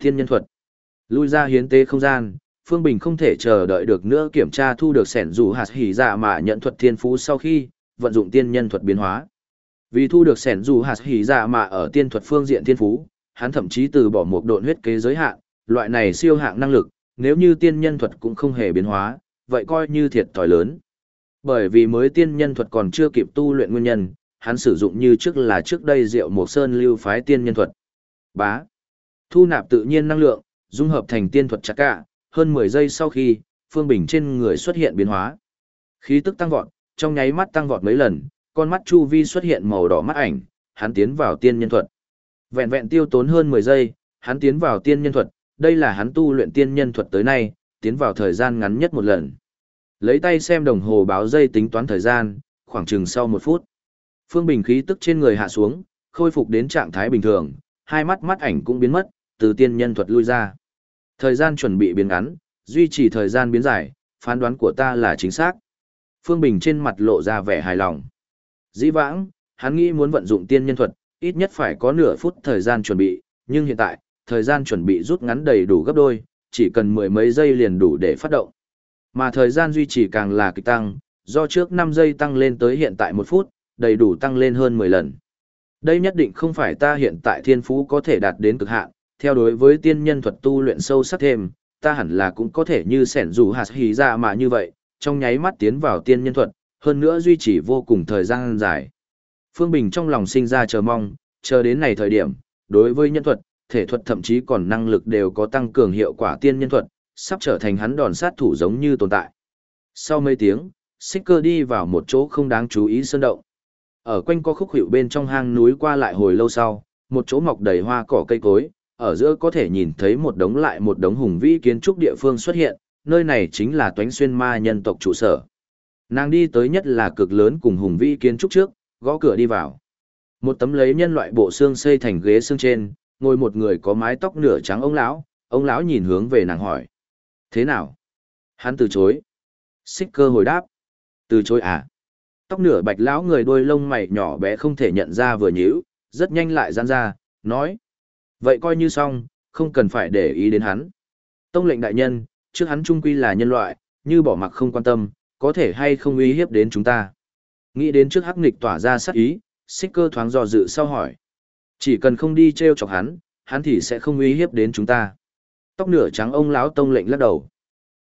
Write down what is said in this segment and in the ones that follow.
Thiên nhân thuật. Lui ra hiến tế không gian, Phương Bình không thể chờ đợi được nữa kiểm tra thu được sẻn dù hạt hỉ dạ mà nhận thuật thiên phú sau khi vận dụng tiên nhân thuật biến hóa. Vì thu được sẻn dù hạt hỉ dạ mà ở tiên thuật phương diện thiên phú, hắn thậm chí từ bỏ một độn huyết kế giới hạn, loại này siêu hạng năng lực, nếu như tiên nhân thuật cũng không hề biến hóa, vậy coi như thiệt thòi lớn. Bởi vì mới tiên nhân thuật còn chưa kịp tu luyện nguyên nhân, hắn sử dụng như trước là trước đây Diệu một Sơn lưu phái tiên nhân thuật. Bá. Thu nạp tự nhiên năng lượng, dung hợp thành tiên thuật chặt cả, hơn 10 giây sau khi, Phương Bình trên người xuất hiện biến hóa. Khí tức tăng vọt, trong nháy mắt tăng vọt mấy lần, con mắt chu vi xuất hiện màu đỏ mắt ảnh, hắn tiến vào tiên nhân thuật. Vẹn vẹn tiêu tốn hơn 10 giây, hắn tiến vào tiên nhân thuật, đây là hắn tu luyện tiên nhân thuật tới nay, tiến vào thời gian ngắn nhất một lần. Lấy tay xem đồng hồ báo giây tính toán thời gian, khoảng chừng sau một phút. Phương Bình khí tức trên người hạ xuống, khôi phục đến trạng thái bình thường, hai mắt mắt ảnh cũng biến mất, từ tiên nhân thuật lui ra. Thời gian chuẩn bị biến ngắn, duy trì thời gian biến dài, phán đoán của ta là chính xác. Phương Bình trên mặt lộ ra vẻ hài lòng. Dĩ vãng, hắn nghĩ muốn vận dụng tiên nhân thuật, ít nhất phải có nửa phút thời gian chuẩn bị, nhưng hiện tại, thời gian chuẩn bị rút ngắn đầy đủ gấp đôi, chỉ cần mười mấy giây liền đủ để phát động. Mà thời gian duy trì càng là kịch tăng, do trước 5 giây tăng lên tới hiện tại 1 phút, đầy đủ tăng lên hơn 10 lần. Đây nhất định không phải ta hiện tại thiên phú có thể đạt đến cực hạn, theo đối với tiên nhân thuật tu luyện sâu sắc thêm, ta hẳn là cũng có thể như sẻn dù hạt hí ra mà như vậy, trong nháy mắt tiến vào tiên nhân thuật, hơn nữa duy trì vô cùng thời gian dài. Phương Bình trong lòng sinh ra chờ mong, chờ đến này thời điểm, đối với nhân thuật, thể thuật thậm chí còn năng lực đều có tăng cường hiệu quả tiên nhân thuật, sắp trở thành hắn đòn sát thủ giống như tồn tại. Sau mấy tiếng, xích cơ đi vào một chỗ không đáng chú ý sơn động. Ở quanh co khúc hiệu bên trong hang núi qua lại hồi lâu sau, một chỗ mọc đầy hoa cỏ cây cối, ở giữa có thể nhìn thấy một đống lại một đống hùng vĩ kiến trúc địa phương xuất hiện, nơi này chính là toánh xuyên ma nhân tộc trụ sở. Nàng đi tới nhất là cực lớn cùng hùng vĩ kiến trúc trước, gõ cửa đi vào. Một tấm lấy nhân loại bộ xương xây thành ghế xương trên, ngồi một người có mái tóc nửa trắng ông lão, ông lão nhìn hướng về nàng hỏi: "Thế nào?" Hắn từ chối. Xích cơ hồi đáp: "Từ chối à?" Tóc nửa bạch lão người đôi lông mày nhỏ bé không thể nhận ra vừa nhíu, rất nhanh lại giãn ra, nói: Vậy coi như xong, không cần phải để ý đến hắn. Tông lệnh đại nhân, trước hắn trung quy là nhân loại, như bỏ mặc không quan tâm, có thể hay không uy hiếp đến chúng ta. Nghĩ đến trước hắc nghịch tỏa ra sát ý, xích cơ thoáng dò dự sau hỏi. Chỉ cần không đi treo chọc hắn, hắn thì sẽ không uy hiếp đến chúng ta. Tóc nửa trắng ông lão tông lệnh lắc đầu.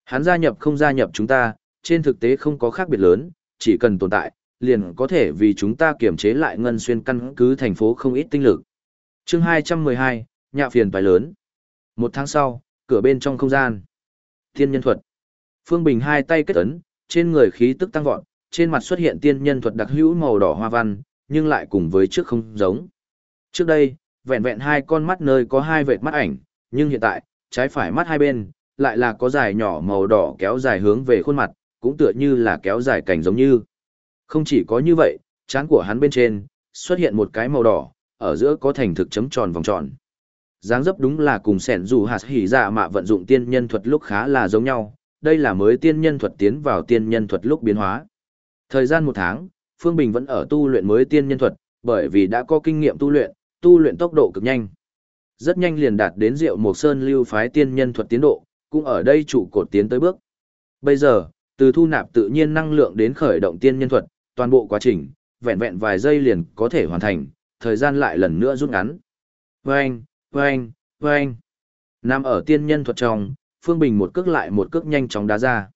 Hắn gia nhập không gia nhập chúng ta, trên thực tế không có khác biệt lớn, chỉ cần tồn tại, liền có thể vì chúng ta kiểm chế lại ngân xuyên căn cứ thành phố không ít tinh lực chương 212, nhạ phiền toái lớn. Một tháng sau, cửa bên trong không gian. Thiên nhân thuật. Phương Bình hai tay kết ấn, trên người khí tức tăng vọt, trên mặt xuất hiện tiên nhân thuật đặc hữu màu đỏ hoa văn, nhưng lại cùng với trước không giống. Trước đây, vẹn vẹn hai con mắt nơi có hai vệt mắt ảnh, nhưng hiện tại, trái phải mắt hai bên, lại là có dài nhỏ màu đỏ kéo dài hướng về khuôn mặt, cũng tựa như là kéo dài cảnh giống như. Không chỉ có như vậy, trán của hắn bên trên, xuất hiện một cái màu đỏ, ở giữa có thành thực chấm tròn vòng tròn. Dáng dấp đúng là cùng sẻn dù hạt hỉ dạ mạ vận dụng tiên nhân thuật lúc khá là giống nhau, đây là mới tiên nhân thuật tiến vào tiên nhân thuật lúc biến hóa. Thời gian một tháng, Phương Bình vẫn ở tu luyện mới tiên nhân thuật, bởi vì đã có kinh nghiệm tu luyện, tu luyện tốc độ cực nhanh. Rất nhanh liền đạt đến Diệu Mộc Sơn lưu phái tiên nhân thuật tiến độ, cũng ở đây trụ cột tiến tới bước. Bây giờ, từ thu nạp tự nhiên năng lượng đến khởi động tiên nhân thuật, toàn bộ quá trình, vẹn vẹn vài giây liền có thể hoàn thành, thời gian lại lần nữa rút ngắn. Vâng, vâng, vâng. Nam ở tiên nhân thuật trong, Phương Bình một cước lại một cước nhanh chóng đá ra.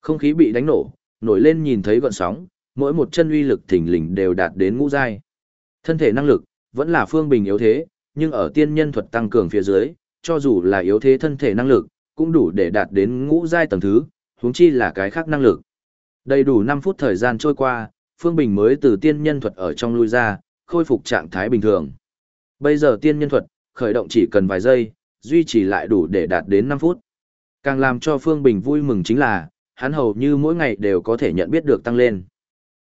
Không khí bị đánh nổ, nổi lên nhìn thấy gọn sóng, mỗi một chân uy lực thỉnh lình đều đạt đến ngũ giai. Thân thể năng lực, vẫn là Phương Bình yếu thế, nhưng ở tiên nhân thuật tăng cường phía dưới, cho dù là yếu thế thân thể năng lực, cũng đủ để đạt đến ngũ giai tầng thứ, huống chi là cái khác năng lực. Đầy đủ 5 phút thời gian trôi qua, Phương Bình mới từ tiên nhân thuật ở trong lui ra, khôi phục trạng thái bình thường. Bây giờ tiên nhân thuật, khởi động chỉ cần vài giây, duy trì lại đủ để đạt đến 5 phút. Càng làm cho Phương Bình vui mừng chính là, hắn hầu như mỗi ngày đều có thể nhận biết được tăng lên.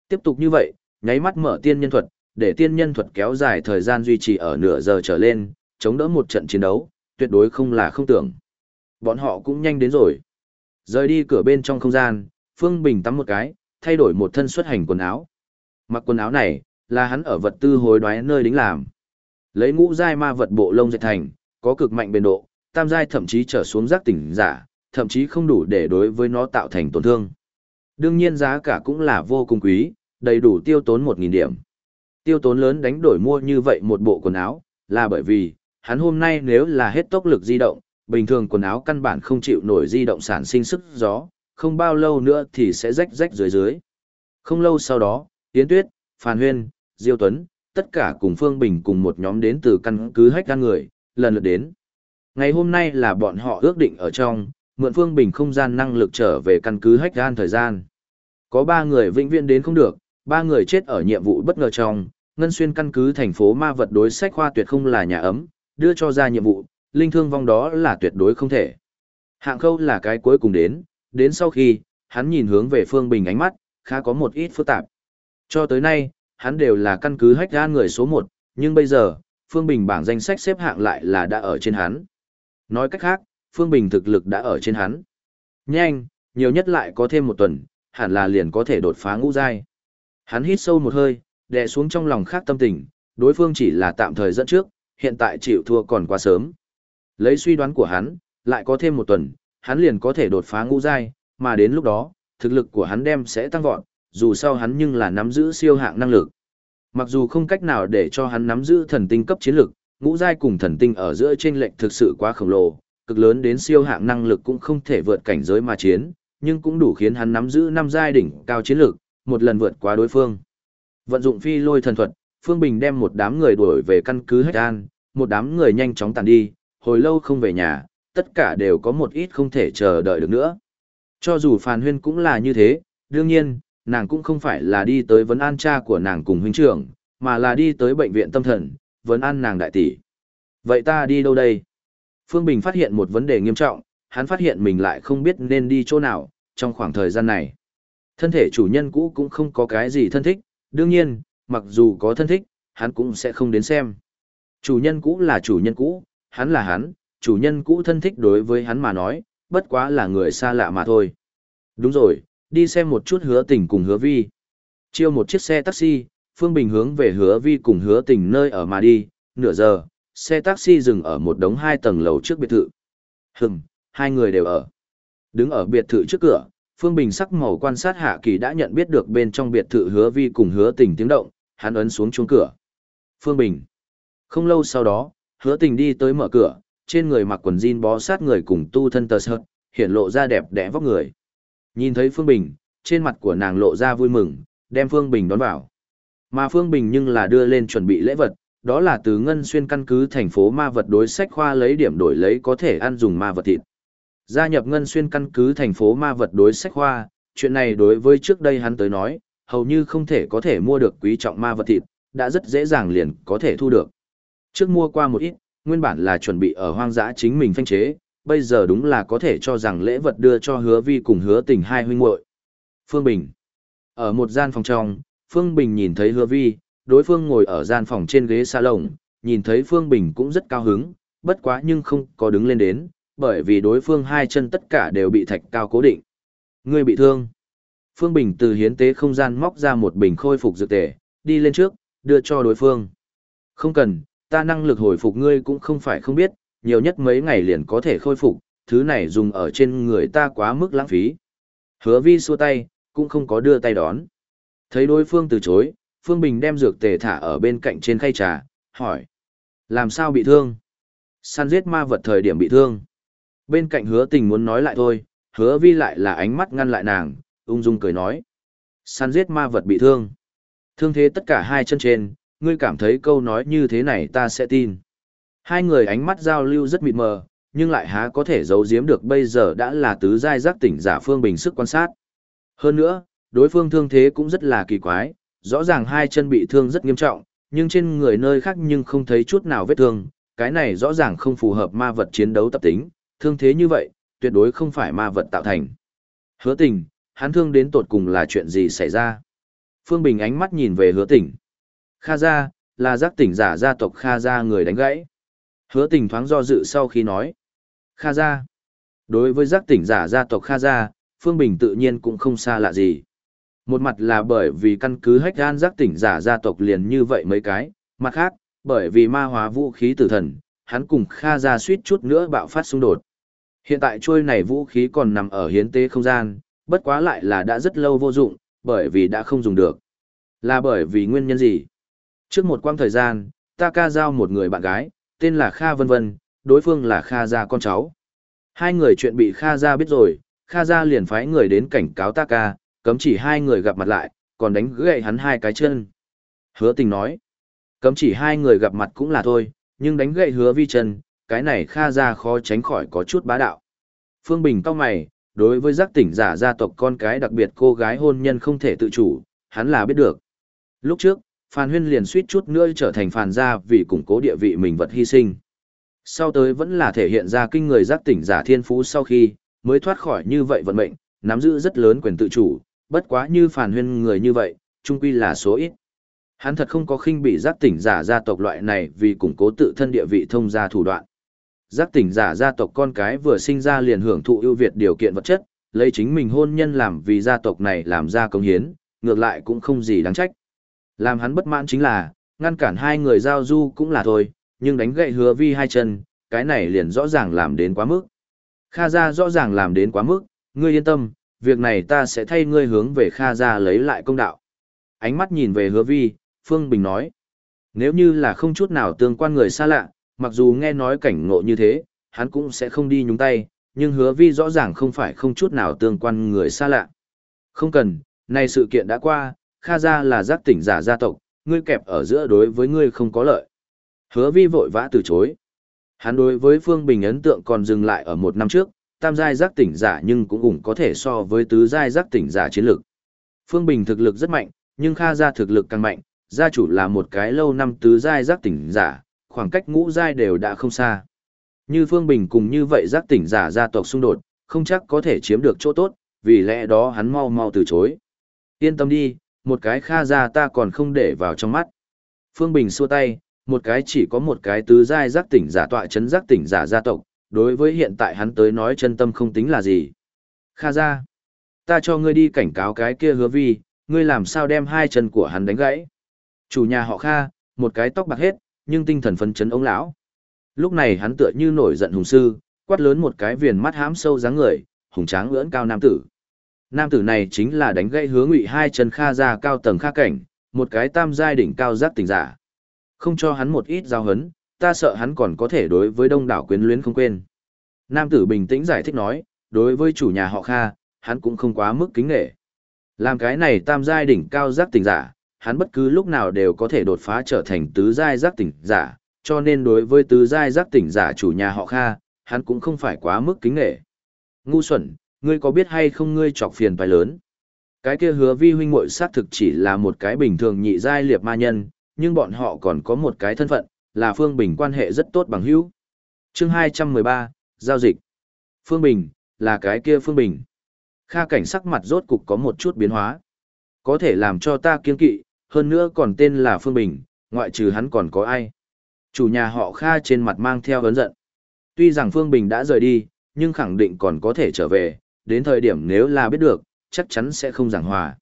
Tiếp tục như vậy, nháy mắt mở tiên nhân thuật, để tiên nhân thuật kéo dài thời gian duy trì ở nửa giờ trở lên, chống đỡ một trận chiến đấu, tuyệt đối không là không tưởng. Bọn họ cũng nhanh đến rồi. Rời đi cửa bên trong không gian, Phương Bình tắm một cái, thay đổi một thân xuất hành quần áo. Mặc quần áo này, là hắn ở vật tư hối đoái nơi đính làm. Lấy ngũ giai ma vật bộ lông dệt thành, có cực mạnh bền độ, tam giai thậm chí trở xuống giác tỉnh giả, thậm chí không đủ để đối với nó tạo thành tổn thương. Đương nhiên giá cả cũng là vô cùng quý, đầy đủ tiêu tốn 1.000 điểm. Tiêu tốn lớn đánh đổi mua như vậy một bộ quần áo, là bởi vì, hắn hôm nay nếu là hết tốc lực di động, bình thường quần áo căn bản không chịu nổi di động sản sinh sức gió, không bao lâu nữa thì sẽ rách rách dưới dưới. Không lâu sau đó, Yến Tuyết, Phan Huyên, Diêu Tuấn, tất cả cùng Phương Bình cùng một nhóm đến từ căn cứ hách gan người, lần lượt đến. Ngày hôm nay là bọn họ ước định ở trong, mượn Phương Bình không gian năng lực trở về căn cứ hách gan thời gian. Có ba người vĩnh viễn đến không được, ba người chết ở nhiệm vụ bất ngờ trong, Ngân Xuyên căn cứ thành phố ma vật đối sách khoa tuyệt không là nhà ấm, đưa cho ra nhiệm vụ, linh thương vong đó là tuyệt đối không thể. Hạng khâu là cái cuối cùng đến, đến sau khi, hắn nhìn hướng về Phương Bình ánh mắt, khá có một ít phức tạp. Cho tới nay, hắn đều là căn cứ hách gan người số 1, nhưng bây giờ, Phương Bình bảng danh sách xếp hạng lại là đã ở trên hắn. Nói cách khác, Phương Bình thực lực đã ở trên hắn. Nhanh, nhiều nhất lại có thêm một tuần, hẳn là liền có thể đột phá ngũ giai. Hắn hít sâu một hơi, đè xuống trong lòng khác tâm tình, đối phương chỉ là tạm thời dẫn trước, hiện tại chịu thua còn quá sớm. Lấy suy đoán của hắn, lại có thêm một tuần, hắn liền có thể đột phá ngũ giai, mà đến lúc đó, thực lực của hắn đem sẽ tăng vọt, dù sao hắn nhưng là nắm giữ siêu hạng năng lực. Mặc dù không cách nào để cho hắn nắm giữ thần tinh cấp chiến lực, ngũ giai cùng thần tinh ở giữa trên lệnh thực sự quá khổng lồ, cực lớn đến siêu hạng năng lực cũng không thể vượt cảnh giới mà chiến, nhưng cũng đủ khiến hắn nắm giữ năm giai đỉnh cao chiến lực, một lần vượt qua đối phương. Vận dụng phi lôi thần thuật, Phương Bình đem một đám người đuổi về căn cứ Hách An, một đám người nhanh chóng tàn đi, hồi lâu không về nhà, tất cả đều có một ít không thể chờ đợi được nữa. Cho dù Phàn Huyên cũng là như thế, đương nhiên, nàng cũng không phải là đi tới vấn an cha của nàng cùng huynh trưởng, mà là đi tới bệnh viện tâm thần, vấn an nàng đại tỷ. Vậy ta đi đâu đây? Phương Bình phát hiện một vấn đề nghiêm trọng, hắn phát hiện mình lại không biết nên đi chỗ nào, trong khoảng thời gian này. Thân thể chủ nhân cũ cũng không có cái gì thân thích, đương nhiên, mặc dù có thân thích, hắn cũng sẽ không đến xem. Chủ nhân cũ là chủ nhân cũ, hắn là hắn, chủ nhân cũ thân thích đối với hắn mà nói, bất quá là người xa lạ mà thôi. Đúng rồi, đi xem một chút hứa tình cùng hứa vi. Chiêu một chiếc xe taxi, Phương Bình hướng về hứa vi cùng hứa tình nơi ở mà đi, nửa giờ, xe taxi dừng ở một đống hai tầng lầu trước biệt thự. Hừng, hai người đều ở. Đứng ở biệt thự trước cửa, Phương Bình sắc màu quan sát Hạ Kỳ đã nhận biết được bên trong biệt thự hứa vi cùng hứa tình tiếng động, hắn ấn xuống chuông cửa. Phương Bình. Không lâu sau đó, hứa tình đi tới mở cửa, trên người mặc quần jean bó sát người cùng tu thân tờ sợt, hiện lộ ra đẹp đẽ vóc người. Nhìn thấy Phương Bình, trên mặt của nàng lộ ra vui mừng, đem Phương Bình đón vào. Mà Phương Bình nhưng là đưa lên chuẩn bị lễ vật, đó là từ ngân xuyên căn cứ thành phố ma vật đối sách khoa lấy điểm đổi lấy có thể ăn dùng ma vật thịt. Gia nhập ngân xuyên căn cứ thành phố ma vật đối sách khoa, chuyện này đối với trước đây hắn tới nói, hầu như không thể có thể mua được quý trọng ma vật thịt, đã rất dễ dàng liền có thể thu được. Trước mua qua một ít, nguyên bản là chuẩn bị ở hoang dã chính mình phanh chế, bây giờ đúng là có thể cho rằng lễ vật đưa cho hứa vi cùng hứa tình hai huynh muội Phương Bình Ở một gian phòng trong, Phương Bình nhìn thấy hứa vi, đối phương ngồi ở gian phòng trên ghế salon, nhìn thấy Phương Bình cũng rất cao hứng, bất quá nhưng không có đứng lên đến, bởi vì đối phương hai chân tất cả đều bị thạch cao cố định. Ngươi bị thương. Phương Bình từ hiến tế không gian móc ra một bình khôi phục dược tề, đi lên trước, đưa cho đối phương. Không cần, ta năng lực hồi phục ngươi cũng không phải không biết, nhiều nhất mấy ngày liền có thể khôi phục, thứ này dùng ở trên người ta quá mức lãng phí. Hứa vi xua tay, cũng không có đưa tay đón. Thấy đối phương từ chối, Phương Bình đem dược tề thả ở bên cạnh trên khay trà, hỏi. Làm sao bị thương? Săn giết ma vật thời điểm bị thương. Bên cạnh hứa tình muốn nói lại thôi, hứa vi lại là ánh mắt ngăn lại nàng, ung dung cười nói. Săn giết ma vật bị thương. Thương thế tất cả hai chân trên, ngươi cảm thấy câu nói như thế này ta sẽ tin. Hai người ánh mắt giao lưu rất mịt mờ, nhưng lại há có thể giấu giếm được bây giờ đã là tứ giai giác tỉnh giả phương bình sức quan sát. Hơn nữa, đối phương thương thế cũng rất là kỳ quái, rõ ràng hai chân bị thương rất nghiêm trọng, nhưng trên người nơi khác nhưng không thấy chút nào vết thương, cái này rõ ràng không phù hợp ma vật chiến đấu tập tính, thương thế như vậy, tuyệt đối không phải ma vật tạo thành. Hứa tình, hắn thương đến tột cùng là chuyện gì xảy ra? Phương Bình ánh mắt nhìn về hứa tình. Kha gia, là giác tỉnh giả gia tộc Kha gia người đánh gãy. Hứa tình thoáng do dự sau khi nói. Kha gia. Đối với giác tỉnh giả gia tộc Kha gia, Phương Bình tự nhiên cũng không xa lạ gì. Một mặt là bởi vì căn cứ hách gan giác tỉnh giả gia tộc liền như vậy mấy cái, mặt khác, bởi vì ma hóa vũ khí tử thần, hắn cùng Kha gia suýt chút nữa bạo phát xung đột. Hiện tại trôi này vũ khí còn nằm ở hiến tế không gian, bất quá lại là đã rất lâu vô dụng, bởi vì đã không dùng được. Là bởi vì nguyên nhân gì? Trước một quãng thời gian, ta ca giao một người bạn gái, tên là Kha Vân Vân, đối phương là Kha gia con cháu. Hai người chuyện bị Kha gia biết rồi, Kha gia liền phái người đến cảnh cáo ta ca, cấm chỉ hai người gặp mặt lại, còn đánh gãy hắn hai cái chân. Hứa tình nói, cấm chỉ hai người gặp mặt cũng là thôi, nhưng đánh gãy hứa vi chân, cái này Kha gia khó tránh khỏi có chút bá đạo. Phương Bình cao mày, đối với giác tỉnh giả gia tộc con cái đặc biệt cô gái hôn nhân không thể tự chủ, hắn là biết được. Lúc trước, Phan Huyên liền suýt chút nữa trở thành phàn gia vì củng cố địa vị mình vật hy sinh. Sau tới vẫn là thể hiện ra kinh người giác tỉnh giả thiên phú sau khi, mới thoát khỏi như vậy vận mệnh, nắm giữ rất lớn quyền tự chủ, bất quá như Phan Huyên người như vậy, chung quy là số ít. Hắn thật không có khinh bị giác tỉnh giả gia tộc loại này vì củng cố tự thân địa vị thông gia thủ đoạn. Giác tỉnh giả gia tộc con cái vừa sinh ra liền hưởng thụ ưu việt điều kiện vật chất, lấy chính mình hôn nhân làm vì gia tộc này làm ra công hiến, ngược lại cũng không gì đáng trách. Làm hắn bất mãn chính là, ngăn cản hai người giao du cũng là thôi, nhưng đánh gậy hứa vi hai chân, cái này liền rõ ràng làm đến quá mức. Kha gia rõ ràng làm đến quá mức, ngươi yên tâm, việc này ta sẽ thay ngươi hướng về Kha gia lấy lại công đạo. Ánh mắt nhìn về hứa vi, Phương Bình nói. Nếu như là không chút nào tương quan người xa lạ, mặc dù nghe nói cảnh ngộ như thế, hắn cũng sẽ không đi nhúng tay, nhưng hứa vi rõ ràng không phải không chút nào tương quan người xa lạ. Không cần, nay sự kiện đã qua, Kha gia là giác tỉnh giả gia tộc, ngươi kẹp ở giữa đối với ngươi không có lợi. Hứa vi vội vã từ chối. Hắn đối với Phương Bình ấn tượng còn dừng lại ở một năm trước, tam giai giác tỉnh giả nhưng cũng cũng có thể so với tứ giai giác tỉnh giả chiến lực. Phương Bình thực lực rất mạnh, nhưng Kha gia thực lực càng mạnh, gia chủ là một cái lâu năm tứ giai giác tỉnh giả, khoảng cách ngũ giai đều đã không xa. Như Phương Bình cùng như vậy giác tỉnh giả gia tộc xung đột, không chắc có thể chiếm được chỗ tốt, vì lẽ đó hắn mau mau từ chối. Yên tâm đi, một cái Kha Ra ta còn không để vào trong mắt. Phương Bình xua tay, một cái chỉ có một cái tứ giai giác tỉnh giả tọa chấn giác tỉnh giả gia tộc, đối với hiện tại hắn tới nói chân tâm không tính là gì. Kha Ra, ta cho ngươi đi cảnh cáo cái kia hứa vi, ngươi làm sao đem hai chân của hắn đánh gãy. Chủ nhà họ Kha, một cái tóc bạc hết, nhưng tinh thần phấn chấn ông lão. Lúc này hắn tựa như nổi giận hùng sư, quát lớn một cái viền mắt hãm sâu dáng người, hùng tráng ưỡn cao nam tử. Nam tử này chính là đánh gãy hứa ngụy hai chân Kha ra cao tầng Kha cảnh, một cái tam giai đỉnh cao giác tỉnh giả. Không cho hắn một ít giao hấn, ta sợ hắn còn có thể đối với đông đảo quyến luyến không quên. Nam tử bình tĩnh giải thích nói, đối với chủ nhà họ Kha, hắn cũng không quá mức kính nghệ. Làm cái này tam giai đỉnh cao giác tỉnh giả, hắn bất cứ lúc nào đều có thể đột phá trở thành tứ giai giác tỉnh giả, cho nên đối với tứ giai giác tỉnh giả chủ nhà họ Kha, hắn cũng không phải quá mức kính nghệ. Ngu xuẩn, ngươi có biết hay không ngươi chọc phiền phải lớn? Cái kia hứa vi huynh muội xác thực chỉ là một cái bình thường nhị giai liệp ma nhân, nhưng bọn họ còn có một cái thân phận, là Phương Bình quan hệ rất tốt bằng hữu. Chương 213, Giao dịch. Phương Bình, là cái kia Phương Bình. Kha cảnh sắc mặt rốt cục có một chút biến hóa. Có thể làm cho ta kiên kỵ, hơn nữa còn tên là Phương Bình, ngoại trừ hắn còn có ai. Chủ nhà họ Kha trên mặt mang theo ấn giận. Tuy rằng Phương Bình đã rời đi, nhưng khẳng định còn có thể trở về, đến thời điểm nếu là biết được, chắc chắn sẽ không giảng hòa.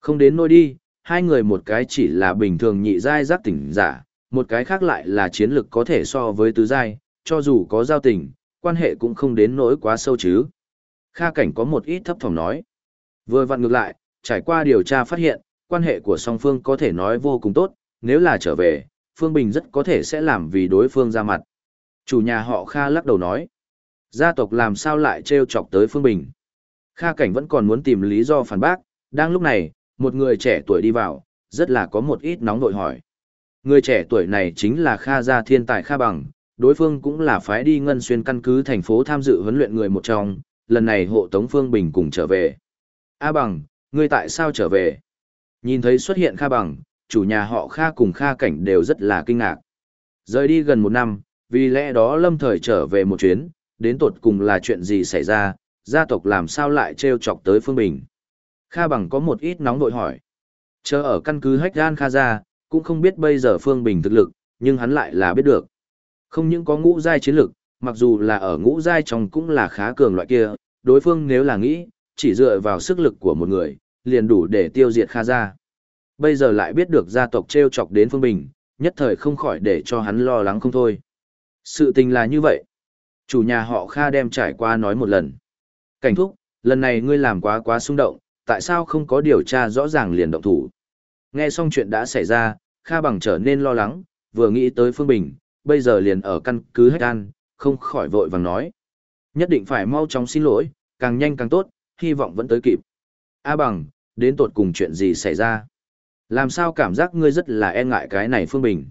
Không đến nôi đi, hai người một cái chỉ là bình thường nhị giai giác tỉnh giả, một cái khác lại là chiến lực có thể so với tứ giai, cho dù có giao tình, quan hệ cũng không đến nỗi quá sâu chứ. Kha cảnh có một ít thấp thỏm nói. Vừa vặn ngược lại, trải qua điều tra phát hiện, quan hệ của song phương có thể nói vô cùng tốt, nếu là trở về, Phương Bình rất có thể sẽ làm vì đối phương ra mặt. Chủ nhà họ Kha lắc đầu nói. Gia tộc làm sao lại trêu chọc tới Phương Bình. Kha cảnh vẫn còn muốn tìm lý do phản bác, đang lúc này, một người trẻ tuổi đi vào, rất là có một ít nóng nội hỏi. Người trẻ tuổi này chính là Kha gia thiên tài Kha Bằng, đối phương cũng là phái đi ngân xuyên căn cứ thành phố tham dự huấn luyện người một trong, lần này hộ tống Phương Bình cùng trở về. A Bằng, ngươi tại sao trở về? Nhìn thấy xuất hiện Kha Bằng, chủ nhà họ Kha cùng Kha Cảnh đều rất là kinh ngạc. Rời đi gần một năm, vì lẽ đó lâm thời trở về một chuyến, đến tột cùng là chuyện gì xảy ra, gia tộc làm sao lại trêu chọc tới Phương Bình. Kha Bằng có một ít nóng nội hỏi. Chờ ở căn cứ Hách Gan Kha ra, cũng không biết bây giờ Phương Bình thực lực, nhưng hắn lại là biết được. Không những có ngũ giai chiến lực, mặc dù là ở ngũ giai trong cũng là khá cường loại kia, đối phương nếu là nghĩ, chỉ dựa vào sức lực của một người, liền đủ để tiêu diệt Kha gia. Bây giờ lại biết được gia tộc treo chọc đến Phương Bình, nhất thời không khỏi để cho hắn lo lắng không thôi. Sự tình là như vậy. Chủ nhà họ Kha đem trải qua nói một lần. Cảnh thúc, lần này ngươi làm quá quá xung động, tại sao không có điều tra rõ ràng liền động thủ? Nghe xong chuyện đã xảy ra, Kha bằng trở nên lo lắng, vừa nghĩ tới Phương Bình, bây giờ liền ở căn cứ hết an, không khỏi vội vàng nói. Nhất định phải mau chóng xin lỗi, càng nhanh càng tốt, hy vọng vẫn tới kịp. A bằng, đến tột cùng chuyện gì xảy ra? Làm sao cảm giác ngươi rất là e ngại cái này Phương Bình?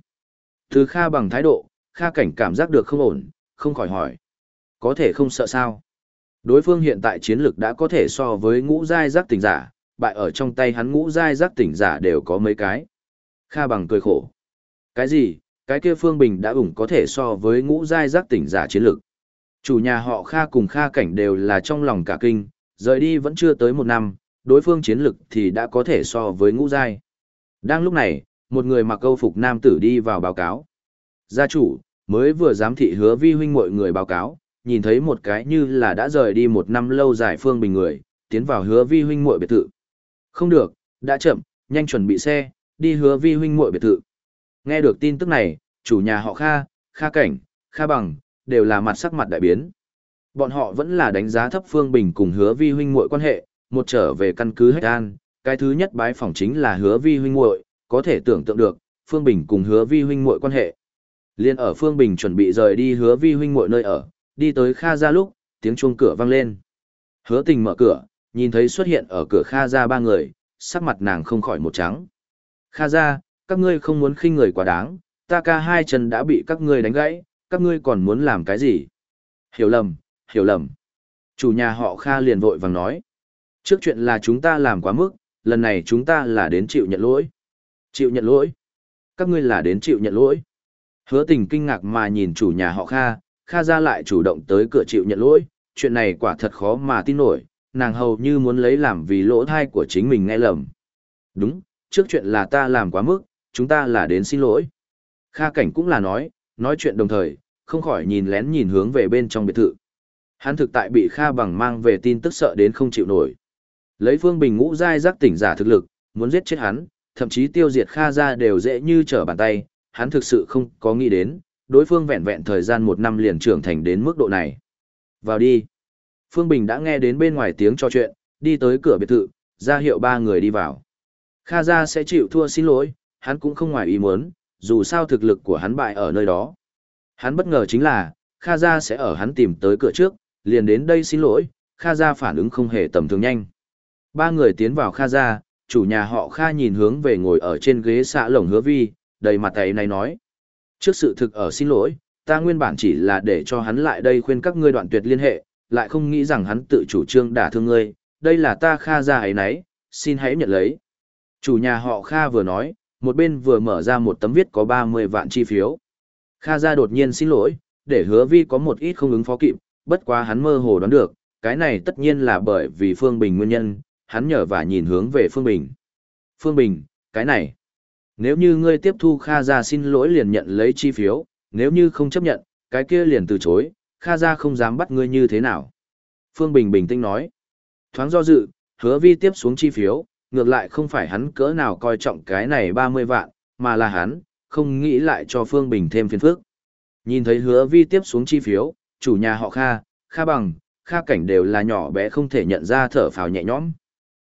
Từ Kha bằng thái độ, Kha cảnh cảm giác được không ổn, không khỏi hỏi. Có thể không sợ sao? Đối phương hiện tại chiến lực đã có thể so với ngũ giai giác tỉnh giả, bại ở trong tay hắn ngũ giai giác tỉnh giả đều có mấy cái. Kha bằng cười khổ. Cái gì? Cái kia Phương Bình đã ủng có thể so với ngũ giai giác tỉnh giả chiến lực. Chủ nhà họ Kha cùng Kha cảnh đều là trong lòng cả kinh, rời đi vẫn chưa tới một năm, đối phương chiến lực thì đã có thể so với ngũ giai. Đang lúc này, một người mặc câu phục nam tử đi vào báo cáo. Gia chủ, mới vừa giám thị hứa vi huynh mọi người báo cáo, nhìn thấy một cái như là đã rời đi một năm lâu dài phương bình người, tiến vào hứa vi huynh muội biệt thự. Không được, đã chậm, nhanh chuẩn bị xe, đi hứa vi huynh muội biệt thự. Nghe được tin tức này, chủ nhà họ Kha, Kha Cảnh, Kha Bằng, đều là mặt sắc mặt đại biến. Bọn họ vẫn là đánh giá thấp Phương Bình cùng hứa vi huynh muội quan hệ, một trở về căn cứ hết an, cái thứ nhất bái phỏng chính là hứa vi huynh muội, có thể tưởng tượng được, Phương Bình cùng hứa vi huynh muội quan hệ. Liên ở Phương Bình chuẩn bị rời đi hứa vi huynh muội nơi ở, đi tới Kha ra lúc, tiếng chuông cửa vang lên. Hứa tình mở cửa, nhìn thấy xuất hiện ở cửa Kha ra ba người, sắc mặt nàng không khỏi một trắng. Kha ra, các ngươi không muốn khinh người quá đáng, ta ca hai chân đã bị các ngươi đánh gãy, các ngươi còn muốn làm cái gì? Hiểu lầm, hiểu lầm. Chủ nhà họ Kha liền vội vàng nói. Trước chuyện là chúng ta làm quá mức, lần này chúng ta là đến chịu nhận lỗi. Chịu nhận lỗi? Các ngươi là đến chịu nhận lỗi. Hứa tình kinh ngạc mà nhìn chủ nhà họ Kha, Kha ra lại chủ động tới cửa chịu nhận lỗi, chuyện này quả thật khó mà tin nổi, nàng hầu như muốn lấy làm vì lỗ thai của chính mình nghe lầm. Đúng, trước chuyện là ta làm quá mức, chúng ta là đến xin lỗi. Kha cảnh cũng là nói, nói chuyện đồng thời, không khỏi nhìn lén nhìn hướng về bên trong biệt thự. Hắn thực tại bị Kha bằng mang về tin tức sợ đến không chịu nổi. Lấy Phương Bình ngũ giai giác tỉnh giả thực lực, muốn giết chết hắn, thậm chí tiêu diệt Kha ra đều dễ như trở bàn tay, hắn thực sự không có nghĩ đến, đối phương vẹn vẹn thời gian một năm liền trưởng thành đến mức độ này. Vào đi. Phương Bình đã nghe đến bên ngoài tiếng trò chuyện, đi tới cửa biệt thự, ra hiệu ba người đi vào. Kha ra sẽ chịu thua xin lỗi, hắn cũng không ngoài ý muốn, dù sao thực lực của hắn bại ở nơi đó. Hắn bất ngờ chính là, Kha ra sẽ ở hắn tìm tới cửa trước, liền đến đây xin lỗi, Kha ra phản ứng không hề tầm thường nhanh. Ba người tiến vào Kha ra, chủ nhà họ Kha nhìn hướng về ngồi ở trên ghế xạ lồng hứa vi, đầy mặt ấy này nói. Trước sự thực ở xin lỗi, ta nguyên bản chỉ là để cho hắn lại đây khuyên các ngươi đoạn tuyệt liên hệ, lại không nghĩ rằng hắn tự chủ trương đả thương ngươi, đây là ta Kha ra ấy nấy, xin hãy nhận lấy. Chủ nhà họ Kha vừa nói, một bên vừa mở ra một tấm viết có 30 vạn chi phiếu. Kha ra đột nhiên xin lỗi, để hứa vi có một ít không ứng phó kịp, bất quá hắn mơ hồ đoán được, cái này tất nhiên là bởi vì Phương Bình nguyên nhân, hắn nhờ và nhìn hướng về Phương Bình. Phương Bình, cái này, nếu như ngươi tiếp thu Kha Gia xin lỗi liền nhận lấy chi phiếu, nếu như không chấp nhận, cái kia liền từ chối, Kha Gia không dám bắt ngươi như thế nào. Phương Bình bình tĩnh nói, thoáng do dự, hứa vi tiếp xuống chi phiếu, ngược lại không phải hắn cỡ nào coi trọng cái này 30 vạn, mà là hắn, không nghĩ lại cho Phương Bình thêm phiền phức. Nhìn thấy hứa vi tiếp xuống chi phiếu, chủ nhà họ Kha, Kha Bằng, Kha Cảnh đều là nhỏ bé không thể nhận ra thở phào nhẹ nhõm.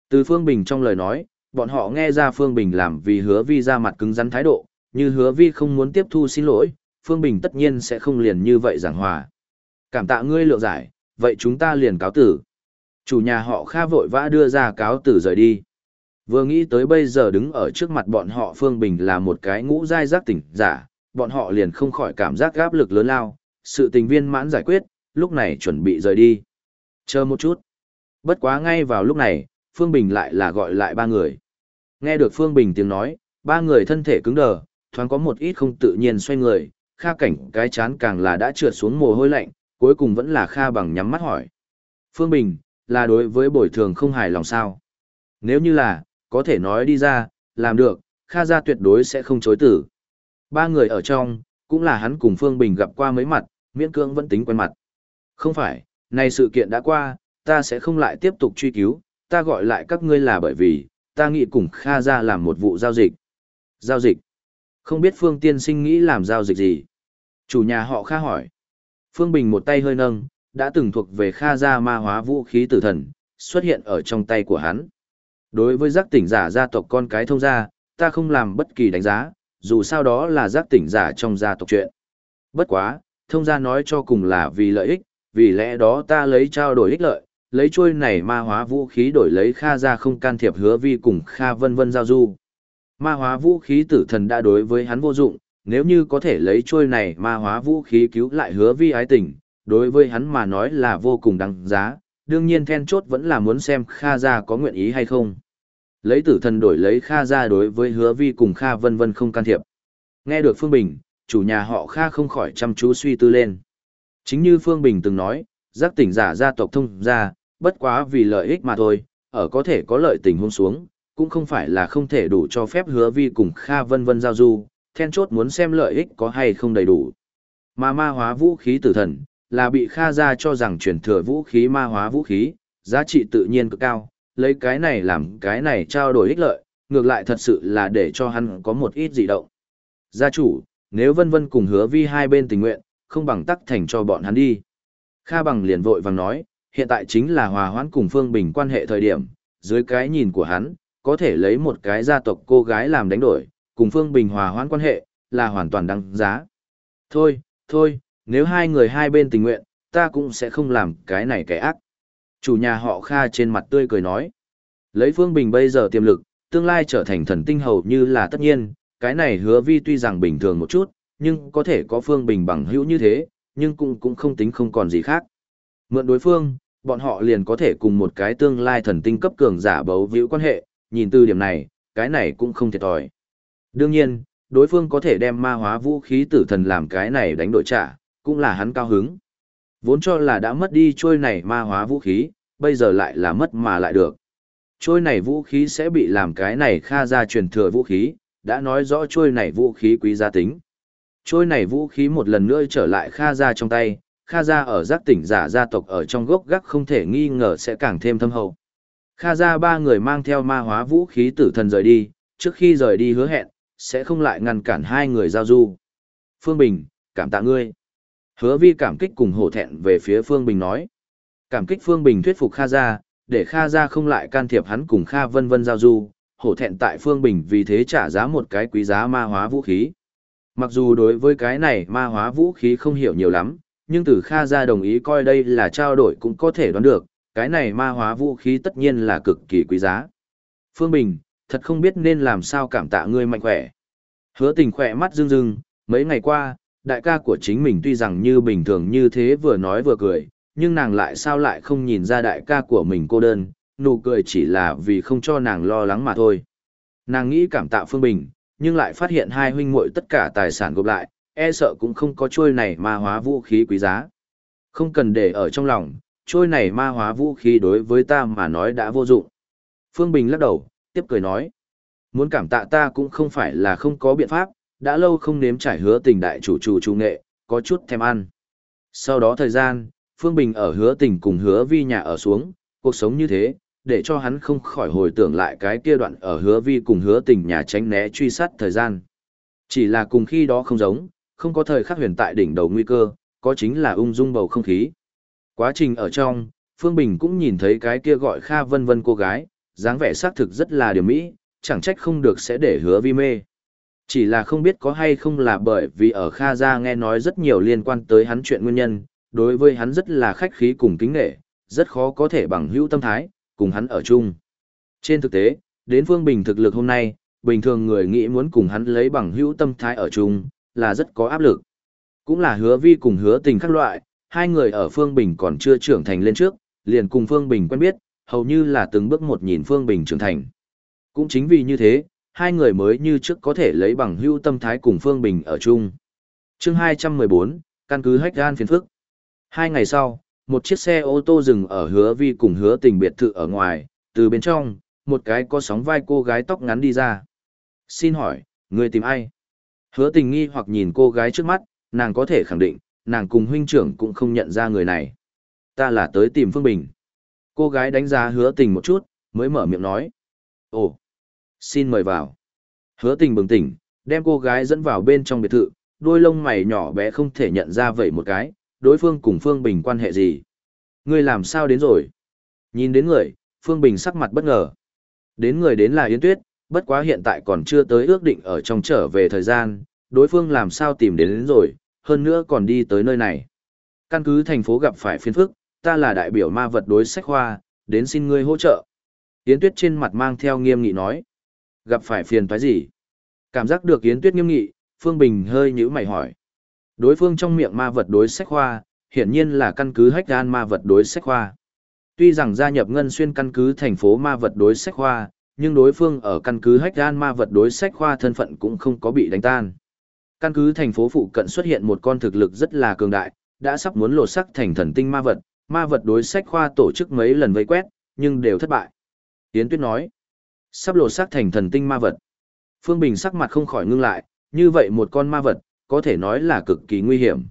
Từ Phương Bình trong lời nói, bọn họ nghe ra Phương Bình làm vì hứa vi ra mặt cứng rắn thái độ, như hứa vi không muốn tiếp thu xin lỗi, Phương Bình tất nhiên sẽ không liền như vậy giảng hòa. Cảm tạ ngươi lượng giải, vậy chúng ta liền cáo tử. Chủ nhà họ Kha vội vã đưa ra cáo tử rời đi. Vừa nghĩ tới bây giờ đứng ở trước mặt bọn họ Phương Bình là một cái ngũ dai giác tỉnh giả, bọn họ liền không khỏi cảm giác gáp lực lớn lao, sự tình viên mãn giải quyết, lúc này chuẩn bị rời đi. Chờ một chút. Bất quá ngay vào lúc này, Phương Bình lại là gọi lại ba người. Nghe được Phương Bình tiếng nói, ba người thân thể cứng đờ, thoáng có một ít không tự nhiên xoay người, Kha cảnh cái chán càng là đã trượt xuống mồ hôi lạnh, cuối cùng vẫn là Kha bằng nhắm mắt hỏi. Phương Bình, là đối với bồi thường không hài lòng sao? Nếu như là, có thể nói đi ra, làm được, Kha gia tuyệt đối sẽ không chối tử. Ba người ở trong, cũng là hắn cùng Phương Bình gặp qua mấy mặt, miễn cưỡng vẫn tính quen mặt. Không phải, nay sự kiện đã qua, ta sẽ không lại tiếp tục truy cứu, ta gọi lại các ngươi là bởi vì, ta nghĩ cùng Kha Ra làm một vụ giao dịch. Giao dịch. Không biết Phương Tiên Sinh nghĩ làm giao dịch gì. Chủ nhà họ Kha hỏi. Phương Bình một tay hơi nâng, đã từng thuộc về Kha Ra ma hóa vũ khí tử thần, xuất hiện ở trong tay của hắn. Đối với giác tỉnh giả gia tộc con cái thông gia, ta không làm bất kỳ đánh giá, dù sao đó là giác tỉnh giả trong gia tộc chuyện. Bất quá, thông gia nói cho cùng là vì lợi ích, vì lẽ đó ta lấy trao đổi ích lợi, lấy trôi này ma hóa vũ khí đổi lấy Kha gia không can thiệp hứa vi cùng Kha vân vân giao du. Ma hóa vũ khí tử thần đã đối với hắn vô dụng, nếu như có thể lấy trôi này ma hóa vũ khí cứu lại hứa vi ái tình, đối với hắn mà nói là vô cùng đáng giá, đương nhiên then chốt vẫn là muốn xem Kha gia có nguyện ý hay không. Lấy tử thần đổi lấy Kha gia đối với hứa vi cùng Kha vân vân không can thiệp. Nghe được Phương Bình, chủ nhà họ Kha không khỏi chăm chú suy tư lên. Chính như Phương Bình từng nói, giác tỉnh giả gia tộc thông gia, bất quá vì lợi ích mà thôi, ở có thể có lợi tình huống xuống, cũng không phải là không thể đủ cho phép hứa vi cùng Kha vân vân giao du, then chốt muốn xem lợi ích có hay không đầy đủ. Mà ma hóa vũ khí tử thần, là bị Kha ra cho rằng truyền thừa vũ khí ma hóa vũ khí, giá trị tự nhiên cực cao, lấy cái này làm cái này trao đổi ích lợi, ngược lại thật sự là để cho hắn có một ít dị động. Gia chủ, nếu vân vân cùng hứa vi hai bên tình nguyện, không bằng tắc thành cho bọn hắn đi. Kha bằng liền vội vàng nói, hiện tại chính là hòa hoãn cùng Phương Bình quan hệ thời điểm, dưới cái nhìn của hắn, có thể lấy một cái gia tộc cô gái làm đánh đổi, cùng Phương Bình hòa hoãn quan hệ, là hoàn toàn đáng giá. Thôi, thôi, nếu hai người hai bên tình nguyện, ta cũng sẽ không làm cái này kẻ ác. Chủ nhà họ Kha trên mặt tươi cười nói. Lấy Phương Bình bây giờ tiềm lực, tương lai trở thành thần tinh hầu như là tất nhiên, cái này hứa vi tuy rằng bình thường một chút, nhưng có thể có Phương Bình bằng hữu như thế, nhưng cũng cũng không tính không còn gì khác. Mượn đối phương, bọn họ liền có thể cùng một cái tương lai thần tinh cấp cường giả bấu víu quan hệ, nhìn từ điểm này, cái này cũng không thiệt thòi. Đương nhiên, đối phương có thể đem ma hóa vũ khí tử thần làm cái này đánh đổi trả, cũng là hắn cao hứng. Vốn cho là đã mất đi trôi này ma hóa vũ khí, bây giờ lại là mất mà lại được. Trôi này vũ khí sẽ bị làm cái này kha ra truyền thừa vũ khí, đã nói rõ trôi này vũ khí quý giá tính. Trôi này vũ khí một lần nữa trở lại kha ra trong tay, kha ra ở giác tỉnh giả gia tộc ở trong gốc gác không thể nghi ngờ sẽ càng thêm thâm hậu. Kha ra ba người mang theo ma hóa vũ khí tử thần rời đi, trước khi rời đi hứa hẹn, sẽ không lại ngăn cản hai người giao du. Phương Bình, cảm tạ ngươi. Hứa vi cảm kích cùng hổ thẹn về phía Phương Bình nói. Cảm kích Phương Bình thuyết phục Kha ra, để Kha ra không lại can thiệp hắn cùng Kha vân vân giao du, hổ thẹn tại Phương Bình vì thế trả giá một cái quý giá ma hóa vũ khí. Mặc dù đối với cái này ma hóa vũ khí không hiểu nhiều lắm, nhưng từ Kha ra đồng ý coi đây là trao đổi cũng có thể đoán được, cái này ma hóa vũ khí tất nhiên là cực kỳ quý giá. Phương Bình, thật không biết nên làm sao cảm tạ ngươi mạnh khỏe. Hứa tình khỏe mắt rưng rưng, mấy ngày qua, đại ca của chính mình tuy rằng như bình thường như thế vừa nói vừa cười, nhưng nàng lại sao lại không nhìn ra đại ca của mình cô đơn, nụ cười chỉ là vì không cho nàng lo lắng mà thôi. Nàng nghĩ cảm tạ Phương Bình, nhưng lại phát hiện hai huynh muội tất cả tài sản gộp lại, e sợ cũng không có trôi này ma hóa vũ khí quý giá. Không cần để ở trong lòng, trôi này ma hóa vũ khí đối với ta mà nói đã vô dụng. Phương Bình lắc đầu, tiếp cười nói. Muốn cảm tạ ta cũng không phải là không có biện pháp, đã lâu không nếm trải hứa tình đại chủ chủ chủ nghệ, có chút thèm ăn. Sau đó thời gian, Phương Bình ở hứa tình cùng hứa vi nhà ở xuống, cuộc sống như thế, để cho hắn không khỏi hồi tưởng lại cái kia đoạn ở hứa vi cùng hứa tình nhà tránh né truy sát thời gian. Chỉ là cùng khi đó không giống, không có thời khắc huyền tại đỉnh đầu nguy cơ, có chính là ung dung bầu không khí. Quá trình ở trong, Phương Bình cũng nhìn thấy cái kia gọi Kha Vân Vân cô gái, dáng vẻ xác thực rất là điểm mỹ, chẳng trách không được sẽ để hứa vi mê. Chỉ là không biết có hay không là bởi vì ở Kha Gia nghe nói rất nhiều liên quan tới hắn chuyện nguyên nhân, đối với hắn rất là khách khí cùng kính nghệ, rất khó có thể bằng hữu tâm thái, cùng hắn ở chung. Trên thực tế, đến Phương Bình thực lực hôm nay, bình thường người nghĩ muốn cùng hắn lấy bằng hữu tâm thái ở chung, là rất có áp lực. Cũng là hứa vi cùng hứa tình các loại, hai người ở Phương Bình còn chưa trưởng thành lên trước, liền cùng Phương Bình quen biết, hầu như là từng bước một nhìn Phương Bình trưởng thành. Cũng chính vì như thế, hai người mới như trước có thể lấy bằng hữu tâm thái cùng Phương Bình ở chung. chương 214, căn cứ hách gan phiền phức. Hai ngày sau, một chiếc xe ô tô dừng ở hứa vi cùng hứa tình biệt thự ở ngoài, từ bên trong, một cái có sóng vai cô gái tóc ngắn đi ra. Xin hỏi, người tìm ai? Hứa tình nghi hoặc nhìn cô gái trước mắt, nàng có thể khẳng định, nàng cùng huynh trưởng cũng không nhận ra người này. Ta là tới tìm Phương Bình. Cô gái đánh giá hứa tình một chút, mới mở miệng nói. Ồ, xin mời vào. Hứa tình bừng tỉnh, đem cô gái dẫn vào bên trong biệt thự, đôi lông mày nhỏ bé không thể nhận ra vậy một cái, đối phương cùng Phương Bình quan hệ gì. Ngươi làm sao đến rồi? Nhìn đến người, Phương Bình sắc mặt bất ngờ. Đến người đến là Yến Tuyết, bất quá hiện tại còn chưa tới ước định ở trong trở về thời gian, đối phương làm sao tìm đến, đến rồi, hơn nữa còn đi tới nơi này. Căn cứ thành phố gặp phải phiên phức, ta là đại biểu ma vật đối sách khoa, đến xin ngươi hỗ trợ. Yến Tuyết trên mặt mang theo nghiêm nghị nói. Gặp phải phiền phải gì? Cảm giác được Yến Tuyết nghiêm nghị, Phương Bình hơi nhữ mày hỏi. Đối phương trong miệng ma vật đối sách khoa, hiển nhiên là căn cứ hách gan ma vật đối sách khoa. Tuy rằng gia nhập ngân xuyên căn cứ thành phố ma vật đối sách khoa, nhưng đối phương ở căn cứ hách gan ma vật đối sách khoa thân phận cũng không có bị đánh tan. Căn cứ thành phố phụ cận xuất hiện một con thực lực rất là cường đại, đã sắp muốn lột sắc thành thần tinh ma vật, ma vật đối sách khoa tổ chức mấy lần vây quét, nhưng đều thất bại. Yến Tuyết nói, sắp lột sắc thành thần tinh ma vật. Phương Bình sắc mặt không khỏi ngưng lại, như vậy một con ma vật, có thể nói là cực kỳ nguy hiểm.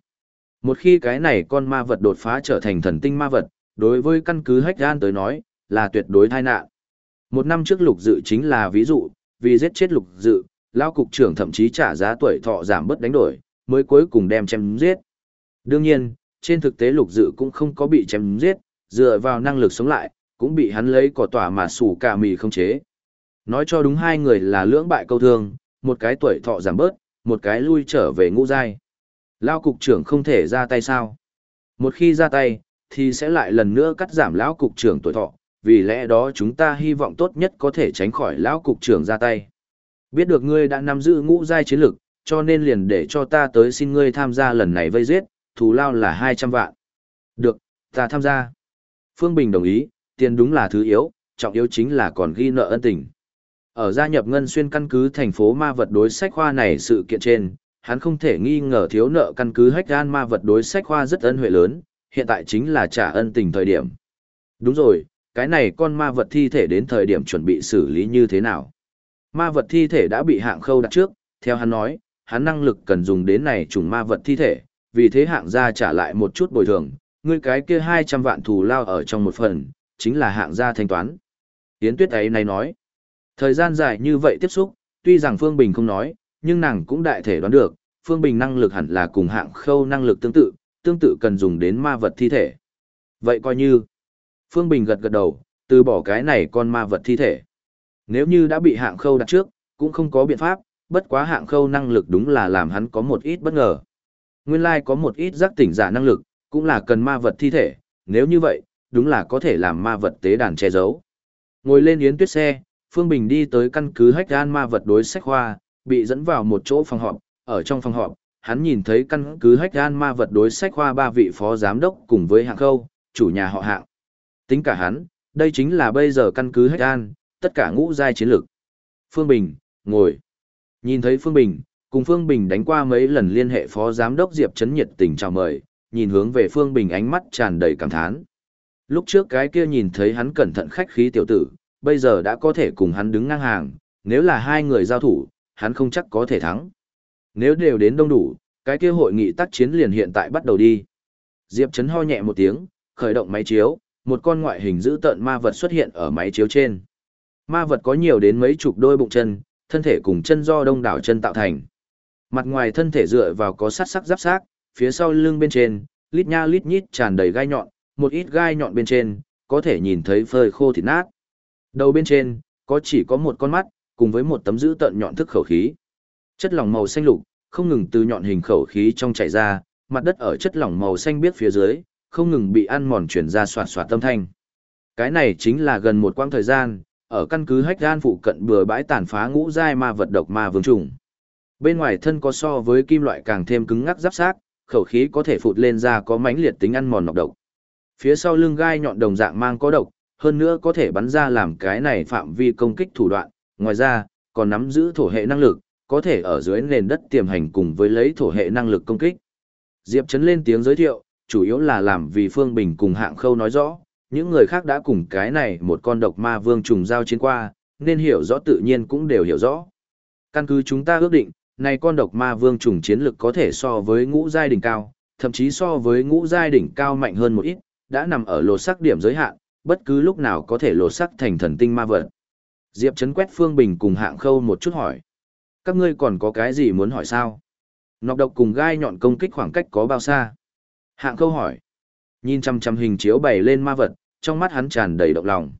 Một khi cái này con ma vật đột phá trở thành thần tinh ma vật, đối với căn cứ hách gan tới nói, là tuyệt đối tai nạn. Một năm trước lục dự chính là ví dụ, vì giết chết lục dự, lao cục trưởng thậm chí trả giá tuổi thọ giảm bớt đánh đổi, mới cuối cùng đem chém giết. Đương nhiên, trên thực tế lục dự cũng không có bị chém giết, dựa vào năng lực sống lại, cũng bị hắn lấy cỏ tỏa mà sủ cả mì không chế. Nói cho đúng hai người là lưỡng bại câu thương, một cái tuổi thọ giảm bớt, một cái lui trở về ngũ giai. Lao cục trưởng không thể ra tay sao? Một khi ra tay, thì sẽ lại lần nữa cắt giảm lão cục trưởng tuổi thọ, vì lẽ đó chúng ta hy vọng tốt nhất có thể tránh khỏi lão cục trưởng ra tay. Biết được ngươi đã nắm giữ ngũ giai chiến lực, cho nên liền để cho ta tới xin ngươi tham gia lần này vây giết, thù lao là 200 vạn. Được, ta tham gia. Phương Bình đồng ý, tiền đúng là thứ yếu, trọng yếu chính là còn ghi nợ ân tình. Ở gia nhập ngân xuyên căn cứ thành phố ma vật đối sách khoa này sự kiện trên, hắn không thể nghi ngờ thiếu nợ căn cứ hách gan ma vật đối sách khoa rất ân huệ lớn, hiện tại chính là trả ân tình thời điểm. Đúng rồi, cái này con ma vật thi thể đến thời điểm chuẩn bị xử lý như thế nào? Ma vật thi thể đã bị hạng khâu đặt trước, theo hắn nói, hắn năng lực cần dùng đến này trùng ma vật thi thể, vì thế hạng gia trả lại một chút bồi thường, ngươi cái kia 200 vạn thù lao ở trong một phần, chính là hạng gia thanh toán. Yến Tuyết ấy này nói, thời gian dài như vậy tiếp xúc, tuy rằng Phương Bình không nói, nhưng nàng cũng đại thể đoán được, Phương Bình năng lực hẳn là cùng hạng khâu năng lực tương tự, tương tự cần dùng đến ma vật thi thể. Vậy coi như, Phương Bình gật gật đầu, từ bỏ cái này con ma vật thi thể. Nếu như đã bị hạng khâu đặt trước, cũng không có biện pháp, bất quá hạng khâu năng lực đúng là làm hắn có một ít bất ngờ. Nguyên lai có một ít giác tỉnh giả năng lực, cũng là cần ma vật thi thể, nếu như vậy, đúng là có thể làm ma vật tế đàn che giấu. Ngồi lên yến tuyết xe, Phương Bình đi tới căn cứ hách gan ma vật đối sách khoa, bị dẫn vào một chỗ phòng họp, ở trong phòng họp, hắn nhìn thấy căn cứ hách gan ma vật đối sách khoa ba vị phó giám đốc cùng với hạng khâu, chủ nhà họ hạng. Tính cả hắn, đây chính là bây giờ căn cứ hết an, tất cả ngũ giai chiến lược. Phương Bình, ngồi. Nhìn thấy Phương Bình, cùng Phương Bình đánh qua mấy lần liên hệ phó giám đốc Diệp Trấn nhiệt tình chào mời, nhìn hướng về Phương Bình ánh mắt tràn đầy cảm thán. Lúc trước cái kia nhìn thấy hắn cẩn thận khách khí tiểu tử, bây giờ đã có thể cùng hắn đứng ngang hàng, nếu là hai người giao thủ, hắn không chắc có thể thắng. Nếu đều đến đông đủ, cái kia hội nghị tác chiến liền hiện tại bắt đầu đi. Diệp Trấn ho nhẹ một tiếng, khởi động máy chiếu, một con ngoại hình dữ tợn ma vật xuất hiện ở máy chiếu trên. Ma vật có nhiều đến mấy chục đôi bụng chân, thân thể cùng chân do đông đảo chân tạo thành. Mặt ngoài thân thể dựa vào có sát sắc giáp xác, phía sau lưng bên trên, lít nha lít nhít tràn đầy gai nhọn, một ít gai nhọn bên trên, có thể nhìn thấy phơi khô thịt nát. Đầu bên trên, có chỉ có một con mắt, cùng với một tấm giữ tận nhọn thức khẩu khí. Chất lỏng màu xanh lục, không ngừng từ nhọn hình khẩu khí trong chảy ra, mặt đất ở chất lỏng màu xanh biết phía dưới, không ngừng bị ăn mòn chuyển ra soạt soạt tâm thanh. Cái này chính là gần một quãng thời gian, ở căn cứ hách gan phụ cận bừa bãi tàn phá ngũ giai ma vật độc ma vương trùng. Bên ngoài thân có so với kim loại càng thêm cứng ngắc giáp sát, khẩu khí có thể phụt lên ra có mãnh liệt tính ăn mòn nọc độc. Phía sau lưng gai nhọn đồng dạng mang có độc, hơn nữa có thể bắn ra làm cái này phạm vi công kích thủ đoạn, ngoài ra, còn nắm giữ thổ hệ năng lực, có thể ở dưới nền đất tiềm hành cùng với lấy thổ hệ năng lực công kích. Diệp Trấn lên tiếng giới thiệu, chủ yếu là làm vì Phương Bình cùng hạng khâu nói rõ, những người khác đã cùng cái này một con độc ma vương trùng giao chiến qua, nên hiểu rõ tự nhiên cũng đều hiểu rõ. Căn cứ chúng ta ước định, này con độc ma vương trùng chiến lực có thể so với ngũ giai đỉnh cao, thậm chí so với ngũ giai đỉnh cao mạnh hơn một ít, đã nằm ở lột sắc điểm giới hạn, bất cứ lúc nào có thể lột sắc thành thần tinh ma vật. Diệp chấn quét Phương Bình cùng hạng khâu một chút hỏi. Các ngươi còn có cái gì muốn hỏi sao? Nọc độc cùng gai nhọn công kích khoảng cách có bao xa? Hạng câu hỏi. Nhìn chăm chăm hình chiếu bày lên ma vật, trong mắt hắn tràn đầy động lòng.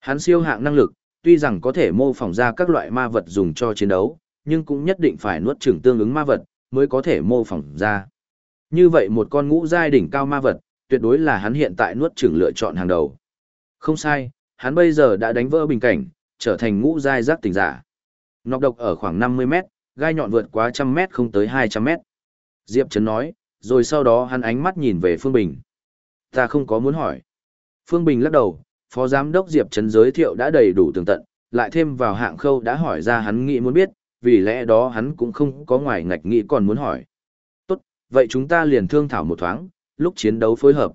Hắn siêu hạng năng lực, tuy rằng có thể mô phỏng ra các loại ma vật dùng cho chiến đấu, nhưng cũng nhất định phải nuốt chửng tương ứng ma vật, mới có thể mô phỏng ra. Như vậy một con ngũ giai đỉnh cao ma vật, tuyệt đối là hắn hiện tại nuốt chửng lựa chọn hàng đầu. Không sai, hắn bây giờ đã đánh vỡ bình cảnh, trở thành ngũ giai giác tỉnh giả. Nọc độc ở khoảng 50 mét, gai nhọn vượt quá trăm mét không tới 200 mét. Diệp Trấn nói, rồi sau đó hắn ánh mắt nhìn về Phương Bình. Ta không có muốn hỏi. Phương Bình lắc đầu, Phó Giám đốc Diệp Trấn giới thiệu đã đầy đủ tường tận, lại thêm vào hạng khâu đã hỏi ra hắn nghĩ muốn biết, vì lẽ đó hắn cũng không có ngoài ngạch nghĩ còn muốn hỏi. Tốt, vậy chúng ta liền thương thảo một thoáng, lúc chiến đấu phối hợp.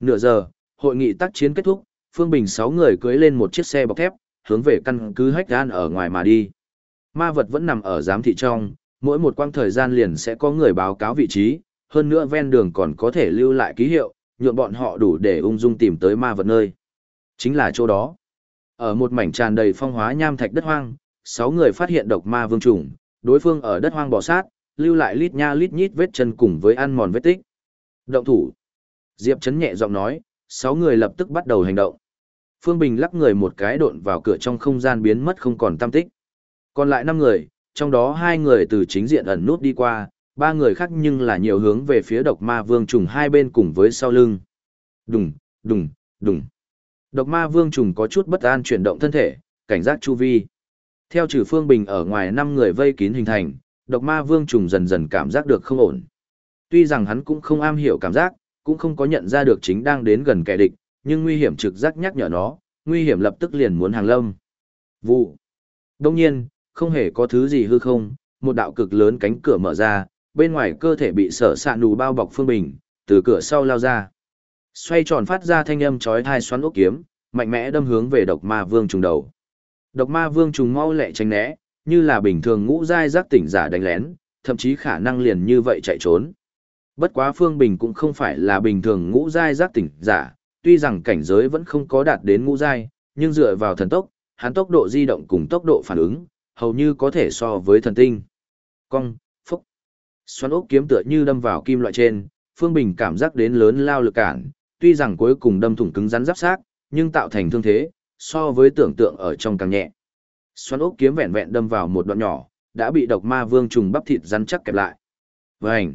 Nửa giờ, hội nghị tác chiến kết thúc, Phương Bình 6 người cưới lên một chiếc xe bọc thép, hướng về căn cứ Hách Gan ở ngoài mà đi. Ma vật vẫn nằm ở giám thị trong, mỗi một quang thời gian liền sẽ có người báo cáo vị trí, hơn nữa ven đường còn có thể lưu lại ký hiệu, nhượng bọn họ đủ để ung dung tìm tới ma vật nơi. Chính là chỗ đó. Ở một mảnh tràn đầy phong hóa nham thạch đất hoang, sáu người phát hiện độc ma vương trùng, đối phương ở đất hoang bò sát, lưu lại lít nha lít nhít vết chân cùng với ăn mòn vết tích. Động thủ. Diệp chấn nhẹ giọng nói, sáu người lập tức bắt đầu hành động. Phương Bình lắc người một cái độn vào cửa trong không gian biến mất không còn tam tích. Còn lại năm người, trong đó hai người từ chính diện ẩn nút đi qua, ba người khác nhưng là nhiều hướng về phía độc ma vương trùng hai bên cùng với sau lưng. Đùng, đùng, đùng. Độc ma vương trùng có chút bất an chuyển động thân thể, cảnh giác chu vi. Theo trừ phương bình ở ngoài năm người vây kín hình thành, độc ma vương trùng dần dần cảm giác được không ổn. Tuy rằng hắn cũng không am hiểu cảm giác, cũng không có nhận ra được chính đang đến gần kẻ địch, nhưng nguy hiểm trực giác nhắc nhở nó, nguy hiểm lập tức liền muốn hàng lâm. Vụ. Đông nhiên, không hề có thứ gì hư không, một đạo cực lớn cánh cửa mở ra, bên ngoài cơ thể bị sở sạ nù bao bọc phương bình, từ cửa sau lao ra. Xoay tròn phát ra thanh âm chói tai xoắn ốc kiếm, mạnh mẽ đâm hướng về độc ma vương trùng đầu. Độc ma vương trùng mau lẹ tránh né, như là bình thường ngũ giai giác tỉnh giả đánh lén, thậm chí khả năng liền như vậy chạy trốn. Bất quá Phương Bình cũng không phải là bình thường ngũ giai giác tỉnh giả, tuy rằng cảnh giới vẫn không có đạt đến ngũ giai, nhưng dựa vào thần tốc, hắn tốc độ di động cùng tốc độ phản ứng, hầu như có thể so với thần tinh. Cong. Xoắn ốc kiếm tựa như đâm vào kim loại trên, Phương Bình cảm giác đến lớn lao lực cản, tuy rằng cuối cùng đâm thủng cứng rắn giáp xác, nhưng tạo thành thương thế, so với tưởng tượng ở trong càng nhẹ. Xoắn ốc kiếm vẹn vẹn đâm vào một đoạn nhỏ, đã bị độc ma vương trùng bắp thịt rắn chắc kẹp lại. Vành.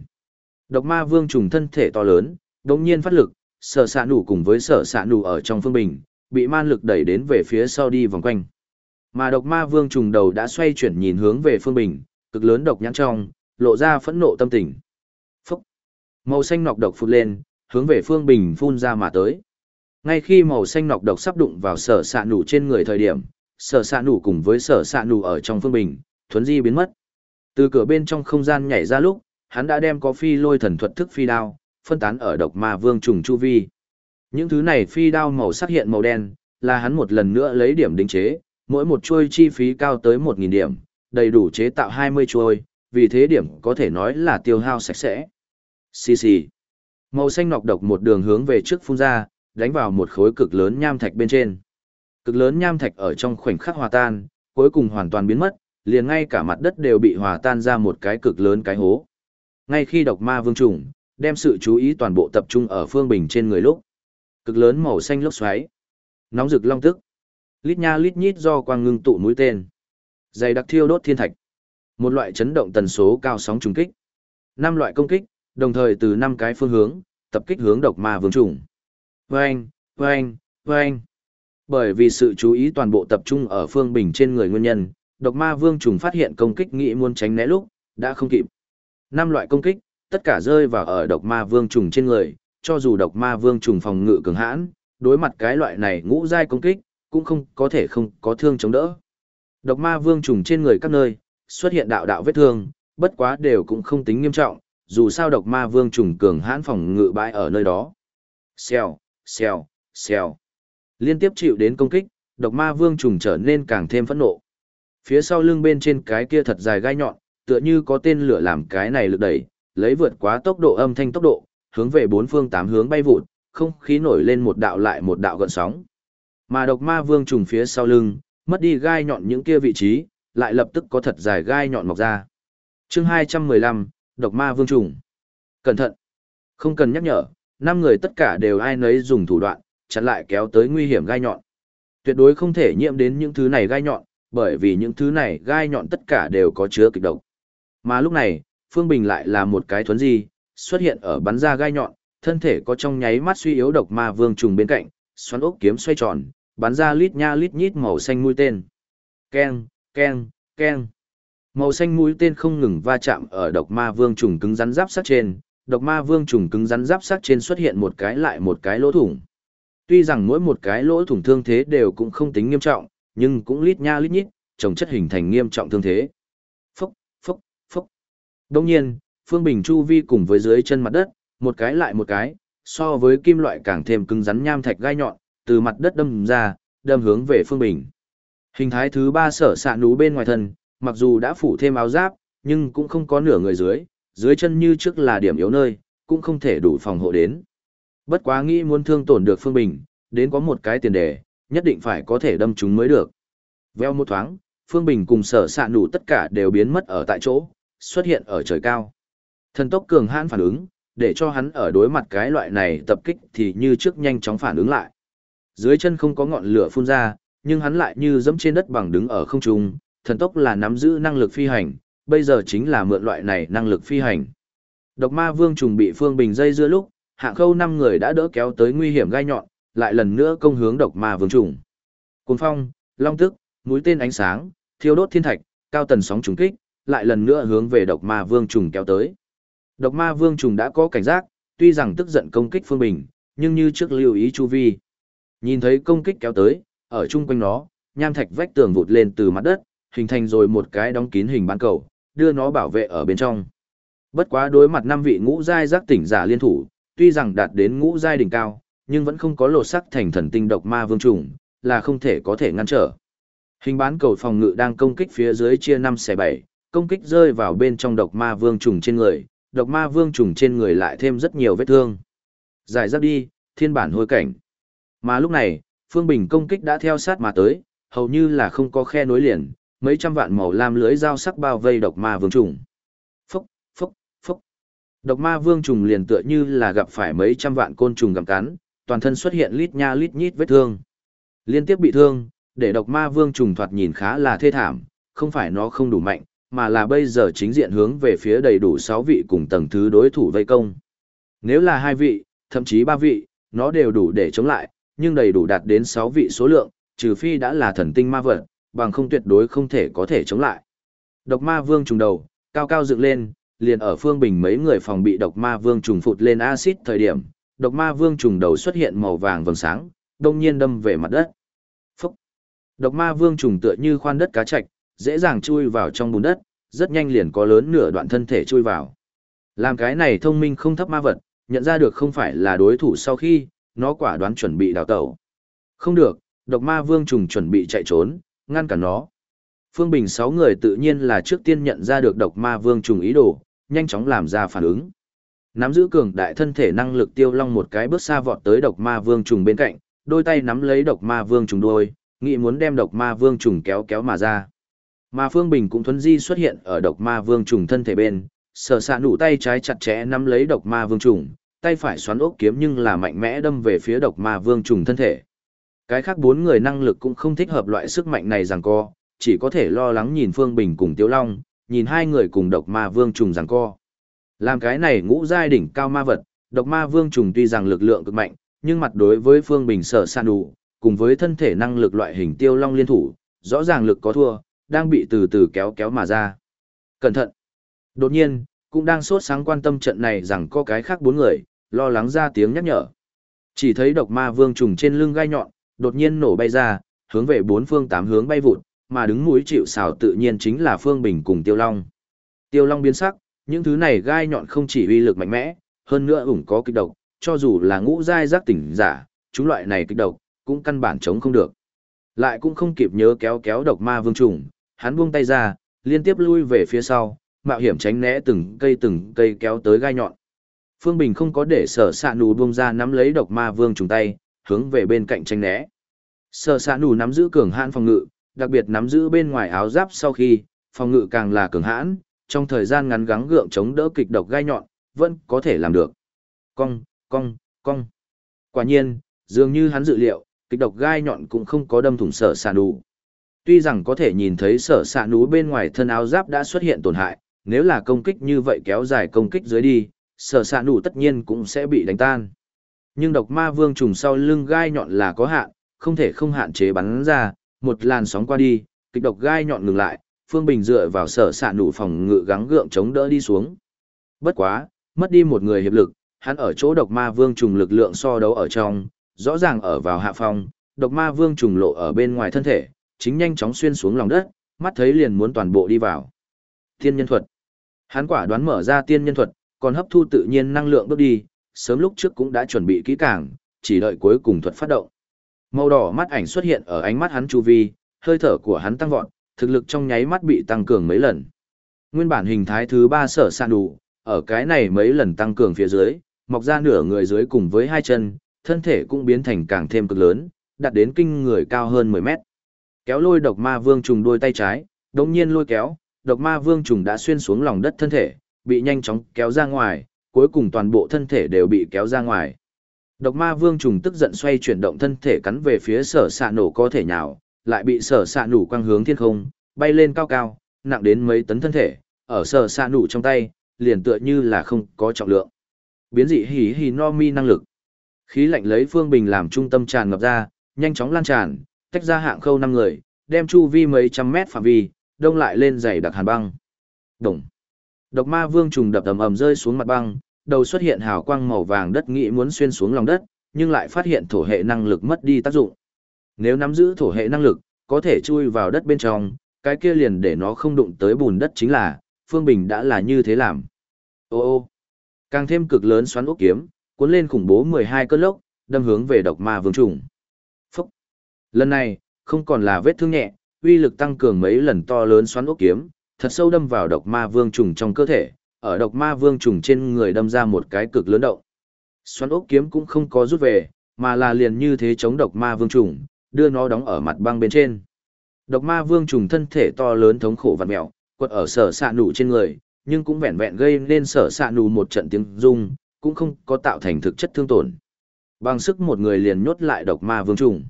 Độc ma vương trùng thân thể to lớn, đống nhiên phát lực, sở xạ nủ cùng với sở xạ nủ ở trong phương bình, bị man lực đẩy đến về phía sau đi vòng quanh. Mà độc ma vương trùng đầu đã xoay chuyển nhìn hướng về phương bình, cực lớn độc nhãn trong, lộ ra phẫn nộ tâm tình. Phúc! Màu xanh nọc độc phụt lên, hướng về phương bình phun ra mà tới. Ngay khi màu xanh nọc độc sắp đụng vào sở xạ nụ trên người thời điểm, sở xạ nụ cùng với sở xạ nụ ở trong phương bình, thuấn di biến mất. Từ cửa bên trong không gian nhảy ra lúc, hắn đã đem có phi lôi thần thuật thức phi đao, phân tán ở độc ma vương trùng chu vi. Những thứ này phi đao màu sắc hiện màu đen, là hắn một lần nữa lấy điểm đính chế, mỗi một chuôi chi phí cao tới 1.000 điểm, đầy đủ chế tạo 20 chuôi, vì thế điểm có thể nói là tiêu hao sạch sẽ. Xì xì. Màu xanh nọc độc một đường hướng về trước phun ra, đánh vào một khối cực lớn nham thạch bên trên. Cực lớn nham thạch ở trong khoảnh khắc hòa tan, cuối cùng hoàn toàn biến mất, liền ngay cả mặt đất đều bị hòa tan ra một cái cực lớn cái hố. Ngay khi độc ma vương trùng, đem sự chú ý toàn bộ tập trung ở phương bình trên người lúc. Cực lớn màu xanh lốc xoáy. Nóng rực long tức. Lít nha lít nhít do quang ngưng tụ mũi tên. Dày đặc thiêu đốt thiên thạch. Một loại chấn động tần số cao sóng trùng kích. Năm loại công kích, đồng thời từ năm cái phương hướng, tập kích hướng độc ma vương trùng. Vâng, vâng, vâng. Bởi vì sự chú ý toàn bộ tập trung ở phương bình trên người nguyên nhân, độc ma vương trùng phát hiện công kích nghĩ muốn tránh né lúc, đã không kịp. Năm loại công kích, tất cả rơi vào ở độc ma vương trùng trên người, cho dù độc ma vương trùng phòng ngự cường hãn, đối mặt cái loại này ngũ giai công kích, cũng không có thể không có thương chống đỡ. Độc ma vương trùng trên người các nơi, xuất hiện đạo đạo vết thương, bất quá đều cũng không tính nghiêm trọng, dù sao độc ma vương trùng cường hãn phòng ngự bãi ở nơi đó. Xèo, xèo, xèo. Liên tiếp chịu đến công kích, độc ma vương trùng trở nên càng thêm phẫn nộ. Phía sau lưng bên trên cái kia thật dài gai nhọn, tựa như có tên lửa làm cái này lực đẩy, lấy vượt quá tốc độ âm thanh tốc độ, hướng về bốn phương tám hướng bay vụt, không khí nổi lên một đạo lại một đạo gợn sóng. Mà độc ma vương trùng phía sau lưng, mất đi gai nhọn những kia vị trí, lại lập tức có thật dài gai nhọn mọc ra. Chương 215, độc ma vương trùng. Cẩn thận! Không cần nhắc nhở, năm người tất cả đều ai nấy dùng thủ đoạn, chặn lại kéo tới nguy hiểm gai nhọn. Tuyệt đối không thể nhiễm đến những thứ này gai nhọn, bởi vì những thứ này gai nhọn tất cả đều có chứa kịch độc. Mà lúc này, Phương Bình lại là một cái thuấn di, xuất hiện ở bắn ra gai nhọn, thân thể có trong nháy mắt suy yếu độc ma vương trùng bên cạnh, xoắn ốc kiếm xoay tròn, bắn ra lít nha lít nhít màu xanh mũi tên. Keng, keng, keng. Màu xanh mũi tên không ngừng va chạm ở độc ma vương trùng cứng rắn giáp sát trên, độc ma vương trùng cứng rắn giáp sát trên xuất hiện một cái lại một cái lỗ thủng. Tuy rằng mỗi một cái lỗ thủng thương thế đều cũng không tính nghiêm trọng, nhưng cũng lít nha lít nhít, trồng chất hình thành nghiêm trọng thương thế. Phốc, phốc, phốc. Đông nhiên, Phương Bình Chu Vi cùng với dưới chân mặt đất, một cái lại một cái, so với kim loại càng thêm cứng rắn nham thạch gai nhọn, từ mặt đất đâm ra, đâm hướng về Phương Bình. Hình thái thứ ba sở sạ nú bên ngoài thân, mặc dù đã phủ thêm áo giáp, nhưng cũng không có nửa người dưới, dưới chân như trước là điểm yếu nơi, cũng không thể đủ phòng hộ đến. Bất quá nghĩ muốn thương tổn được Phương Bình, đến có một cái tiền đề, nhất định phải có thể đâm chúng mới được. Veo một thoáng, Phương Bình cùng sở sạ nụ tất cả đều biến mất ở tại chỗ, xuất hiện ở trời cao. Thần tốc cường hãn phản ứng, để cho hắn ở đối mặt cái loại này tập kích thì như trước nhanh chóng phản ứng lại. Dưới chân không có ngọn lửa phun ra, nhưng hắn lại như dẫm trên đất bằng đứng ở không trung, thần tốc là nắm giữ năng lực phi hành, bây giờ chính là mượn loại này năng lực phi hành. Độc ma vương trùng bị Phương Bình dây giữa lúc, hạng khâu năm người đã đỡ kéo tới nguy hiểm gai nhọn, lại lần nữa công hướng độc ma vương trùng. Cuồng phong, long tức, mũi tên ánh sáng, thiêu đốt thiên thạch, cao tần sóng trùng kích, lại lần nữa hướng về độc ma vương trùng kéo tới. Độc ma vương trùng đã có cảnh giác, tuy rằng tức giận công kích Phương Bình, nhưng như trước lưu ý chu vi. Nhìn thấy công kích kéo tới, ở chung quanh nó, nham thạch vách tường vụt lên từ mặt đất, hình thành rồi một cái đóng kín hình bán cầu, đưa nó bảo vệ ở bên trong. Bất quá đối mặt năm vị ngũ giai giác tỉnh giả liên thủ, tuy rằng đạt đến ngũ giai đỉnh cao, nhưng vẫn không có lột sắc thành thần tinh độc ma vương trùng, là không thể có thể ngăn trở. Hình bán cầu phòng ngự đang công kích phía dưới chia 5 xe 7, công kích rơi vào bên trong độc ma vương trùng trên người, độc ma vương trùng trên người lại thêm rất nhiều vết thương. Giải rác đi, thiên bản hôi cảnh. Mà lúc này, Phương Bình công kích đã theo sát mà tới, hầu như là không có khe nối liền, mấy trăm vạn màu lam lưới dao sắc bao vây độc ma vương trùng. Phốc, phốc, phốc. Độc ma vương trùng liền tựa như là gặp phải mấy trăm vạn côn trùng gặm cắn, toàn thân xuất hiện lít nha lít nhít vết thương. Liên tiếp bị thương, để độc ma vương trùng thoạt nhìn khá là thê thảm, không phải nó không đủ mạnh, mà là bây giờ chính diện hướng về phía đầy đủ 6 vị cùng tầng thứ đối thủ vây công. Nếu là hai vị, thậm chí ba vị, nó đều đủ để chống lại, nhưng đầy đủ đạt đến 6 vị số lượng, trừ phi đã là thần tinh ma vật, bằng không tuyệt đối không thể có thể chống lại. Độc ma vương trùng đầu, cao cao dựng lên, liền ở phương bình mấy người phòng bị độc ma vương trùng phụt lên axit thời điểm, độc ma vương trùng đầu xuất hiện màu vàng vầng sáng, đông nhiên đâm về mặt đất. Phúc! Độc ma vương trùng tựa như khoan đất cá chạch, dễ dàng chui vào trong bùn đất, rất nhanh liền có lớn nửa đoạn thân thể chui vào. Làm cái này thông minh không thấp ma vật, nhận ra được không phải là đối thủ sau khi, nó quả đoán chuẩn bị đào tẩu. Không được, độc ma vương trùng chuẩn bị chạy trốn, ngăn cản nó. Phương Bình sáu người tự nhiên là trước tiên nhận ra được độc ma vương trùng ý đồ, nhanh chóng làm ra phản ứng. Nắm giữ cường đại thân thể năng lực tiêu long một cái bước xa vọt tới độc ma vương trùng bên cạnh, đôi tay nắm lấy độc ma vương trùng đuôi, nghĩ muốn đem độc ma vương trùng kéo kéo mà ra. Mà Phương Bình cũng thuấn di xuất hiện ở độc ma vương trùng thân thể bên, sở sạ nụ tay trái chặt chẽ nắm lấy độc ma vương trùng, tay phải xoắn ốc kiếm nhưng là mạnh mẽ đâm về phía độc ma vương trùng thân thể. Cái khác bốn người năng lực cũng không thích hợp loại sức mạnh này rằng co, chỉ có thể lo lắng nhìn Phương Bình cùng Tiếu Long, nhìn hai người cùng độc ma vương trùng rằng co. Làm cái này ngũ giai đỉnh cao ma vật, độc ma vương trùng tuy rằng lực lượng cực mạnh, nhưng mặt đối với Phương Bình sở san đủ, cùng với thân thể năng lực loại hình Tiêu Long liên thủ, rõ ràng lực có thua, đang bị từ từ kéo kéo mà ra. Cẩn thận! Đột nhiên, cũng đang sốt sáng quan tâm trận này rằng có cái khác bốn người, lo lắng ra tiếng nhắc nhở. Chỉ thấy độc ma vương trùng trên lưng gai nhọn, đột nhiên nổ bay ra, hướng về bốn phương tám hướng bay vụt, mà đứng mũi chịu xào tự nhiên chính là Phương Bình cùng Tiêu Long. Tiêu Long biến sắc, những thứ này gai nhọn không chỉ uy lực mạnh mẽ, hơn nữa ủng có kịch độc, cho dù là ngũ giai giác tỉnh giả, chúng loại này kịch độc, cũng căn bản chống không được. Lại cũng không kịp nhớ kéo kéo độc ma vương trùng, hắn buông tay ra, liên tiếp lui về phía sau, mạo hiểm tránh né từng cây từng cây kéo tới gai nhọn. Phương Bình không có để sở sạ nù buông ra nắm lấy độc ma vương trùng tay, hướng về bên cạnh tránh né. Sở sạ nù nắm giữ cường hãn phòng ngự, đặc biệt nắm giữ bên ngoài áo giáp sau khi, phòng ngự càng là cường hãn, trong thời gian ngắn gắng gượng chống đỡ kịch độc gai nhọn, vẫn có thể làm được. Cong, cong, cong. Quả nhiên, dường như hắn dự liệu, kịch độc gai nhọn cũng không có đâm thủng sở xạ nù. Tuy rằng có thể nhìn thấy sở xạ nú bên ngoài thân áo giáp đã xuất hiện tổn hại, nếu là công kích như vậy kéo dài công kích dưới đi, sở xạ nụ tất nhiên cũng sẽ bị đánh tan. Nhưng độc ma vương trùng sau lưng gai nhọn là có hạn, không thể không hạn chế bắn ra, một làn sóng qua đi, kịch độc gai nhọn ngừng lại, Phương Bình dựa vào sở xạ nụ phòng ngự gắng gượng chống đỡ đi xuống. Bất quá, mất đi một người hiệp lực, hắn ở chỗ độc ma vương trùng lực lượng so đấu ở trong, rõ ràng ở vào hạ phong, độc ma vương trùng lộ ở bên ngoài thân thể, chính nhanh chóng xuyên xuống lòng đất, mắt thấy liền muốn toàn bộ đi vào. Tiên nhân thuật. Hắn quả đoán mở ra tiên nhân thuật, còn hấp thu tự nhiên năng lượng bước đi, sớm lúc trước cũng đã chuẩn bị kỹ càng, chỉ đợi cuối cùng thuật phát động. Màu đỏ mắt ảnh xuất hiện ở ánh mắt hắn chu vi, hơi thở của hắn tăng vọt, thực lực trong nháy mắt bị tăng cường mấy lần. Nguyên bản hình thái thứ ba sở sạn đủ, ở cái này mấy lần tăng cường phía dưới, mọc ra nửa người dưới cùng với hai chân, thân thể cũng biến thành càng thêm cực lớn, đạt đến kinh người cao hơn 10 mét. Kéo lôi độc ma vương trùng đôi tay trái, đồng nhiên lôi kéo, độc ma vương trùng đã xuyên xuống lòng đất thân thể, bị nhanh chóng kéo ra ngoài, cuối cùng toàn bộ thân thể đều bị kéo ra ngoài. Độc ma vương trùng tức giận xoay chuyển động thân thể cắn về phía sở xạ nổ có thể nhào, lại bị sở xạ nổ quang hướng thiên không, bay lên cao cao, nặng đến mấy tấn thân thể, ở sở xạ nổ trong tay, liền tựa như là không có trọng lượng. Biến dị hỉ hỉ no mi năng lực. Khí lạnh lấy phương bình làm trung tâm tràn ngập ra, nhanh chóng lan tràn, tách ra hạng khâu năm người, đem chu vi mấy trăm mét phạm vi, đông lại lên dày đặc hàn băng. Đồng. Độc ma vương trùng đập ầm ầm rơi xuống mặt băng, đầu xuất hiện hào quang màu vàng đất nghĩ muốn xuyên xuống lòng đất, nhưng lại phát hiện thổ hệ năng lực mất đi tác dụng. Nếu nắm giữ thổ hệ năng lực, có thể chui vào đất bên trong, cái kia liền để nó không đụng tới bùn đất chính là, Phương Bình đã là như thế làm. Ô ô, càng thêm cực lớn xoắn ốc kiếm, cuốn lên khủng bố 12 cơn lốc, đâm hướng về độc ma vương trùng. Phúc! Lần này, không còn là vết thương nhẹ, uy lực tăng cường mấy lần to lớn xoắn ốc kiếm, thật sâu đâm vào độc ma vương trùng trong cơ thể, ở độc ma vương trùng trên người đâm ra một cái cực lớn động. Xoắn ốc kiếm cũng không có rút về, mà là liền như thế chống độc ma vương trùng, đưa nó đóng ở mặt băng bên trên. Độc ma vương trùng thân thể to lớn thống khổ vặn mẹo, quật ở sở xạ nụ trên người, nhưng cũng vẹn vẹn gây nên sở xạ nụ một trận tiếng rung, cũng không có tạo thành thực chất thương tổn. Bằng sức một người liền nhốt lại độc ma vương trùng.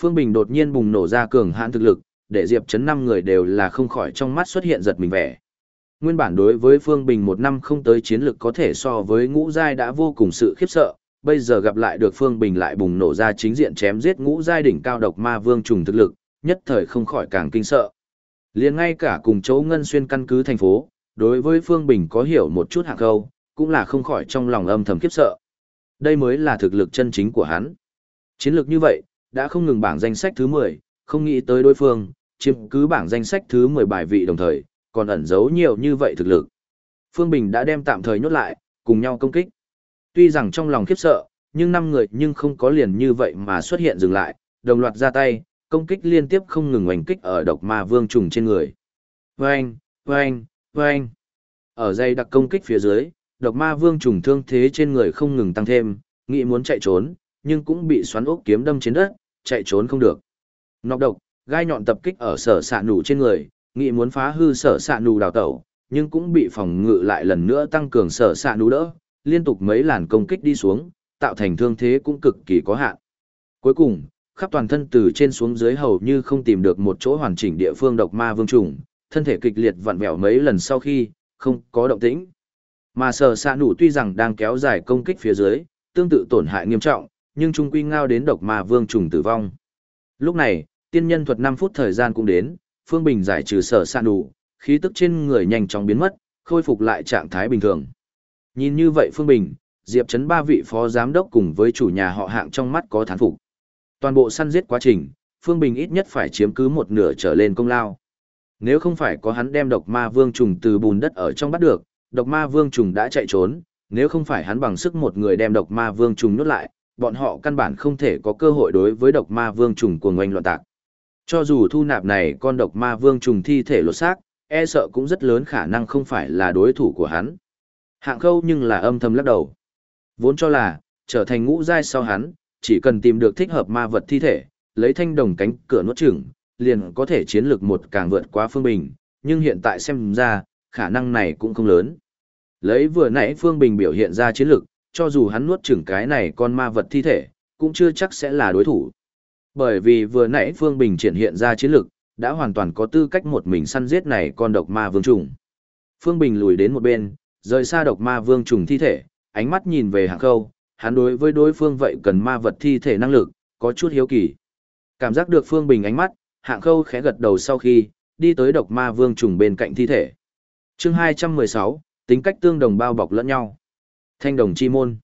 Phương Bình đột nhiên bùng nổ ra cường hãn thực lực, để Diệp Trấn năm người đều là không khỏi trong mắt xuất hiện giật mình vẻ. Nguyên bản đối với Phương Bình một năm không tới chiến lực có thể so với ngũ giai đã vô cùng sự khiếp sợ, bây giờ gặp lại được Phương Bình lại bùng nổ ra chính diện chém giết ngũ giai đỉnh cao độc ma vương trùng thực lực, nhất thời không khỏi càng kinh sợ. Liền ngay cả cùng chỗ ngân xuyên căn cứ thành phố, đối với Phương Bình có hiểu một chút hạng câu, cũng là không khỏi trong lòng âm thầm khiếp sợ. Đây mới là thực lực chân chính của hắn. Chiến lược như vậy, đã không ngừng bảng danh sách thứ 10, không nghĩ tới đối phương, chiếm cứ bảng danh sách thứ 10 bài vị đồng thời, còn ẩn giấu nhiều như vậy thực lực. Phương Bình đã đem tạm thời nhốt lại, cùng nhau công kích. Tuy rằng trong lòng khiếp sợ, nhưng năm người nhưng không có liền như vậy mà xuất hiện dừng lại, đồng loạt ra tay, công kích liên tiếp không ngừng oanh kích ở độc ma vương trùng trên người. Vâng, vâng, vâng. Ở dây đặc công kích phía dưới, độc ma vương trùng thương thế trên người không ngừng tăng thêm, nghĩ muốn chạy trốn, nhưng cũng bị xoắn ốc kiếm đâm trên đất, chạy trốn không được. Nọc độc, gai nhọn tập kích ở sở xạ nụ trên người, nghị muốn phá hư sở xạ nụ đào tẩu, nhưng cũng bị phòng ngự lại lần nữa tăng cường sở xạ nụ đỡ, liên tục mấy làn công kích đi xuống, tạo thành thương thế cũng cực kỳ có hạn. Cuối cùng, khắp toàn thân từ trên xuống dưới hầu như không tìm được một chỗ hoàn chỉnh địa phương độc ma vương trùng, thân thể kịch liệt vặn vẹo mấy lần sau khi, không có động tĩnh. Mà sở xạ nụ tuy rằng đang kéo dài công kích phía dưới, tương tự tổn hại nghiêm trọng, nhưng trung quy ngao đến độc ma vương trùng tử vong. Lúc này, tiên nhân thuật 5 phút thời gian cũng đến, Phương Bình giải trừ sở sạn đủ, khí tức trên người nhanh chóng biến mất, khôi phục lại trạng thái bình thường. Nhìn như vậy Phương Bình, Diệp Trấn ba vị phó giám đốc cùng với chủ nhà họ hạng trong mắt có thán phục. Toàn bộ săn giết quá trình, Phương Bình ít nhất phải chiếm cứ một nửa trở lên công lao. Nếu không phải có hắn đem độc ma vương trùng từ bùn đất ở trong bắt được, độc ma vương trùng đã chạy trốn, nếu không phải hắn bằng sức một người đem độc ma vương trùng nuốt lại, bọn họ căn bản không thể có cơ hội đối với độc ma vương trùng của ngoanh loạn tạc. Cho dù thu nạp này con độc ma vương trùng thi thể lột xác, e sợ cũng rất lớn khả năng không phải là đối thủ của hắn. Hạng khâu nhưng là âm thầm lắc đầu. Vốn cho là, trở thành ngũ giai sau hắn, chỉ cần tìm được thích hợp ma vật thi thể, lấy thanh đồng cánh cửa nuốt chửng, liền có thể chiến lược một càng vượt qua phương bình, nhưng hiện tại xem ra, khả năng này cũng không lớn. Lấy vừa nãy Phương Bình biểu hiện ra chiến lược cho dù hắn nuốt chửng cái này con ma vật thi thể, cũng chưa chắc sẽ là đối thủ. Bởi vì vừa nãy Phương Bình triển hiện ra chiến lực, đã hoàn toàn có tư cách một mình săn giết này con độc ma vương trùng. Phương Bình lùi đến một bên, rời xa độc ma vương trùng thi thể, ánh mắt nhìn về hạng khâu, hắn đối với đối phương vậy cần ma vật thi thể năng lực, có chút hiếu kỳ. Cảm giác được Phương Bình ánh mắt, hạng khâu khẽ gật đầu sau khi, đi tới độc ma vương trùng bên cạnh thi thể. chương 216, tính cách tương đồng bao bọc lẫn nhau. Thanh đồng chi môn.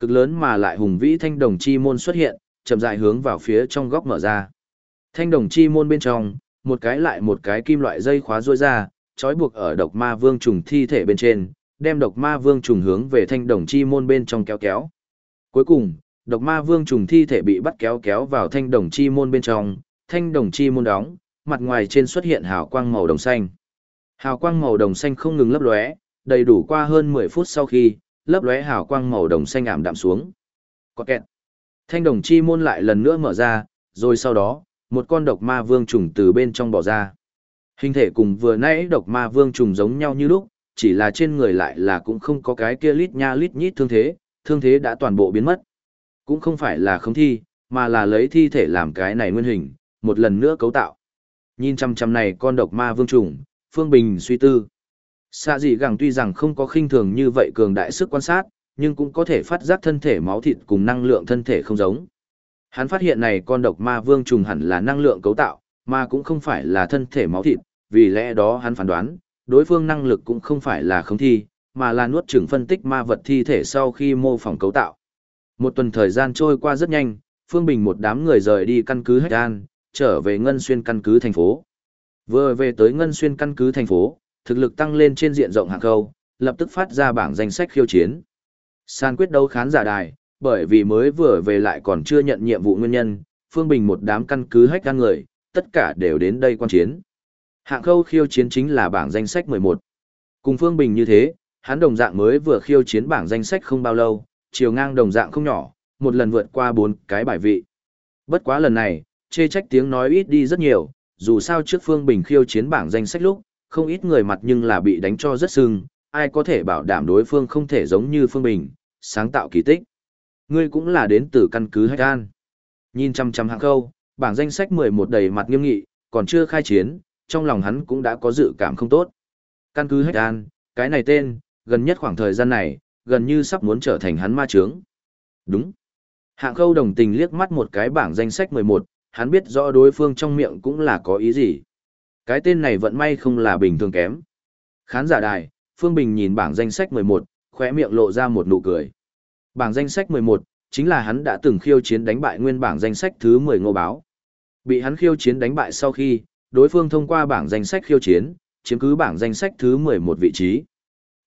Cực lớn mà lại hùng vĩ thanh đồng chi môn xuất hiện, chậm rãi hướng vào phía trong góc mở ra. Thanh đồng chi môn bên trong, một cái lại một cái kim loại dây khóa rôi ra, trói buộc ở độc ma vương trùng thi thể bên trên, đem độc ma vương trùng hướng về thanh đồng chi môn bên trong kéo kéo. Cuối cùng, độc ma vương trùng thi thể bị bắt kéo kéo vào thanh đồng chi môn bên trong, thanh đồng chi môn đóng, mặt ngoài trên xuất hiện hào quang màu đồng xanh. Hào quang màu đồng xanh không ngừng lấp lóe, đầy đủ qua hơn 10 phút sau khi, lấp lóe hào quang màu đồng xanh ảm đạm xuống. Có kẹt. Thanh đồng chi môn lại lần nữa mở ra, rồi sau đó, một con độc ma vương trùng từ bên trong bỏ ra. Hình thể cùng vừa nãy độc ma vương trùng giống nhau như lúc, chỉ là trên người lại là cũng không có cái kia lít nha lít nhít thương thế, thương thế đã toàn bộ biến mất. Cũng không phải là không thi, mà là lấy thi thể làm cái này nguyên hình, một lần nữa cấu tạo. Nhìn chăm chăm này con độc ma vương trùng, Phương Bình suy tư. Xạ dị gẳng tuy rằng không có khinh thường như vậy cường đại sức quan sát, nhưng cũng có thể phát giác thân thể máu thịt cùng năng lượng thân thể không giống. Hắn phát hiện này con độc ma vương trùng hẳn là năng lượng cấu tạo, mà cũng không phải là thân thể máu thịt, vì lẽ đó hắn phán đoán, đối phương năng lực cũng không phải là không thi, mà là nuốt chửng phân tích ma vật thi thể sau khi mô phỏng cấu tạo. Một tuần thời gian trôi qua rất nhanh, Phương Bình một đám người rời đi căn cứ Hách An, trở về Ngân Xuyên căn cứ thành phố. Vừa về tới Ngân Xuyên căn cứ thành phố, thực lực tăng lên trên diện rộng hạng khâu, lập tức phát ra bảng danh sách khiêu chiến. San quyết đấu khán giả đài, bởi vì mới vừa về lại còn chưa nhận nhiệm vụ nguyên nhân, Phương Bình một đám căn cứ hách gan người, tất cả đều đến đây quan chiến. Hạng khâu khiêu chiến chính là bảng danh sách 11. Cùng Phương Bình như thế, hắn đồng dạng mới vừa khiêu chiến bảng danh sách không bao lâu, chiều ngang đồng dạng không nhỏ, một lần vượt qua bốn cái bài vị. Bất quá lần này, chê trách tiếng nói ít đi rất nhiều, dù sao trước Phương Bình khiêu chiến bảng danh sách lúc, không ít người mặt nhưng là bị đánh cho rất sưng, ai có thể bảo đảm đối phương không thể giống như Phương Bình, sáng tạo kỳ tích. Ngươi cũng là đến từ căn cứ Hạch An. Nhìn chăm chăm hạng câu, bảng danh sách 11 đầy mặt nghiêm nghị, còn chưa khai chiến, trong lòng hắn cũng đã có dự cảm không tốt. Căn cứ Hạch An, cái này tên, gần nhất khoảng thời gian này, gần như sắp muốn trở thành hắn ma trướng. Đúng. Hạng khâu đồng tình liếc mắt một cái bảng danh sách 11, hắn biết rõ đối phương trong miệng cũng là có ý gì. Cái tên này vận may không là bình thường kém. Khán giả đài, Phương Bình nhìn bảng danh sách 11, khóe miệng lộ ra một nụ cười. Bảng danh sách 11, chính là hắn đã từng khiêu chiến đánh bại nguyên bảng danh sách thứ 10 ngô báo. Bị hắn khiêu chiến đánh bại sau khi, đối phương thông qua bảng danh sách khiêu chiến, chiếm cứ bảng danh sách thứ 11 vị trí.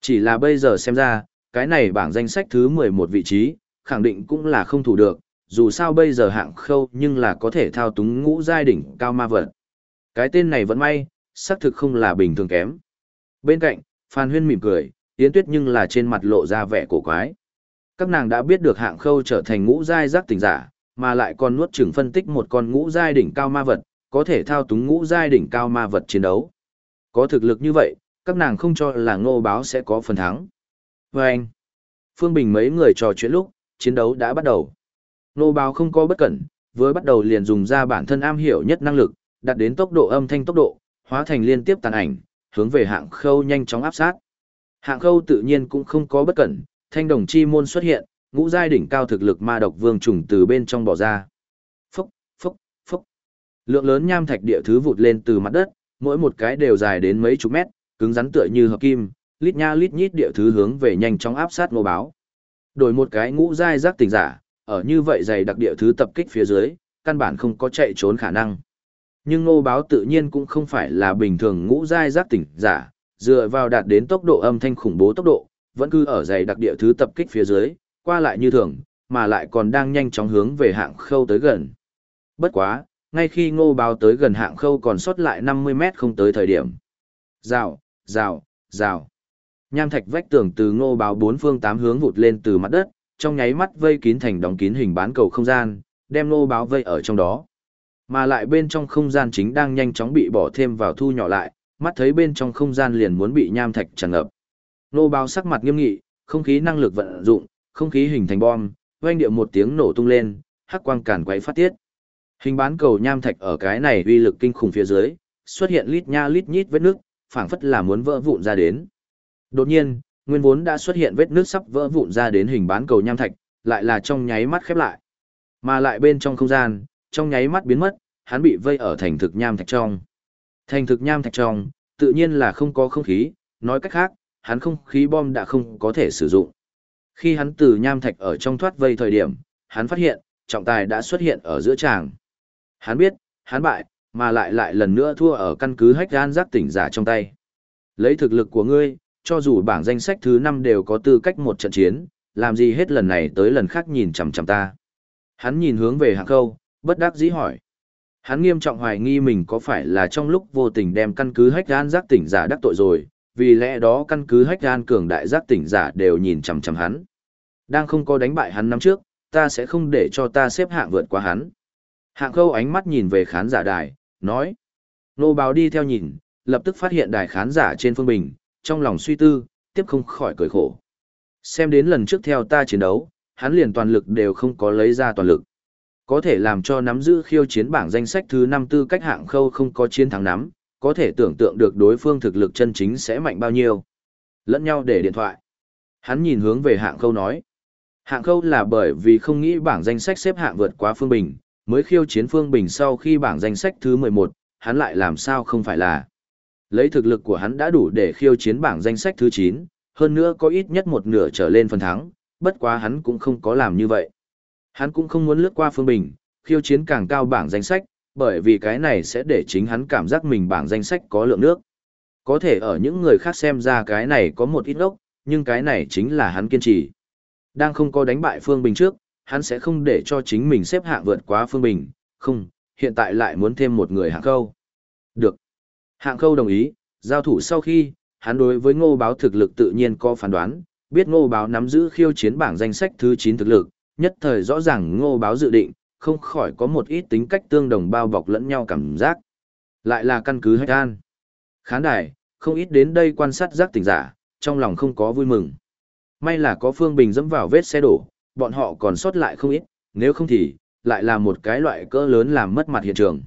Chỉ là bây giờ xem ra, cái này bảng danh sách thứ 11 vị trí, khẳng định cũng là không thủ được, dù sao bây giờ hạng khâu nhưng là có thể thao túng ngũ giai đỉnh cao ma vật. Cái tên này vẫn may, xác thực không là bình thường kém. Bên cạnh, Phan Huyên mỉm cười, Yến Tuyết nhưng là trên mặt lộ ra vẻ cổ quái. Các nàng đã biết được hạng khâu trở thành ngũ giai giác tỉnh giả, mà lại còn nuốt chửng phân tích một con ngũ giai đỉnh cao ma vật, có thể thao túng ngũ giai đỉnh cao ma vật chiến đấu. Có thực lực như vậy, các nàng không cho là ngô báo sẽ có phần thắng. Và anh, Phương Bình mấy người trò chuyện lúc, chiến đấu đã bắt đầu. Ngô báo không có bất cẩn, với bắt đầu liền dùng ra bản thân am hiểu nhất năng lực, đạt đến tốc độ âm thanh tốc độ, hóa thành liên tiếp tàn ảnh, hướng về hạng khâu nhanh chóng áp sát. Hạng khâu tự nhiên cũng không có bất cẩn, thanh đồng chi môn xuất hiện, ngũ giai đỉnh cao thực lực ma độc vương trùng từ bên trong bỏ ra. Phúc, phúc, phúc. Lượng lớn nham thạch địa thứ vụt lên từ mặt đất, mỗi một cái đều dài đến mấy chục mét, cứng rắn tựa như hợp kim, lít nha lít nhít địa thứ hướng về nhanh chóng áp sát ngô báo. Đổi một cái ngũ giai giác tỉnh giả, ở như vậy dày đặc địa thứ tập kích phía dưới, căn bản không có chạy trốn khả năng. Nhưng ngô báo tự nhiên cũng không phải là bình thường ngũ giai giác tỉnh giả, dựa vào đạt đến tốc độ âm thanh khủng bố tốc độ, vẫn cứ ở dày đặc địa thứ tập kích phía dưới, qua lại như thường, mà lại còn đang nhanh chóng hướng về hạng khâu tới gần. Bất quá, ngay khi ngô báo tới gần hạng khâu còn sót lại 50 mét không tới thời điểm. Rào, rào, rào. Nham thạch vách tường từ ngô báo bốn phương tám hướng vụt lên từ mặt đất, trong nháy mắt vây kín thành đóng kín hình bán cầu không gian, đem ngô báo vây ở trong đó. Mà lại bên trong không gian chính đang nhanh chóng bị bỏ thêm vào thu nhỏ lại, mắt thấy bên trong không gian liền muốn bị nham thạch tràn ngập. Nô báo sắc mặt nghiêm nghị, không khí năng lực vận dụng, không khí hình thành bom, oanh điệu một tiếng nổ tung lên, hắc quang càn quấy phát tiết. Hình bán cầu nham thạch ở cái này uy lực kinh khủng phía dưới, xuất hiện lít nha lít nhít vết nước, phảng phất là muốn vỡ vụn ra đến. Đột nhiên, nguyên vốn đã xuất hiện vết nước sắp vỡ vụn ra đến hình bán cầu nham thạch, lại là trong nháy mắt khép lại. Mà lại bên trong không gian, trong nháy mắt biến mất, hắn bị vây ở thành thực nham thạch trong. Thành thực nham thạch trong, tự nhiên là không có không khí, nói cách khác, hắn không khí bom đã không có thể sử dụng. Khi hắn từ nham thạch ở trong thoát vây thời điểm, hắn phát hiện, trọng tài đã xuất hiện ở giữa tràng. Hắn biết, hắn bại, mà lại lại lần nữa thua ở căn cứ hách gan giác tỉnh giả trong tay. Lấy thực lực của ngươi, cho dù bảng danh sách thứ 5 đều có tư cách một trận chiến, làm gì hết lần này tới lần khác nhìn chằm chằm ta. Hắn nhìn hướng về hạng khâu, bất đắc dĩ hỏi. Hắn nghiêm trọng hoài nghi mình có phải là trong lúc vô tình đem căn cứ hách gan giác tỉnh giả đắc tội rồi, vì lẽ đó căn cứ hách gan cường đại giác tỉnh giả đều nhìn chằm chằm hắn. Đang không có đánh bại hắn năm trước, ta sẽ không để cho ta xếp hạng vượt qua hắn. Hạng khâu ánh mắt nhìn về khán giả đài, nói. Nô báo đi theo nhìn, lập tức phát hiện đài khán giả trên phương bình, trong lòng suy tư, tiếp không khỏi cười khổ. Xem đến lần trước theo ta chiến đấu, hắn liền toàn lực đều không có lấy ra toàn lực. Có thể làm cho nắm giữ khiêu chiến bảng danh sách thứ năm tư cách hạng khâu không có chiến thắng nắm, có thể tưởng tượng được đối phương thực lực chân chính sẽ mạnh bao nhiêu. Lẫn nhau để điện thoại. Hắn nhìn hướng về hạng khâu nói. Hạng khâu là bởi vì không nghĩ bảng danh sách xếp hạng vượt quá Phương Bình, mới khiêu chiến Phương Bình sau khi bảng danh sách thứ 11, hắn lại làm sao không phải là. Lấy thực lực của hắn đã đủ để khiêu chiến bảng danh sách thứ 9, hơn nữa có ít nhất một nửa trở lên phần thắng, bất quá hắn cũng không có làm như vậy. Hắn cũng không muốn lướt qua Phương Bình, khiêu chiến càng cao bảng danh sách, bởi vì cái này sẽ để chính hắn cảm giác mình bảng danh sách có lượng nước. Có thể ở những người khác xem ra cái này có một ít ốc, nhưng cái này chính là hắn kiên trì. Đang không có đánh bại Phương Bình trước, hắn sẽ không để cho chính mình xếp hạng vượt quá Phương Bình, không, hiện tại lại muốn thêm một người hạng khâu. Được. Hạng khâu đồng ý, giao thủ sau khi, hắn đối với ngô báo thực lực tự nhiên có phán đoán, biết ngô báo nắm giữ khiêu chiến bảng danh sách thứ 9 thực lực, nhất thời rõ ràng ngô báo dự định, không khỏi có một ít tính cách tương đồng bao bọc lẫn nhau cảm giác. Lại là căn cứ hạch an. Khán đài, không ít đến đây quan sát giác tỉnh giả, trong lòng không có vui mừng. May là có Phương Bình dẫm vào vết xe đổ, bọn họ còn sót lại không ít, nếu không thì, lại là một cái loại cỡ lớn làm mất mặt hiện trường.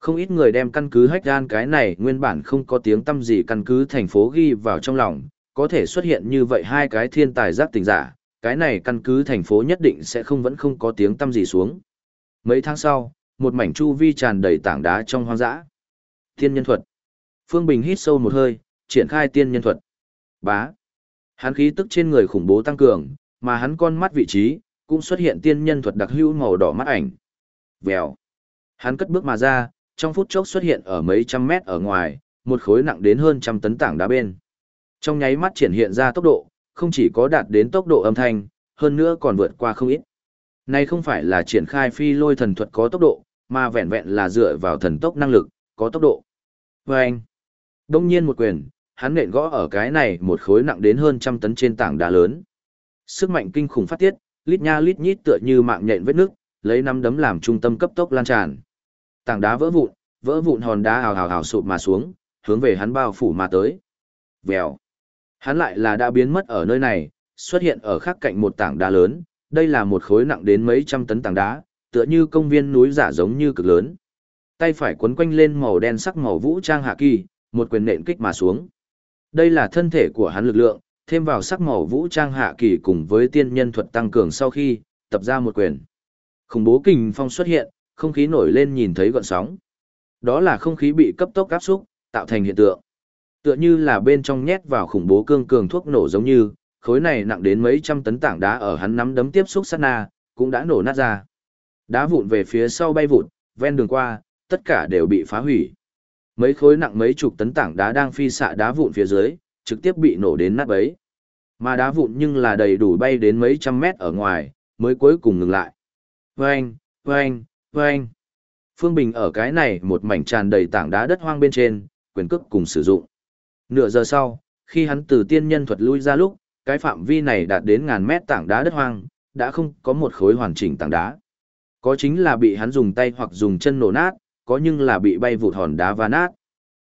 Không ít người đem căn cứ hách gan cái này nguyên bản không có tiếng tâm gì căn cứ thành phố ghi vào trong lòng, có thể xuất hiện như vậy hai cái thiên tài giác tỉnh giả, cái này căn cứ thành phố nhất định sẽ không vẫn không có tiếng tâm gì xuống. Mấy tháng sau, một mảnh chu vi tràn đầy tảng đá trong hoang dã. Tiên nhân thuật. Phương Bình hít sâu một hơi, triển khai tiên nhân thuật. Bá. Hắn khí tức trên người khủng bố tăng cường, mà hắn con mắt vị trí, cũng xuất hiện tiên nhân thuật đặc hữu màu đỏ mắt ảnh. Vèo. Hắn cất bước mà ra, trong phút chốc xuất hiện ở mấy trăm mét ở ngoài, một khối nặng đến hơn trăm tấn tảng đá bên. Trong nháy mắt triển hiện ra tốc độ, không chỉ có đạt đến tốc độ âm thanh, hơn nữa còn vượt qua không ít. Này không phải là triển khai phi lôi thần thuật có tốc độ, mà vẹn vẹn là dựa vào thần tốc năng lực, có tốc độ. Và anh, đông nhiên một quyền, hắn nện gõ ở cái này một khối nặng đến hơn trăm tấn trên tảng đá lớn. Sức mạnh kinh khủng phát tiết, lít nha lít nhít tựa như mạng nhện vết nước, lấy năm đấm làm trung tâm cấp tốc lan tràn. Tảng đá vỡ vụn, vỡ vụn hòn đá hào hào hào sụp mà xuống, hướng về hắn bao phủ mà tới. Vèo. Hắn lại là đã biến mất ở nơi này, xuất hiện ở khác cạnh một tảng đá lớn, đây là một khối nặng đến mấy trăm tấn tảng đá, tựa như công viên núi giả giống như cực lớn. Tay phải quấn quanh lên màu đen sắc màu vũ trang hạ kỳ, một quyền nện kích mà xuống. Đây là thân thể của hắn lực lượng, thêm vào sắc màu vũ trang hạ kỳ cùng với tiên nhân thuật tăng cường sau khi tập ra một quyền. Khủng bố kình phong xuất hiện, không khí nổi lên nhìn thấy gọn sóng. Đó là không khí bị cấp tốc áp xúc, tạo thành hiện tượng. Tựa như là bên trong nhét vào khủng bố cương cường thuốc nổ giống như, khối này nặng đến mấy trăm tấn tảng đá ở hắn nắm đấm tiếp xúc sát na, cũng đã nổ nát ra. Đá vụn về phía sau bay vụt, ven đường qua, tất cả đều bị phá hủy. Mấy khối nặng mấy chục tấn tảng đá đang phi xạ đá vụn phía dưới, trực tiếp bị nổ đến nát bấy. Mà đá vụn nhưng là đầy đủ bay đến mấy trăm mét ở ngoài, mới cuối cùng ngừng lại. Vâng, vâng, vâng. Phương Bình ở cái này một mảnh tràn đầy tảng đá đất hoang bên trên, quyền cước cùng sử dụng. Nửa giờ sau, khi hắn từ tiên nhân thuật lui ra lúc, cái phạm vi này đạt đến ngàn mét tảng đá đất hoang, đã không có một khối hoàn chỉnh tảng đá. Có chính là bị hắn dùng tay hoặc dùng chân nổ nát, có nhưng là bị bay vụt hòn đá và nát.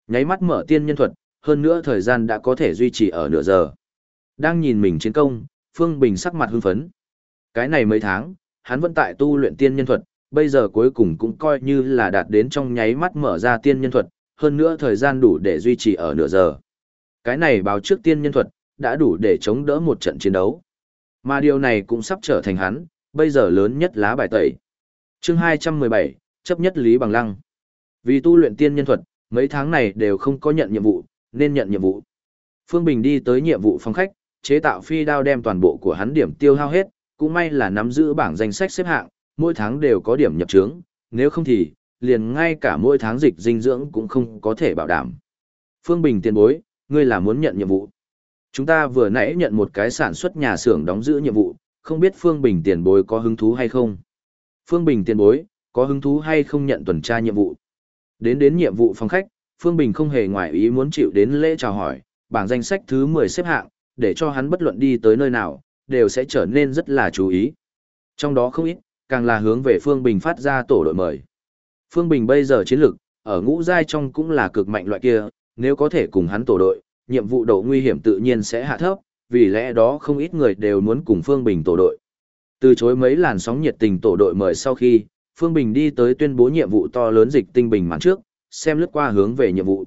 Nháy mắt mở tiên nhân thuật, hơn nữa thời gian đã có thể duy trì ở nửa giờ. Đang nhìn mình chiến công, Phương Bình sắc mặt hưng phấn. Cái này mấy tháng, hắn vẫn tại tu luyện tiên nhân thuật, bây giờ cuối cùng cũng coi như là đạt đến trong nháy mắt mở ra tiên nhân thuật, hơn nữa thời gian đủ để duy trì ở nửa giờ. Cái này báo trước tiên nhân thuật, đã đủ để chống đỡ một trận chiến đấu. Mà điều này cũng sắp trở thành hắn, bây giờ lớn nhất lá bài tẩy. chương 217, chấp nhất Lý Bằng Lăng. Vì tu luyện tiên nhân thuật, mấy tháng này đều không có nhận nhiệm vụ, nên nhận nhiệm vụ. Phương Bình đi tới nhiệm vụ phòng khách, chế tạo phi đao đem toàn bộ của hắn điểm tiêu hao hết, cũng may là nắm giữ bảng danh sách xếp hạng, mỗi tháng đều có điểm nhập trướng, nếu không thì, liền ngay cả mỗi tháng dịch dinh dưỡng cũng không có thể bảo đảm. Phương Bình tiền bối, ngươi là muốn nhận nhiệm vụ. Chúng ta vừa nãy nhận một cái sản xuất nhà xưởng đóng giữ nhiệm vụ, không biết Phương Bình tiền bối có hứng thú hay không. Phương Bình tiền bối, có hứng thú hay không nhận tuần tra nhiệm vụ. Đến đến nhiệm vụ phòng khách, Phương Bình không hề ngoại ý muốn chịu đến lễ chào hỏi, bảng danh sách thứ 10 xếp hạng, để cho hắn bất luận đi tới nơi nào, đều sẽ trở nên rất là chú ý. Trong đó không ít, càng là hướng về Phương Bình phát ra tổ đội mời. Phương Bình bây giờ chiến lực, ở ngũ giai trong cũng là cực mạnh loại kia, nếu có thể cùng hắn tổ đội, nhiệm vụ độ nguy hiểm tự nhiên sẽ hạ thấp, vì lẽ đó không ít người đều muốn cùng Phương Bình tổ đội. Từ chối mấy làn sóng nhiệt tình tổ đội mời sau khi, Phương Bình đi tới tuyên bố nhiệm vụ to lớn dịch tinh bình màn trước, xem lướt qua hướng về nhiệm vụ.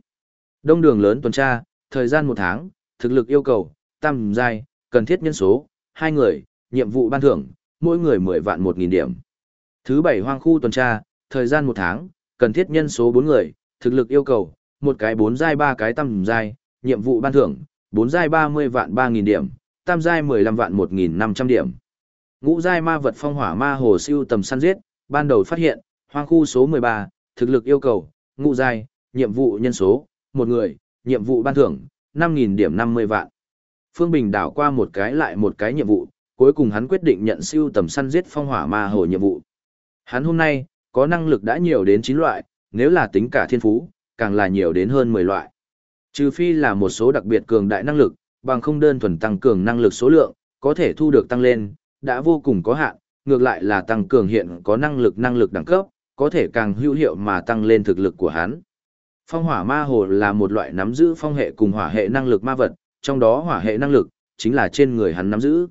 Đông đường lớn tuần tra, thời gian một tháng, thực lực yêu cầu, tam giai, cần thiết nhân số, hai người, nhiệm vụ ban thưởng, mỗi người 10 vạn 1.000 điểm. Thứ bảy hoang khu tuần tra, thời gian một tháng, cần thiết nhân số 4 người, thực lực yêu cầu, một cái 4 giai 3 cái tam giai, nhiệm vụ ban thưởng, 4 giai 30 vạn 3000 điểm, tam giai 15 vạn 1500 điểm. Ngũ giai ma vật phong hỏa ma hồ siêu tầm săn giết, ban đầu phát hiện, hoang khu số 13, thực lực yêu cầu, ngũ giai, nhiệm vụ nhân số, một người, nhiệm vụ ban thưởng, 5000 điểm 50 vạn. Phương Bình đảo qua một cái lại một cái nhiệm vụ, cuối cùng hắn quyết định nhận siêu tầm săn giết phong hỏa ma hồ nhiệm vụ. Hắn hôm nay, có năng lực đã nhiều đến 9 loại, nếu là tính cả thiên phú, càng là nhiều đến hơn 10 loại. Trừ phi là một số đặc biệt cường đại năng lực, bằng không đơn thuần tăng cường năng lực số lượng, có thể thu được tăng lên, đã vô cùng có hạn, ngược lại là tăng cường hiện có năng lực năng lực đẳng cấp, có thể càng hữu hiệu mà tăng lên thực lực của hắn. Phong hỏa ma hồ là một loại nắm giữ phong hệ cùng hỏa hệ năng lực ma vật, trong đó hỏa hệ năng lực, chính là trên người hắn nắm giữ.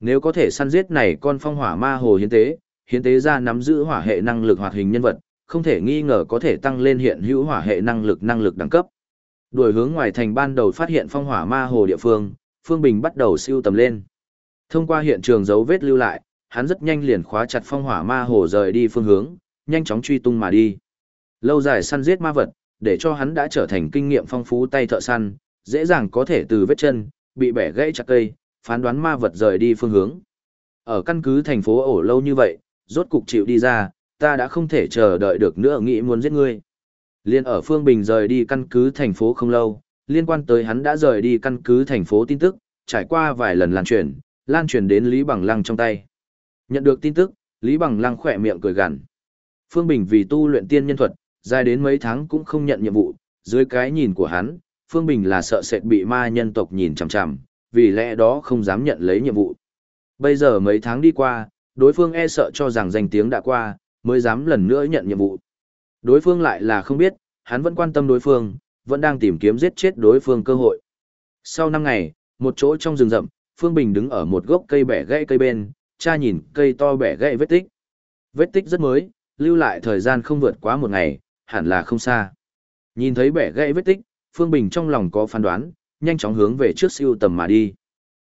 Nếu có thể săn giết này con phong hỏa ma hồ hiến tế, hiến tế ra nắm giữ hỏa hệ năng lực hoạt hình nhân vật, không thể nghi ngờ có thể tăng lên hiện hữu hỏa hệ năng lực năng lực đẳng cấp. Đuổi hướng ngoài thành ban đầu phát hiện phong hỏa ma hồ địa phương, Phương Bình bắt đầu siêu tầm lên. Thông qua hiện trường dấu vết lưu lại, hắn rất nhanh liền khóa chặt phong hỏa ma hồ rời đi phương hướng, nhanh chóng truy tung mà đi. Lâu dài săn giết ma vật, để cho hắn đã trở thành kinh nghiệm phong phú tay thợ săn, dễ dàng có thể từ vết chân, bị bẻ gãy chặt cây, phán đoán ma vật rời đi phương hướng. Ở căn cứ thành phố ổ lâu như vậy, rốt cục chịu đi ra, ta đã không thể chờ đợi được nữa nghĩ muốn giết ngươi. Liên ở Phương Bình rời đi căn cứ thành phố không lâu, liên quan tới hắn đã rời đi căn cứ thành phố tin tức, trải qua vài lần lan truyền, lan truyền đến Lý Bằng Lăng trong tay. Nhận được tin tức, Lý Bằng Lăng khỏe miệng cười gằn. Phương Bình vì tu luyện tiên nhân thuật, dài đến mấy tháng cũng không nhận nhiệm vụ, dưới cái nhìn của hắn, Phương Bình là sợ sệt bị ma nhân tộc nhìn chằm chằm, vì lẽ đó không dám nhận lấy nhiệm vụ. Bây giờ mấy tháng đi qua, đối phương e sợ cho rằng danh tiếng đã qua, mới dám lần nữa nhận nhiệm vụ. Đối phương lại là không biết, hắn vẫn quan tâm đối phương, vẫn đang tìm kiếm giết chết đối phương cơ hội. Sau 5 ngày, một chỗ trong rừng rậm, Phương Bình đứng ở một gốc cây bẻ gãy cây bên, cha nhìn cây to bẻ gãy vết tích. Vết tích rất mới, lưu lại thời gian không vượt quá một ngày, hẳn là không xa. Nhìn thấy bẻ gãy vết tích, Phương Bình trong lòng có phán đoán, nhanh chóng hướng về trước siêu tầm mà đi.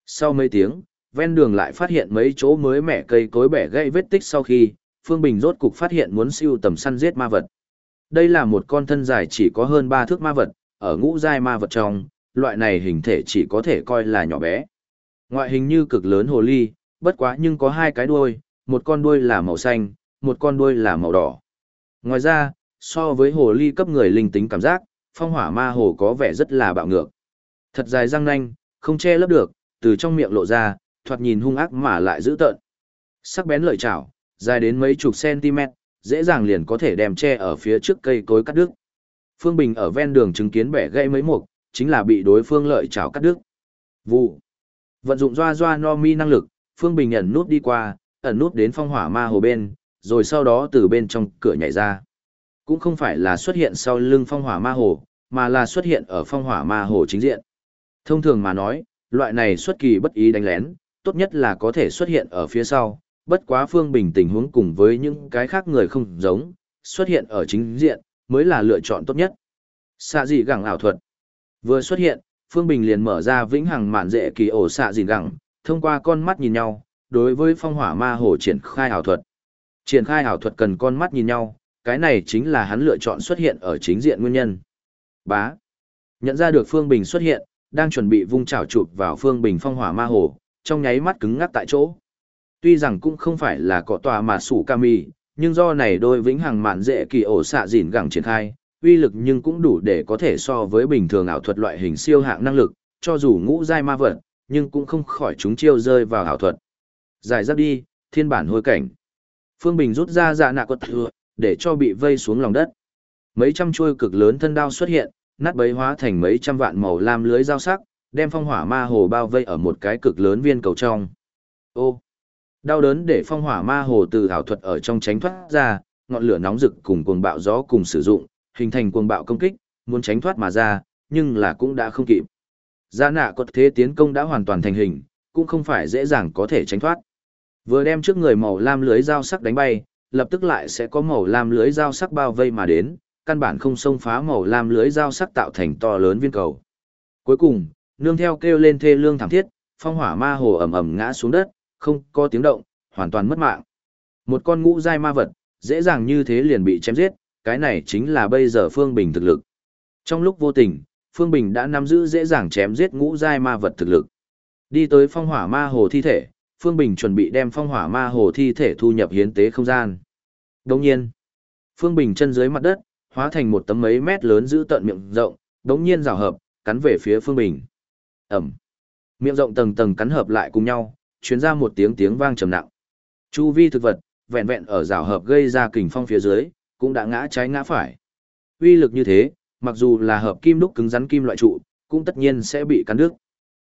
Sau mấy tiếng, ven đường lại phát hiện mấy chỗ mới mẻ cây cối bẻ gãy vết tích sau khi, Phương Bình rốt cục phát hiện muốn siêu tầm săn giết ma vật. Đây là một con thân dài chỉ có hơn 3 thước ma vật, ở ngũ giai ma vật trong, loại này hình thể chỉ có thể coi là nhỏ bé. Ngoại hình như cực lớn hồ ly, bất quá nhưng có hai cái đuôi, một con đuôi là màu xanh, một con đuôi là màu đỏ. Ngoài ra, so với hồ ly cấp người linh tính cảm giác, phong hỏa ma hồ có vẻ rất là bạo ngược. Thật dài răng nanh, không che lấp được, từ trong miệng lộ ra, thoạt nhìn hung ác mà lại dữ tợn. Sắc bén lợi chảo, dài đến mấy chục cm, dễ dàng liền có thể đem che ở phía trước cây cối cắt đứt. Phương Bình ở ven đường chứng kiến bẻ gãy mấy mục, chính là bị đối phương lợi chảo cắt đứt. Vụ. Vận dụng doa doa no mi năng lực, Phương Bình ẩn nút đi qua, ẩn nút đến phong hỏa ma hồ bên, rồi sau đó từ bên trong cửa nhảy ra. Cũng không phải là xuất hiện sau lưng phong hỏa ma hồ, mà là xuất hiện ở phong hỏa ma hồ chính diện. Thông thường mà nói, loại này xuất kỳ bất ý đánh lén, tốt nhất là có thể xuất hiện ở phía sau, bất quá Phương Bình tình huống cùng với những cái khác người không giống, xuất hiện ở chính diện, mới là lựa chọn tốt nhất. Xạ dị gẳng ảo thuật. Vừa xuất hiện, Phương Bình liền mở ra vĩnh hằng mạn dễ kỳ ổ xạ dị gẳng, thông qua con mắt nhìn nhau, đối với phong hỏa ma hồ triển khai ảo thuật. Triển khai ảo thuật cần con mắt nhìn nhau, cái này chính là hắn lựa chọn xuất hiện ở chính diện nguyên nhân. Bá. Nhận ra được Phương Bình xuất hiện, đang chuẩn bị vung chảo chụp vào Phương Bình phong hỏa ma hồ, trong nháy mắt cứng ngắc tại chỗ. Tuy rằng cũng không phải là cọ tòa mà sủ kami, nhưng do này đôi vĩnh hằng mạn dễ kỳ ổ xạ dỉn gẳng triển khai, uy lực nhưng cũng đủ để có thể so với bình thường ảo thuật loại hình siêu hạng năng lực, cho dù ngũ giai ma vật, nhưng cũng không khỏi chúng chiêu rơi vào ảo thuật. Giải giáp đi, thiên bản hôi cảnh. Phương Bình rút ra dạ nạ quật thừa, để cho bị vây xuống lòng đất. Mấy trăm chuôi cực lớn thân đao xuất hiện, nát bấy hóa thành mấy trăm vạn màu lam lưới dao sắc, đem phong hỏa ma hồ bao vây ở một cái cực lớn viên cầu trong. Ô! Đau đớn để phong hỏa ma hồ từ ảo thuật ở trong tránh thoát ra, ngọn lửa nóng rực cùng cuồng bạo gió cùng sử dụng, hình thành cuồng bạo công kích, muốn tránh thoát mà ra, nhưng là cũng đã không kịp. Gia nạ cột thế tiến công đã hoàn toàn thành hình, cũng không phải dễ dàng có thể tránh thoát. Vừa đem trước người màu lam lưới dao sắc đánh bay, lập tức lại sẽ có màu lam lưới dao sắc bao vây mà đến, căn bản không xông phá màu lam lưới dao sắc tạo thành to lớn viên cầu. Cuối cùng, nương theo kêu lên thê lương thảm thiết, phong hỏa ma hồ ầm ầm ngã xuống đất, không có tiếng động, hoàn toàn mất mạng. Một con ngũ giai ma vật, dễ dàng như thế liền bị chém giết, cái này chính là bây giờ Phương Bình thực lực. Trong lúc vô tình, Phương Bình đã nắm giữ dễ dàng chém giết ngũ giai ma vật thực lực. Đi tới phong hỏa ma hồ thi thể, Phương Bình chuẩn bị đem phong hỏa ma hồ thi thể thu nhập hiến tế không gian. Đồng nhiên, Phương Bình chân dưới mặt đất, hóa thành một tấm mấy mét lớn giữ tận miệng rộng, đống nhiên rào hợp, cắn về phía Phương Bình. Ẩm. Miệng rộng tầng tầng cắn hợp lại cùng nhau, chuyến ra một tiếng tiếng vang trầm nặng. Chu vi thực vật, vẹn vẹn ở rào hợp gây ra kình phong phía dưới, cũng đã ngã trái ngã phải. Uy lực như thế, mặc dù là hợp kim đúc cứng rắn kim loại trụ, cũng tất nhiên sẽ bị cắn đứt.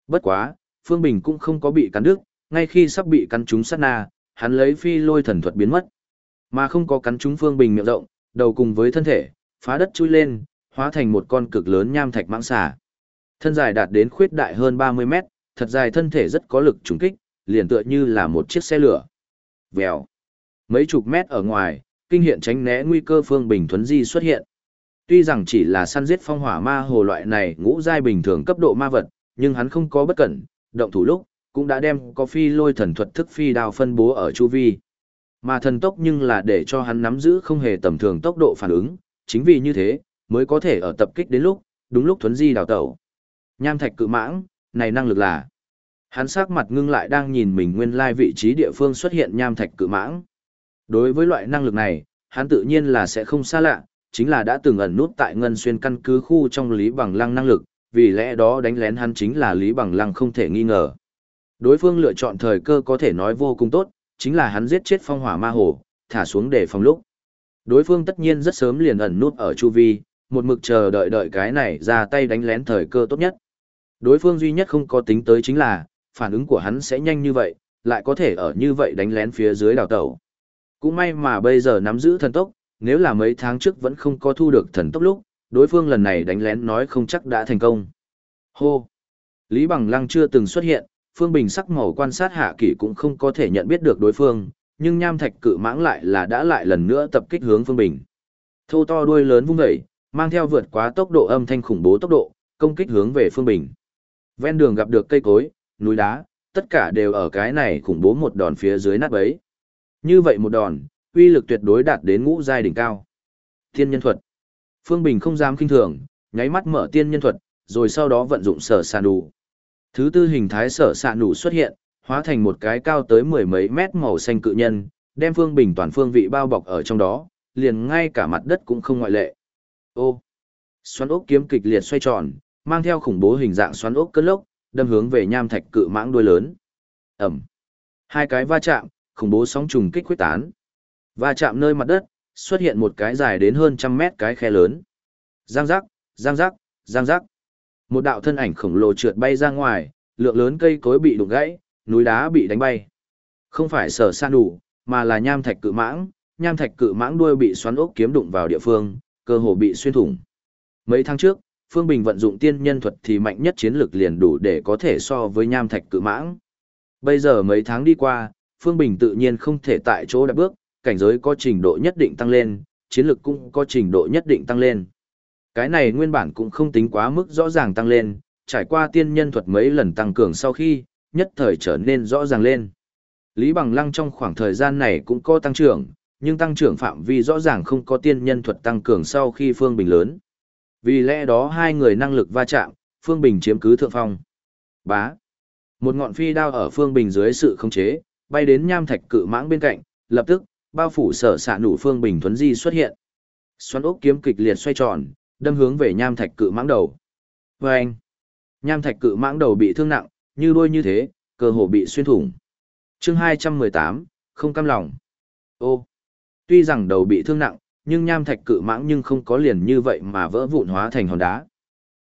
Bất quá, Phương Bình cũng không có bị cắn đứt, ngay khi sắp bị cắn trúng sát na, hắn lấy phi lôi thần thuật biến mất. Mà không có cắn trúng Phương Bình miệng rộng, đầu cùng với thân thể, phá đất chui lên, hóa thành một con cực lớn nham thạch mãng xà. Thân dài đạt đến khuyết đại hơn 30 mét, thật dài thân thể rất có lực trùng kích, liền tựa như là một chiếc xe lửa. Vèo. Mấy chục mét ở ngoài, kinh hiện tránh né nguy cơ Phương Bình Thuấn Di xuất hiện. Tuy rằng chỉ là săn giết phong hỏa ma hồ loại này ngũ giai bình thường cấp độ ma vật, nhưng hắn không có bất cẩn, động thủ lúc, cũng đã đem có phi lôi thần thuật thức phi đao phân bố ở chu vi. Mà thần tốc nhưng là để cho hắn nắm giữ không hề tầm thường tốc độ phản ứng, chính vì như thế, mới có thể ở tập kích đến lúc, đúng lúc thuấn di đào tẩu. Nham thạch cự mãng, này năng lực là. Hắn sắc mặt ngưng lại đang nhìn mình nguyên lai vị trí địa phương xuất hiện nham thạch cự mãng. Đối với loại năng lực này, hắn tự nhiên là sẽ không xa lạ, chính là đã từng ẩn nút tại ngân xuyên căn cứ khu trong Lý Bằng Lăng năng lực, vì lẽ đó đánh lén hắn chính là Lý Bằng Lăng không thể nghi ngờ. Đối phương lựa chọn thời cơ có thể nói vô cùng tốt, chính là hắn giết chết phong hỏa ma hồ, thả xuống để phòng lúc. Đối phương tất nhiên rất sớm liền ẩn nút ở chu vi, một mực chờ đợi đợi cái này ra tay đánh lén thời cơ tốt nhất. Đối phương duy nhất không có tính tới chính là, phản ứng của hắn sẽ nhanh như vậy, lại có thể ở như vậy đánh lén phía dưới đào tẩu. Cũng may mà bây giờ nắm giữ thần tốc, nếu là mấy tháng trước vẫn không có thu được thần tốc lúc, đối phương lần này đánh lén nói không chắc đã thành công. Hô! Lý Bằng Lăng chưa từng xuất hiện, Phương Bình sắc màu quan sát hạ kỷ cũng không có thể nhận biết được đối phương, nhưng nham thạch cự mãng lại là đã lại lần nữa tập kích hướng Phương Bình. Thô to đuôi lớn vung dậy, mang theo vượt quá tốc độ âm thanh khủng bố tốc độ, công kích hướng về Phương Bình. Ven đường gặp được cây cối, núi đá, tất cả đều ở cái này khủng bố một đòn phía dưới nát bấy. Như vậy một đòn, uy lực tuyệt đối đạt đến ngũ giai đỉnh cao. Tiên nhân thuật. Phương Bình không dám kinh thường, nháy mắt mở tiên nhân thuật, rồi sau đó vận dụng sở sàn đủ. Thứ tư hình thái sở sạn đủ xuất hiện, hóa thành một cái cao tới mười mấy mét màu xanh cự nhân, đem Phương Bình toàn phương vị bao bọc ở trong đó, liền ngay cả mặt đất cũng không ngoại lệ. Ô! Xoắn ốc kiếm kịch liệt xoay tròn, mang theo khủng bố hình dạng xoắn ốc cơn lốc, đâm hướng về nham thạch cự mãng đuôi lớn. Ẩm! Hai cái va chạm, khủng bố sóng trùng kích quyết tán. Va chạm nơi mặt đất, xuất hiện một cái dài đến hơn trăm mét cái khe lớn. Giang giác, giang giác, giang giác. Một đạo thân ảnh khổng lồ trượt bay ra ngoài, lượng lớn cây cối bị đụng gãy, núi đá bị đánh bay. Không phải sở san đủ, mà là nham thạch cự mãng, nham thạch cự mãng đuôi bị xoắn ốc kiếm đụng vào địa phương, cơ hồ bị xuyên thủng. Mấy tháng trước, Phương Bình vận dụng tiên nhân thuật thì mạnh nhất chiến lực liền đủ để có thể so với nham thạch cự mãng. Bây giờ mấy tháng đi qua, Phương Bình tự nhiên không thể tại chỗ đạp bước, cảnh giới có trình độ nhất định tăng lên, chiến lực cũng có trình độ nhất định tăng lên. Cái này nguyên bản cũng không tính quá mức rõ ràng tăng lên, trải qua tiên nhân thuật mấy lần tăng cường sau khi, nhất thời trở nên rõ ràng lên. Lý Bằng Lăng trong khoảng thời gian này cũng có tăng trưởng, nhưng tăng trưởng phạm vi rõ ràng không có tiên nhân thuật tăng cường sau khi Phương Bình lớn. Vì lẽ đó hai người năng lực va chạm, Phương Bình chiếm cứ thượng phong. Bá. Một ngọn phi đao ở Phương Bình dưới sự khống chế, bay đến nham thạch cự mãng bên cạnh, lập tức, bao phủ sở xạ nụ Phương Bình thuấn di xuất hiện. Xoắn ốc kiếm kịch liệt xoay tròn, đâm hướng về nham thạch cự mãng đầu. Vâng! Nham thạch cự mãng đầu bị thương nặng, như đôi như thế, cơ hồ bị xuyên thủng. chương 218, không cam lòng. Ô! Tuy rằng đầu bị thương nặng, nhưng nham thạch cự mãng nhưng không có liền như vậy mà vỡ vụn hóa thành hòn đá.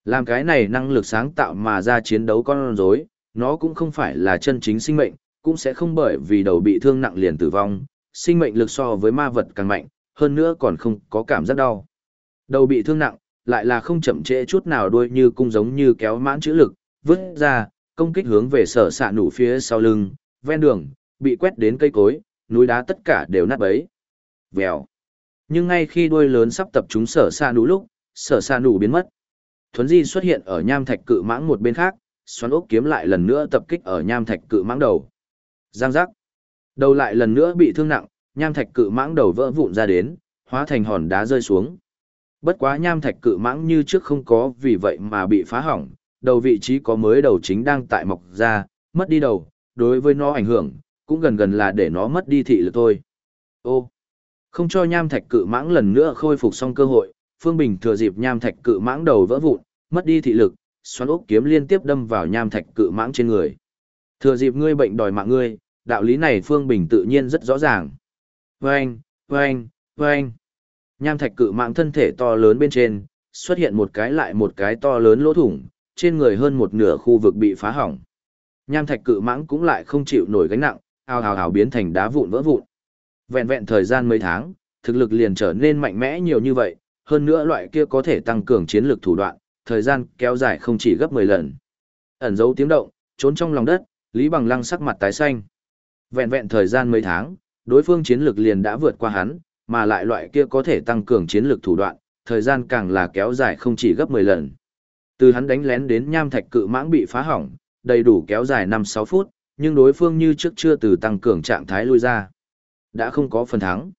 Làm cái này năng lực sáng tạo mà ra chiến đấu con rối, nó cũng không phải là chân chính sinh mệnh, cũng sẽ không bởi vì đầu bị thương nặng liền tử vong, sinh mệnh lực so với ma vật càng mạnh, hơn nữa còn không có cảm giác đau. Đầu bị thương nặng, lại là không chậm trễ chút nào đuôi như cung giống như kéo mãn chữ lực, vứt ra, công kích hướng về sở xạ nủ phía sau lưng, ven đường, bị quét đến cây cối, núi đá tất cả đều nát bấy. Vèo. Nhưng ngay khi đuôi lớn sắp tập trung sở xa nụ lúc, sở xa nụ biến mất. Thuấn di xuất hiện ở nham thạch cự mãng một bên khác, xoắn ốc kiếm lại lần nữa tập kích ở nham thạch cự mãng đầu. Giang giác. Đầu lại lần nữa bị thương nặng, nham thạch cự mãng đầu vỡ vụn ra đến, hóa thành hòn đá rơi xuống. Bất quá nham thạch cự mãng như trước không có vì vậy mà bị phá hỏng, đầu vị trí có mới đầu chính đang tại mọc ra, mất đi đầu, đối với nó ảnh hưởng, cũng gần gần là để nó mất đi thị lực thôi. Ô, không cho nham thạch cự mãng lần nữa khôi phục xong cơ hội, Phương Bình thừa dịp nham thạch cự mãng đầu vỡ vụn, mất đi thị lực, xoắn ốc kiếm liên tiếp đâm vào nham thạch cự mãng trên người. Thừa dịp ngươi bệnh đòi mạng ngươi, đạo lý này Phương Bình tự nhiên rất rõ ràng. Vâng, vâng, vâng. Nham thạch cự mãng thân thể to lớn bên trên, xuất hiện một cái lại một cái to lớn lỗ thủng, trên người hơn một nửa khu vực bị phá hỏng. Nham thạch cự mãng cũng lại không chịu nổi gánh nặng, ào ào ào biến thành đá vụn vỡ vụn. Vẹn vẹn thời gian mấy tháng, thực lực liền trở nên mạnh mẽ nhiều như vậy, hơn nữa loại kia có thể tăng cường chiến lược thủ đoạn, thời gian kéo dài không chỉ gấp 10 lần. Ẩn dấu tiếng động, trốn trong lòng đất, Lý Bằng Lăng sắc mặt tái xanh. Vẹn vẹn thời gian mấy tháng, đối phương chiến lược liền đã vượt qua hắn, mà lại loại kia có thể tăng cường chiến lược thủ đoạn, thời gian càng là kéo dài không chỉ gấp 10 lần. Từ hắn đánh lén đến nham thạch cự mãng bị phá hỏng, đầy đủ kéo dài 5-6 phút, nhưng đối phương như trước chưa từ tăng cường trạng thái lui ra. Đã không có phần thắng.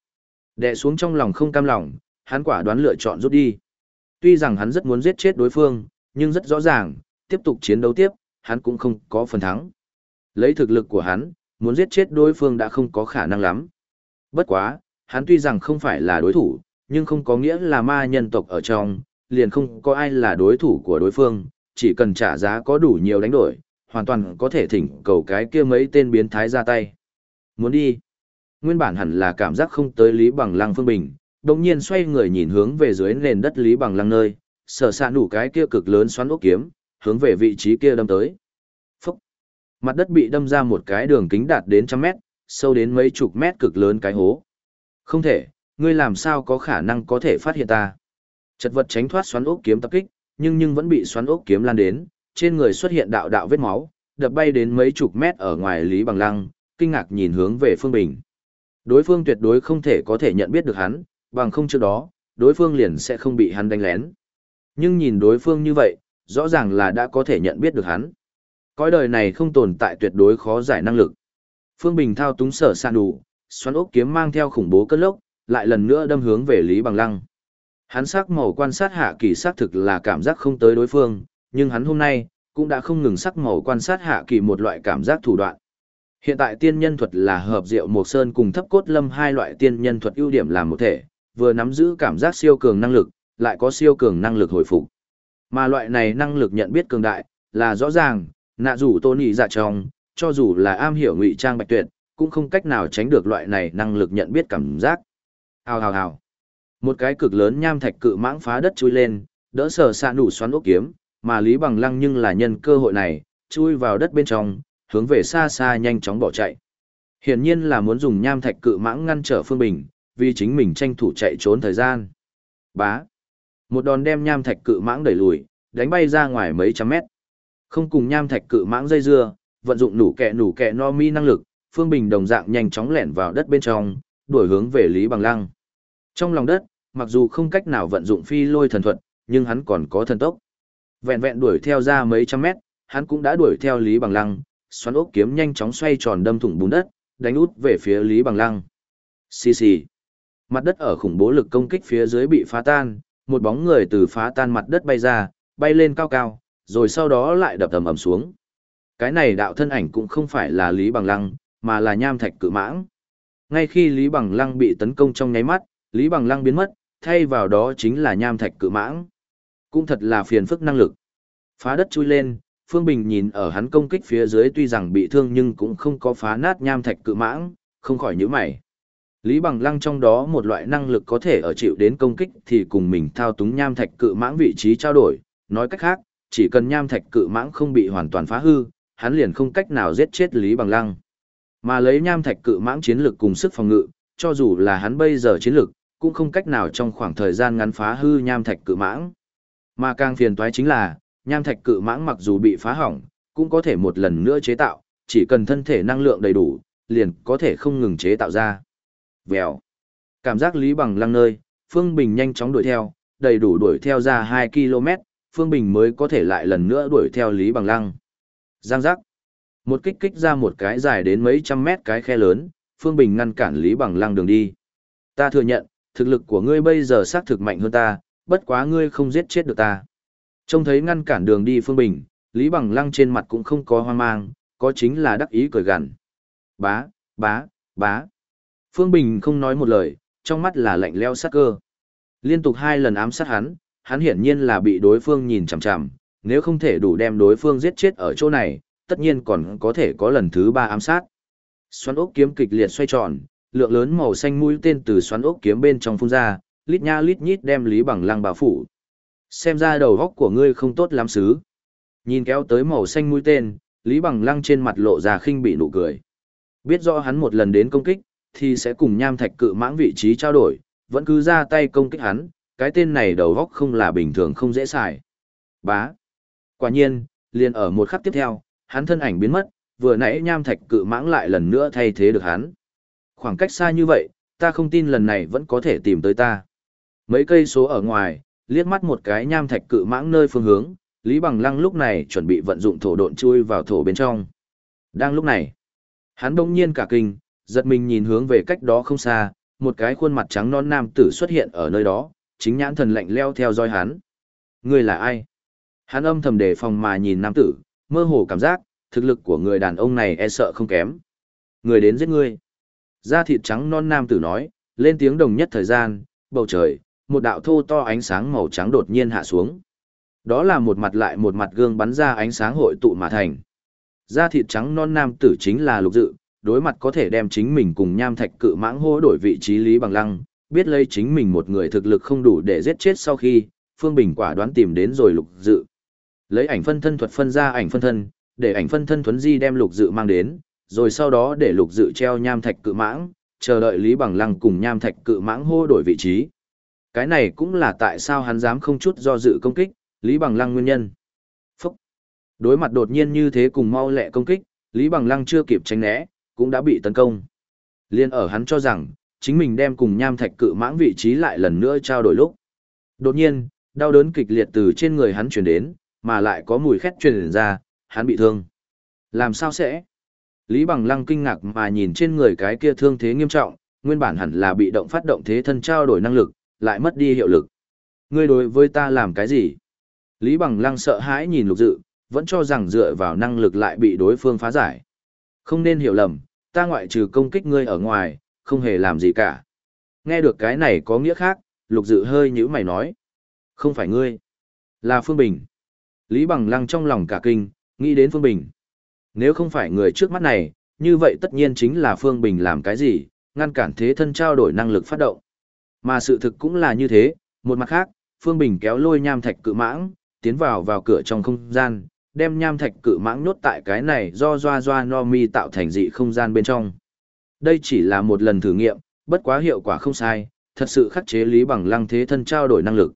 Đè xuống trong lòng không cam lòng, hắn quả đoán lựa chọn rút đi. Tuy rằng hắn rất muốn giết chết đối phương, nhưng rất rõ ràng, tiếp tục chiến đấu tiếp, hắn cũng không có phần thắng. Lấy thực lực của hắn, muốn giết chết đối phương đã không có khả năng lắm. Bất quá, hắn tuy rằng không phải là đối thủ, nhưng không có nghĩa là ma nhân tộc ở trong, liền không có ai là đối thủ của đối phương, chỉ cần trả giá có đủ nhiều đánh đổi, hoàn toàn có thể thỉnh cầu cái kia mấy tên biến thái ra tay. Muốn đi. Nguyên bản hẳn là cảm giác không tới Lý Bằng Lăng Phương Bình, đồng nhiên xoay người nhìn hướng về dưới nền đất Lý Bằng Lăng nơi, sở sạ đủ cái kia cực lớn xoắn ốc kiếm, hướng về vị trí kia đâm tới. Phúc! Mặt đất bị đâm ra một cái đường kính đạt đến trăm mét, sâu đến mấy chục mét cực lớn cái hố. Không thể, ngươi làm sao có khả năng có thể phát hiện ta. Chật vật tránh thoát xoắn ốc kiếm tập kích, nhưng nhưng vẫn bị xoắn ốc kiếm lan đến, trên người xuất hiện đạo đạo vết máu, đập bay đến mấy chục mét ở ngoài Lý Bằng Lăng, kinh ngạc nhìn hướng về Phương Bình. Đối phương tuyệt đối không thể có thể nhận biết được hắn, bằng không trước đó, đối phương liền sẽ không bị hắn đánh lén. Nhưng nhìn đối phương như vậy, rõ ràng là đã có thể nhận biết được hắn. Cõi đời này không tồn tại tuyệt đối khó giải năng lực. Phương Bình thao túng sở sàn đủ, xoắn ốc kiếm mang theo khủng bố cơn lốc, lại lần nữa đâm hướng về Lý Bằng Lăng. Hắn sắc màu quan sát hạ kỳ xác thực là cảm giác không tới đối phương, nhưng hắn hôm nay cũng đã không ngừng sắc màu quan sát hạ kỳ một loại cảm giác thủ đoạn. Hiện tại tiên nhân thuật là hợp diệu một sơn cùng thấp cốt lâm hai loại tiên nhân thuật ưu điểm làm một thể, vừa nắm giữ cảm giác siêu cường năng lực, lại có siêu cường năng lực hồi phục. Mà loại này năng lực nhận biết cường đại, là rõ ràng, nạ dù tôn ý dạ trong, cho dù là am hiểu ngụy trang bạch tuyệt, cũng không cách nào tránh được loại này năng lực nhận biết cảm giác. Hào hào hào. Một cái cực lớn nham thạch cự mãng phá đất chui lên, đỡ sở xạ nủ xoắn ốc kiếm, mà Lý Bằng Lăng nhưng là nhân cơ hội này, chui vào đất bên trong, hướng về xa xa nhanh chóng bỏ chạy. Hiển nhiên là muốn dùng nham thạch cự mãng ngăn trở Phương Bình, vì chính mình tranh thủ chạy trốn thời gian. Bá. Một đòn đem nham thạch cự mãng đẩy lùi, đánh bay ra ngoài mấy trăm mét. Không cùng nham thạch cự mãng dây dưa, vận dụng nủ kẹ nủ kẹ no mi năng lực, Phương Bình đồng dạng nhanh chóng lẻn vào đất bên trong, đuổi hướng về Lý Bằng Lăng. Trong lòng đất, mặc dù không cách nào vận dụng phi lôi thần thuật, nhưng hắn còn có thần tốc. Vẹn vẹn đuổi theo ra mấy trăm mét, hắn cũng đã đuổi theo Lý Bằng Lăng, xoắn ốc kiếm nhanh chóng xoay tròn đâm thủng bùn đất, đánh út về phía Lý Bằng Lăng. Xì xì. Mặt đất ở khủng bố lực công kích phía dưới bị phá tan, một bóng người từ phá tan mặt đất bay ra, bay lên cao cao, rồi sau đó lại đập tầm ầm xuống. Cái này đạo thân ảnh cũng không phải là Lý Bằng Lăng, mà là nham thạch cự mãng. Ngay khi Lý Bằng Lăng bị tấn công trong nháy mắt, Lý Bằng Lăng biến mất, thay vào đó chính là nham thạch cự mãng. Cũng thật là phiền phức năng lực. Phá đất chui lên, Phương Bình nhìn ở hắn công kích phía dưới tuy rằng bị thương nhưng cũng không có phá nát nham thạch cự mãng, không khỏi nhíu mày. Lý Bằng Lăng trong đó một loại năng lực có thể ở chịu đến công kích thì cùng mình thao túng nham thạch cự mãng vị trí trao đổi, nói cách khác, chỉ cần nham thạch cự mãng không bị hoàn toàn phá hư, hắn liền không cách nào giết chết Lý Bằng Lăng. Mà lấy nham thạch cự mãng chiến lực cùng sức phòng ngự, cho dù là hắn bây giờ chiến lực, cũng không cách nào trong khoảng thời gian ngắn phá hư nham thạch cự mãng. Mà càng phiền toái chính là, nham thạch cự mãng mặc dù bị phá hỏng, cũng có thể một lần nữa chế tạo, chỉ cần thân thể năng lượng đầy đủ, liền có thể không ngừng chế tạo ra. Vèo. Cảm giác Lý Bằng Lăng nơi, Phương Bình nhanh chóng đuổi theo, đầy đủ đuổi theo ra 2 km, Phương Bình mới có thể lại lần nữa đuổi theo Lý Bằng Lăng. Giang giác. Một kích kích ra một cái dài đến mấy trăm mét cái khe lớn, Phương Bình ngăn cản Lý Bằng Lăng đường đi. Ta thừa nhận, thực lực của ngươi bây giờ xác thực mạnh hơn ta, bất quá ngươi không giết chết được ta. Trông thấy ngăn cản đường đi Phương Bình, Lý Bằng Lăng trên mặt cũng không có hoang mang, có chính là đắc ý cười gằn. Bá, bá, bá. Phương Bình không nói một lời, trong mắt là lạnh leo sát cơ. Liên tục hai lần ám sát hắn, hắn hiển nhiên là bị đối phương nhìn chằm chằm, nếu không thể đủ đem đối phương giết chết ở chỗ này, tất nhiên còn có thể có lần thứ ba ám sát. Xoắn ốc kiếm kịch liệt xoay tròn, lượng lớn màu xanh mũi tên từ xoắn ốc kiếm bên trong phun ra, lít nha lít nhít đem Lý Bằng Lăng bao phủ. Xem ra đầu góc của ngươi không tốt lắm xứ. Nhìn kéo tới màu xanh mũi tên, Lý Bằng Lăng trên mặt lộ ra khinh bị nụ cười. Biết rõ hắn một lần đến công kích, thì sẽ cùng nham thạch cự mãng vị trí trao đổi, vẫn cứ ra tay công kích hắn, cái tên này đầu góc không là bình thường không dễ xài. Bá. Quả nhiên, liền ở một khắc tiếp theo, hắn thân ảnh biến mất, vừa nãy nham thạch cự mãng lại lần nữa thay thế được hắn. Khoảng cách xa như vậy, ta không tin lần này vẫn có thể tìm tới ta. Mấy cây số ở ngoài, liếc mắt một cái nham thạch cự mãng nơi phương hướng, Lý Bằng Lăng lúc này chuẩn bị vận dụng thổ độn chui vào thổ bên trong. Đang lúc này, hắn đông nhiên cả kinh, giật mình nhìn hướng về cách đó không xa, một cái khuôn mặt trắng non nam tử xuất hiện ở nơi đó, chính nhãn thần lạnh leo theo dõi hắn. Người là ai? Hắn âm thầm đề phòng mà nhìn nam tử, mơ hồ cảm giác, thực lực của người đàn ông này e sợ không kém. Người đến giết ngươi. Da thịt trắng non nam tử nói, lên tiếng đồng nhất thời gian, bầu trời, một đạo thô to ánh sáng màu trắng đột nhiên hạ xuống. Đó là một mặt lại một mặt gương bắn ra ánh sáng hội tụ mà thành. Da thịt trắng non nam tử chính là lục dự, đối mặt có thể đem chính mình cùng nham thạch cự mãng hô đổi vị trí lý bằng lăng, biết lấy chính mình một người thực lực không đủ để giết chết sau khi, Phương Bình quả đoán tìm đến rồi lục dự. Lấy ảnh phân thân thuật phân ra ảnh phân thân, để ảnh phân thân thuấn di đem lục dự mang đến, rồi sau đó để lục dự treo nham thạch cự mãng, chờ đợi Lý Bằng Lăng cùng nham thạch cự mãng hô đổi vị trí. Cái này cũng là tại sao hắn dám không chút do dự công kích, Lý Bằng Lăng nguyên nhân. Phúc! Đối mặt đột nhiên như thế cùng mau lẹ công kích, Lý Bằng Lăng chưa kịp tránh né, cũng đã bị tấn công. Liên ở hắn cho rằng, chính mình đem cùng nham thạch cự mãng vị trí lại lần nữa trao đổi lúc. Đột nhiên, đau đớn kịch liệt từ trên người hắn chuyển đến, mà lại có mùi khét truyền ra, hắn bị thương. Làm sao sẽ? Lý Bằng Lăng kinh ngạc mà nhìn trên người cái kia thương thế nghiêm trọng, nguyên bản hẳn là bị động phát động thế thân trao đổi năng lực, lại mất đi hiệu lực. Ngươi đối với ta làm cái gì? Lý Bằng Lăng sợ hãi nhìn lục dự, vẫn cho rằng dựa vào năng lực lại bị đối phương phá giải. Không nên hiểu lầm, ta ngoại trừ công kích ngươi ở ngoài, không hề làm gì cả. Nghe được cái này có nghĩa khác, lục dự hơi nhữ mày nói. Không phải ngươi, là Phương Bình. Lý Bằng Lăng trong lòng cả kinh, nghĩ đến Phương Bình. Nếu không phải người trước mắt này, như vậy tất nhiên chính là Phương Bình làm cái gì, ngăn cản thế thân trao đổi năng lực phát động. Mà sự thực cũng là như thế, một mặt khác, Phương Bình kéo lôi nham thạch cự mãng, tiến vào vào cửa trong không gian, đem nham thạch cự mãng nhốt tại cái này do doa doa no mi tạo thành dị không gian bên trong. Đây chỉ là một lần thử nghiệm, bất quá hiệu quả không sai, thật sự khắc chế lý bằng lăng thế thân trao đổi năng lực.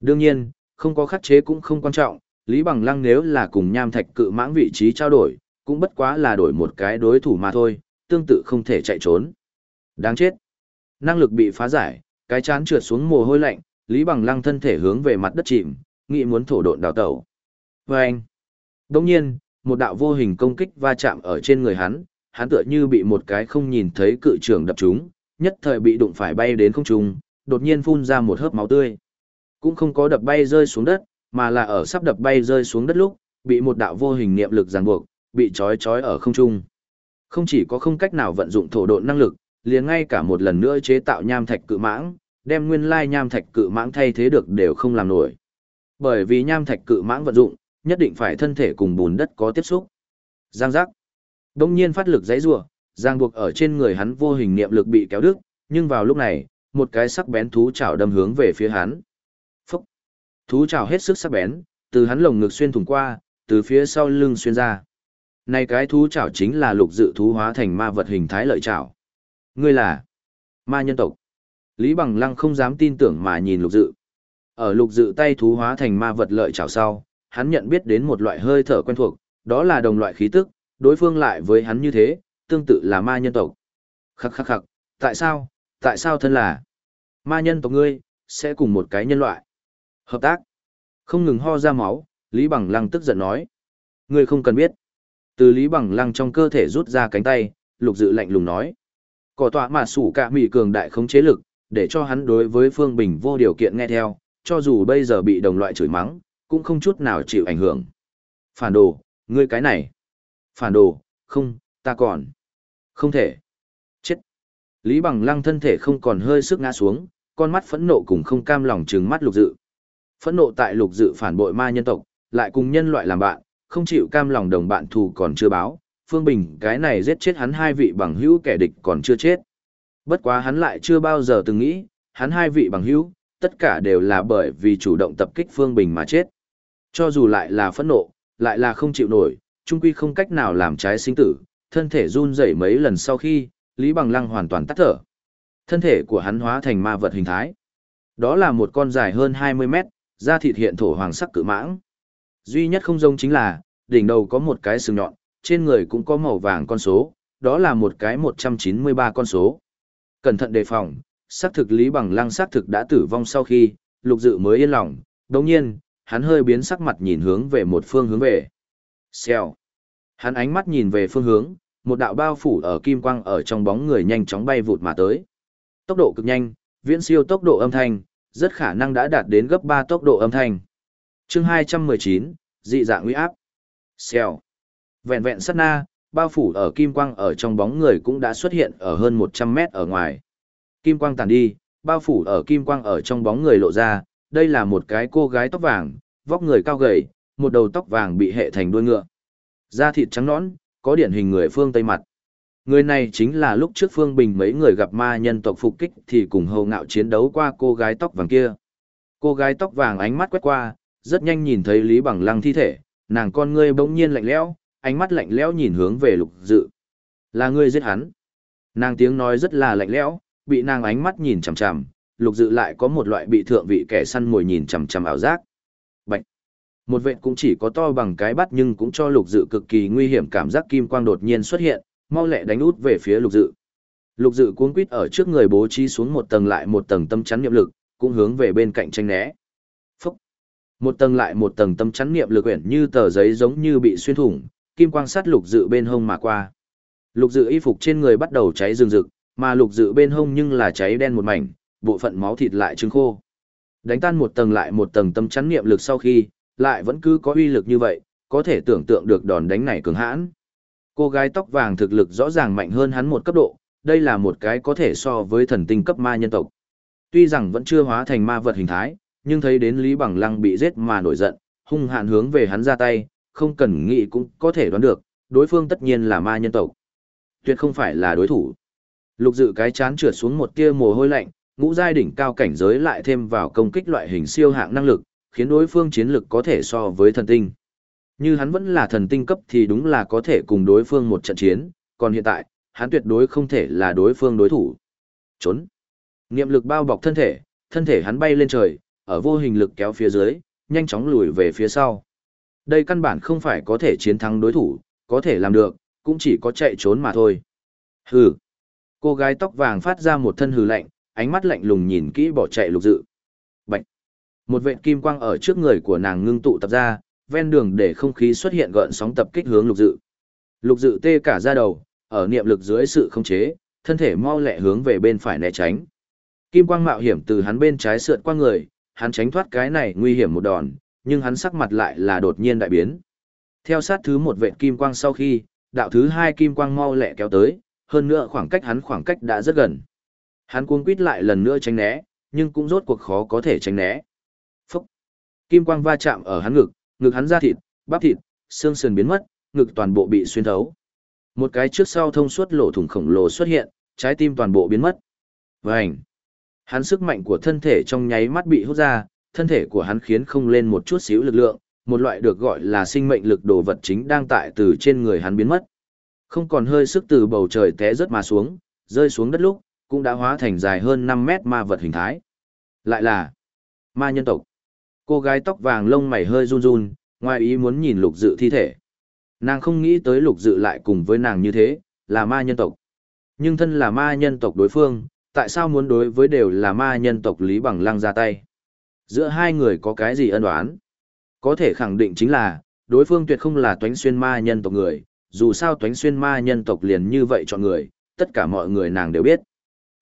Đương nhiên, Không có khắc chế cũng không quan trọng, Lý Bằng Lăng nếu là cùng nham thạch cự mãng vị trí trao đổi, cũng bất quá là đổi một cái đối thủ mà thôi, tương tự không thể chạy trốn. Đáng chết. Năng lực bị phá giải, cái chán trượt xuống mồ hôi lạnh, Lý Bằng Lăng thân thể hướng về mặt đất chìm, nghĩ muốn thổ độn đào tẩu. Và anh. Đồng nhiên, một đạo vô hình công kích va chạm ở trên người hắn, hắn tựa như bị một cái không nhìn thấy cự trường đập trúng, nhất thời bị đụng phải bay đến không trung, đột nhiên phun ra một hớp máu tươi. Cũng không có đập bay rơi xuống đất, mà là ở sắp đập bay rơi xuống đất lúc, bị một đạo vô hình niệm lực ràng buộc, bị trói trói ở không trung. Không chỉ có không cách nào vận dụng thổ độn năng lực, liền ngay cả một lần nữa chế tạo nham thạch cự mãng, đem nguyên lai nham thạch cự mãng thay thế được đều không làm nổi. Bởi vì nham thạch cự mãng vận dụng, nhất định phải thân thể cùng bùn đất có tiếp xúc. Giang giác. Đông nhiên phát lực giấy rùa, giang buộc ở trên người hắn vô hình niệm lực bị kéo đứt, nhưng vào lúc này, một cái sắc bén thú chảo đâm hướng về phía hắn. Phúc. Thú chảo hết sức sắc bén, từ hắn lồng ngực xuyên thủng qua, từ phía sau lưng xuyên ra. Này cái thú chảo chính là lục dự thú hóa thành ma vật hình thái lợi chảo. Ngươi là ma nhân tộc. Lý Bằng Lăng không dám tin tưởng mà nhìn lục dự. Ở lục dự tay thú hóa thành ma vật lợi chảo sau, hắn nhận biết đến một loại hơi thở quen thuộc, đó là đồng loại khí tức, đối phương lại với hắn như thế, tương tự là ma nhân tộc. Khắc khắc khắc, tại sao, tại sao thân là ma nhân tộc ngươi, sẽ cùng một cái nhân loại. Hợp tác. Không ngừng ho ra máu, Lý Bằng Lăng tức giận nói. Ngươi không cần biết. Từ Lý Bằng Lăng trong cơ thể rút ra cánh tay, lục dự lạnh lùng nói. Cỏ tọa mà sủ cả mỉ cường đại không chế lực, để cho hắn đối với Phương Bình vô điều kiện nghe theo, cho dù bây giờ bị đồng loại chửi mắng, cũng không chút nào chịu ảnh hưởng. Phản đồ, ngươi cái này. Phản đồ, không, ta còn. Không thể. Chết. Lý Bằng Lăng thân thể không còn hơi sức ngã xuống, con mắt phẫn nộ cùng không cam lòng trừng mắt lục dự. Phẫn nộ tại lục dự phản bội ma nhân tộc, lại cùng nhân loại làm bạn, không chịu cam lòng đồng bạn thù còn chưa báo, Phương Bình cái này giết chết hắn hai vị bằng hữu kẻ địch còn chưa chết. Bất quá hắn lại chưa bao giờ từng nghĩ, hắn hai vị bằng hữu, tất cả đều là bởi vì chủ động tập kích Phương Bình mà chết. Cho dù lại là phẫn nộ, lại là không chịu nổi, trung quy không cách nào làm trái sinh tử, thân thể run rẩy mấy lần sau khi, Lý Bằng Lăng hoàn toàn tắt thở. Thân thể của hắn hóa thành ma vật hình thái. Đó là một con dài hơn 20 mét, da thịt hiện thổ hoàng sắc cự mãng. Duy nhất không giống chính là, đỉnh đầu có một cái sừng nhọn, trên người cũng có màu vàng con số, đó là một cái 193 con số. Cẩn thận đề phòng, xác thực Lý Bằng Lăng xác thực đã tử vong sau khi, lục dự mới yên lòng, đồng nhiên, hắn hơi biến sắc mặt nhìn hướng về một phương hướng về. Xèo. Hắn ánh mắt nhìn về phương hướng, một đạo bao phủ ở kim quang ở trong bóng người nhanh chóng bay vụt mà tới. Tốc độ cực nhanh, viễn siêu tốc độ âm thanh, rất khả năng đã đạt đến gấp 3 tốc độ âm thanh. Chương 219, dị dạng uy áp. Xèo. Vẹn vẹn sát na, bao phủ ở kim quang ở trong bóng người cũng đã xuất hiện ở hơn 100 mét ở ngoài. Kim quang tàn đi, bao phủ ở kim quang ở trong bóng người lộ ra, đây là một cái cô gái tóc vàng, vóc người cao gầy, một đầu tóc vàng bị hệ thành đuôi ngựa. Da thịt trắng nõn, có điển hình người phương Tây mặt. Người này chính là lúc trước Phương Bình mấy người gặp ma nhân tộc phục kích thì cùng hầu ngạo chiến đấu qua cô gái tóc vàng kia. Cô gái tóc vàng ánh mắt quét qua, rất nhanh nhìn thấy Lý Bằng Lăng thi thể, nàng con ngươi bỗng nhiên lạnh lẽo, ánh mắt lạnh lẽo nhìn hướng về lục dự. Là ngươi giết hắn. Nàng tiếng nói rất là lạnh lẽo, bị nàng ánh mắt nhìn chằm chằm, lục dự lại có một loại bị thượng vị kẻ săn mồi nhìn chằm chằm ảo giác. Bạch. Một vệt cũng chỉ có to bằng cái bắt nhưng cũng cho lục dự cực kỳ nguy hiểm cảm giác kim quang đột nhiên xuất hiện, mau lẹ đánh út về phía lục dự. Lục dự cuống quít ở trước người bố trí xuống một tầng lại một tầng tâm chắn niệm lực, cũng hướng về bên cạnh tranh né. Phúc. Một tầng lại một tầng tâm chắn niệm lực quyển như tờ giấy giống như bị xuyên thủng, kim quang sát lục dự bên hông mà qua. Lục dự y phục trên người bắt đầu cháy rừng rực, mà lục dự bên hông nhưng là cháy đen một mảnh, bộ phận máu thịt lại trứng khô. Đánh tan một tầng lại một tầng tâm chắn niệm lực sau khi, lại vẫn cứ có uy lực như vậy, có thể tưởng tượng được đòn đánh này cường hãn. Cô gái tóc vàng thực lực rõ ràng mạnh hơn hắn một cấp độ, đây là một cái có thể so với thần tinh cấp ma nhân tộc. Tuy rằng vẫn chưa hóa thành ma vật hình thái, nhưng thấy đến Lý Bằng Lăng bị giết mà nổi giận, hung hạn hướng về hắn ra tay, không cần nghĩ cũng có thể đoán được, đối phương tất nhiên là ma nhân tộc. Tuyệt không phải là đối thủ. Lục dự cái chán trượt xuống một tia mồ hôi lạnh, ngũ giai đỉnh cao cảnh giới lại thêm vào công kích loại hình siêu hạng năng lực, khiến đối phương chiến lực có thể so với thần tinh. Như hắn vẫn là thần tinh cấp thì đúng là có thể cùng đối phương một trận chiến, còn hiện tại, hắn tuyệt đối không thể là đối phương đối thủ. Trốn. Niệm lực bao bọc thân thể, thân thể hắn bay lên trời, ở vô hình lực kéo phía dưới, nhanh chóng lùi về phía sau. Đây căn bản không phải có thể chiến thắng đối thủ, có thể làm được, cũng chỉ có chạy trốn mà thôi. Hừ. Cô gái tóc vàng phát ra một thân hừ lạnh, ánh mắt lạnh lùng nhìn kỹ bỏ chạy lục dự. Bạch. Một vệt kim quang ở trước người của nàng ngưng tụ tập ra, ven đường để không khí xuất hiện gợn sóng tập kích hướng lục dự. Lục dự tê cả ra đầu, ở niệm lực dưới sự khống chế, thân thể mau lẹ hướng về bên phải né tránh. Kim quang mạo hiểm từ hắn bên trái sượt qua người, hắn tránh thoát cái này nguy hiểm một đòn, nhưng hắn sắc mặt lại là đột nhiên đại biến. Theo sát thứ một vệt kim quang sau khi, đạo thứ hai kim quang mau lẹ kéo tới, hơn nữa khoảng cách hắn khoảng cách đã rất gần. Hắn cuống quýt lại lần nữa tránh né, nhưng cũng rốt cuộc khó có thể tránh né. Phúc! Kim quang va chạm ở hắn ngực, ngực hắn ra thịt, bắp thịt, xương sườn biến mất, ngực toàn bộ bị xuyên thấu. Một cái trước sau thông suốt lỗ thủng khổng lồ xuất hiện, trái tim toàn bộ biến mất. Vành! Hắn sức mạnh của thân thể trong nháy mắt bị hút ra, thân thể của hắn khiến không lên một chút xíu lực lượng, một loại được gọi là sinh mệnh lực đồ vật chính đang tại từ trên người hắn biến mất. Không còn hơi sức từ bầu trời té rớt mà xuống, rơi xuống đất lúc, cũng đã hóa thành dài hơn 5 mét ma vật hình thái. Lại là ma nhân tộc. Cô gái tóc vàng lông mày hơi run run, ngoài ý muốn nhìn lục dự thi thể. Nàng không nghĩ tới lục dự lại cùng với nàng như thế, là ma nhân tộc. Nhưng thân là ma nhân tộc đối phương, tại sao muốn đối với đều là ma nhân tộc Lý Bằng Lăng ra tay? Giữa hai người có cái gì ân oán? Có thể khẳng định chính là, đối phương tuyệt không là toánh xuyên ma nhân tộc người, dù sao toánh xuyên ma nhân tộc liền như vậy chọn người, tất cả mọi người nàng đều biết.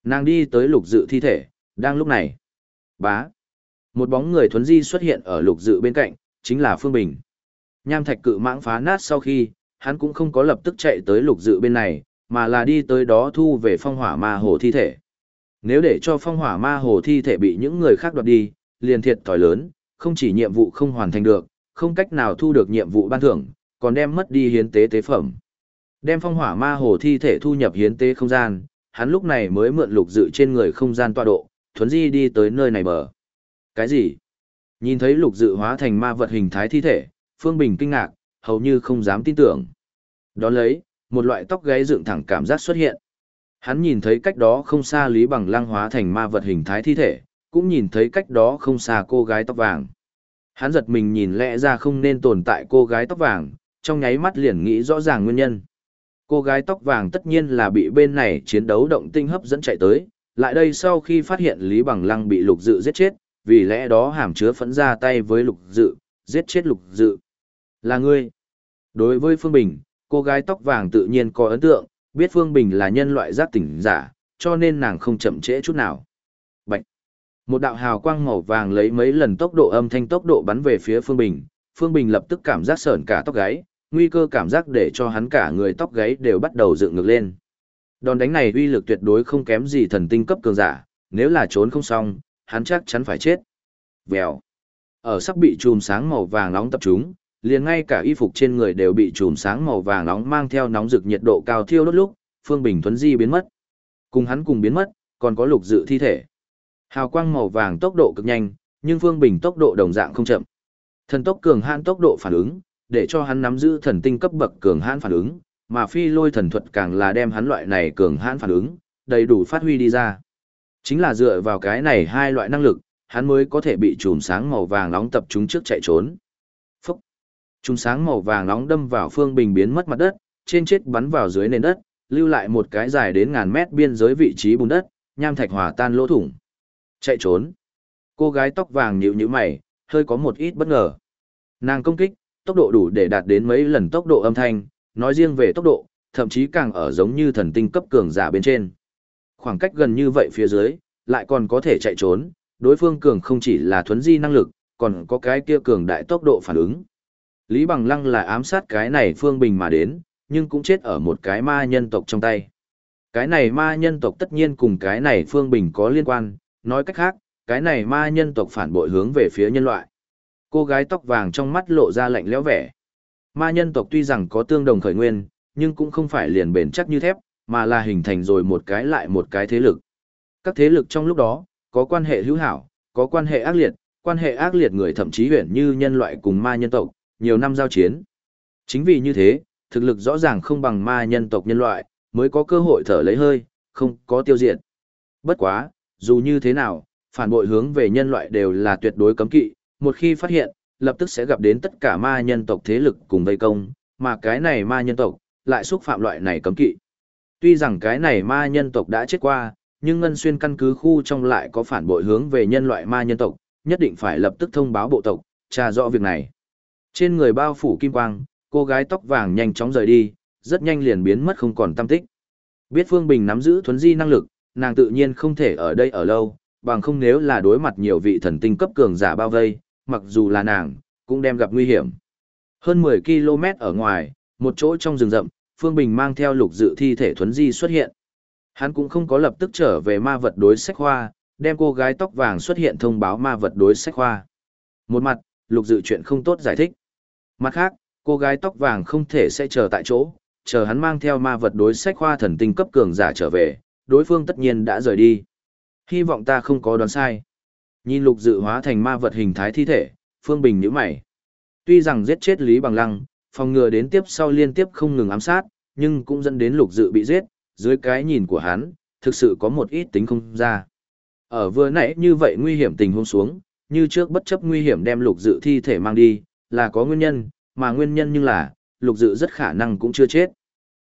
Nàng đi tới lục dự thi thể, đang lúc này. Bá. Một bóng người thuấn di xuất hiện ở lục dự bên cạnh, chính là Phương Bình. Nham thạch cự mãng phá nát sau khi, hắn cũng không có lập tức chạy tới lục dự bên này, mà là đi tới đó thu về phong hỏa ma hồ thi thể. Nếu để cho phong hỏa ma hồ thi thể bị những người khác đoạt đi, liền thiệt thòi lớn, không chỉ nhiệm vụ không hoàn thành được, không cách nào thu được nhiệm vụ ban thưởng, còn đem mất đi hiến tế tế phẩm. Đem phong hỏa ma hồ thi thể thu nhập hiến tế không gian, hắn lúc này mới mượn lục dự trên người không gian tọa độ, thuấn di đi tới nơi này bờ. Cái gì? Nhìn thấy lục dự hóa thành ma vật hình thái thi thể, Phương Bình kinh ngạc, hầu như không dám tin tưởng. Đón lấy, một loại tóc gáy dựng thẳng cảm giác xuất hiện. Hắn nhìn thấy cách đó không xa Lý Bằng Lăng hóa thành ma vật hình thái thi thể, cũng nhìn thấy cách đó không xa cô gái tóc vàng. Hắn giật mình nhìn lẽ ra không nên tồn tại cô gái tóc vàng, trong nháy mắt liền nghĩ rõ ràng nguyên nhân. Cô gái tóc vàng tất nhiên là bị bên này chiến đấu động tinh hấp dẫn chạy tới, lại đây sau khi phát hiện Lý Bằng Lăng bị lục dự giết chết, vì lẽ đó hàm chứa phẫn ra tay với lục dự, giết chết lục dự. Là ngươi. Đối với Phương Bình, cô gái tóc vàng tự nhiên có ấn tượng, biết Phương Bình là nhân loại giác tỉnh giả, cho nên nàng không chậm trễ chút nào. Một đạo hào quang màu vàng lấy mấy lần tốc độ âm thanh tốc độ bắn về phía Phương Bình, Phương Bình lập tức cảm giác sởn cả tóc gáy, nguy cơ cảm giác để cho hắn cả người tóc gáy đều bắt đầu dựng ngược lên. Đòn đánh này uy lực tuyệt đối không kém gì thần tinh cấp cường giả, nếu là trốn không xong, hắn chắc chắn phải chết. Vèo. Ở sắc bị chùm sáng màu vàng nóng tập trung, liền ngay cả y phục trên người đều bị chùm sáng màu vàng nóng mang theo nóng rực nhiệt độ cao thiêu đốt lúc, Phương Bình Thuấn Di biến mất. Cùng hắn cùng biến mất, còn có lục dự thi thể. Hào quang màu vàng tốc độ cực nhanh, nhưng Phương Bình tốc độ đồng dạng không chậm. Thần tốc cường hãn tốc độ phản ứng, để cho hắn nắm giữ thần tinh cấp bậc cường hãn phản ứng, mà phi lôi thần thuật càng là đem hắn loại này cường hãn phản ứng, đầy đủ phát huy đi ra. Chính là dựa vào cái này hai loại năng lực, hắn mới có thể bị chùm sáng màu vàng nóng tập trung trước chạy trốn. Phúc! Chùm sáng màu vàng nóng đâm vào phương bình biến mất mặt đất, trên chết bắn vào dưới nền đất, lưu lại một cái dài đến ngàn mét biên giới vị trí bùn đất, nham thạch hòa tan lỗ thủng. Chạy trốn. Cô gái tóc vàng nhíu nhíu mày, hơi có một ít bất ngờ. Nàng công kích, tốc độ đủ để đạt đến mấy lần tốc độ âm thanh, nói riêng về tốc độ, thậm chí càng ở giống như thần tinh cấp cường giả bên trên. Khoảng cách gần như vậy phía dưới, lại còn có thể chạy trốn, đối phương cường không chỉ là thuấn di năng lực, còn có cái kia cường đại tốc độ phản ứng. Lý Bằng Lăng là ám sát cái này Phương Bình mà đến, nhưng cũng chết ở một cái ma nhân tộc trong tay. Cái này ma nhân tộc tất nhiên cùng cái này Phương Bình có liên quan, nói cách khác, cái này ma nhân tộc phản bội hướng về phía nhân loại. Cô gái tóc vàng trong mắt lộ ra lạnh lẽo vẻ. Ma nhân tộc tuy rằng có tương đồng khởi nguyên, nhưng cũng không phải liền bền chắc như thép, mà là hình thành rồi một cái lại một cái thế lực. Các thế lực trong lúc đó, có quan hệ hữu hảo, có quan hệ ác liệt, quan hệ ác liệt người thậm chí huyền như nhân loại cùng ma nhân tộc, nhiều năm giao chiến. Chính vì như thế, thực lực rõ ràng không bằng ma nhân tộc nhân loại, mới có cơ hội thở lấy hơi, không có tiêu diệt. Bất quá, dù như thế nào, phản bội hướng về nhân loại đều là tuyệt đối cấm kỵ, một khi phát hiện, lập tức sẽ gặp đến tất cả ma nhân tộc thế lực cùng vây công, mà cái này ma nhân tộc lại xúc phạm loại này cấm kỵ. Tuy rằng cái này ma nhân tộc đã chết qua, nhưng Ngân Xuyên căn cứ khu trong lại có phản bội hướng về nhân loại ma nhân tộc, nhất định phải lập tức thông báo bộ tộc, tra rõ việc này. Trên người bao phủ kim quang, cô gái tóc vàng nhanh chóng rời đi, rất nhanh liền biến mất không còn tâm tích. Biết Phương Bình nắm giữ thuấn di năng lực, nàng tự nhiên không thể ở đây ở lâu, bằng không nếu là đối mặt nhiều vị thần tinh cấp cường giả bao vây, mặc dù là nàng, cũng đem gặp nguy hiểm. Hơn 10 km ở ngoài, một chỗ trong rừng rậm, Phương Bình mang theo lục dự thi thể thuấn di xuất hiện. Hắn cũng không có lập tức trở về ma vật đối sách Hoa, đem cô gái tóc vàng xuất hiện thông báo ma vật đối sách Hoa. Một mặt, lục dự chuyện không tốt giải thích. Mặt khác, cô gái tóc vàng không thể sẽ chờ tại chỗ, chờ hắn mang theo ma vật đối sách Hoa thần tinh cấp cường giả trở về, đối phương tất nhiên đã rời đi. Hy vọng ta không có đoán sai. Nhìn lục dự hóa thành ma vật hình thái thi thể, Phương Bình nhíu mày. Tuy rằng giết chết Lý Bằng Lăng, phòng ngừa đến tiếp sau liên tiếp không ngừng ám sát, nhưng cũng dẫn đến lục dự bị giết, dưới cái nhìn của hắn, thực sự có một ít tính không ra. Ở vừa nãy như vậy nguy hiểm tình huống xuống, như trước bất chấp nguy hiểm đem lục dự thi thể mang đi, là có nguyên nhân, mà nguyên nhân nhưng là, lục dự rất khả năng cũng chưa chết.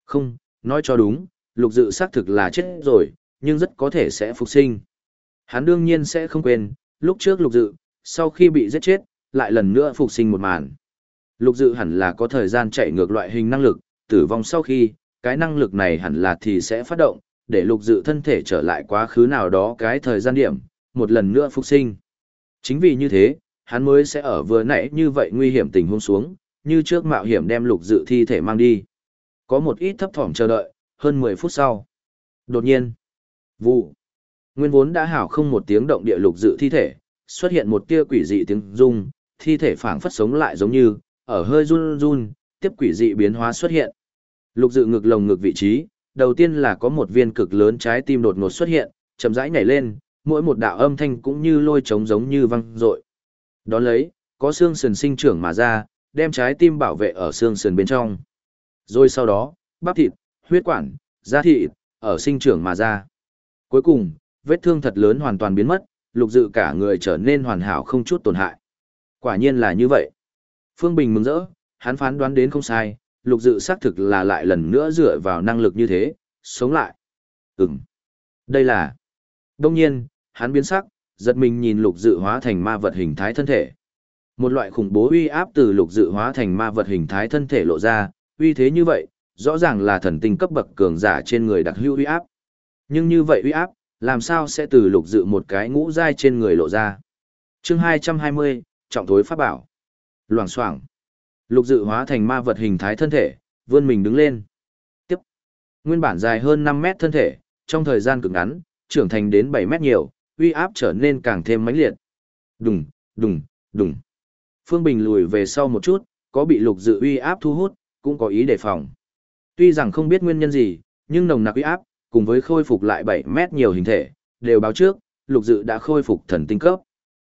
Không, nói cho đúng, lục dự xác thực là chết rồi, nhưng rất có thể sẽ phục sinh. Hắn đương nhiên sẽ không quên, lúc trước lục dự, sau khi bị giết chết, lại lần nữa phục sinh một màn. Lục dự hẳn là có thời gian chạy ngược loại hình năng lực, tử vong sau khi, cái năng lực này hẳn là thì sẽ phát động, để lục dự thân thể trở lại quá khứ nào đó cái thời gian điểm, một lần nữa phục sinh. Chính vì như thế, hắn mới sẽ ở vừa nãy như vậy nguy hiểm tình huống xuống, như trước mạo hiểm đem lục dự thi thể mang đi. Có một ít thấp thỏm chờ đợi, hơn 10 phút sau. Đột nhiên, vụ, nguyên vốn đã hảo không một tiếng động địa lục dự thi thể, xuất hiện một tia quỷ dị tiếng rung, thi thể phảng phất sống lại giống như, ở hơi run run, tiếp quỷ dị biến hóa xuất hiện. Lục dự ngực lồng ngực vị trí, đầu tiên là có một viên cực lớn trái tim đột ngột xuất hiện, chậm rãi nhảy lên, mỗi một đạo âm thanh cũng như lôi trống giống như văng rội. Đón lấy, có xương sườn sinh trưởng mà ra, đem trái tim bảo vệ ở xương sườn bên trong. Rồi sau đó, bắp thịt, huyết quản, da thịt, ở sinh trưởng mà ra. Cuối cùng, vết thương thật lớn hoàn toàn biến mất, lục dự cả người trở nên hoàn hảo không chút tổn hại. Quả nhiên là như vậy. Phương Bình mừng rỡ, hắn phán đoán đến không sai, lục dự xác thực là lại lần nữa dựa vào năng lực như thế, sống lại. Ừm. Đây là... Đông nhiên, hắn biến sắc, giật mình nhìn lục dự hóa thành ma vật hình thái thân thể. Một loại khủng bố uy áp từ lục dự hóa thành ma vật hình thái thân thể lộ ra, uy thế như vậy, rõ ràng là thần tinh cấp bậc cường giả trên người đặc hữu uy áp. Nhưng như vậy uy áp, làm sao sẽ từ lục dự một cái ngũ dai trên người lộ ra. chương 220, trọng thối pháp bảo. Loảng xoảng Lục dự hóa thành ma vật hình thái thân thể, vươn mình đứng lên. Tiếp. Nguyên bản dài hơn 5 mét thân thể, trong thời gian cực ngắn, trưởng thành đến 7 mét nhiều, uy áp trở nên càng thêm mãnh liệt. Đùng, đùng, đùng. Phương Bình lùi về sau một chút, có bị lục dự uy áp thu hút, cũng có ý đề phòng. Tuy rằng không biết nguyên nhân gì, nhưng nồng nặc uy áp, cùng với khôi phục lại 7 mét nhiều hình thể, đều báo trước, lục dự đã khôi phục thần tinh cấp.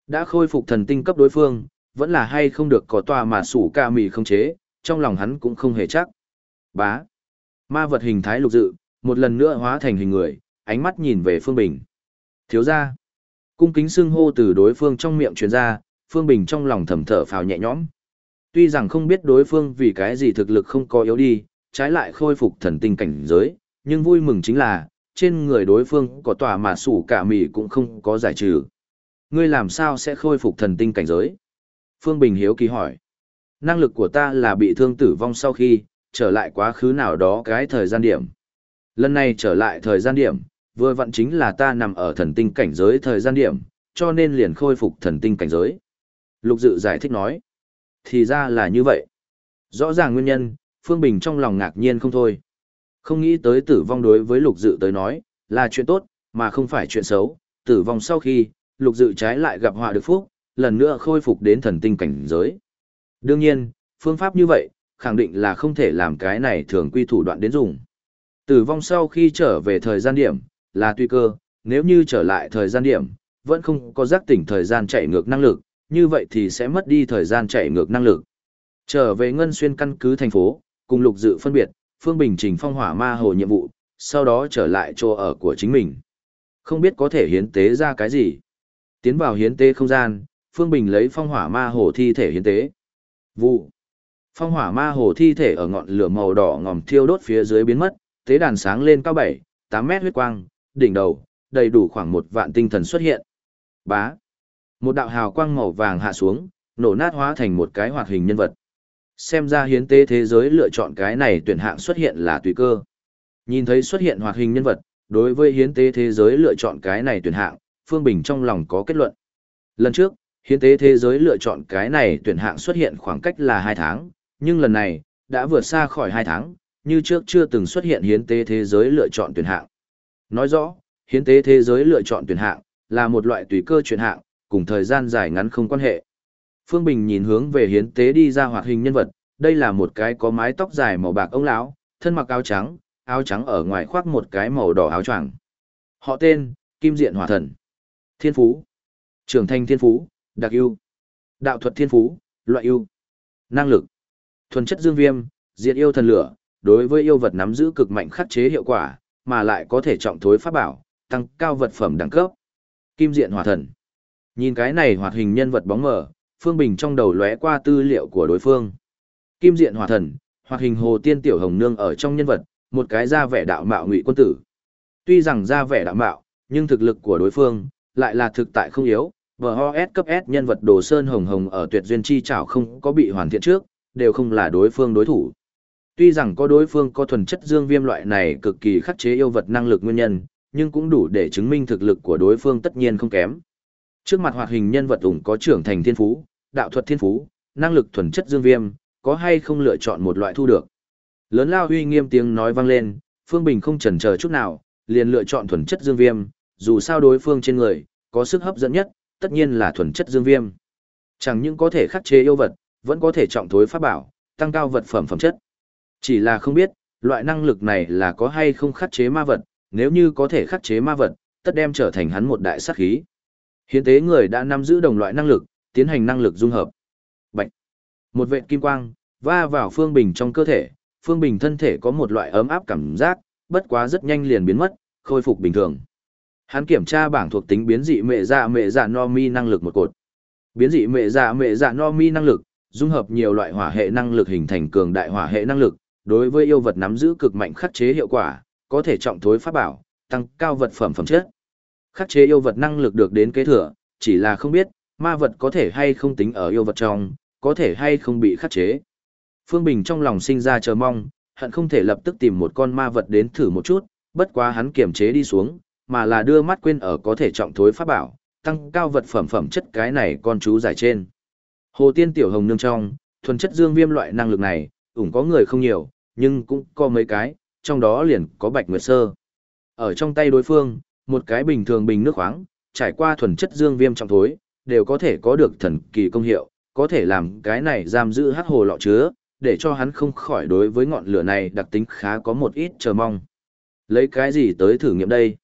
Đã khôi phục thần tinh cấp đối phương, vẫn là hay không được có tòa mà sủ ca mì không chế, trong lòng hắn cũng không hề chắc. Bá. Ma vật hình thái lục dự, một lần nữa hóa thành hình người, ánh mắt nhìn về Phương Bình. Thiếu ra. Cung kính xưng hô từ đối phương trong miệng truyền ra, Phương Bình trong lòng thầm thở phào nhẹ nhõm. Tuy rằng không biết đối phương vì cái gì thực lực không có yếu đi, trái lại khôi phục thần tinh cảnh giới, nhưng vui mừng chính là, trên người đối phương có tòa mà sủ cả mì cũng không có giải trừ. Ngươi làm sao sẽ khôi phục thần tinh cảnh giới? Phương Bình hiếu kỳ hỏi. Năng lực của ta là bị thương tử vong sau khi, trở lại quá khứ nào đó cái thời gian điểm. Lần này trở lại thời gian điểm, vừa vặn chính là ta nằm ở thần tinh cảnh giới thời gian điểm, cho nên liền khôi phục thần tinh cảnh giới. Lục dự giải thích nói. Thì ra là như vậy. Rõ ràng nguyên nhân, Phương Bình trong lòng ngạc nhiên không thôi. Không nghĩ tới tử vong đối với lục dự tới nói, là chuyện tốt, mà không phải chuyện xấu. Tử vong sau khi, lục dự trái lại gặp họa được phúc, lần nữa khôi phục đến thần tinh cảnh giới. Đương nhiên, phương pháp như vậy, khẳng định là không thể làm cái này thường quy thủ đoạn đến dùng. Tử vong sau khi trở về thời gian điểm, là tùy cơ, nếu như trở lại thời gian điểm, vẫn không có giác tỉnh thời gian chạy ngược năng lực, như vậy thì sẽ mất đi thời gian chạy ngược năng lực. Trở về Ngân Xuyên căn cứ thành phố, cùng lục dự phân biệt, Phương Bình trình phong hỏa ma hồ nhiệm vụ, sau đó trở lại chỗ ở của chính mình. Không biết có thể hiến tế ra cái gì. Tiến vào hiến tế không gian, Phương Bình lấy phong hỏa ma hồ thi thể hiến tế. Vụ. Phong hỏa ma hồ thi thể ở ngọn lửa màu đỏ ngòm thiêu đốt phía dưới biến mất, tế đàn sáng lên cao 7, 8 mét huyết quang, đỉnh đầu, đầy đủ khoảng một vạn tinh thần xuất hiện. Bá. Một đạo hào quang màu vàng hạ xuống, nổ nát hóa thành một cái hoạt hình nhân vật. Xem ra hiến tế thế giới lựa chọn cái này tuyển hạng xuất hiện là tùy cơ. Nhìn thấy xuất hiện hoạt hình nhân vật, đối với hiến tế thế giới lựa chọn cái này tuyển hạng, Phương Bình trong lòng có kết luận. Lần trước, hiến tế thế giới lựa chọn cái này tuyển hạng xuất hiện khoảng cách là 2 tháng, nhưng lần này, đã vượt xa khỏi 2 tháng, như trước chưa từng xuất hiện hiến tế thế giới lựa chọn tuyển hạng. Nói rõ, hiến tế thế giới lựa chọn tuyển hạng, là một loại tùy cơ chuyển hạng, cùng thời gian dài ngắn không quan hệ. Phương Bình nhìn hướng về hiến tế đi ra hoạt hình nhân vật, đây là một cái có mái tóc dài màu bạc ông lão, thân mặc áo trắng, áo trắng ở ngoài khoác một cái màu đỏ áo choàng. Họ tên, Kim Diện Hỏa Thần. Thiên Phú. Trưởng thành Thiên Phú, đặc ưu. Đạo thuật Thiên Phú, loại ưu. Năng lực. Thuần chất dương viêm, diệt yêu thần lửa, đối với yêu vật nắm giữ cực mạnh khắc chế hiệu quả, mà lại có thể trọng thối pháp bảo, tăng cao vật phẩm đẳng cấp. Kim Diện Hỏa Thần. Nhìn cái này hoạt hình nhân vật bóng mờ, Phương Bình trong đầu lóe qua tư liệu của đối phương. Kim Diện Hỏa Thần, hoạt hình Hồ Tiên Tiểu Hồng Nương ở trong nhân vật, một cái ra vẻ đạo mạo ngụy quân tử. Tuy rằng ra vẻ đạo mạo, nhưng thực lực của đối phương lại là thực tại không yếu. VOS cấp S nhân vật Đồ Sơn Hồng Hồng ở tuyệt duyên chi chảo không có bị hoàn thiện trước, đều không là đối phương đối thủ. Tuy rằng có đối phương có thuần chất dương viêm loại này cực kỳ khắc chế yêu vật năng lực nguyên nhân, nhưng cũng đủ để chứng minh thực lực của đối phương tất nhiên không kém. Trước mặt hoạt hình nhân vật ủng có trưởng thành thiên phú, đạo thuật thiên phú, năng lực thuần chất dương viêm, có hay không lựa chọn một loại thu được. Lớn lao uy nghiêm tiếng nói vang lên, Phương Bình không chần chờ chút nào, liền lựa chọn thuần chất dương viêm, dù sao đối phương trên người, có sức hấp dẫn nhất, tất nhiên là thuần chất dương viêm. Chẳng những có thể khắc chế yêu vật, vẫn có thể trọng thối pháp bảo, tăng cao vật phẩm phẩm chất. Chỉ là không biết, loại năng lực này là có hay không khắc chế ma vật, nếu như có thể khắc chế ma vật, tất đem trở thành hắn một đại sát khí. Hiến tế người đã nắm giữ đồng loại năng lực, tiến hành năng lực dung hợp. Bạch. Một vệt kim quang, va vào Phương Bình trong cơ thể, Phương Bình thân thể có một loại ấm áp cảm giác, bất quá rất nhanh liền biến mất, khôi phục bình thường. Hắn kiểm tra bảng thuộc tính biến dị mẹ dạ mẹ dạ no mi năng lực một cột. Biến dị mẹ dạ mẹ dạ no mi năng lực, dung hợp nhiều loại hỏa hệ năng lực hình thành cường đại hỏa hệ năng lực, đối với yêu vật nắm giữ cực mạnh khắc chế hiệu quả, có thể trọng thối pháp bảo, tăng cao vật phẩm phẩm chất. Khắc chế yêu vật năng lực được đến kế thừa, chỉ là không biết, ma vật có thể hay không tính ở yêu vật trong, có thể hay không bị khắc chế. Phương Bình trong lòng sinh ra chờ mong, hận không thể lập tức tìm một con ma vật đến thử một chút, bất quá hắn kiềm chế đi xuống, mà là đưa mắt quên ở có thể trọng thối pháp bảo, tăng cao vật phẩm phẩm chất cái này con chú giải trên. Hồ Tiên Tiểu Hồng nương trong, thuần chất dương viêm loại năng lực này, ủng có người không nhiều, nhưng cũng có mấy cái, trong đó liền có Bạch Nguyệt Sơ. Ở trong tay đối phương, một cái bình thường bình nước khoáng, trải qua thuần chất dương viêm trọng thối, đều có thể có được thần kỳ công hiệu, có thể làm cái này giam giữ hắc hồ lọ chứa, để cho hắn không khỏi đối với ngọn lửa này đặc tính khá có một ít chờ mong. Lấy cái gì tới thử nghiệm đây?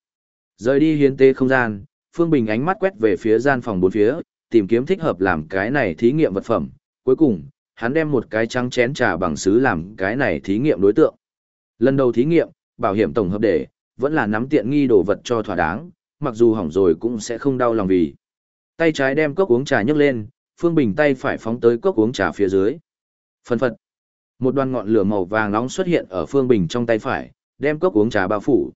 Rời đi hiến tế không gian, Phương Bình ánh mắt quét về phía gian phòng bốn phía, tìm kiếm thích hợp làm cái này thí nghiệm vật phẩm. Cuối cùng, hắn đem một cái trắng chén trà bằng sứ làm cái này thí nghiệm đối tượng. Lần đầu thí nghiệm, bảo hiểm tổng hợp để, vẫn là nắm tiện nghi đồ vật cho thỏa đáng, mặc dù hỏng rồi cũng sẽ không đau lòng vì. Tay trái đem cốc uống trà nhấc lên, Phương Bình tay phải phóng tới cốc uống trà phía dưới. Phần phật. Một đoàn ngọn lửa màu vàng nóng xuất hiện ở Phương Bình trong tay phải, đem cốc uống trà bao phủ.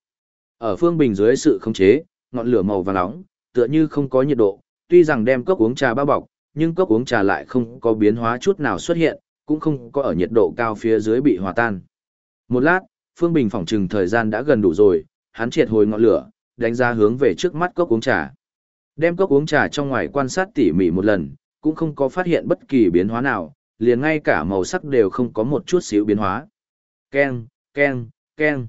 Ở Phương Bình dưới sự khống chế, ngọn lửa màu vàng nóng, tựa như không có nhiệt độ, tuy rằng đem cốc uống trà bao bọc, nhưng cốc uống trà lại không có biến hóa chút nào xuất hiện, cũng không có ở nhiệt độ cao phía dưới bị hòa tan. Một lát, Phương Bình phỏng chừng thời gian đã gần đủ rồi, hắn triệt hồi ngọn lửa, đánh ra hướng về trước mắt cốc uống trà. Đem cốc uống trà trong ngoài quan sát tỉ mỉ một lần, cũng không có phát hiện bất kỳ biến hóa nào, liền ngay cả màu sắc đều không có một chút xíu biến hóa. Ken, ken, ken.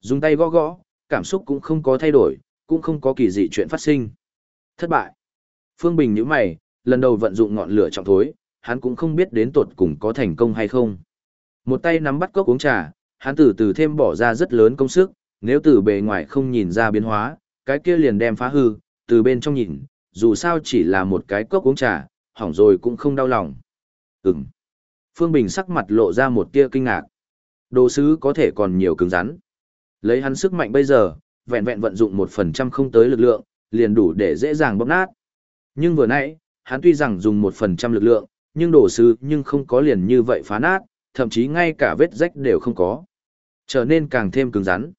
Dùng tay gõ gõ, cảm xúc cũng không có thay đổi, cũng không có kỳ dị chuyện phát sinh. Thất bại. Phương Bình nhíu mày, lần đầu vận dụng ngọn lửa trọng thối, hắn cũng không biết đến tột cùng có thành công hay không. Một tay nắm bắt cốc uống trà, hắn từ từ thêm bỏ ra rất lớn công sức, nếu từ bề ngoài không nhìn ra biến hóa, cái kia liền đem phá hư, từ bên trong nhìn, dù sao chỉ là một cái cốc uống trà, hỏng rồi cũng không đau lòng. Ừm. Phương Bình sắc mặt lộ ra một tia kinh ngạc. Đồ sứ có thể còn nhiều cứng rắn. Lấy hắn sức mạnh bây giờ, vẹn vẹn vận dụng một phần trăm không tới lực lượng, liền đủ để dễ dàng bóp nát. Nhưng vừa nãy, hắn tuy rằng dùng một phần trăm lực lượng, nhưng đồ sứ nhưng không có liền như vậy phá nát, thậm chí ngay cả vết rách đều không có. Trở nên càng thêm cứng rắn.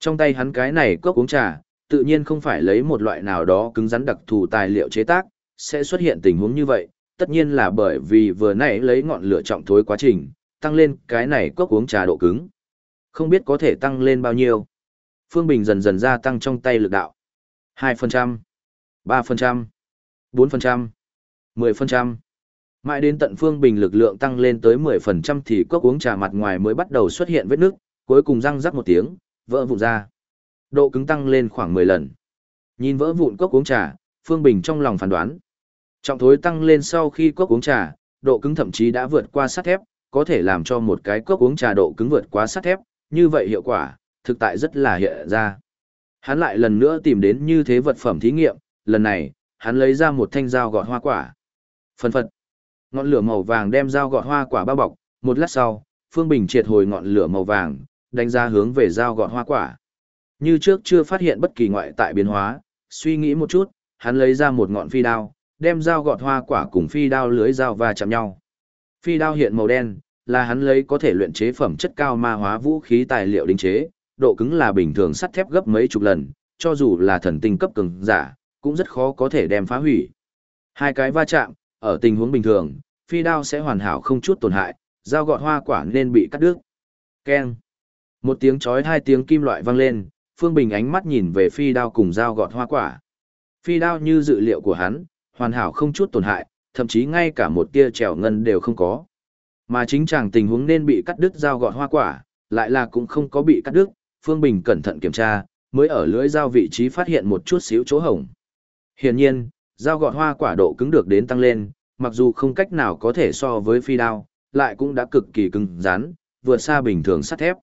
Trong tay hắn cái này cốc uống trà, tự nhiên không phải lấy một loại nào đó cứng rắn đặc thù tài liệu chế tác, sẽ xuất hiện tình huống như vậy, tất nhiên là bởi vì vừa nãy lấy ngọn lửa trọng thối quá trình, tăng lên cái này cốc uống trà độ cứng. Không biết có thể tăng lên bao nhiêu. Phương Bình dần dần gia tăng trong tay lực đạo. 2%, 3%, 4%, 10%. Mãi đến tận Phương Bình lực lượng tăng lên tới 10% thì cốc uống trà mặt ngoài mới bắt đầu xuất hiện vết nước, cuối cùng răng rắc một tiếng, vỡ vụn ra. Độ cứng tăng lên khoảng 10 lần. Nhìn vỡ vụn cốc uống trà, Phương Bình trong lòng phán đoán. Trọng thối tăng lên sau khi cốc uống trà, độ cứng thậm chí đã vượt qua sắt thép, có thể làm cho một cái cốc uống trà độ cứng vượt qua sắt thép, như vậy hiệu quả, thực tại rất là hiện ra. Hắn lại lần nữa tìm đến như thế vật phẩm thí nghiệm, lần này, hắn lấy ra một thanh dao gọt hoa quả. Phần phật. Ngọn lửa màu vàng đem dao gọt hoa quả bao bọc, một lát sau, Phương Bình triệt hồi ngọn lửa màu vàng, đánh ra hướng về dao gọt hoa quả. Như trước chưa phát hiện bất kỳ ngoại tại biến hóa, suy nghĩ một chút, hắn lấy ra một ngọn phi đao, đem dao gọt hoa quả cùng phi đao lưới dao va chạm nhau. Phi đao hiện màu đen, là hắn lấy có thể luyện chế phẩm chất cao ma hóa vũ khí tài liệu đính chế, độ cứng là bình thường sắt thép gấp mấy chục lần, cho dù là thần tinh cấp cường giả, cũng rất khó có thể đem phá hủy. Hai cái va chạm, ở tình huống bình thường, phi đao sẽ hoàn hảo không chút tổn hại, dao gọt hoa quả nên bị cắt đứt. Keng. Một tiếng chói hai tiếng kim loại vang lên, Phương Bình ánh mắt nhìn về phi đao cùng dao gọt hoa quả. Phi đao như dự liệu của hắn, hoàn hảo không chút tổn hại, thậm chí ngay cả một tia trèo ngân đều không có. Mà chính chàng tình huống nên bị cắt đứt dao gọt hoa quả, lại là cũng không có bị cắt đứt, Phương Bình cẩn thận kiểm tra, mới ở lưỡi dao vị trí phát hiện một chút xíu chỗ hổng. Hiển nhiên, dao gọt hoa quả độ cứng được đến tăng lên, mặc dù không cách nào có thể so với phi đao, lại cũng đã cực kỳ cứng rắn, vượt xa bình thường sắt thép.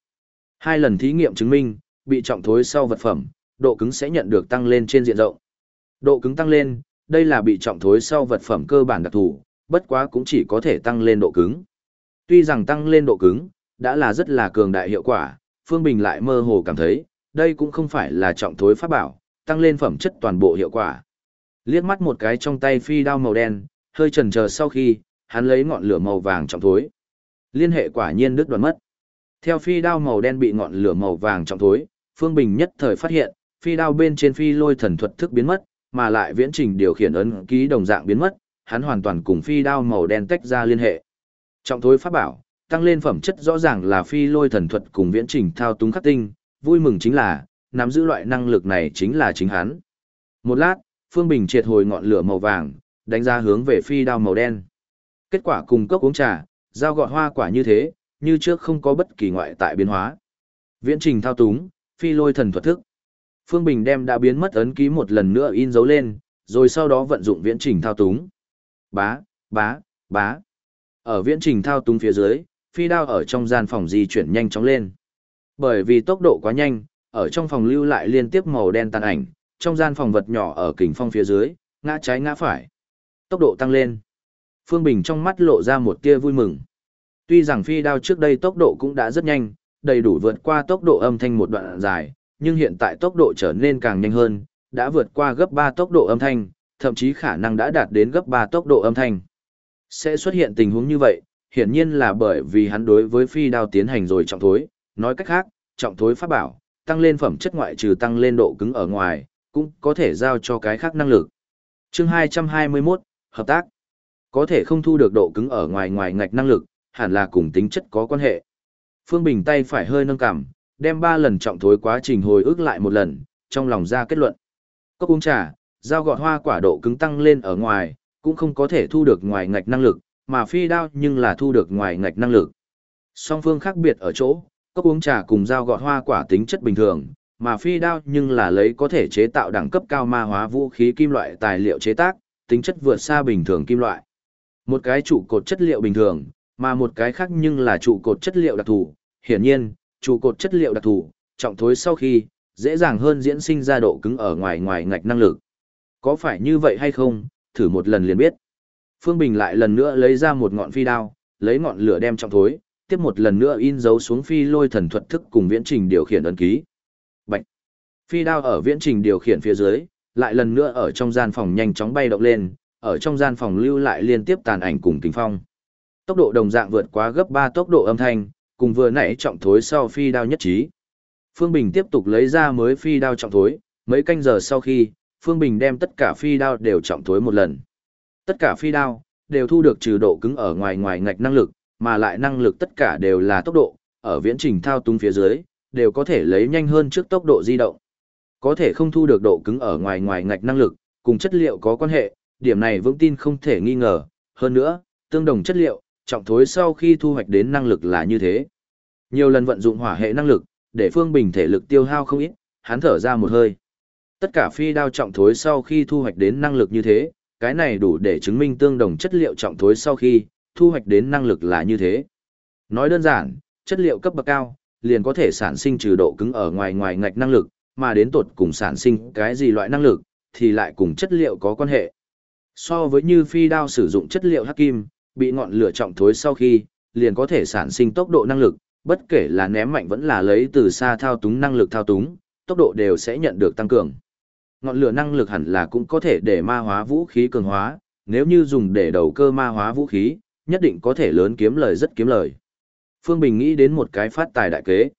Hai lần thí nghiệm chứng minh, bị trọng thối sau vật phẩm, độ cứng sẽ nhận được tăng lên trên diện rộng. Độ cứng tăng lên, đây là bị trọng thối sau vật phẩm cơ bản đặc thù, bất quá cũng chỉ có thể tăng lên độ cứng. Tuy rằng tăng lên độ cứng, đã là rất là cường đại hiệu quả, Phương Bình lại mơ hồ cảm thấy, đây cũng không phải là trọng thối pháp bảo, tăng lên phẩm chất toàn bộ hiệu quả. Liếc mắt một cái trong tay phi đao màu đen, hơi chần chờ sau khi, hắn lấy ngọn lửa màu vàng trọng thối. Liên hệ quả nhiên đứt đoạn mất. Theo phi đao màu đen bị ngọn lửa màu vàng trọng thối, Phương Bình nhất thời phát hiện, phi đao bên trên phi lôi thần thuật thức biến mất, mà lại viễn trình điều khiển ấn ký đồng dạng biến mất, hắn hoàn toàn cùng phi đao màu đen tách ra liên hệ. Trọng thối pháp bảo, tăng lên phẩm chất rõ ràng là phi lôi thần thuật cùng viễn trình thao túng khắc tinh, vui mừng chính là, nắm giữ loại năng lực này chính là chính hắn. Một lát, Phương Bình triệt hồi ngọn lửa màu vàng, đánh ra hướng về phi đao màu đen. Kết quả cùng cốc uống trà, dao gọt hoa quả như thế, như trước không có bất kỳ ngoại tại biến hóa. Viễn trình thao túng, phi lôi thần thuật thức. Phương Bình đem đã biến mất ấn ký một lần nữa in dấu lên, rồi sau đó vận dụng viễn trình thao túng. Bá, bá, bá. Ở viễn trình thao túng phía dưới, phi đao ở trong gian phòng di chuyển nhanh chóng lên. Bởi vì tốc độ quá nhanh, ở trong phòng lưu lại liên tiếp màu đen tàn ảnh, trong gian phòng vật nhỏ ở kình phong phía dưới, ngã trái ngã phải. Tốc độ tăng lên. Phương Bình trong mắt lộ ra một tia vui mừng. Tuy rằng phi đao trước đây tốc độ cũng đã rất nhanh, đầy đủ vượt qua tốc độ âm thanh một đoạn dài, nhưng hiện tại tốc độ trở nên càng nhanh hơn, đã vượt qua gấp 3 tốc độ âm thanh, thậm chí khả năng đã đạt đến gấp 3 tốc độ âm thanh. Sẽ xuất hiện tình huống như vậy, hiển nhiên là bởi vì hắn đối với phi đao tiến hành rồi trọng thối, nói cách khác, trọng thối pháp bảo, tăng lên phẩm chất ngoại trừ tăng lên độ cứng ở ngoài, cũng có thể giao cho cái khác năng lực. Chương 221, hợp tác. Có thể không thu được độ cứng ở ngoài ngoài ngạch năng lực, hẳn là cùng tính chất có quan hệ. Phương Bình tay phải hơi nâng cằm, đem ba lần trọng thối quá trình hồi ức lại một lần, trong lòng ra kết luận. Cốc uống trà, dao gọt hoa quả độ cứng tăng lên ở ngoài, cũng không có thể thu được ngoài ngạch năng lực, mà phi đao nhưng là thu được ngoài ngạch năng lực. Song phương khác biệt ở chỗ, cốc uống trà cùng dao gọt hoa quả tính chất bình thường, mà phi đao nhưng là lấy có thể chế tạo đẳng cấp cao ma hóa vũ khí kim loại tài liệu chế tác, tính chất vượt xa bình thường kim loại. Một cái trụ cột chất liệu bình thường, mà một cái khác nhưng là trụ cột chất liệu đặc thù. Hiển nhiên, trụ cột chất liệu đặc thù, trọng thối sau khi, dễ dàng hơn diễn sinh ra độ cứng ở ngoài ngoài ngạch năng lực. Có phải như vậy hay không, thử một lần liền biết. Phương Bình lại lần nữa lấy ra một ngọn phi đao, lấy ngọn lửa đem trọng thối, tiếp một lần nữa in dấu xuống phi lôi thần thuật thức cùng viễn trình điều khiển ấn ký. Bạch. Phi đao ở viễn trình điều khiển phía dưới, lại lần nữa ở trong gian phòng nhanh chóng bay động lên, ở trong gian phòng lưu lại liên tiếp tàn ảnh cùng kinh phong. Tốc độ đồng dạng vượt quá gấp 3 tốc độ âm thanh, cùng vừa nãy trọng thối sau phi đao nhất trí. Phương Bình tiếp tục lấy ra mới phi đao trọng thối, mấy canh giờ sau khi, Phương Bình đem tất cả phi đao đều trọng thối một lần. Tất cả phi đao đều thu được trừ độ cứng ở ngoài ngoài ngạch năng lực, mà lại năng lực tất cả đều là tốc độ, ở viễn trình thao túng phía dưới, đều có thể lấy nhanh hơn trước tốc độ di động. Có thể không thu được độ cứng ở ngoài ngoài ngạch năng lực, cùng chất liệu có quan hệ, điểm này vững tin không thể nghi ngờ. Hơn nữa, tương đồng chất liệu, trọng thối sau khi thu hoạch đến năng lực là như thế. Nhiều lần vận dụng hỏa hệ năng lực, để Phương Bình thể lực tiêu hao không ít, hắn thở ra một hơi. Tất cả phi đao trọng thối sau khi thu hoạch đến năng lực như thế, cái này đủ để chứng minh tương đồng chất liệu trọng thối sau khi thu hoạch đến năng lực là như thế. Nói đơn giản, chất liệu cấp bậc cao, liền có thể sản sinh trừ độ cứng ở ngoài ngoài ngạch năng lực, mà đến tột cùng sản sinh cái gì loại năng lực, thì lại cùng chất liệu có quan hệ. So với như phi đao sử dụng chất liệu hắc kim, bị ngọn lửa trọng thối sau khi, liền có thể sản sinh tốc độ năng lực, bất kể là ném mạnh vẫn là lấy từ xa thao túng năng lực thao túng, tốc độ đều sẽ nhận được tăng cường. Ngọn lửa năng lực hẳn là cũng có thể để ma hóa vũ khí cường hóa, nếu như dùng để đầu cơ ma hóa vũ khí, nhất định có thể lớn kiếm lời rất kiếm lời. Phương Bình nghĩ đến một cái phát tài đại kế.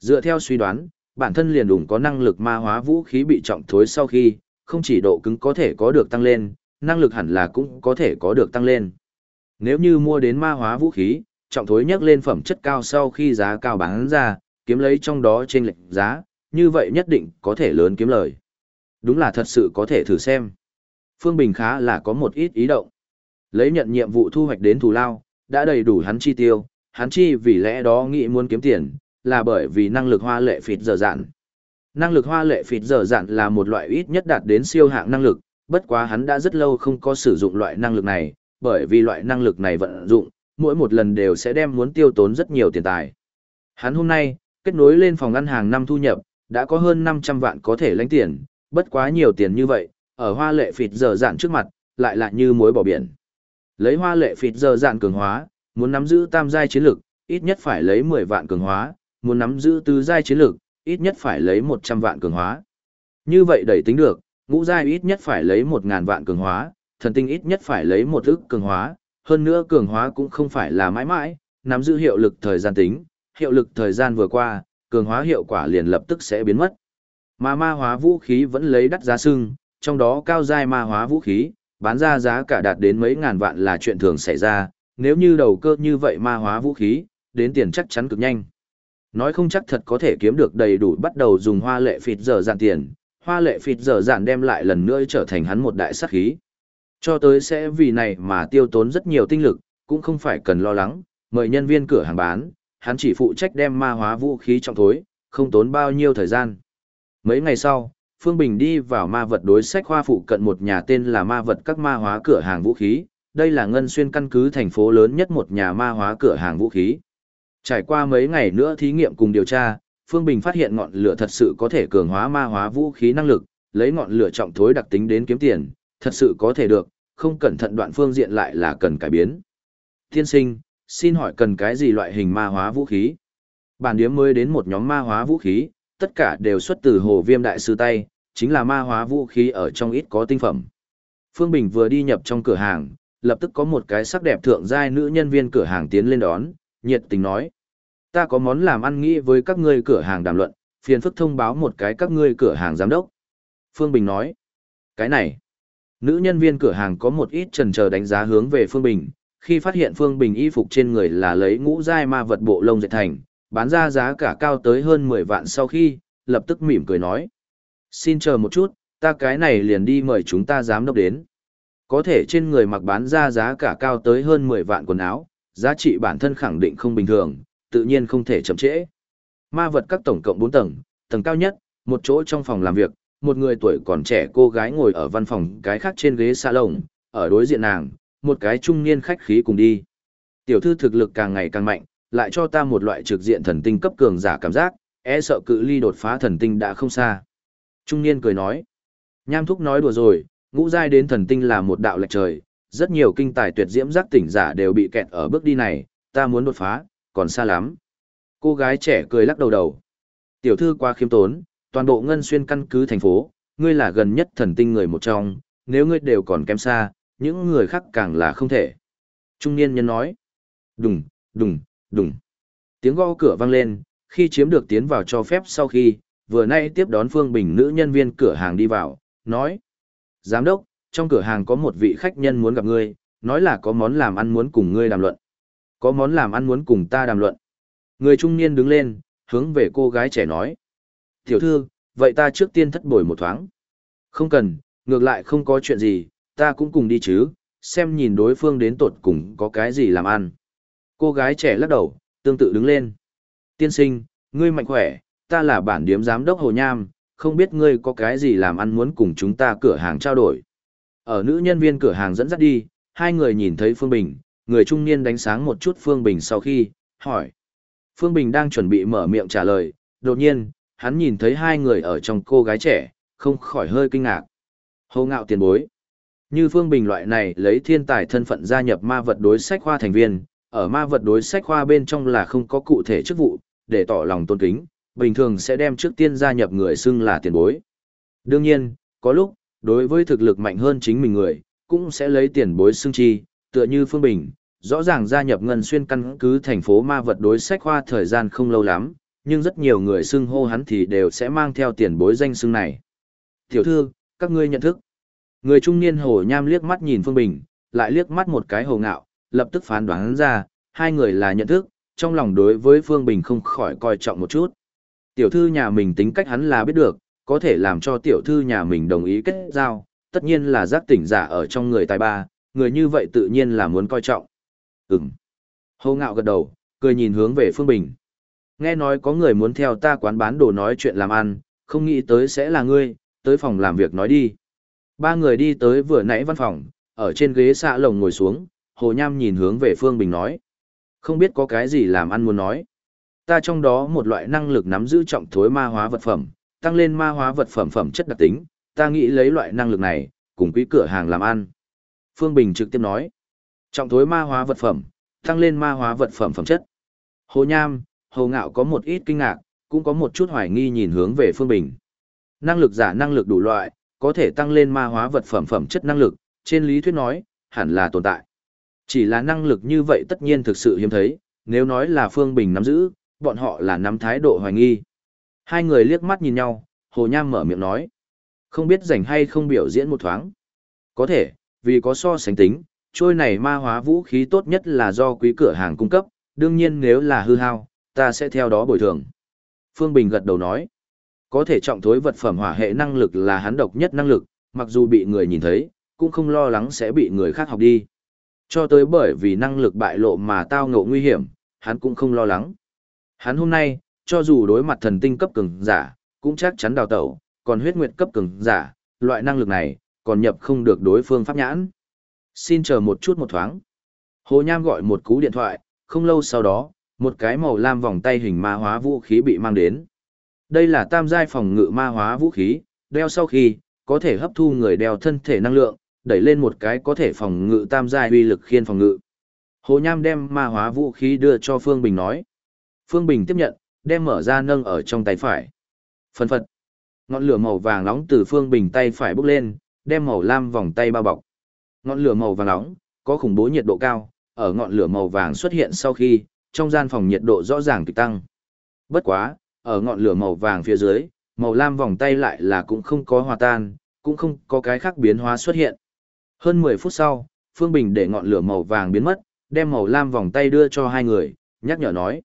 Dựa theo suy đoán, bản thân liền đủng có năng lực ma hóa vũ khí bị trọng thối sau khi, không chỉ độ cứng có thể có được tăng lên, năng lực hẳn là cũng có thể có được tăng lên. Nếu như mua đến ma hóa vũ khí, trọng thối nhắc lên phẩm chất cao sau khi giá cao bán ra, kiếm lấy trong đó trên lệnh giá, như vậy nhất định có thể lớn kiếm lời. Đúng là thật sự có thể thử xem. Phương Bình khá là có một ít ý động. Lấy nhận nhiệm vụ thu hoạch đến thù lao, đã đầy đủ hắn chi tiêu, hắn chi vì lẽ đó nghĩ muốn kiếm tiền, là bởi vì năng lực hoa lệ phịt dở dạn. Năng lực hoa lệ phịt dở dạn là một loại ít nhất đạt đến siêu hạng năng lực, bất quá hắn đã rất lâu không có sử dụng loại năng lực này, bởi vì loại năng lực này vận dụng, mỗi một lần đều sẽ đem muốn tiêu tốn rất nhiều tiền tài. Hắn hôm nay, kết nối lên phòng ngân hàng năm thu nhập, đã có hơn 500 vạn có thể lãnh tiền, bất quá nhiều tiền như vậy, ở hoa lệ phịt giờ dạn trước mặt, lại lại như muối bỏ biển. Lấy hoa lệ phịt giờ dạn cường hóa, muốn nắm giữ tam giai chiến lực, ít nhất phải lấy 10 vạn cường hóa, muốn nắm giữ tứ giai chiến lực, ít nhất phải lấy 100 vạn cường hóa. Như vậy đẩy tính được, ngũ giai ít nhất phải lấy 1000 vạn cường hóa, thần tinh ít nhất phải lấy một ức cường hóa, hơn nữa cường hóa cũng không phải là mãi mãi, nắm giữ hiệu lực thời gian tính, hiệu lực thời gian vừa qua, cường hóa hiệu quả liền lập tức sẽ biến mất. Mà ma hóa vũ khí vẫn lấy đắt giá sưng, trong đó cao giai ma hóa vũ khí, bán ra giá cả đạt đến mấy ngàn vạn là chuyện thường xảy ra, nếu như đầu cơ như vậy ma hóa vũ khí, đến tiền chắc chắn cực nhanh. Nói không chắc thật có thể kiếm được đầy đủ bắt đầu dùng hoa lệ phịt giờ dạn tiền, hoa lệ phịt giờ dạn đem lại lần nữa trở thành hắn một đại sát khí. Cho tới sẽ vì này mà tiêu tốn rất nhiều tinh lực, cũng không phải cần lo lắng, mời nhân viên cửa hàng bán, hắn chỉ phụ trách đem ma hóa vũ khí trong thối, không tốn bao nhiêu thời gian. Mấy ngày sau, Phương Bình đi vào ma vật đối sách khoa phụ cận một nhà tên là ma vật các ma hóa cửa hàng vũ khí, đây là ngân xuyên căn cứ thành phố lớn nhất một nhà ma hóa cửa hàng vũ khí. Trải qua mấy ngày nữa thí nghiệm cùng điều tra, Phương Bình phát hiện ngọn lửa thật sự có thể cường hóa ma hóa vũ khí năng lực, lấy ngọn lửa trọng thối đặc tính đến kiếm tiền, thật sự có thể được, không cẩn thận đoạn phương diện lại là cần cải biến. Tiên sinh, xin hỏi cần cái gì loại hình ma hóa vũ khí? Bản điếm mới đến một nhóm ma hóa vũ khí, tất cả đều xuất từ hồ viêm đại sư tay, chính là ma hóa vũ khí ở trong ít có tinh phẩm. Phương Bình vừa đi nhập trong cửa hàng, lập tức có một cái sắc đẹp thượng giai nữ nhân viên cửa hàng tiến lên đón, nhiệt tình nói. Ta có món làm ăn nghĩ với các ngươi cửa hàng đàm luận, phiền phức thông báo một cái các ngươi cửa hàng giám đốc. Phương Bình nói. Cái này. Nữ nhân viên cửa hàng có một ít trần chờ đánh giá hướng về Phương Bình, khi phát hiện Phương Bình y phục trên người là lấy ngũ giai ma vật bộ lông dệt thành, bán ra giá cả cao tới hơn 10 vạn sau khi, lập tức mỉm cười nói. Xin chờ một chút, ta cái này liền đi mời chúng ta giám đốc đến. Có thể trên người mặc bán ra giá cả cao tới hơn 10 vạn quần áo, giá trị bản thân khẳng định không bình thường, tự nhiên không thể chậm trễ. Ma vật các tổng cộng 4 tầng, tầng cao nhất, một chỗ trong phòng làm việc, một người tuổi còn trẻ cô gái ngồi ở văn phòng cái khác trên ghế salon, ở đối diện nàng, một cái trung niên khách khí cùng đi. Tiểu thư thực lực càng ngày càng mạnh, lại cho ta một loại trực diện thần tinh cấp cường giả cảm giác, e sợ cự ly đột phá thần tinh đã không xa. Trung niên cười nói. Nham thúc nói đùa rồi, ngũ giai đến thần tinh là một đạo lệch trời, rất nhiều kinh tài tuyệt diễm giác tỉnh giả đều bị kẹt ở bước đi này, ta muốn đột phá, còn xa lắm. Cô gái trẻ cười lắc đầu đầu. Tiểu thư quá khiêm tốn, toàn bộ ngân xuyên căn cứ thành phố, ngươi là gần nhất thần tinh người một trong, nếu ngươi đều còn kém xa, những người khác càng là không thể. Trung niên nhân nói. Đùng, đùng, đùng. Tiếng gõ cửa vang lên, khi chiếm được tiến vào cho phép sau khi, vừa nay tiếp đón Phương Bình nữ nhân viên cửa hàng đi vào, nói. Giám đốc, trong cửa hàng có một vị khách nhân muốn gặp ngươi, nói là có món làm ăn muốn cùng ngươi đàm luận. Có món làm ăn muốn cùng ta đàm luận. Người trung niên đứng lên, hướng về cô gái trẻ nói. Tiểu thư, vậy ta trước tiên thất bồi một thoáng. Không cần, ngược lại không có chuyện gì, ta cũng cùng đi chứ, xem nhìn đối phương đến tột cùng có cái gì làm ăn. Cô gái trẻ lắc đầu, tương tự đứng lên. Tiên sinh, ngươi mạnh khỏe, ta là bản điếm giám đốc Hồ Nham, không biết ngươi có cái gì làm ăn muốn cùng chúng ta cửa hàng trao đổi. Ở nữ nhân viên cửa hàng dẫn dắt đi, hai người nhìn thấy Phương Bình, người trung niên đánh sáng một chút Phương Bình sau khi, hỏi. Phương Bình đang chuẩn bị mở miệng trả lời, đột nhiên, hắn nhìn thấy hai người ở trong cô gái trẻ, không khỏi hơi kinh ngạc. Hồ ngạo tiền bối. Như Phương Bình loại này lấy thiên tài thân phận gia nhập ma vật đối sách khoa thành viên, ở ma vật đối sách khoa bên trong là không có cụ thể chức vụ, để tỏ lòng tôn kính, bình thường sẽ đem trước tiên gia nhập người xưng là tiền bối. Đương nhiên, có lúc, đối với thực lực mạnh hơn chính mình người, cũng sẽ lấy tiền bối xưng chi, tựa như Phương Bình, rõ ràng gia nhập ngân xuyên căn cứ thành phố ma vật đối sách khoa thời gian không lâu lắm, nhưng rất nhiều người xưng hô hắn thì đều sẽ mang theo tiền bối danh xưng này. Tiểu thư, các ngươi nhận thức. Người trung niên hồ nham liếc mắt nhìn Phương Bình, lại liếc mắt một cái hồ ngạo, lập tức phán đoán ra, hai người là nhận thức, trong lòng đối với Phương Bình không khỏi coi trọng một chút. Tiểu thư nhà mình tính cách hắn là biết được, có thể làm cho tiểu thư nhà mình đồng ý kết giao, tất nhiên là giác tỉnh giả ở trong người tài ba, người như vậy tự nhiên là muốn coi trọng. Ừm. Hồ ngạo gật đầu, cười nhìn hướng về Phương Bình. Nghe nói có người muốn theo ta quán bán đồ nói chuyện làm ăn, không nghĩ tới sẽ là ngươi, tới phòng làm việc nói đi. Ba người đi tới vừa nãy văn phòng, ở trên ghế xạ lồng ngồi xuống, Hồ Nham nhìn hướng về Phương Bình nói. Không biết có cái gì làm ăn muốn nói. Ta trong đó một loại năng lực nắm giữ trọng thối ma hóa vật phẩm, tăng lên ma hóa vật phẩm phẩm chất đặc tính, ta nghĩ lấy loại năng lực này, cùng quý cửa hàng làm ăn. Phương Bình trực tiếp nói. Trọng thối ma hóa vật phẩm, tăng lên ma hóa vật phẩm phẩm chất. Hồ Nham, Hồ Ngạo có một ít kinh ngạc, cũng có một chút hoài nghi nhìn hướng về Phương Bình. Năng lực giả năng lực đủ loại, có thể tăng lên ma hóa vật phẩm phẩm chất năng lực, trên lý thuyết nói, hẳn là tồn tại. Chỉ là năng lực như vậy tất nhiên thực sự hiếm thấy, nếu nói là Phương Bình nắm giữ, bọn họ là nắm thái độ hoài nghi. Hai người liếc mắt nhìn nhau, Hồ Nham mở miệng nói. Không biết rảnh hay không biểu diễn một thoáng. Có thể, vì có so sánh tính, trôi này ma hóa vũ khí tốt nhất là do quý cửa hàng cung cấp, đương nhiên nếu là hư hao, ta sẽ theo đó bồi thường. Phương Bình gật đầu nói. Có thể trọng thối vật phẩm hỏa hệ năng lực là hắn độc nhất năng lực, mặc dù bị người nhìn thấy, cũng không lo lắng sẽ bị người khác học đi. Cho tới bởi vì năng lực bại lộ mà tao ngộ nguy hiểm, hắn cũng không lo lắng. Hắn hôm nay, cho dù đối mặt thần tinh cấp cường giả, cũng chắc chắn đào tẩu, còn huyết nguyệt cấp cường giả, loại năng lực này, còn nhập không được đối phương pháp nhãn. Xin chờ một chút một thoáng. Hồ Nham gọi một cú điện thoại, không lâu sau đó, một cái màu lam vòng tay hình ma hóa vũ khí bị mang đến. Đây là tam giai phòng ngự ma hóa vũ khí, đeo sau khi, có thể hấp thu người đeo thân thể năng lượng, đẩy lên một cái có thể phòng ngự tam giai uy lực khiên phòng ngự. Hồ Nham đem ma hóa vũ khí đưa cho Phương Bình nói. Phương Bình tiếp nhận, đem mở ra nâng ở trong tay phải. phần phật. Ngọn lửa màu vàng nóng từ Phương Bình tay phải bốc lên, đem màu lam vòng tay bao bọc. Ngọn lửa màu vàng nóng, có khủng bố nhiệt độ cao, ở ngọn lửa màu vàng xuất hiện sau khi, trong gian phòng nhiệt độ rõ ràng kịch tăng. Bất quá, ở ngọn lửa màu vàng phía dưới, màu lam vòng tay lại là cũng không có hòa tan, cũng không có cái khác biến hóa xuất hiện. Hơn 10 phút sau, Phương Bình để ngọn lửa màu vàng biến mất, đem màu lam vòng tay đưa cho hai người, nhắc nhở nói.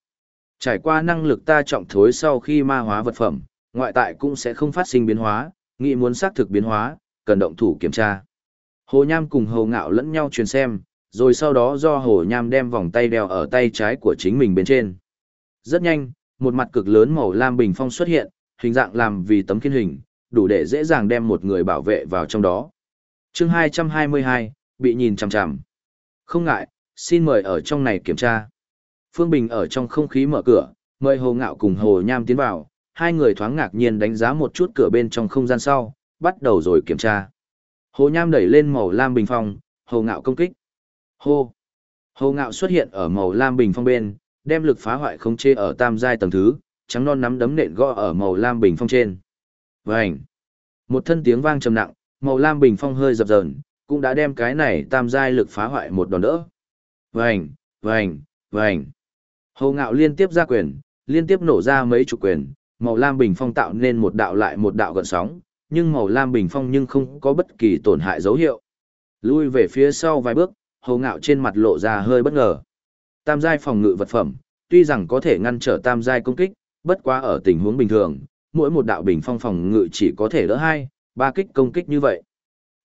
Trải qua năng lực ta trọng thối sau khi ma hóa vật phẩm, ngoại tại cũng sẽ không phát sinh biến hóa, nghĩ muốn xác thực biến hóa, cần động thủ kiểm tra. Hồ Nham cùng Hồ Ngạo lẫn nhau truyền xem, rồi sau đó do Hồ Nham đem vòng tay đeo ở tay trái của chính mình bên trên. Rất nhanh, một mặt cực lớn màu lam bình phong xuất hiện, hình dạng làm vì tấm kiên hình, đủ để dễ dàng đem một người bảo vệ vào trong đó. chương 222, bị nhìn chằm chằm. Không ngại, xin mời ở trong này kiểm tra. Phương Bình ở trong không khí mở cửa, mời Hồ Ngạo cùng Hồ Nham tiến vào, hai người thoáng ngạc nhiên đánh giá một chút cửa bên trong không gian sau, bắt đầu rồi kiểm tra. Hồ Nham đẩy lên màu lam bình phong, Hồ Ngạo công kích. Hô! hô Ngạo xuất hiện ở màu lam bình phong bên, đem lực phá hoại không chê ở tam giai tầng thứ, trắng non nắm đấm nện gõ ở màu lam bình phong trên. Vành! Một thân tiếng vang trầm nặng, màu lam bình phong hơi dập dờn, cũng đã đem cái này tam giai lực phá hoại một đòn đỡ. Vành, vành, vành. Hô ngạo liên tiếp ra quyền, liên tiếp nổ ra mấy chục quyền, màu lam bình phong tạo nên một đạo lại một đạo gợn sóng, nhưng màu lam bình phong nhưng không có bất kỳ tổn hại dấu hiệu. Lui về phía sau vài bước, hồ ngạo trên mặt lộ ra hơi bất ngờ. Tam giai phòng ngự vật phẩm, tuy rằng có thể ngăn trở tam giai công kích, bất quá ở tình huống bình thường, mỗi một đạo bình phong phòng ngự chỉ có thể đỡ hai, ba kích công kích như vậy.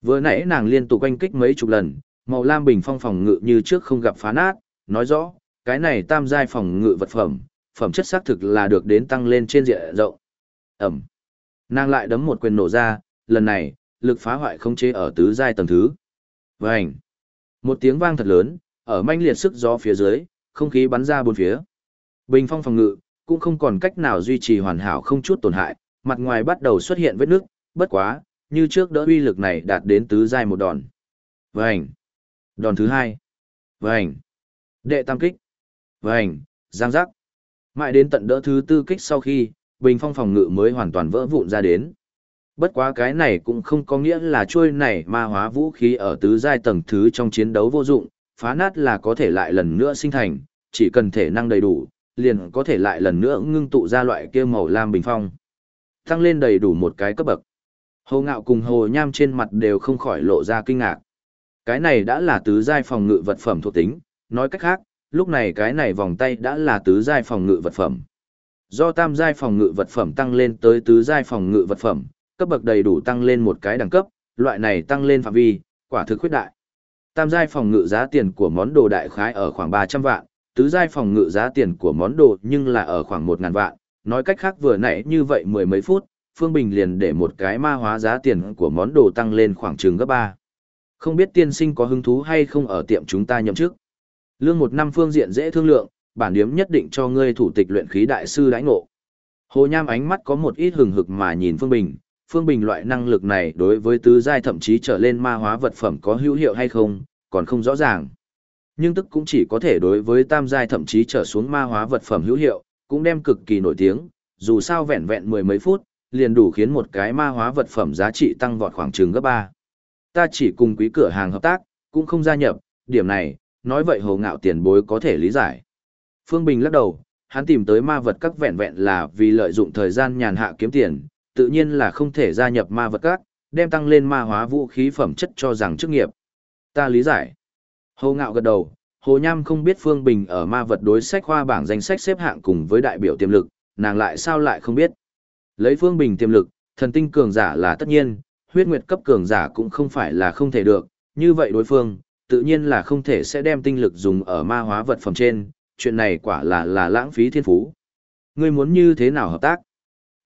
Vừa nãy nàng liên tục oanh kích mấy chục lần, màu lam bình phong phòng ngự như trước không gặp phá nát, nói rõ, cái này tam giai phòng ngự vật phẩm, phẩm chất xác thực là được đến tăng lên trên diện rộng. Ẩm. Nàng lại đấm một quyền nổ ra, lần này, lực phá hoại không chế ở tứ giai tầng thứ. Vành. Một tiếng vang thật lớn, ở manh liệt sức gió phía dưới, không khí bắn ra bốn phía. Bình phong phòng ngự, cũng không còn cách nào duy trì hoàn hảo không chút tổn hại, mặt ngoài bắt đầu xuất hiện vết nước, bất quá, như trước đỡ uy lực này đạt đến tứ giai một đòn. Vành. Đòn thứ hai. Vành. Đệ tam kích. Vành. Giang giác. Mãi đến tận đỡ thứ tư kích sau khi, bình phong phòng ngự mới hoàn toàn vỡ vụn ra đến. Bất quá cái này cũng không có nghĩa là trôi này ma hóa vũ khí ở tứ giai tầng thứ trong chiến đấu vô dụng, phá nát là có thể lại lần nữa sinh thành, chỉ cần thể năng đầy đủ, liền có thể lại lần nữa ngưng tụ ra loại kia màu lam bình phong. Tăng lên đầy đủ một cái cấp bậc. Hồ ngạo cùng hồ nham trên mặt đều không khỏi lộ ra kinh ngạc. Cái này đã là tứ giai phòng ngự vật phẩm thuộc tính, nói cách khác, lúc này cái này vòng tay đã là tứ giai phòng ngự vật phẩm. Do tam giai phòng ngự vật phẩm tăng lên tới tứ giai phòng ngự vật phẩm, cấp bậc đầy đủ tăng lên một cái đẳng cấp, loại này tăng lên phạm vi, quả thực khuyết đại. Tam giai phòng ngự giá tiền của món đồ đại khái ở khoảng 300 vạn, tứ giai phòng ngự giá tiền của món đồ nhưng là ở khoảng 1000 vạn, nói cách khác vừa nãy như vậy mười mấy phút, Phương Bình liền để một cái ma hóa giá tiền của món đồ tăng lên khoảng chừng gấp 3. Không biết tiên sinh có hứng thú hay không ở tiệm chúng ta nhậm chức. Lương một năm phương diện dễ thương lượng, bản điếm nhất định cho ngươi thủ tịch luyện khí đại sư đãi ngộ. Hồ Nham ánh mắt có một ít hừng hực mà nhìn Phương Bình, Phương Bình loại năng lực này đối với tứ giai thậm chí trở lên ma hóa vật phẩm có hữu hiệu hay không, còn không rõ ràng. Nhưng tức cũng chỉ có thể đối với tam giai thậm chí trở xuống ma hóa vật phẩm hữu hiệu, cũng đem cực kỳ nổi tiếng, dù sao vẹn vẹn mười mấy phút, liền đủ khiến một cái ma hóa vật phẩm giá trị tăng vọt khoảng chừng gấp ba. Ta chỉ cùng quý cửa hàng hợp tác, cũng không gia nhập, điểm này, nói vậy hồ ngạo tiền bối có thể lý giải. Phương Bình lắc đầu, hắn tìm tới ma vật các vẹn vẹn là vì lợi dụng thời gian nhàn hạ kiếm tiền, tự nhiên là không thể gia nhập ma vật các, đem tăng lên ma hóa vũ khí phẩm chất cho rằng chức nghiệp. Ta lý giải. Hồ ngạo gật đầu, Hồ Nham không biết Phương Bình ở ma vật đối sách khoa bảng danh sách xếp hạng cùng với đại biểu tiềm lực, nàng lại sao lại không biết. Lấy Phương Bình tiềm lực, thần tinh cường giả là tất nhiên, huyết nguyệt cấp cường giả cũng không phải là không thể được, như vậy đối phương, tự nhiên là không thể sẽ đem tinh lực dùng ở ma hóa vật phẩm trên, chuyện này quả là là lãng phí thiên phú. Ngươi muốn như thế nào hợp tác?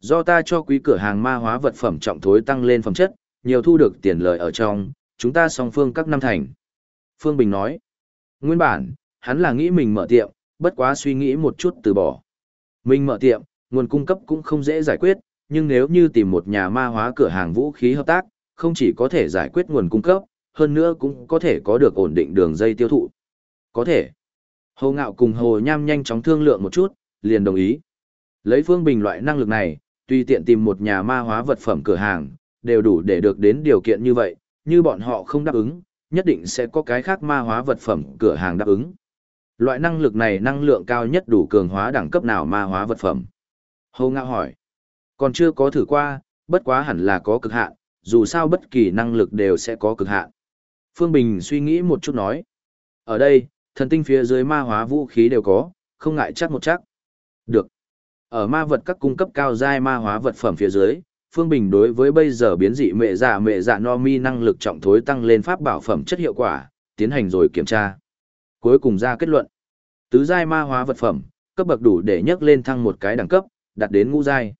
Do ta cho quý cửa hàng ma hóa vật phẩm trọng thối tăng lên phẩm chất, nhiều thu được tiền lợi ở trong, chúng ta song phương các năm thành. Phương Bình nói, nguyên bản, hắn là nghĩ mình mở tiệm, bất quá suy nghĩ một chút từ bỏ. Mình mở tiệm, nguồn cung cấp cũng không dễ giải quyết, nhưng nếu như tìm một nhà ma hóa cửa hàng vũ khí hợp tác, không chỉ có thể giải quyết nguồn cung cấp, hơn nữa cũng có thể có được ổn định đường dây tiêu thụ. Có thể. Hồ Ngạo cùng Hồ Nham nhanh chóng thương lượng một chút, liền đồng ý. Lấy Phương Bình loại năng lực này, tùy tiện tìm một nhà ma hóa vật phẩm cửa hàng, đều đủ để được đến điều kiện như vậy, như bọn họ không đáp ứng, nhất định sẽ có cái khác ma hóa vật phẩm cửa hàng đáp ứng. Loại năng lực này năng lượng cao nhất đủ cường hóa đẳng cấp nào ma hóa vật phẩm? Hồ Ngạo hỏi. Còn chưa có thử qua, bất quá hẳn là có cực hạn, dù sao bất kỳ năng lực đều sẽ có cực hạn. Phương Bình suy nghĩ một chút nói. Ở đây, thần tinh phía dưới ma hóa vũ khí đều có, không ngại chắc một chắc. Được. Ở ma vật các cung cấp cao giai ma hóa vật phẩm phía dưới, Phương Bình đối với bây giờ biến dị mẹ dạ mẹ dạ no mi năng lực trọng thối tăng lên pháp bảo phẩm chất hiệu quả, tiến hành rồi kiểm tra. Cuối cùng ra kết luận. Tứ giai ma hóa vật phẩm, cấp bậc đủ để nhấc lên thăng một cái đẳng cấp, đạt đến ngũ giai.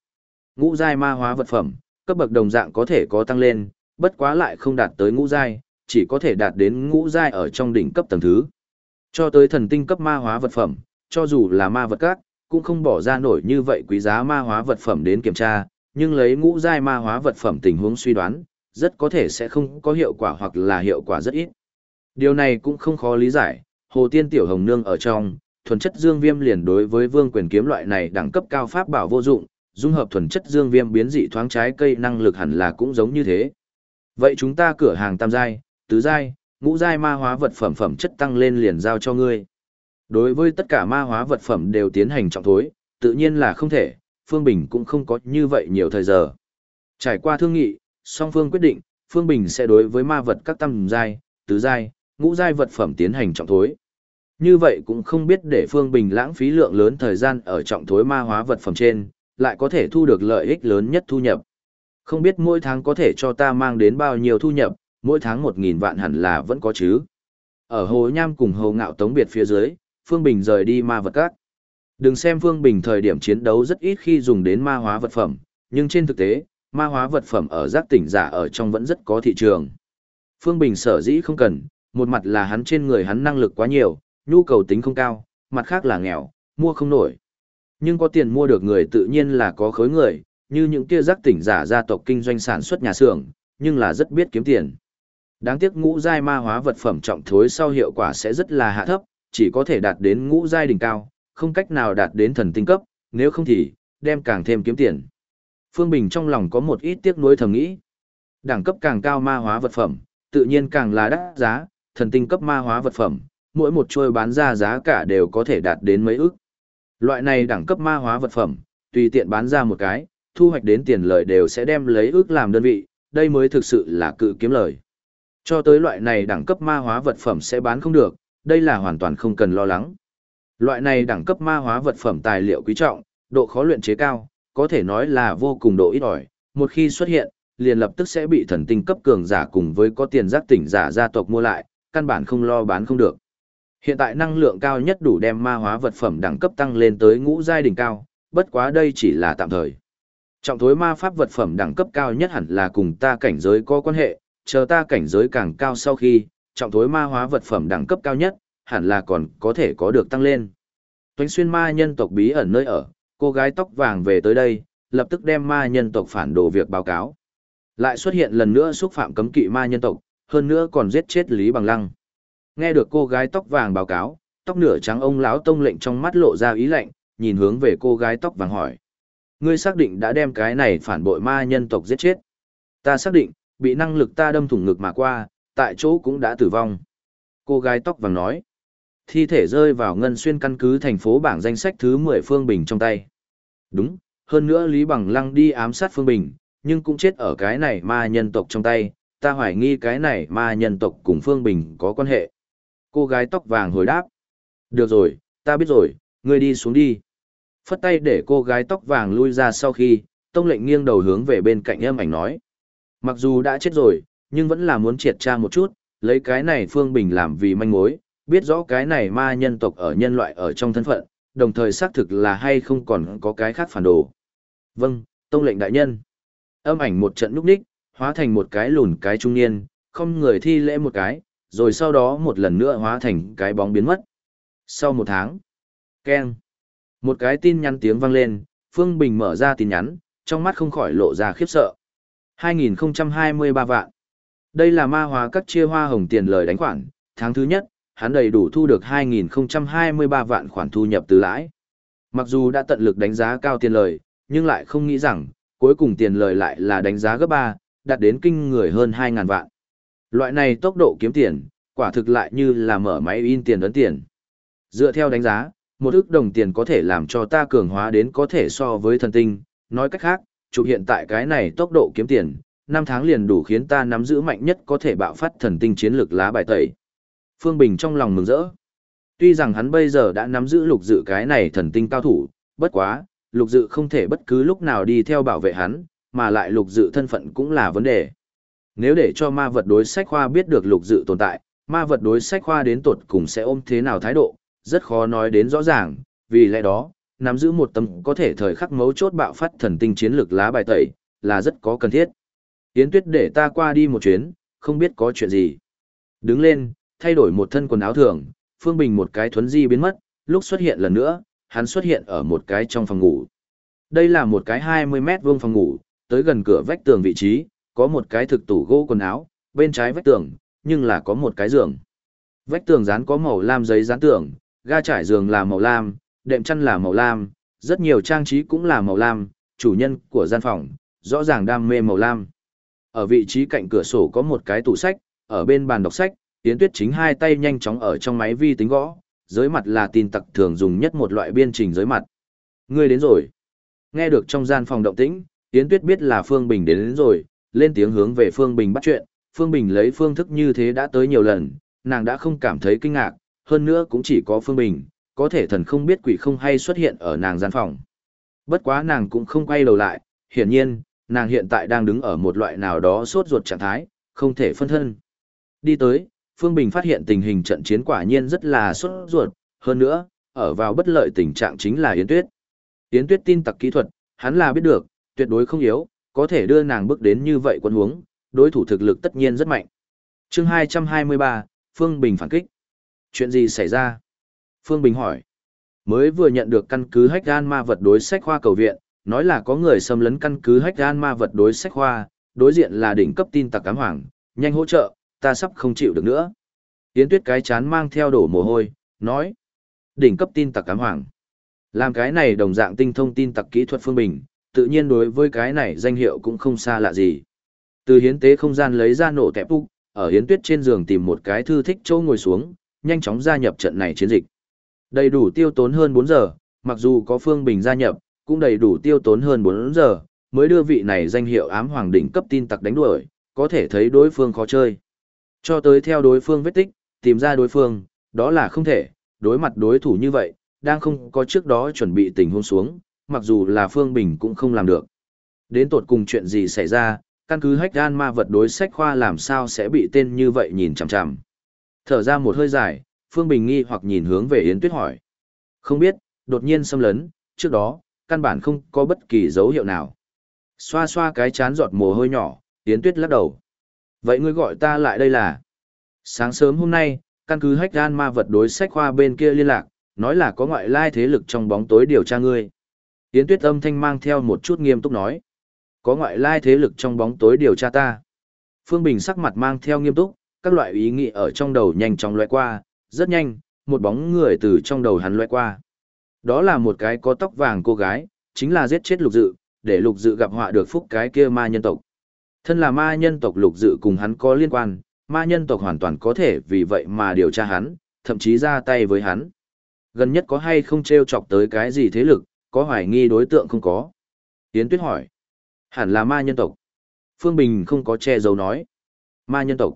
Ngũ giai ma hóa vật phẩm, cấp bậc đồng dạng có thể có tăng lên, bất quá lại không đạt tới ngũ giai, chỉ có thể đạt đến ngũ giai ở trong đỉnh cấp tầng thứ. Cho tới thần tinh cấp ma hóa vật phẩm, cho dù là ma vật các, cũng không bỏ ra nổi như vậy quý giá ma hóa vật phẩm đến kiểm tra, nhưng lấy ngũ giai ma hóa vật phẩm tình huống suy đoán, rất có thể sẽ không có hiệu quả hoặc là hiệu quả rất ít. Điều này cũng không khó lý giải, Hồ Tiên Tiểu Hồng Nương ở trong, thuần chất dương viêm liền đối với vương quyền kiếm loại này đẳng cấp cao pháp bảo vô dụng, dung hợp thuần chất dương viêm biến dị thoáng trái cây năng lực hẳn là cũng giống như thế. Vậy chúng ta cửa hàng tam giai, tứ giai, ngũ giai ma hóa vật phẩm phẩm chất tăng lên liền giao cho ngươi. Đối với tất cả ma hóa vật phẩm đều tiến hành trọng thối, tự nhiên là không thể, Phương Bình cũng không có như vậy nhiều thời giờ. Trải qua thương nghị, song phương quyết định, Phương Bình sẽ đối với ma vật các tâm giai, tứ giai, ngũ giai vật phẩm tiến hành trọng thối. Như vậy cũng không biết để Phương Bình lãng phí lượng lớn thời gian ở trọng thối ma hóa vật phẩm trên, lại có thể thu được lợi ích lớn nhất thu nhập. Không biết mỗi tháng có thể cho ta mang đến bao nhiêu thu nhập, mỗi tháng một nghìn vạn hẳn là vẫn có chứ. Ở Hồ Nham cùng Hồ Ngạo Tống Biệt phía dưới, Phương Bình rời đi ma vật các. Đừng xem Phương Bình thời điểm chiến đấu rất ít khi dùng đến ma hóa vật phẩm, nhưng trên thực tế, ma hóa vật phẩm ở giác tỉnh giả ở trong vẫn rất có thị trường. Phương Bình sở dĩ không cần, một mặt là hắn trên người hắn năng lực quá nhiều, nhu cầu tính không cao, mặt khác là nghèo, mua không nổi. Nhưng có tiền mua được người tự nhiên là có khối người, như những kia giác tỉnh giả gia tộc kinh doanh sản xuất nhà xưởng, nhưng là rất biết kiếm tiền. Đáng tiếc ngũ giai ma hóa vật phẩm trọng thối sau hiệu quả sẽ rất là hạ thấp, chỉ có thể đạt đến ngũ giai đỉnh cao, không cách nào đạt đến thần tinh cấp, nếu không thì đem càng thêm kiếm tiền. Phương Bình trong lòng có một ít tiếc nuối thầm nghĩ. Đẳng cấp càng cao ma hóa vật phẩm, tự nhiên càng là đắt giá, thần tinh cấp ma hóa vật phẩm, mỗi một trôi bán ra giá cả đều có thể đạt đến mấy ức. Loại này đẳng cấp ma hóa vật phẩm, tùy tiện bán ra một cái, thu hoạch đến tiền lợi đều sẽ đem lấy ước làm đơn vị, đây mới thực sự là cự kiếm lời. Cho tới loại này đẳng cấp ma hóa vật phẩm sẽ bán không được, đây là hoàn toàn không cần lo lắng. Loại này đẳng cấp ma hóa vật phẩm tài liệu quý trọng, độ khó luyện chế cao, có thể nói là vô cùng độ ít ỏi, một khi xuất hiện, liền lập tức sẽ bị thần tinh cấp cường giả cùng với có tiền giác tỉnh giả gia tộc mua lại, căn bản không lo bán không được. Hiện tại năng lượng cao nhất đủ đem ma hóa vật phẩm đẳng cấp tăng lên tới ngũ giai đỉnh cao, bất quá đây chỉ là tạm thời. Trọng thối ma pháp vật phẩm đẳng cấp cao nhất hẳn là cùng ta cảnh giới có quan hệ, chờ ta cảnh giới càng cao sau khi, trọng thối ma hóa vật phẩm đẳng cấp cao nhất, hẳn là còn có thể có được tăng lên. Toánh xuyên ma nhân tộc bí ẩn nơi ở, cô gái tóc vàng về tới đây, lập tức đem ma nhân tộc phản đồ việc báo cáo. Lại xuất hiện lần nữa xúc phạm cấm kỵ ma nhân tộc, hơn nữa còn giết chết Lý Bằng Lăng. Nghe được cô gái tóc vàng báo cáo, tóc nửa trắng ông lão tông lệnh trong mắt lộ ra ý lạnh, nhìn hướng về cô gái tóc vàng hỏi. Ngươi xác định đã đem cái này phản bội ma nhân tộc giết chết. Ta xác định, bị năng lực ta đâm thủng ngực mà qua, tại chỗ cũng đã tử vong. Cô gái tóc vàng nói. Thi thể rơi vào ngân xuyên căn cứ thành phố bảng danh sách thứ 10 Phương Bình trong tay. Đúng, hơn nữa Lý Bằng Lăng đi ám sát Phương Bình, nhưng cũng chết ở cái này ma nhân tộc trong tay, ta hoài nghi cái này ma nhân tộc cùng Phương Bình có quan hệ. Cô gái tóc vàng hồi đáp. Được rồi, ta biết rồi, ngươi đi xuống đi. Phất tay để cô gái tóc vàng lui ra sau khi, tông lệnh nghiêng đầu hướng về bên cạnh âm ảnh nói. Mặc dù đã chết rồi, nhưng vẫn là muốn triệt tra một chút, lấy cái này Phương Bình làm vì manh mối, biết rõ cái này ma nhân tộc ở nhân loại ở trong thân phận, đồng thời xác thực là hay không còn có cái khác phản đồ. Vâng, tông lệnh đại nhân. Âm ảnh một trận núp ních, hóa thành một cái lùn cái trung niên, không người thi lễ một cái, rồi sau đó một lần nữa hóa thành cái bóng biến mất. Sau một tháng, keng, một cái tin nhắn tiếng vang lên, Phương Bình mở ra tin nhắn, trong mắt không khỏi lộ ra khiếp sợ. 2023 vạn. Đây là ma hóa các chia hoa hồng tiền lời đánh khoản, tháng thứ nhất, hắn đầy đủ thu được 2023 vạn khoản thu nhập từ lãi. Mặc dù đã tận lực đánh giá cao tiền lời, nhưng lại không nghĩ rằng, cuối cùng tiền lời lại là đánh giá gấp 3, đạt đến kinh người hơn 2.000 vạn. Loại này tốc độ kiếm tiền, quả thực lại như là mở máy in tiền ấn tiền. Dựa theo đánh giá, một ức đồng tiền có thể làm cho ta cường hóa đến có thể so với thần tinh, nói cách khác, chụp hiện tại cái này tốc độ kiếm tiền, năm tháng liền đủ khiến ta nắm giữ mạnh nhất có thể bạo phát thần tinh chiến lược lá bài tẩy. Phương Bình trong lòng mừng rỡ. Tuy rằng hắn bây giờ đã nắm giữ lục dự cái này thần tinh cao thủ, bất quá, lục dự không thể bất cứ lúc nào đi theo bảo vệ hắn, mà lại lục dự thân phận cũng là vấn đề. Nếu để cho ma vật đối sách khoa biết được lục dự tồn tại, ma vật đối sách khoa đến tột cùng sẽ ôm thế nào thái độ, rất khó nói đến rõ ràng, vì lẽ đó, nắm giữ một tấm có thể thời khắc mấu chốt bạo phát thần tinh chiến lược lá bài tẩy, là rất có cần thiết. Yến Tuyết để ta qua đi một chuyến, không biết có chuyện gì. Đứng lên, thay đổi một thân quần áo thường, Phương Bình một cái thuấn di biến mất, lúc xuất hiện lần nữa, hắn xuất hiện ở một cái trong phòng ngủ. Đây là một cái 20 mét vuông phòng ngủ, tới gần cửa vách tường vị trí, có một cái thực tủ gỗ quần áo, bên trái vách tường, nhưng là có một cái giường. Vách tường dán có màu lam giấy dán tường, ga trải giường là màu lam, đệm chăn là màu lam, rất nhiều trang trí cũng là màu lam, chủ nhân của gian phòng, rõ ràng đam mê màu lam. Ở vị trí cạnh cửa sổ có một cái tủ sách, ở bên bàn đọc sách, Yến Tuyết chính hai tay nhanh chóng ở trong máy vi tính gõ, giới mặt là tin tặc thường dùng nhất một loại biên trình giới mặt. Ngươi đến rồi. Nghe được trong gian phòng động tĩnh, Yến Tuyết biết là Phương Bình đến, đến rồi, lên tiếng hướng về Phương Bình bắt chuyện, Phương Bình lấy phương thức như thế đã tới nhiều lần, nàng đã không cảm thấy kinh ngạc, hơn nữa cũng chỉ có Phương Bình, có thể thần không biết quỷ không hay xuất hiện ở nàng gian phòng. Bất quá nàng cũng không quay đầu lại, hiển nhiên, nàng hiện tại đang đứng ở một loại nào đó sốt ruột trạng thái, không thể phân thân. Đi tới, Phương Bình phát hiện tình hình trận chiến quả nhiên rất là sốt ruột, hơn nữa, ở vào bất lợi tình trạng chính là Yến Tuyết. Yến Tuyết tin tặc kỹ thuật, hắn là biết được, tuyệt đối không yếu, có thể đưa nàng bước đến như vậy quân huống, đối thủ thực lực tất nhiên rất mạnh. Chương 223, Phương Bình phản kích. Chuyện gì xảy ra? Phương Bình hỏi. Mới vừa nhận được căn cứ hách gan ma vật đối sách khoa cầu viện, nói là có người xâm lấn căn cứ hách gan ma vật đối sách khoa, đối diện là đỉnh cấp tin tặc cám hoàng, nhanh hỗ trợ, ta sắp không chịu được nữa. Yến tuyết cái chán mang theo đổ mồ hôi, nói. Đỉnh cấp tin tặc cám hoàng. Làm cái này đồng dạng tinh thông tin tặc kỹ thuật Phương Bình, tự nhiên đối với cái này danh hiệu cũng không xa lạ gì. Từ hiến tế không gian lấy ra nổ tẹp úc, ở hiến tuyết trên giường tìm một cái thư thích chỗ ngồi xuống, nhanh chóng gia nhập trận này chiến dịch. Đầy đủ tiêu tốn hơn 4 giờ, mặc dù có Phương Bình gia nhập, cũng đầy đủ tiêu tốn hơn 4 giờ, mới đưa vị này danh hiệu ám hoàng đỉnh cấp tin tặc đánh đuổi, có thể thấy đối phương khó chơi. Cho tới theo đối phương vết tích, tìm ra đối phương, đó là không thể, đối mặt đối thủ như vậy, đang không có trước đó chuẩn bị tình huống xuống, mặc dù là Phương Bình cũng không làm được. Đến tột cùng chuyện gì xảy ra, căn cứ hách gan ma vật đối sách khoa làm sao sẽ bị tên như vậy nhìn chằm chằm. Thở ra một hơi dài, Phương Bình nghi hoặc nhìn hướng về Yến Tuyết hỏi. Không biết, đột nhiên xâm lấn, trước đó, căn bản không có bất kỳ dấu hiệu nào. Xoa xoa cái chán giọt mồ hôi nhỏ, Yến Tuyết lắc đầu. Vậy ngươi gọi ta lại đây là? Sáng sớm hôm nay, căn cứ hách gan ma vật đối sách khoa bên kia liên lạc, nói là có ngoại lai thế lực trong bóng tối điều tra ngươi. Yến Tuyết âm thanh mang theo một chút nghiêm túc nói. Có ngoại lai thế lực trong bóng tối điều tra ta. Phương Bình sắc mặt mang theo nghiêm túc, các loại ý nghĩ ở trong đầu nhanh chóng loại qua, rất nhanh, một bóng người từ trong đầu hắn loại qua. Đó là một cái có tóc vàng cô gái, chính là giết chết lục dự, để lục dự gặp họa được phúc cái kia ma nhân tộc. Thân là ma nhân tộc lục dự cùng hắn có liên quan, ma nhân tộc hoàn toàn có thể vì vậy mà điều tra hắn, thậm chí ra tay với hắn. Gần nhất có hay không treo chọc tới cái gì thế lực, có hoài nghi đối tượng không có. Yến Tuyết hỏi. Hẳn là ma nhân tộc. Phương Bình không có che giấu nói. Ma nhân tộc.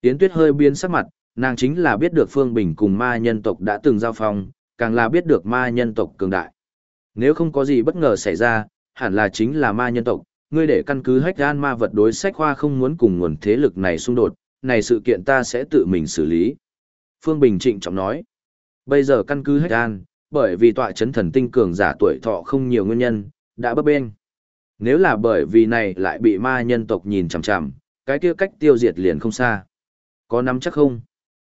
Yến Tuyết hơi biến sắc mặt, nàng chính là biết được Phương Bình cùng ma nhân tộc đã từng giao phong, càng là biết được ma nhân tộc cường đại. Nếu không có gì bất ngờ xảy ra, hẳn là chính là ma nhân tộc, ngươi để căn cứ hách gan ma vật đối sách khoa không muốn cùng nguồn thế lực này xung đột, này sự kiện ta sẽ tự mình xử lý. Phương Bình trịnh trọng nói, bây giờ căn cứ hách gan, bởi vì tọa chấn thần tinh cường giả tuổi thọ không nhiều nguyên nhân, đã bấp bên. Nếu là bởi vì này lại bị ma nhân tộc nhìn chằm chằm, cái kia cách tiêu diệt liền không xa. Có nắm chắc không?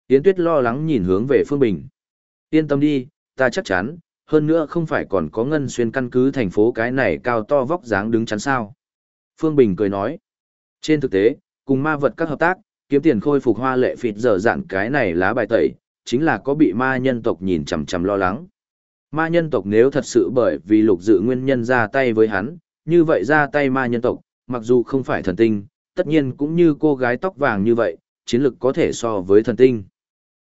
Yến Tuyết lo lắng nhìn hướng về Phương Bình. Yên tâm đi, ta chắc chắn, hơn nữa không phải còn có ngân xuyên căn cứ thành phố cái này cao to vóc dáng đứng chắn sao. Phương Bình cười nói. Trên thực tế, cùng ma vật các hợp tác, kiếm tiền khôi phục hoa lệ phịt dở dạn cái này lá bài tẩy, chính là có bị ma nhân tộc nhìn chằm chằm lo lắng. Ma nhân tộc nếu thật sự bởi vì lục dự nguyên nhân ra tay với hắn, như vậy ra tay ma nhân tộc, mặc dù không phải thần tinh, tất nhiên cũng như cô gái tóc vàng như vậy, chiến lực có thể so với thần tinh.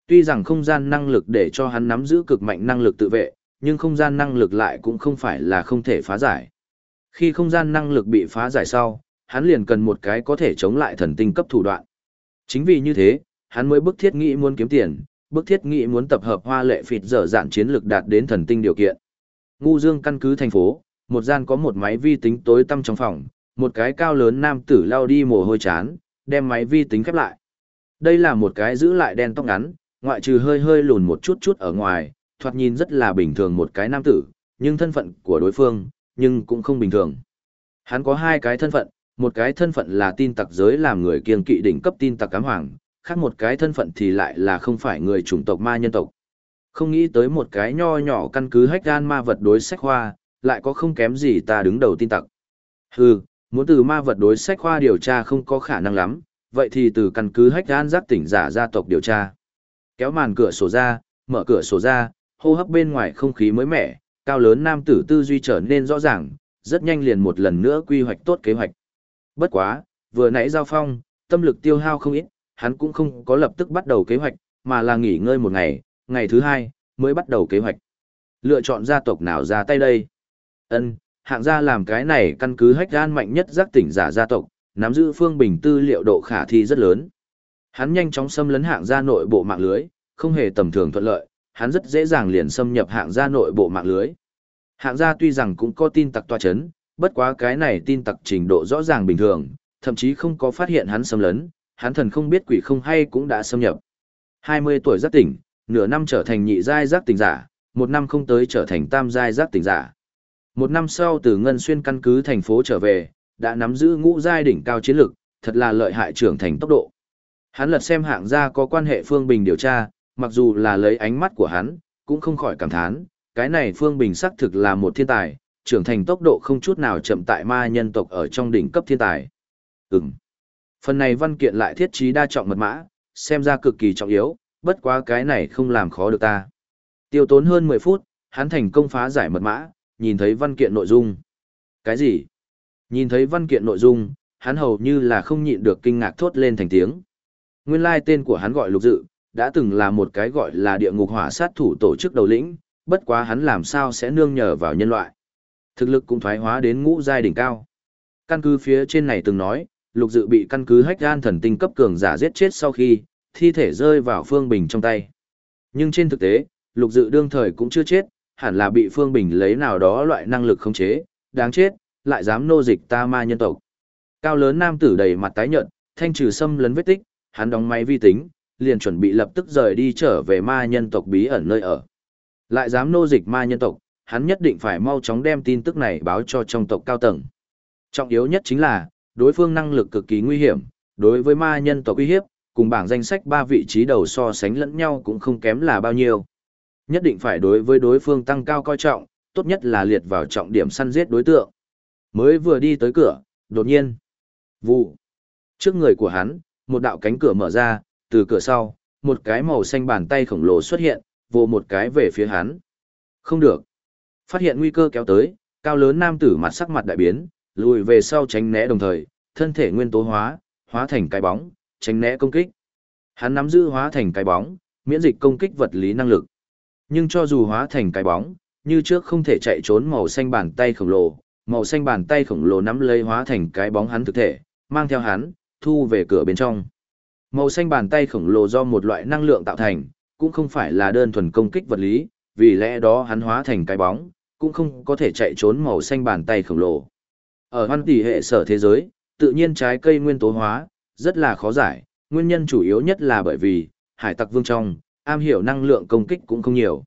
Tuy rằng không gian năng lực để cho hắn nắm giữ cực mạnh năng lực tự vệ, nhưng không gian năng lực lại cũng không phải là không thể phá giải. Khi không gian năng lực bị phá giải sau, hắn liền cần một cái có thể chống lại thần tinh cấp thủ đoạn. Chính vì như thế, hắn mới bức thiết nghĩ muốn kiếm tiền, bức thiết nghĩ muốn tập hợp hoa lệ phịt dở dạn chiến lực đạt đến thần tinh điều kiện. Ngu Dương căn cứ thành phố, một gian có một máy vi tính tối tăm trong phòng, một cái cao lớn nam tử lao đi mồ hôi chán, đem máy vi tính khép lại. Đây là một cái giữ lại đen tóc ngắn, ngoại trừ hơi hơi lùn một chút chút ở ngoài, thoạt nhìn rất là bình thường một cái nam tử, nhưng thân phận của đối phương, nhưng cũng không bình thường. Hắn có hai cái thân phận, một cái thân phận là tin tặc giới làm người kiêng kỵ đỉnh cấp tin tặc cám hoàng, khác một cái thân phận thì lại là không phải người chủng tộc ma nhân tộc. Không nghĩ tới một cái nho nhỏ căn cứ hách gan ma vật đối sách khoa, lại có không kém gì ta đứng đầu tin tặc. Hừ, muốn từ ma vật đối sách khoa điều tra không có khả năng lắm, vậy thì từ căn cứ hách gan giác tỉnh giả gia tộc điều tra. Kéo màn cửa sổ ra, mở cửa sổ ra, hô hấp bên ngoài không khí mới mẻ, cao lớn nam tử tư duy trở nên rõ ràng, rất nhanh liền một lần nữa quy hoạch tốt kế hoạch. Bất quá, vừa nãy giao phong, tâm lực tiêu hao không ít, hắn cũng không có lập tức bắt đầu kế hoạch, mà là nghỉ ngơi một ngày, ngày thứ hai, mới bắt đầu kế hoạch. Lựa chọn gia tộc nào ra tay đây? Ân, hạng gia làm cái này căn cứ hách gan mạnh nhất giác tỉnh giả gia tộc, nắm giữ phương bình tư liệu độ khả thi rất lớn. Hắn nhanh chóng xâm lấn hạng gia nội bộ mạng lưới, không hề tầm thường thuận lợi, hắn rất dễ dàng liền xâm nhập hạng gia nội bộ mạng lưới. Hạng gia tuy rằng cũng có tin tặc tòa chấn, bất quá cái này tin tặc trình độ rõ ràng bình thường, thậm chí không có phát hiện hắn xâm lấn, hắn thần không biết quỷ không hay cũng đã xâm nhập. 20 tuổi giác tỉnh, nửa năm trở thành nhị giai giác tỉnh giả, một năm không tới trở thành tam giai giác tỉnh giả. Một năm sau từ Ngân Xuyên căn cứ thành phố trở về, đã nắm giữ ngũ giai đỉnh cao chiến lực, thật là lợi hại trưởng thành tốc độ. Hắn lật xem hạng gia có quan hệ Phương Bình điều tra, mặc dù là lấy ánh mắt của hắn, cũng không khỏi cảm thán, cái này Phương Bình xác thực là một thiên tài, trưởng thành tốc độ không chút nào chậm tại ma nhân tộc ở trong đỉnh cấp thiên tài. Ừm. Phần này văn kiện lại thiết trí đa trọng mật mã, xem ra cực kỳ trọng yếu, bất quá cái này không làm khó được ta. Tiêu tốn hơn 10 phút, hắn thành công phá giải mật mã, nhìn thấy văn kiện nội dung. Cái gì? Nhìn thấy văn kiện nội dung, hắn hầu như là không nhịn được kinh ngạc thốt lên thành tiếng. Nguyên lai tên của hắn gọi lục dự, đã từng là một cái gọi là địa ngục hỏa sát thủ tổ chức đầu lĩnh, bất quá hắn làm sao sẽ nương nhờ vào nhân loại. Thực lực cũng thoái hóa đến ngũ giai đỉnh cao. Căn cứ phía trên này từng nói, lục dự bị căn cứ hách gan thần tinh cấp cường giả giết chết sau khi, thi thể rơi vào Phương Bình trong tay. Nhưng trên thực tế, lục dự đương thời cũng chưa chết, hẳn là bị Phương Bình lấy nào đó loại năng lực khống chế, đáng chết, lại dám nô dịch ta ma nhân tộc. Cao lớn nam tử đầy mặt tái nhợt, thanh trừ xâm lấn vết tích, hắn đóng máy vi tính, liền chuẩn bị lập tức rời đi trở về ma nhân tộc bí ẩn nơi ở. Lại dám nô dịch ma nhân tộc, hắn nhất định phải mau chóng đem tin tức này báo cho trong tộc cao tầng. Trọng yếu nhất chính là, đối phương năng lực cực kỳ nguy hiểm, đối với ma nhân tộc uy hiếp, cùng bảng danh sách ba vị trí đầu so sánh lẫn nhau cũng không kém là bao nhiêu. Nhất định phải đối với đối phương tăng cao coi trọng, tốt nhất là liệt vào trọng điểm săn giết đối tượng. Mới vừa đi tới cửa, đột nhiên, vụ. Trước người của hắn, một đạo cánh cửa mở ra, từ cửa sau, một cái màu xanh bàn tay khổng lồ xuất hiện, vồ một cái về phía hắn. Không được. Phát hiện nguy cơ kéo tới, cao lớn nam tử mặt sắc mặt đại biến, lùi về sau tránh né đồng thời, thân thể nguyên tố hóa, hóa thành cái bóng, tránh né công kích. Hắn nắm giữ hóa thành cái bóng, miễn dịch công kích vật lý năng lực. Nhưng cho dù hóa thành cái bóng, như trước không thể chạy trốn màu xanh bàn tay khổng lồ, màu xanh bàn tay khổng lồ nắm lấy hóa thành cái bóng hắn thực thể, mang theo hắn, thu về cửa bên trong. Màu xanh bàn tay khổng lồ do một loại năng lượng tạo thành, cũng không phải là đơn thuần công kích vật lý, vì lẽ đó hắn hóa thành cái bóng, cũng không có thể chạy trốn màu xanh bàn tay khổng lồ. Ở hoan tỷ hệ sở thế giới, tự nhiên trái cây nguyên tố hóa, rất là khó giải, nguyên nhân chủ yếu nhất là bởi vì, hải tặc vương trong, am hiểu năng lượng công kích cũng không nhiều.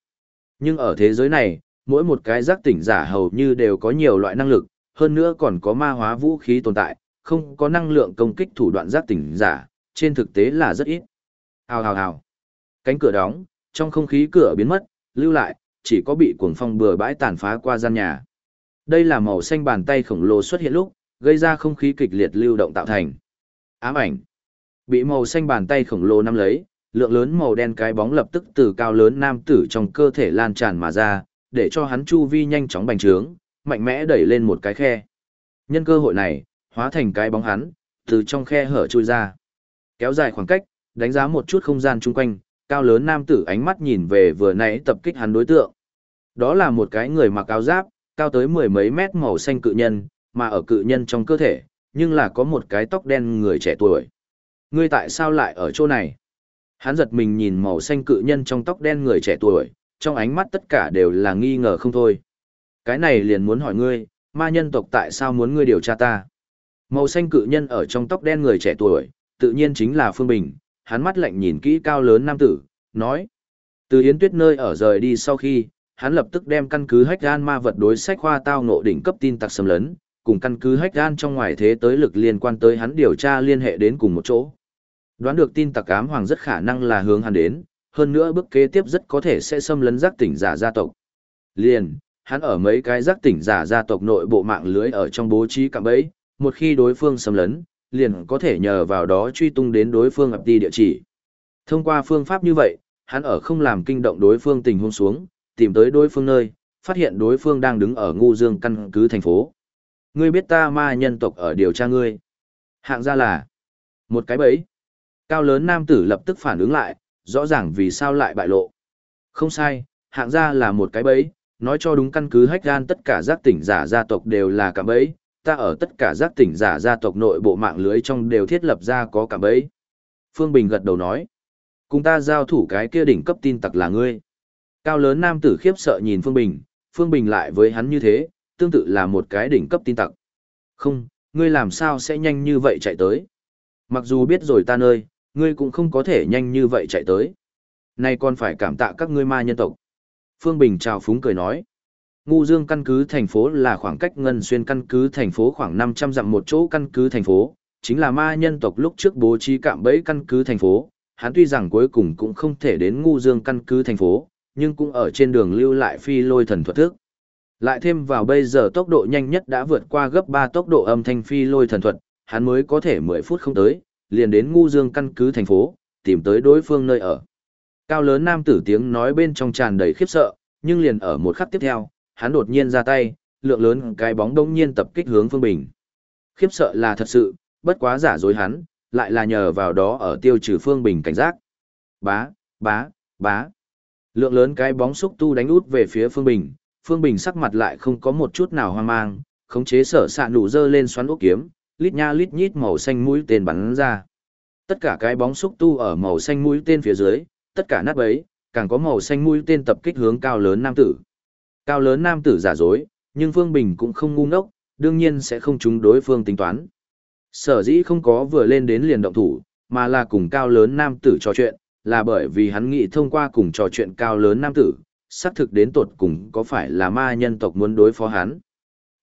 Nhưng ở thế giới này, mỗi một cái giác tỉnh giả hầu như đều có nhiều loại năng lực, hơn nữa còn có ma hóa vũ khí tồn tại, không có năng lượng công kích thủ đoạn giác tỉnh giả, trên thực tế là rất ít. Hào hào hào. Cánh cửa đóng, trong không khí cửa biến mất, lưu lại, chỉ có bị cuồng phong bừa bãi tàn phá qua gian nhà. Đây là màu xanh bàn tay khổng lồ xuất hiện lúc, gây ra không khí kịch liệt lưu động tạo thành. Ám ảnh. Bị màu xanh bàn tay khổng lồ nắm lấy, lượng lớn màu đen cái bóng lập tức từ cao lớn nam tử trong cơ thể lan tràn mà ra, để cho hắn chu vi nhanh chóng bành trướng, mạnh mẽ đẩy lên một cái khe. Nhân cơ hội này, hóa thành cái bóng hắn, từ trong khe hở chui ra. Kéo dài khoảng cách, đánh giá một chút không gian chung quanh, cao lớn nam tử ánh mắt nhìn về vừa nãy tập kích hắn đối tượng. Đó là một cái người mặc áo giáp, cao tới mười mấy mét màu xanh cự nhân, mà ở cự nhân trong cơ thể, nhưng là có một cái tóc đen người trẻ tuổi. Ngươi tại sao lại ở chỗ này? Hắn giật mình nhìn màu xanh cự nhân trong tóc đen người trẻ tuổi, trong ánh mắt tất cả đều là nghi ngờ không thôi. Cái này liền muốn hỏi ngươi, ma nhân tộc tại sao muốn ngươi điều tra ta? Màu xanh cự nhân ở trong tóc đen người trẻ tuổi, tự nhiên chính là Phương Bình, hắn mắt lạnh nhìn kỹ cao lớn nam tử, nói. Từ Yến Tuyết nơi ở rời đi sau khi, hắn lập tức đem căn cứ hách gan ma vật đối sách khoa tao ngộ đỉnh cấp tin tặc xâm lấn, cùng căn cứ hách gan trong ngoài thế tới lực liên quan tới hắn điều tra liên hệ đến cùng một chỗ. Đoán được tin tặc ám hoàng rất khả năng là hướng hắn đến, hơn nữa bước kế tiếp rất có thể sẽ xâm lấn giác tỉnh giả gia tộc. Liền, hắn ở mấy cái giác tỉnh giả gia tộc nội bộ mạng lưới ở trong bố trí cạm bẫy, một khi đối phương xâm lấn, liền có thể nhờ vào đó truy tung đến đối phương ập đi địa chỉ. Thông qua phương pháp như vậy, hắn ở không làm kinh động đối phương tình huống xuống, tìm tới đối phương nơi, phát hiện đối phương đang đứng ở ngu dương căn cứ thành phố. Ngươi biết ta ma nhân tộc ở điều tra ngươi. Hạng ra là một cái bẫy. Cao lớn nam tử lập tức phản ứng lại, rõ ràng vì sao lại bại lộ. Không sai, hạng gia là một cái bẫy, nói cho đúng căn cứ hách gan tất cả giác tỉnh giả gia tộc đều là cả bẫy, ta ở tất cả giác tỉnh giả gia tộc nội bộ mạng lưới trong đều thiết lập ra có cả bấy. Phương Bình gật đầu nói, cùng ta giao thủ cái kia đỉnh cấp tin tặc là ngươi. Cao lớn nam tử khiếp sợ nhìn Phương Bình, Phương Bình lại với hắn như thế, tương tự là một cái đỉnh cấp tin tặc. Không, ngươi làm sao sẽ nhanh như vậy chạy tới? Mặc dù biết rồi ta nơi, ngươi cũng không có thể nhanh như vậy chạy tới. Nay còn phải cảm tạ các ngươi ma nhân tộc. Phương Bình chào phúng cười nói. Ngu Dương căn cứ thành phố là khoảng cách Ngân Xuyên căn cứ thành phố khoảng 500 dặm một chỗ căn cứ thành phố, chính là ma nhân tộc lúc trước bố trí cạm bẫy căn cứ thành phố. Hắn tuy rằng cuối cùng cũng không thể đến Ngu Dương căn cứ thành phố, nhưng cũng ở trên đường lưu lại phi lôi thần thuật thức. Lại thêm vào bây giờ tốc độ nhanh nhất đã vượt qua gấp 3 tốc độ âm thanh phi lôi thần thuật, hắn mới có thể 10 phút không tới, liền đến ngu dương căn cứ thành phố, tìm tới đối phương nơi ở. Cao lớn nam tử tiếng nói bên trong tràn đầy khiếp sợ, nhưng liền ở một khắc tiếp theo, hắn đột nhiên ra tay, lượng lớn cái bóng đông nhiên tập kích hướng Phương Bình. Khiếp sợ là thật sự, bất quá giả dối hắn, lại là nhờ vào đó ở tiêu trừ Phương Bình cảnh giác. Bá, bá, bá. Lượng lớn cái bóng xúc tu đánh út về phía Phương Bình, Phương Bình sắc mặt lại không có một chút nào hoang mang, khống chế sở sạ nụ dơ lên xoắn ốc kiếm, lít nha lít nhít màu xanh mũi tên bắn ra. Tất cả cái bóng xúc tu ở màu xanh mũi tên phía dưới, tất cả nát bấy, càng có màu xanh mũi tên tập kích hướng cao lớn nam tử. Cao lớn nam tử giả dối, nhưng Phương Bình cũng không ngu ngốc, đương nhiên sẽ không trúng đối phương tính toán. Sở dĩ không có vừa lên đến liền động thủ, mà là cùng cao lớn nam tử trò chuyện, là bởi vì hắn nghĩ thông qua cùng trò chuyện cao lớn nam tử, xác thực đến tột cùng có phải là ma nhân tộc muốn đối phó hắn.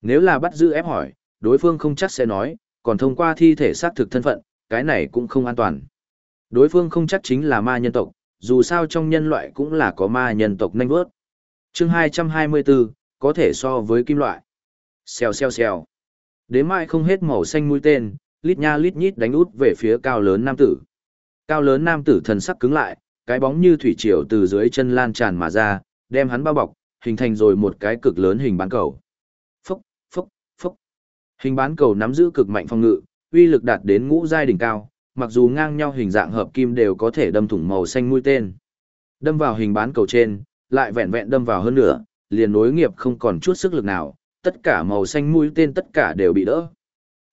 Nếu là bắt giữ ép hỏi, đối phương không chắc sẽ nói, còn thông qua thi thể xác thực thân phận, cái này cũng không an toàn. Đối phương không chắc chính là ma nhân tộc, dù sao trong nhân loại cũng là có ma nhân tộc nhanh vớt chương 224, có thể so với kim loại. Xèo xèo xèo. Đến mai không hết màu xanh mũi tên, lít nha lít nhít đánh út về phía cao lớn nam tử. Cao lớn nam tử thần sắc cứng lại, cái bóng như thủy triều từ dưới chân lan tràn mà ra, đem hắn bao bọc, hình thành rồi một cái cực lớn hình bán cầu. Phúc, phúc, phúc. Hình bán cầu nắm giữ cực mạnh phong ngự, uy lực đạt đến ngũ giai đỉnh cao, mặc dù ngang nhau hình dạng hợp kim đều có thể đâm thủng màu xanh mũi tên. Đâm vào hình bán cầu trên, lại vẹn vẹn đâm vào hơn nửa, liền nối nghiệp không còn chút sức lực nào, tất cả màu xanh mũi tên tất cả đều bị đỡ.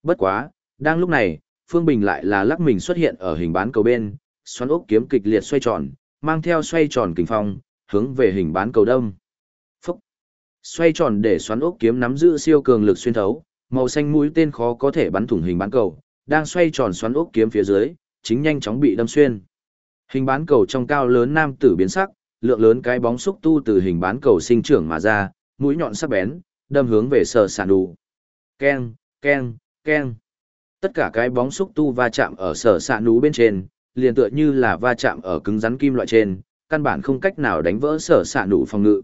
Bất quá, đang lúc này, Phương Bình lại là lắc mình xuất hiện ở hình bán cầu bên, xoắn ốc kiếm kịch liệt xoay tròn, mang theo xoay tròn kình phong, hướng về hình bán cầu đông. Phúc! Xoay tròn để xoắn ốc kiếm nắm giữ siêu cường lực xuyên thấu, màu xanh mũi tên khó có thể bắn thủng hình bán cầu, đang xoay tròn xoắn ốc kiếm phía dưới, chính nhanh chóng bị đâm xuyên. Hình bán cầu trong cao lớn nam tử biến sắc, lượng lớn cái bóng xúc tu từ hình bán cầu sinh trưởng mà ra, mũi nhọn sắc bén, đâm hướng về sở sản đủ. Keng, keng, keng. Tất cả cái bóng xúc tu va chạm ở sở sản đủ bên trên, liền tựa như là va chạm ở cứng rắn kim loại trên, căn bản không cách nào đánh vỡ sở sản nụ phòng ngự.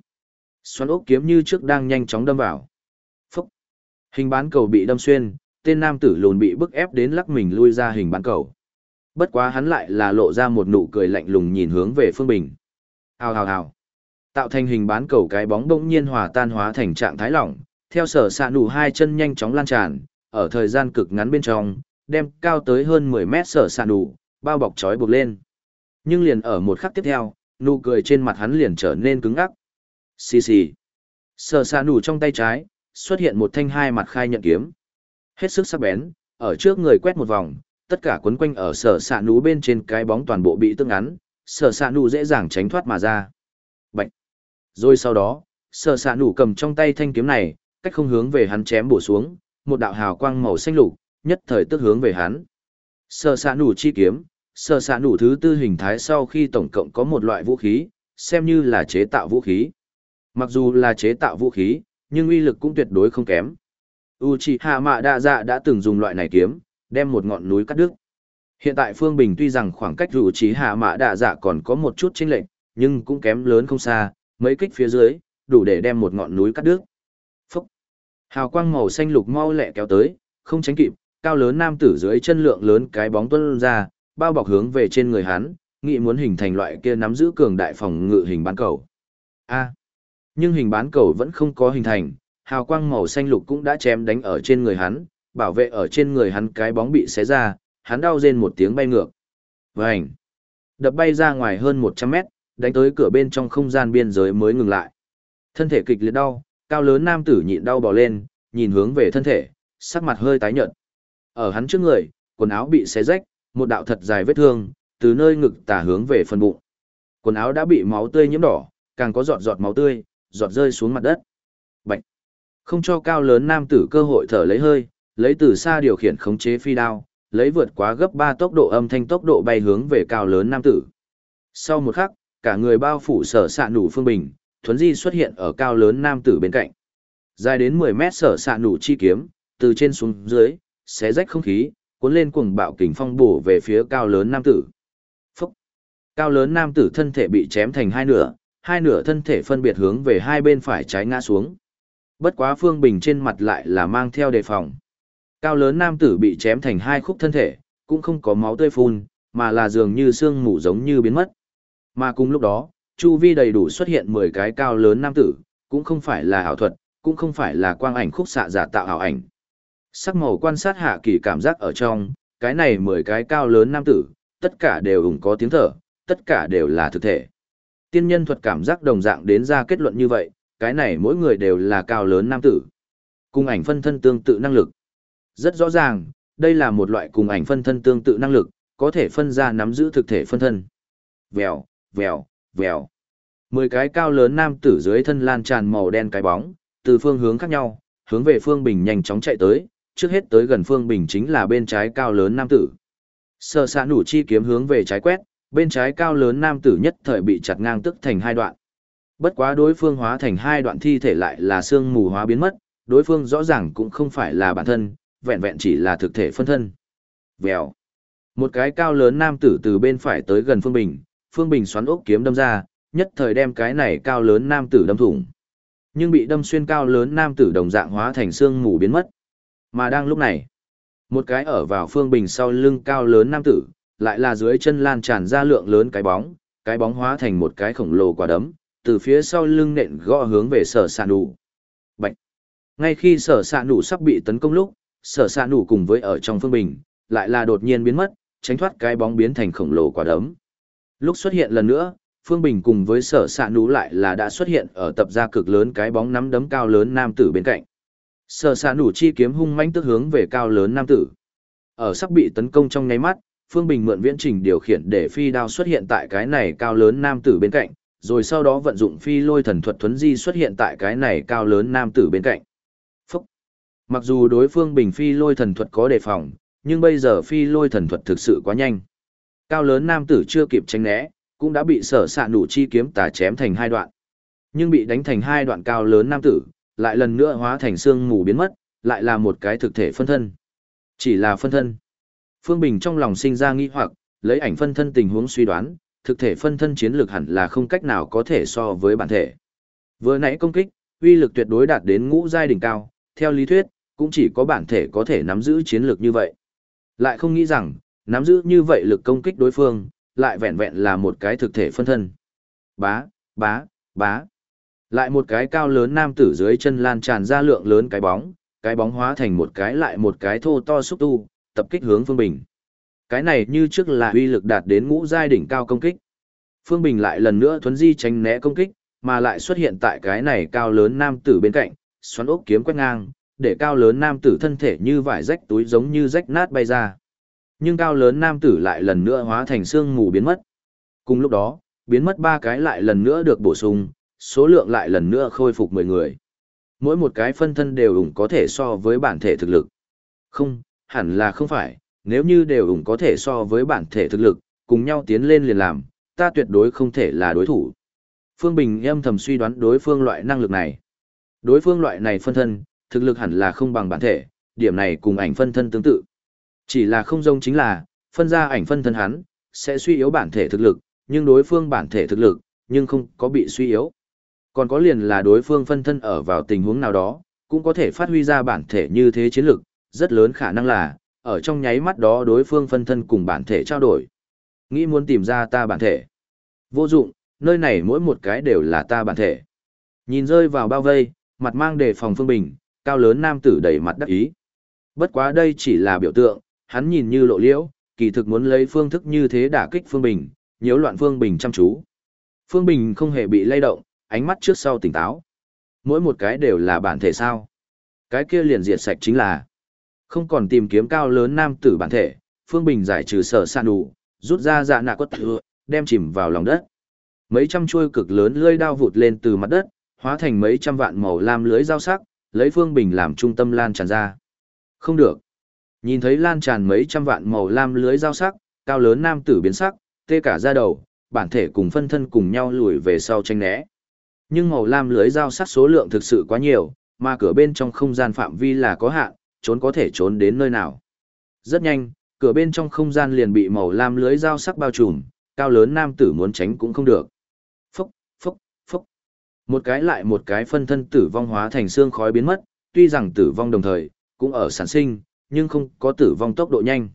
Xoắn ốc kiếm như trước đang nhanh chóng đâm vào. Phúc! Hình bán cầu bị đâm xuyên, tên nam tử lùn bị bức ép đến lắc mình lui ra hình bán cầu. Bất quá hắn lại là lộ ra một nụ cười lạnh lùng nhìn hướng về Phương Bình. Hào hào hào! Tạo thành hình bán cầu cái bóng bỗng nhiên hòa tan hóa thành trạng thái lỏng, theo sở xạ nụ hai chân nhanh chóng lan tràn, ở thời gian cực ngắn bên trong, đem cao tới hơn 10 mét sở xạ nụ, bao bọc trói buộc lên. Nhưng liền ở một khắc tiếp theo, nụ cười trên mặt hắn liền trở nên cứng ngắc. Xì xì. Sở xa nụ trong tay trái, xuất hiện một thanh hai mặt khai nhận kiếm. Hết sức sắc bén, ở trước người quét một vòng, tất cả quấn quanh ở sở xạ nú bên trên cái bóng toàn bộ bị tương ngắn, sở xạ nụ dễ dàng tránh thoát mà ra. Bạch. Rồi sau đó, sở xạ nụ cầm trong tay thanh kiếm này, cách không hướng về hắn chém bổ xuống, một đạo hào quang màu xanh lục, nhất thời tức hướng về hắn. Sở xạ nụ chi kiếm, Sở xạ nụ thứ tư hình thái sau khi tổng cộng có một loại vũ khí, xem như là chế tạo vũ khí. Mặc dù là chế tạo vũ khí, nhưng uy lực cũng tuyệt đối không kém. Uchiha Mạ Đa Dạ đã từng dùng loại này kiếm, đem một ngọn núi cắt đứt. Hiện tại Phương Bình tuy rằng khoảng cách rủ trí hạ mã đạ Dạ còn có một chút chênh lệch, nhưng cũng kém lớn không xa, mấy kích phía dưới, đủ để đem một ngọn núi cắt đứt. Phúc! Hào quang màu xanh lục mau lẹ kéo tới, không tránh kịp, cao lớn nam tử dưới chân lượng lớn cái bóng tuôn ra, bao bọc hướng về trên người hắn, nghĩ muốn hình thành loại kia nắm giữ cường đại phòng ngự hình bán cầu. A. nhưng hình bán cầu vẫn không có hình thành, hào quang màu xanh lục cũng đã chém đánh ở trên người hắn, bảo vệ ở trên người hắn cái bóng bị xé ra, hắn đau rên một tiếng bay ngược. Vành. Đập bay ra ngoài hơn 100 mét, đánh tới cửa bên trong không gian biên giới mới ngừng lại. Thân thể kịch liệt đau, cao lớn nam tử nhịn đau bò lên, nhìn hướng về thân thể, sắc mặt hơi tái nhợt. Ở hắn trước người, quần áo bị xé rách, một đạo thật dài vết thương, từ nơi ngực tả hướng về phần bụng. Quần áo đã bị máu tươi nhiễm đỏ, càng có giọt giọt máu tươi, giọt rơi xuống mặt đất. Bạch. Không cho cao lớn nam tử cơ hội thở lấy hơi, lấy từ xa điều khiển khống chế phi đao, lấy vượt quá gấp 3 tốc độ âm thanh tốc độ bay hướng về cao lớn nam tử. Sau một khắc, cả người bao phủ sở xạ nủ phương bình, thuấn di xuất hiện ở cao lớn nam tử bên cạnh. Dài đến 10 mét sở xạ nủ chi kiếm, từ trên xuống dưới, xé rách không khí, cuốn lên cuồng bạo kình phong bổ về phía cao lớn nam tử. Phúc! Cao lớn nam tử thân thể bị chém thành hai nửa, hai nửa thân thể phân biệt hướng về hai bên phải trái ngã xuống. Bất quá Phương Bình trên mặt lại là mang theo đề phòng. Cao lớn nam tử bị chém thành hai khúc thân thể, cũng không có máu tươi phun, mà là dường như xương mù giống như biến mất. Mà cùng lúc đó, chu vi đầy đủ xuất hiện 10 cái cao lớn nam tử, cũng không phải là ảo thuật, cũng không phải là quang ảnh khúc xạ giả tạo ảo ảnh. Sắc màu quan sát hạ kỳ cảm giác ở trong, cái này 10 cái cao lớn nam tử, tất cả đều ủng có tiếng thở, tất cả đều là thực thể. Tiên nhân thuật cảm giác đồng dạng đến ra kết luận như vậy, cái này mỗi người đều là cao lớn nam tử. Cùng ảnh phân thân tương tự năng lực. Rất rõ ràng, đây là một loại cùng ảnh phân thân tương tự năng lực, có thể phân ra nắm giữ thực thể phân thân. Vèo, vèo, vèo. Mười cái cao lớn nam tử dưới thân lan tràn màu đen cái bóng, từ phương hướng khác nhau, hướng về Phương Bình nhanh chóng chạy tới, trước hết tới gần Phương Bình chính là bên trái cao lớn nam tử. Sở xạ nủ chi kiếm hướng về trái quét, bên trái cao lớn nam tử nhất thời bị chặt ngang tức thành hai đoạn. Bất quá đối phương hóa thành hai đoạn thi thể lại là xương mù hóa biến mất, đối phương rõ ràng cũng không phải là bản thân, vẹn vẹn chỉ là thực thể phân thân. Vèo. Một cái cao lớn nam tử từ bên phải tới gần Phương Bình, Phương Bình xoắn ốc kiếm đâm ra, nhất thời đem cái này cao lớn nam tử đâm thủng. Nhưng bị đâm xuyên cao lớn nam tử đồng dạng hóa thành xương mù biến mất. Mà đang lúc này, một cái ở vào Phương Bình sau lưng cao lớn nam tử, lại là dưới chân lan tràn ra lượng lớn cái bóng, cái bóng hóa thành một cái khổng lồ quả đấm, từ phía sau lưng nện gõ hướng về sở sạn đủ. Bạch! Ngay khi sở sạn đủ sắp bị tấn công lúc, sở sạn đủ cùng với ở trong phương bình, lại là đột nhiên biến mất, tránh thoát cái bóng biến thành khổng lồ quả đấm. Lúc xuất hiện lần nữa, Phương Bình cùng với sở s ạ nủ lại là đã xuất hiện ở tập gia cực lớn cái bóng nắm đấm cao lớn nam tử bên cạnh. Sở s ạ nủ chi kiếm hung mãnh tức hướng về cao lớn nam tử. Ở sắp bị tấn công trong nháy mắt, Phương Bình mượn viễn trình điều khiển để phi đao xuất hiện tại cái này cao lớn nam tử bên cạnh, rồi sau đó vận dụng phi lôi thần thuật thuấn di xuất hiện tại cái này cao lớn nam tử bên cạnh. Mặc dù đối phương Bình phi lôi thần thuật có đề phòng, nhưng bây giờ phi lôi thần thuật thực sự quá nhanh. Cao lớn nam tử chưa kịp tránh né, cũng đã bị sở sạ nụ chi kiếm tà chém thành hai đoạn. Nhưng bị đánh thành hai đoạn cao lớn nam tử, lại lần nữa hóa thành xương mù biến mất, lại là một cái thực thể phân thân. Chỉ là phân thân. Phương Bình trong lòng sinh ra nghi hoặc, lấy ảnh phân thân tình huống suy đoán, thực thể phân thân chiến lược hẳn là không cách nào có thể so với bản thể. Vừa nãy công kích, uy lực tuyệt đối đạt đến ngũ giai đỉnh cao, theo lý thuyết, cũng chỉ có bản thể có thể nắm giữ chiến lược như vậy. Lại không nghĩ rằng, nắm giữ như vậy lực công kích đối phương, lại vẹn vẹn là một cái thực thể phân thân. Bá, bá, bá. Lại một cái cao lớn nam tử dưới chân lan tràn ra lượng lớn cái bóng, cái bóng hóa thành một cái lại một cái thô to xúc tu, tập kích hướng Phương Bình. Cái này như trước là uy lực đạt đến ngũ giai đỉnh cao công kích. Phương Bình lại lần nữa thuấn di tránh né công kích, mà lại xuất hiện tại cái này cao lớn nam tử bên cạnh, xoắn ốc kiếm quét ngang, để cao lớn nam tử thân thể như vải rách túi giống như rách nát bay ra. Nhưng cao lớn nam tử lại lần nữa hóa thành xương mù biến mất. Cùng lúc đó, biến mất ba cái lại lần nữa được bổ sung, số lượng lại lần nữa khôi phục 10 người. Mỗi một cái phân thân đều ủng có thể so với bản thể thực lực. Không, hẳn là không phải, nếu như đều ủng có thể so với bản thể thực lực, cùng nhau tiến lên liền làm, ta tuyệt đối không thể là đối thủ. Phương Bình âm thầm suy đoán đối phương loại năng lực này. Đối phương loại này phân thân, thực lực hẳn là không bằng bản thể, điểm này cùng ảnh phân thân tương tự. Chỉ là không giống chính là, phân ra ảnh phân thân hắn, sẽ suy yếu bản thể thực lực, nhưng đối phương bản thể thực lực, nhưng không có bị suy yếu. Còn có liền là đối phương phân thân ở vào tình huống nào đó, cũng có thể phát huy ra bản thể như thế chiến lực, rất lớn khả năng là, ở trong nháy mắt đó đối phương phân thân cùng bản thể trao đổi. Nghĩ muốn tìm ra ta bản thể. Vô dụng, nơi này mỗi một cái đều là ta bản thể. Nhìn rơi vào bao vây, mặt mang đề phòng phương bình, cao lớn nam tử đầy mặt đắc ý. Bất quá đây chỉ là biểu tượng, hắn nhìn như lộ liễu, kỳ thực muốn lấy phương thức như thế đả kích Phương Bình, nhiễu loạn Phương Bình chăm chú. Phương Bình không hề bị lay động, ánh mắt trước sau tỉnh táo. Mỗi một cái đều là bản thể sao. Cái kia liền diệt sạch chính là không còn tìm kiếm cao lớn nam tử bản thể, Phương Bình giải trừ sở san đủ, rút ra dạ nạ quất thừa, đem chìm vào lòng đất. Mấy trăm chuôi cực lớn lưỡi đao vụt lên từ mặt đất, hóa thành mấy trăm vạn màu lam lưới dao sắc, lấy Phương Bình làm trung tâm lan tràn ra. Không được. Nhìn thấy lan tràn mấy trăm vạn màu lam lưới dao sắc, cao lớn nam tử biến sắc, tê cả da đầu, bản thể cùng phân thân cùng nhau lùi về sau tranh né. Nhưng màu lam lưới dao sắc số lượng thực sự quá nhiều, mà cửa bên trong không gian phạm vi là có hạn, trốn có thể trốn đến nơi nào. Rất nhanh, cửa bên trong không gian liền bị màu lam lưới dao sắc bao trùm, cao lớn nam tử muốn tránh cũng không được. Một cái lại một cái phân thân tử vong hóa thành xương khói biến mất, tuy rằng tử vong đồng thời, cũng ở sản sinh, nhưng không có tử vong tốc độ nhanh.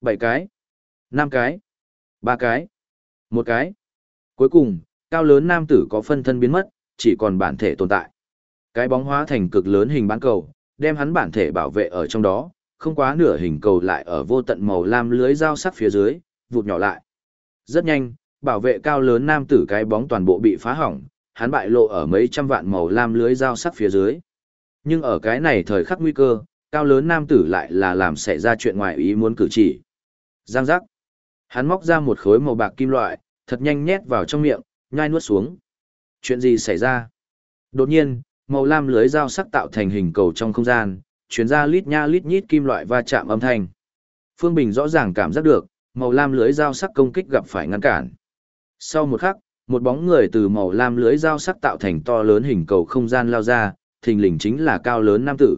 Bảy cái, năm cái, ba cái, một cái. Cuối cùng, cao lớn nam tử có phân thân biến mất, chỉ còn bản thể tồn tại. Cái bóng hóa thành cực lớn hình bán cầu, đem hắn bản thể bảo vệ ở trong đó, không quá nửa hình cầu lại ở vô tận màu lam lưới dao sắc phía dưới, vụt nhỏ lại. Rất nhanh, bảo vệ cao lớn nam tử cái bóng toàn bộ bị phá hỏng, hắn bại lộ ở mấy trăm vạn màu lam lưới dao sắc phía dưới. Nhưng ở cái này thời khắc nguy cơ, cao lớn nam tử lại là làm xảy ra chuyện ngoài ý muốn cử chỉ. Giang giác. Hắn móc ra một khối màu bạc kim loại, thật nhanh nhét vào trong miệng, nhai nuốt xuống. Chuyện gì xảy ra? Đột nhiên, màu lam lưới dao sắc tạo thành hình cầu trong không gian, chuyển ra lít nha lít nhít kim loại va chạm âm thanh. Phương Bình rõ ràng cảm giác được, màu lam lưới dao sắc công kích gặp phải ngăn cản. Sau một khắc, một bóng người từ màu lam lưới dao sắc tạo thành to lớn hình cầu không gian lao ra, thình lình chính là cao lớn nam tử.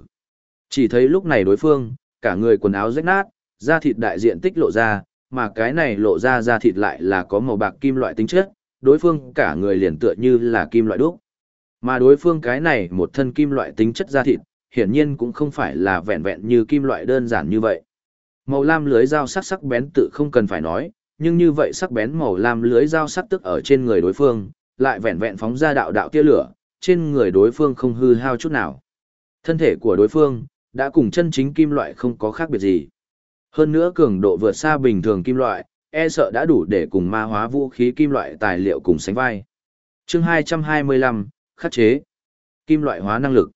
Chỉ thấy lúc này đối phương, cả người quần áo rách nát, da thịt đại diện tích lộ ra, mà cái này lộ ra da thịt lại là có màu bạc kim loại tính chất, đối phương cả người liền tựa như là kim loại đúc. Mà đối phương cái này một thân kim loại tính chất da thịt, hiển nhiên cũng không phải là vẹn vẹn như kim loại đơn giản như vậy. Màu lam lưới dao sắc sắc bén tự không cần phải nói, nhưng như vậy sắc bén màu lam lưới dao sắc tức ở trên người đối phương, lại vẹn vẹn phóng ra đạo đạo tia lửa, trên người đối phương không hư hao chút nào. Thân thể của đối phương đã cùng chân chính kim loại không có khác biệt gì. Hơn nữa cường độ vượt xa bình thường kim loại, e sợ đã đủ để cùng ma hóa vũ khí kim loại tài liệu cùng sánh vai. Chương 225, khắc chế. Kim loại hóa năng lực.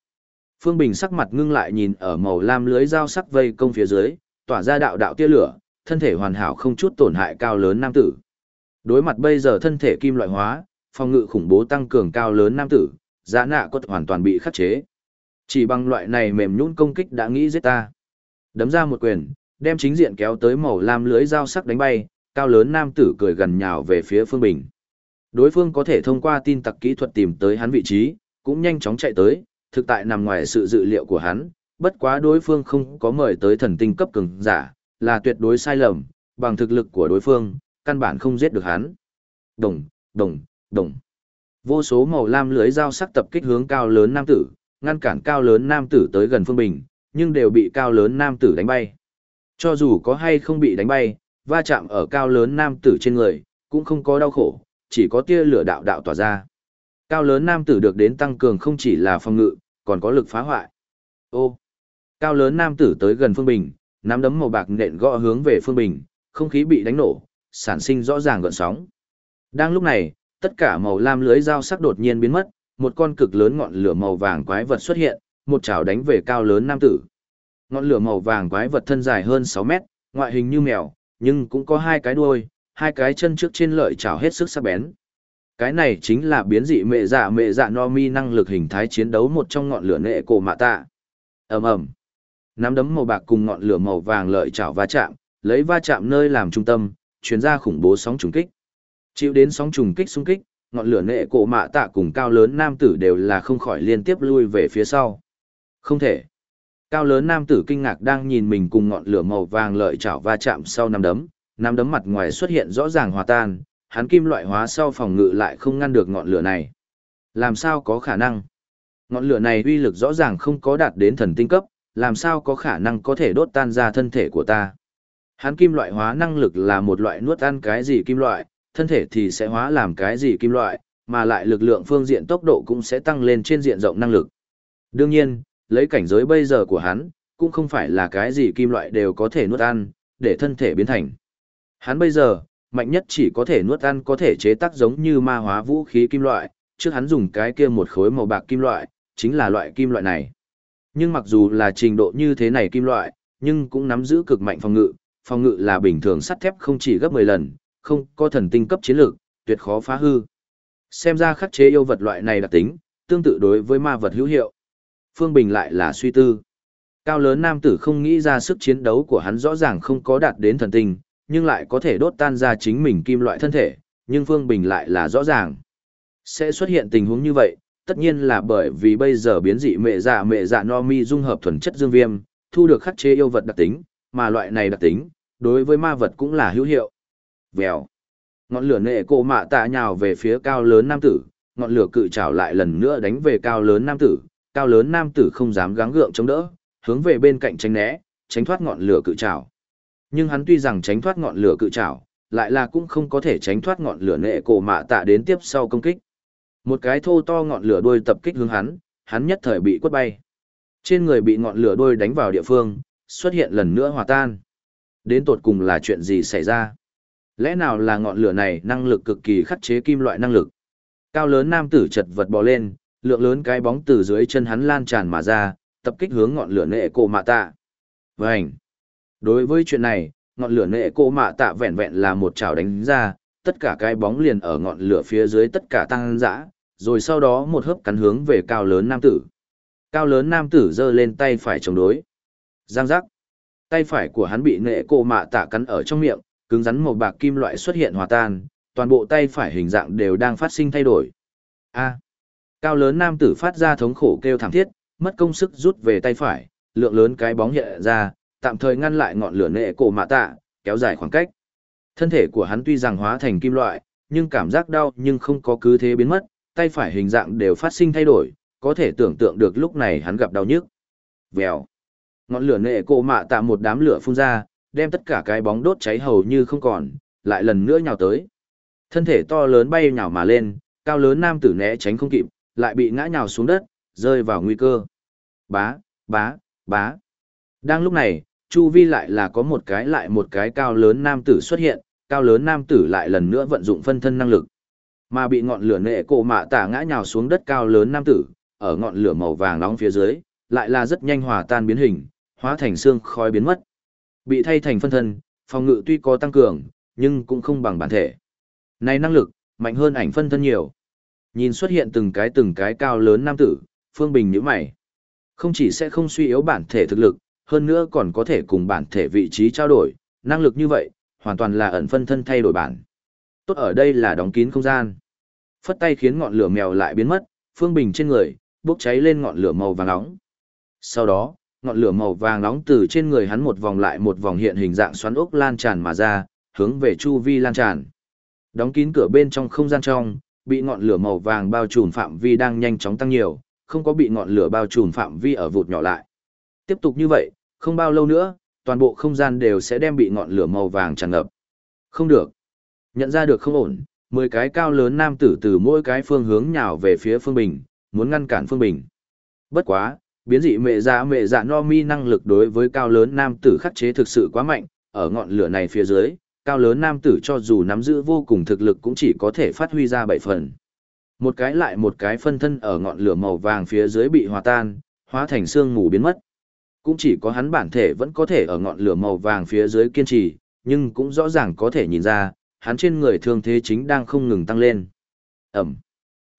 Phương Bình sắc mặt ngưng lại nhìn ở màu lam lưới dao sắc vây công phía dưới, tỏa ra đạo đạo tia lửa, thân thể hoàn hảo không chút tổn hại cao lớn nam tử. Đối mặt bây giờ thân thể kim loại hóa, phòng ngự khủng bố tăng cường cao lớn nam tử, giá nạ quất hoàn toàn bị khắc chế. Chỉ bằng loại này mềm nhũn công kích đã nghĩ giết ta. Đấm ra một quyền, đem chính diện kéo tới màu lam lưới dao sắc đánh bay, cao lớn nam tử cười gần nhào về phía Phương Bình. Đối phương có thể thông qua tin tặc kỹ thuật tìm tới hắn vị trí, cũng nhanh chóng chạy tới, thực tại nằm ngoài sự dự liệu của hắn, bất quá đối phương không có mời tới thần tinh cấp cường giả, là tuyệt đối sai lầm, bằng thực lực của đối phương, căn bản không giết được hắn. Đồng, đồng, đồng. Vô số màu lam lưới dao sắc tập kích hướng cao lớn nam tử, ngăn cản cao lớn nam tử tới gần Phương Bình, nhưng đều bị cao lớn nam tử đánh bay. Cho dù có hay không bị đánh bay, va chạm ở cao lớn nam tử trên người, cũng không có đau khổ, chỉ có tia lửa đạo đạo tỏa ra. Cao lớn nam tử được đến tăng cường không chỉ là phòng ngự, còn có lực phá hoại. Ô! Cao lớn nam tử tới gần Phương Bình, nắm đấm màu bạc nện gõ hướng về Phương Bình, không khí bị đánh nổ, sản sinh rõ ràng gợn sóng. Đang lúc này, tất cả màu lam lưới dao sắc đột nhiên biến mất, một con cực lớn ngọn lửa màu vàng quái vật xuất hiện, một chảo đánh về cao lớn nam tử. Ngọn lửa màu vàng quái vật thân dài hơn 6 mét, ngoại hình như mèo, nhưng cũng có hai cái đuôi, hai cái chân trước trên lợi chảo hết sức sắc bén. Cái này chính là biến dị mẹ dạ mẹ dạ no mi năng lực hình thái chiến đấu một trong ngọn lửa nệ cổ mạ tạ. ầm ầm Nắm đấm màu bạc cùng ngọn lửa màu vàng lợi chảo va chạm, lấy va chạm nơi làm trung tâm, chuyển ra khủng bố sóng trùng kích. Chịu đến sóng trùng kích xung kích, ngọn lửa nệ cổ mạ tạ cùng cao lớn nam tử đều là không khỏi liên tiếp lui về phía sau. Không thể. Cao lớn nam tử kinh ngạc đang nhìn mình cùng ngọn lửa màu vàng lợi chảo va chạm sau năm đấm, năm đấm mặt ngoài xuất hiện rõ ràng hòa tan, hắn kim loại hóa sau phòng ngự lại không ngăn được ngọn lửa này. Làm sao có khả năng? Ngọn lửa này uy lực rõ ràng không có đạt đến thần tinh cấp, làm sao có khả năng có thể đốt tan ra thân thể của ta? Hắn kim loại hóa năng lực là một loại nuốt ăn cái gì kim loại, thân thể thì sẽ hóa làm cái gì kim loại, mà lại lực lượng phương diện tốc độ cũng sẽ tăng lên trên diện rộng năng lực. Đương nhiên, lấy cảnh giới bây giờ của hắn, cũng không phải là cái gì kim loại đều có thể nuốt ăn, để thân thể biến thành. Hắn bây giờ, mạnh nhất chỉ có thể nuốt ăn có thể chế tác giống như ma hóa vũ khí kim loại, trước hắn dùng cái kia một khối màu bạc kim loại, chính là loại kim loại này. Nhưng mặc dù là trình độ như thế này kim loại, nhưng cũng nắm giữ cực mạnh phòng ngự, phòng ngự là bình thường sắt thép không chỉ gấp 10 lần, không có thần tinh cấp chiến lược, tuyệt khó phá hư. Xem ra khắc chế yêu vật loại này đặc tính, tương tự đối với ma vật hữu hiệu. Phương Bình lại là suy tư. Cao lớn nam tử không nghĩ ra sức chiến đấu của hắn rõ ràng không có đạt đến thần tinh, nhưng lại có thể đốt tan ra chính mình kim loại thân thể, nhưng Phương Bình lại là rõ ràng. Sẽ xuất hiện tình huống như vậy, tất nhiên là bởi vì bây giờ biến dị mẹ dạ mẹ dạ no mi dung hợp thuần chất dương viêm, thu được khắc chế yêu vật đặc tính, mà loại này đặc tính, đối với ma vật cũng là hữu hiệu. Vèo. Ngọn lửa nệ cổ mạ tạ nhào về phía cao lớn nam tử, ngọn lửa cự trảo lại lần nữa đánh về cao lớn nam tử, cao lớn nam tử không dám gắng gượng chống đỡ, hướng về bên cạnh tránh né, tránh thoát ngọn lửa cự trảo. Nhưng hắn tuy rằng tránh thoát ngọn lửa cự trảo, lại là cũng không có thể tránh thoát ngọn lửa nệ cổ mạ tạ đến tiếp sau công kích. Một cái thô to ngọn lửa đuôi tập kích hướng hắn, hắn nhất thời bị quất bay. Trên người bị ngọn lửa đuôi đánh vào địa phương, xuất hiện lần nữa hòa tan. Đến tột cùng là chuyện gì xảy ra? Lẽ nào là ngọn lửa này năng lực cực kỳ khắc chế kim loại năng lực? Cao lớn nam tử chật vật bò lên, lượng lớn cái bóng từ dưới chân hắn lan tràn mà ra, tập kích hướng ngọn lửa nệ cổ mạ tạ. Vành! Đối với chuyện này, ngọn lửa nệ cổ mạ tạ vẹn vẹn là một chảo đánh ra, tất cả cái bóng liền ở ngọn lửa phía dưới tất cả tăng dã, rồi sau đó một hớp cắn hướng về cao lớn nam tử. Cao lớn nam tử giơ lên tay phải chống đối. Giang giác. Tay phải của hắn bị nệ cổ mạ tạ cắn ở trong miệng, cứng rắn màu bạc kim loại xuất hiện hòa tan, toàn bộ tay phải hình dạng đều đang phát sinh thay đổi. A. Cao lớn nam tử phát ra thống khổ kêu thảm thiết, mất công sức rút về tay phải, lượng lớn cái bóng hiện ra, tạm thời ngăn lại ngọn lửa nệ cổ mạ tạ, kéo dài khoảng cách. Thân thể của hắn tuy rằng hóa thành kim loại, nhưng cảm giác đau nhưng không có cứ thế biến mất, tay phải hình dạng đều phát sinh thay đổi, có thể tưởng tượng được lúc này hắn gặp đau nhức. Vèo. Ngọn lửa nệ cổ mạ tạ một đám lửa phun ra, đem tất cả cái bóng đốt cháy hầu như không còn, lại lần nữa nhào tới. Thân thể to lớn bay nhào mà lên, cao lớn nam tử né tránh không kịp, lại bị ngã nhào xuống đất, rơi vào nguy cơ. Bá, bá, bá. Đang lúc này, chu vi lại là có một cái lại một cái cao lớn nam tử xuất hiện, cao lớn nam tử lại lần nữa vận dụng phân thân năng lực. Mà bị ngọn lửa nệ cổ mạ tả ngã nhào xuống đất cao lớn nam tử, ở ngọn lửa màu vàng nóng phía dưới, lại là rất nhanh hòa tan biến hình, hóa thành xương khói biến mất. Bị thay thành phân thân, phòng ngự tuy có tăng cường, nhưng cũng không bằng bản thể. Này năng lực, mạnh hơn ảnh phân thân nhiều. Nhìn xuất hiện từng cái từng cái cao lớn nam tử, Phương Bình nhữ mày. Không chỉ sẽ không suy yếu bản thể thực lực, hơn nữa còn có thể cùng bản thể vị trí trao đổi, năng lực như vậy, hoàn toàn là ẩn phân thân thay đổi bản. Tốt ở đây là đóng kín không gian. Phất tay khiến ngọn lửa mèo lại biến mất, Phương Bình trên người, bốc cháy lên ngọn lửa màu vàng nóng. Sau đó, ngọn lửa màu vàng nóng từ trên người hắn một vòng lại một vòng hiện hình dạng xoắn ốc lan tràn mà ra, hướng về chu vi lan tràn. Đóng kín cửa bên trong không gian trong, bị ngọn lửa màu vàng bao trùm phạm vi đang nhanh chóng tăng nhiều, không có bị ngọn lửa bao trùm phạm vi ở vụt nhỏ lại. Tiếp tục như vậy, không bao lâu nữa, toàn bộ không gian đều sẽ đem bị ngọn lửa màu vàng tràn ngập. Không được. Nhận ra được không ổn, mười cái cao lớn nam tử từ mỗi cái phương hướng nhào về phía Phương Bình, muốn ngăn cản Phương Bình. Bất quá, biến dị mẹ dạ mẹ dạ no mi năng lực đối với cao lớn nam tử khắc chế thực sự quá mạnh, ở ngọn lửa này phía dưới, cao lớn nam tử cho dù nắm giữ vô cùng thực lực cũng chỉ có thể phát huy ra bảy phần. Một cái lại một cái phân thân ở ngọn lửa màu vàng phía dưới bị hòa tan, hóa thành xương mù biến mất. Cũng chỉ có hắn bản thể vẫn có thể ở ngọn lửa màu vàng phía dưới kiên trì, nhưng cũng rõ ràng có thể nhìn ra, hắn trên người thương thế chính đang không ngừng tăng lên. Ẩm.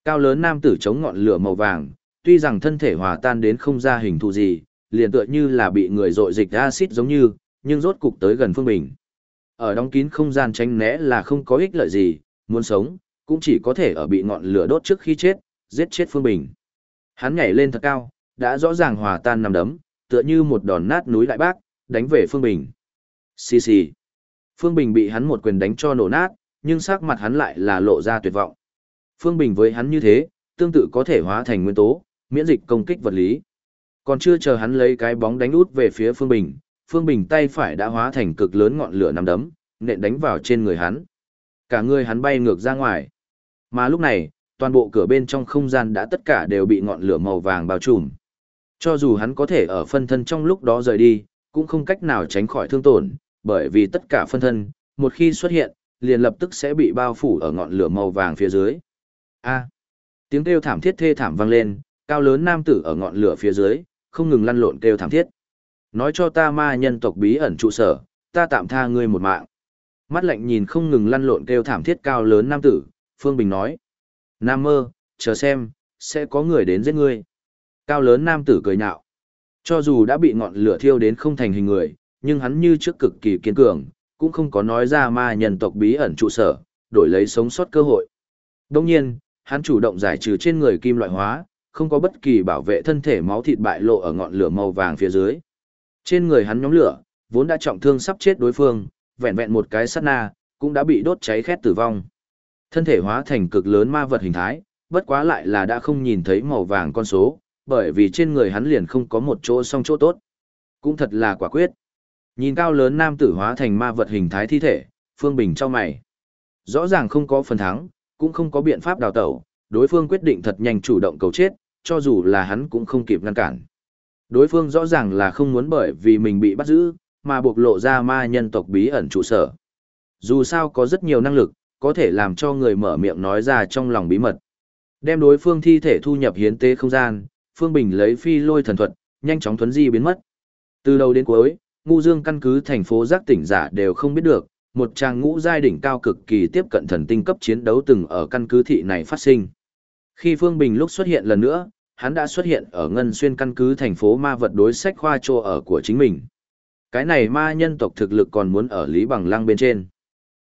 Cao lớn nam tử chống ngọn lửa màu vàng, tuy rằng thân thể hòa tan đến không ra hình thù gì, liền tựa như là bị người dội dịch axit giống như, nhưng rốt cục tới gần Phương Bình. Ở đóng kín không gian tránh né là không có ích lợi gì, muốn sống, cũng chỉ có thể ở bị ngọn lửa đốt trước khi chết, giết chết Phương Bình. Hắn nhảy lên thật cao, đã rõ ràng hòa tan nằm đấm, tựa như một đòn nát núi đại bác, đánh về Phương Bình. Xì xì. Phương Bình bị hắn một quyền đánh cho nổ nát, nhưng sắc mặt hắn lại là lộ ra tuyệt vọng. Phương Bình với hắn như thế, tương tự có thể hóa thành nguyên tố, miễn dịch công kích vật lý. Còn chưa chờ hắn lấy cái bóng đánh út về phía Phương Bình, Phương Bình tay phải đã hóa thành cực lớn ngọn lửa nằm đấm, nện đánh vào trên người hắn. Cả người hắn bay ngược ra ngoài. Mà lúc này, toàn bộ cửa bên trong không gian đã tất cả đều bị ngọn lửa màu vàng bao trùm. Cho dù hắn có thể ở phân thân trong lúc đó rời đi, cũng không cách nào tránh khỏi thương tổn, bởi vì tất cả phân thân một khi xuất hiện, liền lập tức sẽ bị bao phủ ở ngọn lửa màu vàng phía dưới. A. tiếng kêu thảm thiết thê thảm vang lên, cao lớn nam tử ở ngọn lửa phía dưới, không ngừng lăn lộn kêu thảm thiết. Nói cho ta ma nhân tộc bí ẩn trụ sở, ta tạm tha ngươi một mạng. Mắt lạnh nhìn không ngừng lăn lộn kêu thảm thiết cao lớn nam tử, Phương Bình nói. Nam mơ, chờ xem, sẽ có người đến giết ngươi. Cao lớn nam tử cười nhạo. Cho dù đã bị ngọn lửa thiêu đến không thành hình người, nhưng hắn như trước cực kỳ kiên cường, cũng không có nói ra ma nhân tộc bí ẩn trụ sở, đổi lấy sống sót cơ hội. Đồng nhiên, hắn chủ động giải trừ trên người kim loại hóa, không có bất kỳ bảo vệ thân thể máu thịt bại lộ ở ngọn lửa màu vàng phía dưới. Trên người hắn nhóm lửa, vốn đã trọng thương sắp chết đối phương, vẹn vẹn một cái sát na, cũng đã bị đốt cháy khét tử vong. Thân thể hóa thành cực lớn ma vật hình thái, bất quá lại là đã không nhìn thấy màu vàng con số, bởi vì trên người hắn liền không có một chỗ song chỗ tốt. Cũng thật là quả quyết. Nhìn cao lớn nam tử hóa thành ma vật hình thái thi thể, Phương Bình cho mày. Rõ ràng không có phần thắng, cũng không có biện pháp đào tẩu, đối phương quyết định thật nhanh chủ động cầu chết, cho dù là hắn cũng không kịp ngăn cản. Đối phương rõ ràng là không muốn bởi vì mình bị bắt giữ, mà buộc lộ ra ma nhân tộc bí ẩn trụ sở. Dù sao có rất nhiều năng lực, có thể làm cho người mở miệng nói ra trong lòng bí mật. Đem đối phương thi thể thu nhập hiến tế không gian, Phương Bình lấy phi lôi thần thuật, nhanh chóng thuấn di biến mất. Từ đầu đến cuối, ngu dương căn cứ thành phố giác tỉnh giả đều không biết được, một trang ngũ giai đỉnh cao cực kỳ tiếp cận thần tinh cấp chiến đấu từng ở căn cứ thị này phát sinh. Khi Phương Bình lúc xuất hiện lần nữa, hắn đã xuất hiện ở ngân xuyên căn cứ thành phố ma vật đối sách khoa trô ở của chính mình. Cái này ma nhân tộc thực lực còn muốn ở Lý Bằng Lăng bên trên.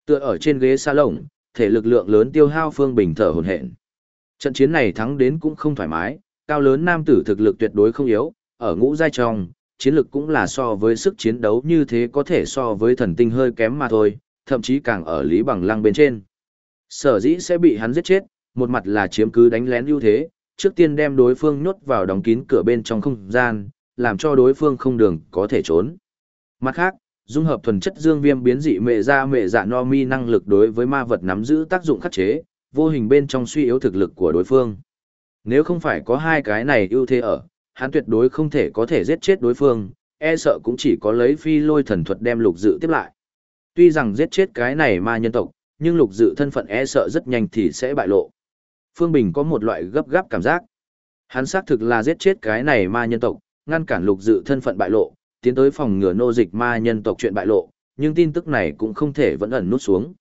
Tựa ở trên ghế sa lồng, thể lực lượng lớn tiêu hao Phương Bình thở hồn hển. Trận chiến này thắng đến cũng không thoải mái, cao lớn nam tử thực lực tuyệt đối không yếu, ở ngũ giai trong, chiến lực cũng là so với sức chiến đấu như thế có thể so với thần tinh hơi kém mà thôi, thậm chí càng ở Lý Bằng Lăng bên trên. Sở dĩ sẽ bị hắn giết chết, một mặt là chiếm cứ đánh lén ưu thế, trước tiên đem đối phương nhốt vào đóng kín cửa bên trong không gian, làm cho đối phương không đường có thể trốn. Mặt khác, dung hợp thuần chất dương viêm biến dị mẹ ra mẹ dạ no mi năng lực đối với ma vật nắm giữ tác dụng khắc chế, vô hình bên trong suy yếu thực lực của đối phương. Nếu không phải có hai cái này ưu thế ở, hắn tuyệt đối không thể có thể giết chết đối phương, e sợ cũng chỉ có lấy phi lôi thần thuật đem lục dự tiếp lại. Tuy rằng giết chết cái này ma nhân tộc, nhưng lục dự thân phận e sợ rất nhanh thì sẽ bại lộ. Phương Bình có một loại gấp gáp cảm giác. Hắn xác thực là giết chết cái này ma nhân tộc, ngăn cản lục dự thân phận bại lộ, tiến tới phòng ngừa nô dịch ma nhân tộc chuyện bại lộ, nhưng tin tức này cũng không thể vẫn ẩn nút xuống.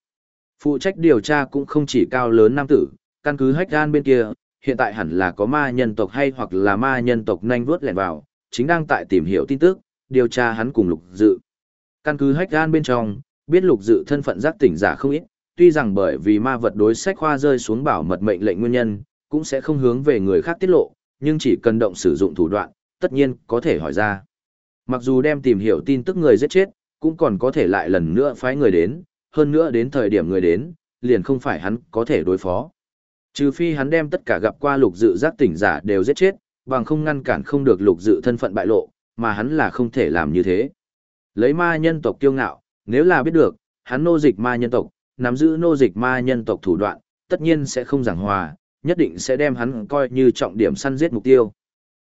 Phụ trách điều tra cũng không chỉ cao lớn nam tử, căn cứ hách gan bên kia, hiện tại hẳn là có ma nhân tộc hay hoặc là ma nhân tộc nhanh vuốt lẻn vào, chính đang tại tìm hiểu tin tức, điều tra hắn cùng lục dự. Căn cứ hách gan bên trong, biết lục dự thân phận giác tỉnh giả không ít, tuy rằng bởi vì ma vật đối sách khoa rơi xuống bảo mật mệnh lệnh nguyên nhân, cũng sẽ không hướng về người khác tiết lộ, nhưng chỉ cần động sử dụng thủ đoạn, tất nhiên có thể hỏi ra. Mặc dù đem tìm hiểu tin tức người giết chết, cũng còn có thể lại lần nữa phái người đến, hơn nữa đến thời điểm người đến, liền không phải hắn có thể đối phó. Trừ phi hắn đem tất cả gặp qua lục dự giác tỉnh giả đều giết chết, bằng không ngăn cản không được lục dự thân phận bại lộ, mà hắn là không thể làm như thế. Lấy ma nhân tộc kiêu ngạo, nếu là biết được, hắn nô dịch ma nhân tộc, nắm giữ nô dịch ma nhân tộc thủ đoạn, tất nhiên sẽ không giảng hòa, nhất định sẽ đem hắn coi như trọng điểm săn giết mục tiêu.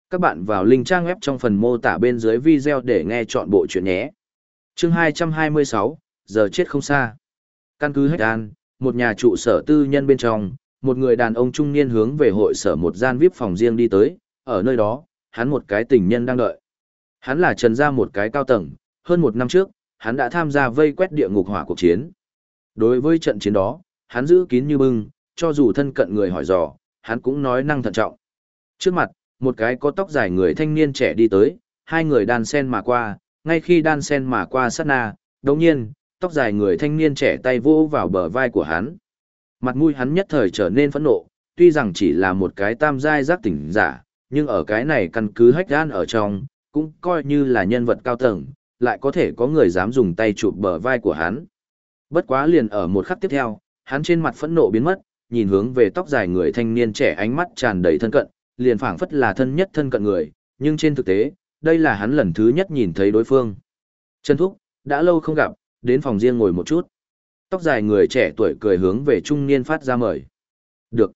Các bạn vào link trang web trong phần mô tả bên dưới video để nghe chọn bộ chuyện nhé. Chương 226, giờ chết không xa. Căn cứ Hách An, một nhà trụ sở tư nhân bên trong, một người đàn ông trung niên hướng về hội sở một gian VIP phòng riêng đi tới, ở nơi đó, hắn một cái tình nhân đang đợi. Hắn là trần gia một cái cao tầng, hơn một năm trước, hắn đã tham gia vây quét địa ngục hỏa cuộc chiến. Đối với trận chiến đó, hắn giữ kín như bưng, cho dù thân cận người hỏi dò, hắn cũng nói năng thận trọng. Trước mặt, một cái có tóc dài người thanh niên trẻ đi tới, hai người đan sen mà qua, ngay khi đan sen mà qua sát na, đồng nhiên, tóc dài người thanh niên trẻ tay vô vào bờ vai của hắn. Mặt mũi hắn nhất thời trở nên phẫn nộ, tuy rằng chỉ là một cái tam giai giác tỉnh giả, nhưng ở cái này căn cứ hách gan ở trong, cũng coi như là nhân vật cao tầng, lại có thể có người dám dùng tay chụp bờ vai của hắn. Bất quá liền ở một khắc tiếp theo, hắn trên mặt phẫn nộ biến mất, nhìn hướng về tóc dài người thanh niên trẻ ánh mắt tràn đầy thân cận, liền phảng phất là thân nhất thân cận người, nhưng trên thực tế, đây là hắn lần thứ nhất nhìn thấy đối phương. Trần Thúc, đã lâu không gặp, đến phòng riêng ngồi một chút. Tóc dài người trẻ tuổi cười hướng về trung niên phát ra mời. Được.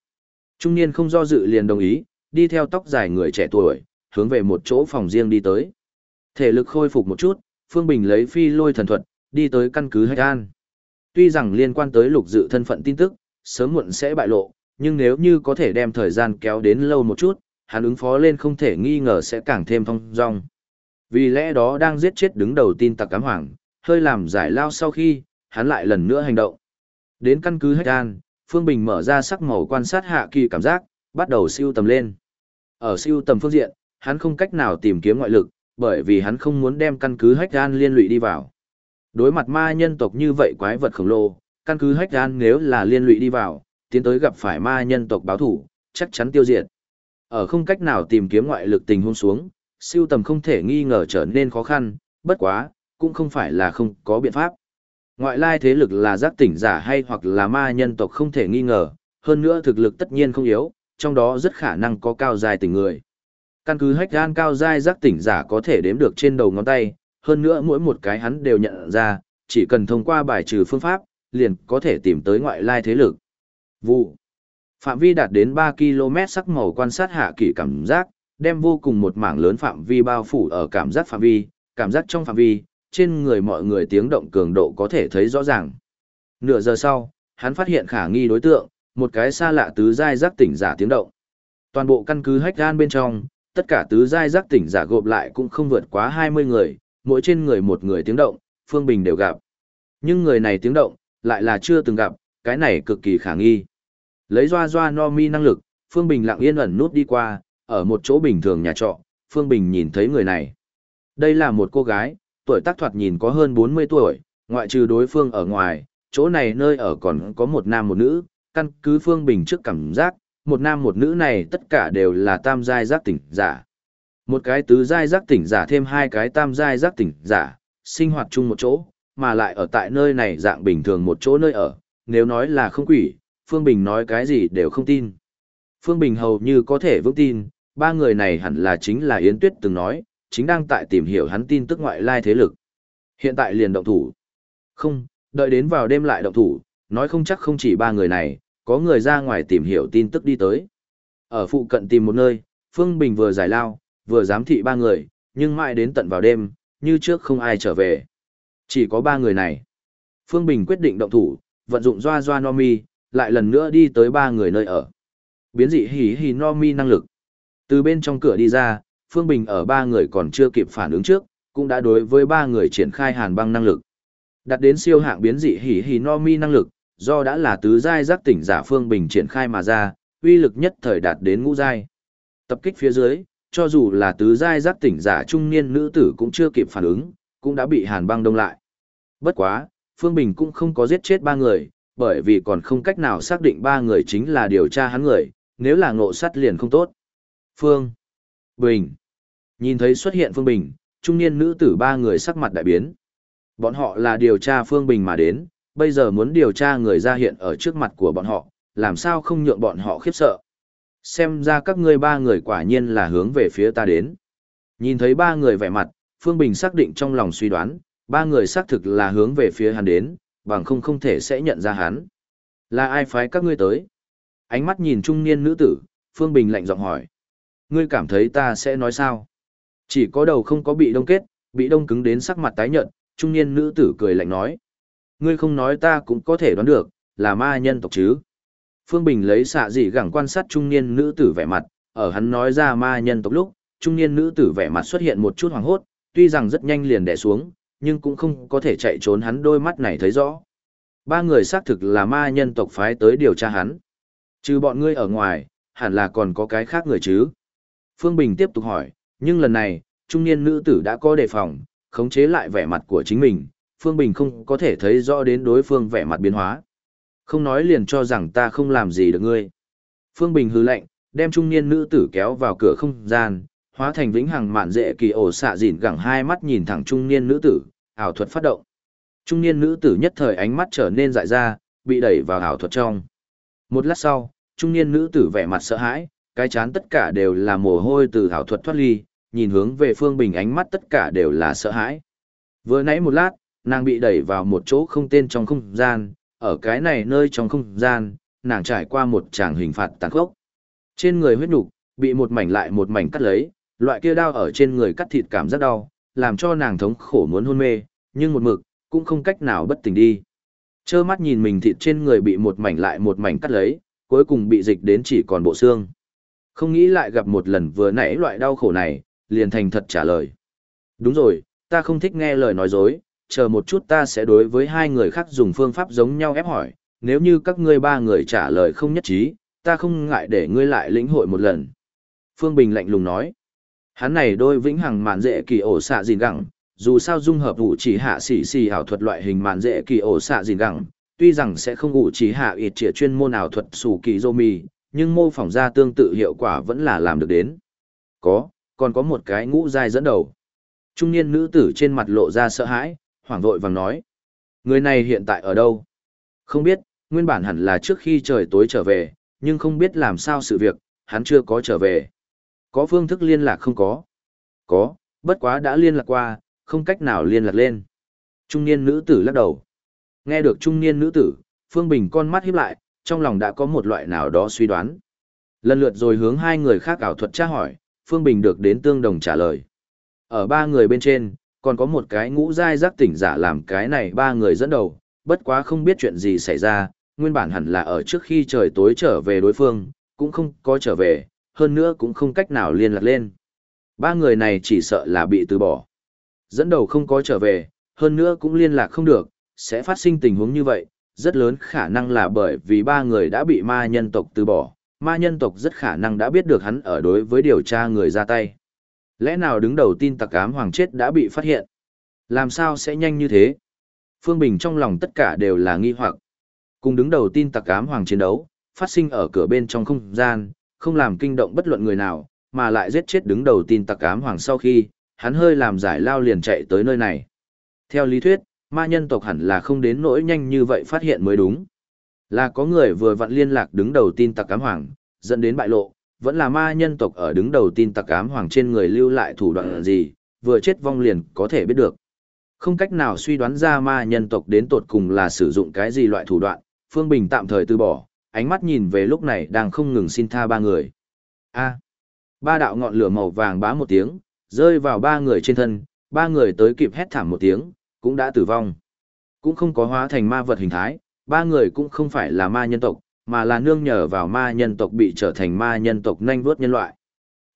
Trung niên không do dự liền đồng ý, đi theo tóc dài người trẻ tuổi, hướng về một chỗ phòng riêng đi tới. Thể lực khôi phục một chút, Phương Bình lấy phi lôi thần thuật, đi tới căn cứ Hạch An. Tuy rằng liên quan tới lục dự thân phận tin tức, sớm muộn sẽ bại lộ, nhưng nếu như có thể đem thời gian kéo đến lâu một chút, hắn ứng phó lên không thể nghi ngờ sẽ càng thêm thông dong. Vì lẽ đó đang giết chết đứng đầu tin tặc cám hoàng, hơi làm giải lao sau khi, hắn lại lần nữa hành động. Đến căn cứ Hách An, Phương Bình mở ra sắc màu quan sát hạ kỳ cảm giác, bắt đầu siêu tầm lên. Ở siêu tầm phương diện, hắn không cách nào tìm kiếm ngoại lực, bởi vì hắn không muốn đem căn cứ Hách An liên lụy đi vào. Đối mặt ma nhân tộc như vậy quái vật khổng lồ, căn cứ Hách An nếu là liên lụy đi vào, tiến tới gặp phải ma nhân tộc báo thủ, chắc chắn tiêu diệt. Ở không cách nào tìm kiếm ngoại lực tình huống xuống, siêu tầm không thể nghi ngờ trở nên khó khăn, bất quá, cũng không phải là không có biện pháp. Ngoại lai thế lực là giác tỉnh giả hay hoặc là ma nhân tộc không thể nghi ngờ, hơn nữa thực lực tất nhiên không yếu, trong đó rất khả năng có cao dài tỉnh người. Căn cứ hách gan cao dài giác tỉnh giả có thể đếm được trên đầu ngón tay, hơn nữa mỗi một cái hắn đều nhận ra, chỉ cần thông qua bài trừ phương pháp, liền có thể tìm tới ngoại lai thế lực. Vụ. Phạm vi đạt đến 3 km sắc màu quan sát hạ kỳ cảm giác, đem vô cùng một mảng lớn phạm vi bao phủ ở cảm giác phạm vi, cảm giác trong phạm vi, trên người mọi người tiếng động cường độ có thể thấy rõ ràng. Nửa giờ sau, hắn phát hiện khả nghi đối tượng, một cái xa lạ tứ giai giác tỉnh giả tiếng động. Toàn bộ căn cứ hách gan bên trong, tất cả tứ giai giác tỉnh giả gộp lại cũng không vượt quá 20 người, mỗi trên người một người tiếng động, Phương Bình đều gặp. Nhưng người này tiếng động, lại là chưa từng gặp, cái này cực kỳ khả nghi. Lấy doa doa no mi năng lực, Phương Bình lặng yên ẩn nút đi qua, ở một chỗ bình thường nhà trọ, Phương Bình nhìn thấy người này. Đây là một cô gái, tuổi tác thoạt nhìn có hơn 40 tuổi, ngoại trừ đối phương ở ngoài, chỗ này nơi ở còn có một nam một nữ, căn cứ Phương Bình trước cảm giác, một nam một nữ này tất cả đều là tam giai giác tỉnh giả. Một cái tứ giai giác tỉnh giả thêm hai cái tam giai giác tỉnh giả, sinh hoạt chung một chỗ, mà lại ở tại nơi này dạng bình thường một chỗ nơi ở, nếu nói là không quỷ, Phương Bình nói cái gì đều không tin. Phương Bình hầu như có thể vững tin, ba người này hẳn là chính là Yến Tuyết từng nói, chính đang tại tìm hiểu hắn tin tức ngoại lai thế lực. Hiện tại liền động thủ. Không, đợi đến vào đêm lại động thủ, nói không chắc không chỉ ba người này, có người ra ngoài tìm hiểu tin tức đi tới. Ở phụ cận tìm một nơi, Phương Bình vừa giải lao, vừa giám thị ba người, nhưng mãi đến tận vào đêm, như trước không ai trở về. Chỉ có ba người này. Phương Bình quyết định động thủ, vận dụng doa doa no mi, lại lần nữa đi tới ba người nơi ở. Biến dị hỉ hỉ no mi năng lực. Từ bên trong cửa đi ra, Phương Bình ở ba người còn chưa kịp phản ứng trước, cũng đã đối với ba người triển khai hàn băng năng lực. Đặt đến siêu hạng biến dị hỉ hỉ no mi năng lực, do đã là tứ giai giác tỉnh giả Phương Bình triển khai mà ra, uy lực nhất thời đạt đến ngũ giai. Tập kích phía dưới, cho dù là tứ giai giác tỉnh giả trung niên nữ tử cũng chưa kịp phản ứng, cũng đã bị hàn băng đông lại. Bất quá, Phương Bình cũng không có giết chết ba người, bởi vì còn không cách nào xác định ba người chính là điều tra hắn người, nếu là ngộ sát liền không tốt. Phương Bình Nhìn thấy xuất hiện Phương Bình, trung niên nữ tử ba người sắc mặt đại biến. Bọn họ là điều tra Phương Bình mà đến, bây giờ muốn điều tra người ra hiện ở trước mặt của bọn họ, làm sao không nhượng bọn họ khiếp sợ. Xem ra các ngươi ba người quả nhiên là hướng về phía ta đến. Nhìn thấy ba người vẻ mặt, Phương Bình xác định trong lòng suy đoán, ba người xác thực là hướng về phía hắn đến, bằng không không thể sẽ nhận ra hắn. Là ai phái các ngươi tới? Ánh mắt nhìn trung niên nữ tử, Phương Bình lạnh giọng hỏi. Ngươi cảm thấy ta sẽ nói sao? Chỉ có đầu không có bị đông kết, bị đông cứng đến sắc mặt tái nhợt, trung niên nữ tử cười lạnh nói. Ngươi không nói ta cũng có thể đoán được, là ma nhân tộc chứ. Phương Bình lấy xạ dị gẳng quan sát trung niên nữ tử vẻ mặt, ở hắn nói ra ma nhân tộc lúc, trung niên nữ tử vẻ mặt xuất hiện một chút hoàng hốt, tuy rằng rất nhanh liền đè xuống, nhưng cũng không có thể chạy trốn hắn đôi mắt này thấy rõ. Ba người xác thực là ma nhân tộc phái tới điều tra hắn. Trừ bọn ngươi ở ngoài, hẳn là còn có cái khác người chứ. Phương Bình tiếp tục hỏi, nhưng lần này, trung niên nữ tử đã có đề phòng, khống chế lại vẻ mặt của chính mình, Phương Bình không có thể thấy rõ đến đối phương vẻ mặt biến hóa. Không nói liền cho rằng ta không làm gì được ngươi. Phương Bình hứ lệnh, đem trung niên nữ tử kéo vào cửa không gian, hóa thành vĩnh hằng mạn dễ kỳ ổ xạ dịn gẳng hai mắt nhìn thẳng trung niên nữ tử, ảo thuật phát động. Trung niên nữ tử nhất thời ánh mắt trở nên dại ra, bị đẩy vào ảo thuật trong. Một lát sau, trung niên nữ tử vẻ mặt sợ hãi, cái chán tất cả đều là mồ hôi từ ảo thuật thoát ly, nhìn hướng về Phương Bình ánh mắt tất cả đều là sợ hãi. Vừa nãy một lát, nàng bị đẩy vào một chỗ không tên trong không gian, ở cái này nơi trong không gian, nàng trải qua một tràng hình phạt tàn khốc. Trên người huyết nục bị một mảnh lại một mảnh cắt lấy, loại kia đau ở trên người cắt thịt cảm giác đau, làm cho nàng thống khổ muốn hôn mê, nhưng một mực, cũng không cách nào bất tỉnh đi. Chơ mắt nhìn mình thịt trên người bị một mảnh lại một mảnh cắt lấy, cuối cùng bị dịch đến chỉ còn bộ xương. Không nghĩ lại gặp một lần vừa nãy loại đau khổ này, liền thành thật trả lời. Đúng rồi, ta không thích nghe lời nói dối, chờ một chút ta sẽ đối với hai người khác dùng phương pháp giống nhau ép hỏi, nếu như các ngươi ba người trả lời không nhất trí, ta không ngại để ngươi lại lĩnh hội một lần. Phương Bình lạnh lùng nói, hắn này đôi vĩnh hằng màn dễ kỳ ổ xạ gìn gẳng, dù sao dung hợp vụ chỉ hạ xỉ xì ảo thuật loại hình màn dễ kỳ ổ xạ gìn gẳng, tuy rằng sẽ không ủ chỉ hạ ít trịa chuyên môn ảo thuật sủ kỳ dô mì, nhưng mô phỏng ra tương tự hiệu quả vẫn là làm được đến. Có, còn có một cái ngũ dai dẫn đầu. Trung niên nữ tử trên mặt lộ ra sợ hãi, hoảng vội vàng nói. Người này hiện tại ở đâu? Không biết, nguyên bản hẳn là trước khi trời tối trở về, nhưng không biết làm sao sự việc, hắn chưa có trở về. Có phương thức liên lạc không có? Có, bất quá đã liên lạc qua, không cách nào liên lạc lên. Trung niên nữ tử lắc đầu. Nghe được trung niên nữ tử, Phương Bình con mắt híp lại, trong lòng đã có một loại nào đó suy đoán. Lần lượt rồi hướng hai người khác ảo thuật tra hỏi, Phương Bình được đến tương đồng trả lời. Ở ba người bên trên, còn có một cái ngũ giai giác tỉnh giả làm cái này ba người dẫn đầu, bất quá không biết chuyện gì xảy ra, nguyên bản hẳn là ở trước khi trời tối trở về đối phương, cũng không có trở về, hơn nữa cũng không cách nào liên lạc lên. Ba người này chỉ sợ là bị từ bỏ. Dẫn đầu không có trở về, hơn nữa cũng liên lạc không được, sẽ phát sinh tình huống như vậy, rất lớn khả năng là bởi vì ba người đã bị ma nhân tộc từ bỏ, ma nhân tộc rất khả năng đã biết được hắn ở đối với điều tra người ra tay. Lẽ nào đứng đầu tin tặc ám hoàng chết đã bị phát hiện? Làm sao sẽ nhanh như thế? Phương Bình trong lòng tất cả đều là nghi hoặc. Cùng đứng đầu tin tặc ám hoàng chiến đấu, phát sinh ở cửa bên trong không gian, không làm kinh động bất luận người nào, mà lại giết chết đứng đầu tin tặc ám hoàng sau khi, hắn hơi làm giải lao liền chạy tới nơi này. Theo lý thuyết, ma nhân tộc hẳn là không đến nỗi nhanh như vậy phát hiện mới đúng. Là có người vừa vặn liên lạc đứng đầu tin tặc ám hoàng, dẫn đến bại lộ, vẫn là ma nhân tộc ở đứng đầu tin tặc ám hoàng trên người lưu lại thủ đoạn gì, vừa chết vong liền có thể biết được. Không cách nào suy đoán ra ma nhân tộc đến tột cùng là sử dụng cái gì loại thủ đoạn, Phương Bình tạm thời từ bỏ, ánh mắt nhìn về lúc này đang không ngừng xin tha ba người. A. ba đạo ngọn lửa màu vàng bá một tiếng, rơi vào ba người trên thân, ba người tới kịp hét thảm một tiếng, cũng đã tử vong. Cũng không có hóa thành ma vật hình thái, ba người cũng không phải là ma nhân tộc, mà là nương nhờ vào ma nhân tộc bị trở thành ma nhân tộc nhanh vuốt nhân loại.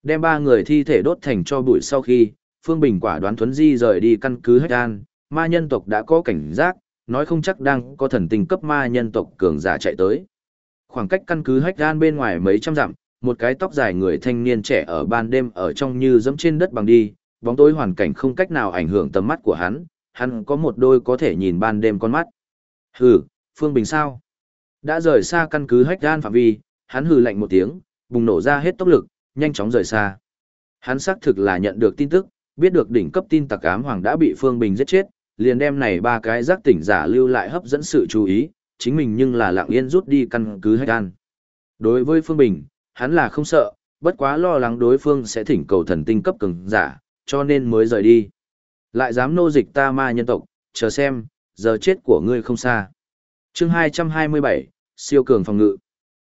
Đem ba người thi thể đốt thành cho bụi sau khi, Phương Bình quả đoán thuấn di rời đi căn cứ Hách an, ma nhân tộc đã có cảnh giác, nói không chắc đang có thần tình cấp ma nhân tộc cường giả chạy tới. Khoảng cách căn cứ hách An bên ngoài mấy trăm dặm, một cái tóc dài người thanh niên trẻ ở ban đêm ở trong như dẫm trên đất bằng đi, bóng tối hoàn cảnh không cách nào ảnh hưởng tầm mắt của hắn, hắn có một đôi có thể nhìn ban đêm con mắt. Hừ, Phương Bình sao? Đã rời xa căn cứ hách gan phạm vi, hắn hừ lạnh một tiếng, bùng nổ ra hết tốc lực, nhanh chóng rời xa. Hắn xác thực là nhận được tin tức, biết được đỉnh cấp tin tặc ám hoàng đã bị Phương Bình giết chết, liền đem này ba cái giác tỉnh giả lưu lại hấp dẫn sự chú ý, chính mình nhưng là lặng yên rút đi căn cứ hách gan. Đối với Phương Bình, hắn là không sợ, bất quá lo lắng đối phương sẽ thỉnh cầu thần tinh cấp cường giả, cho nên mới rời đi. Lại dám nô dịch ta ma nhân tộc, chờ xem, giờ chết của ngươi không xa chương 227, siêu cường phòng ngự.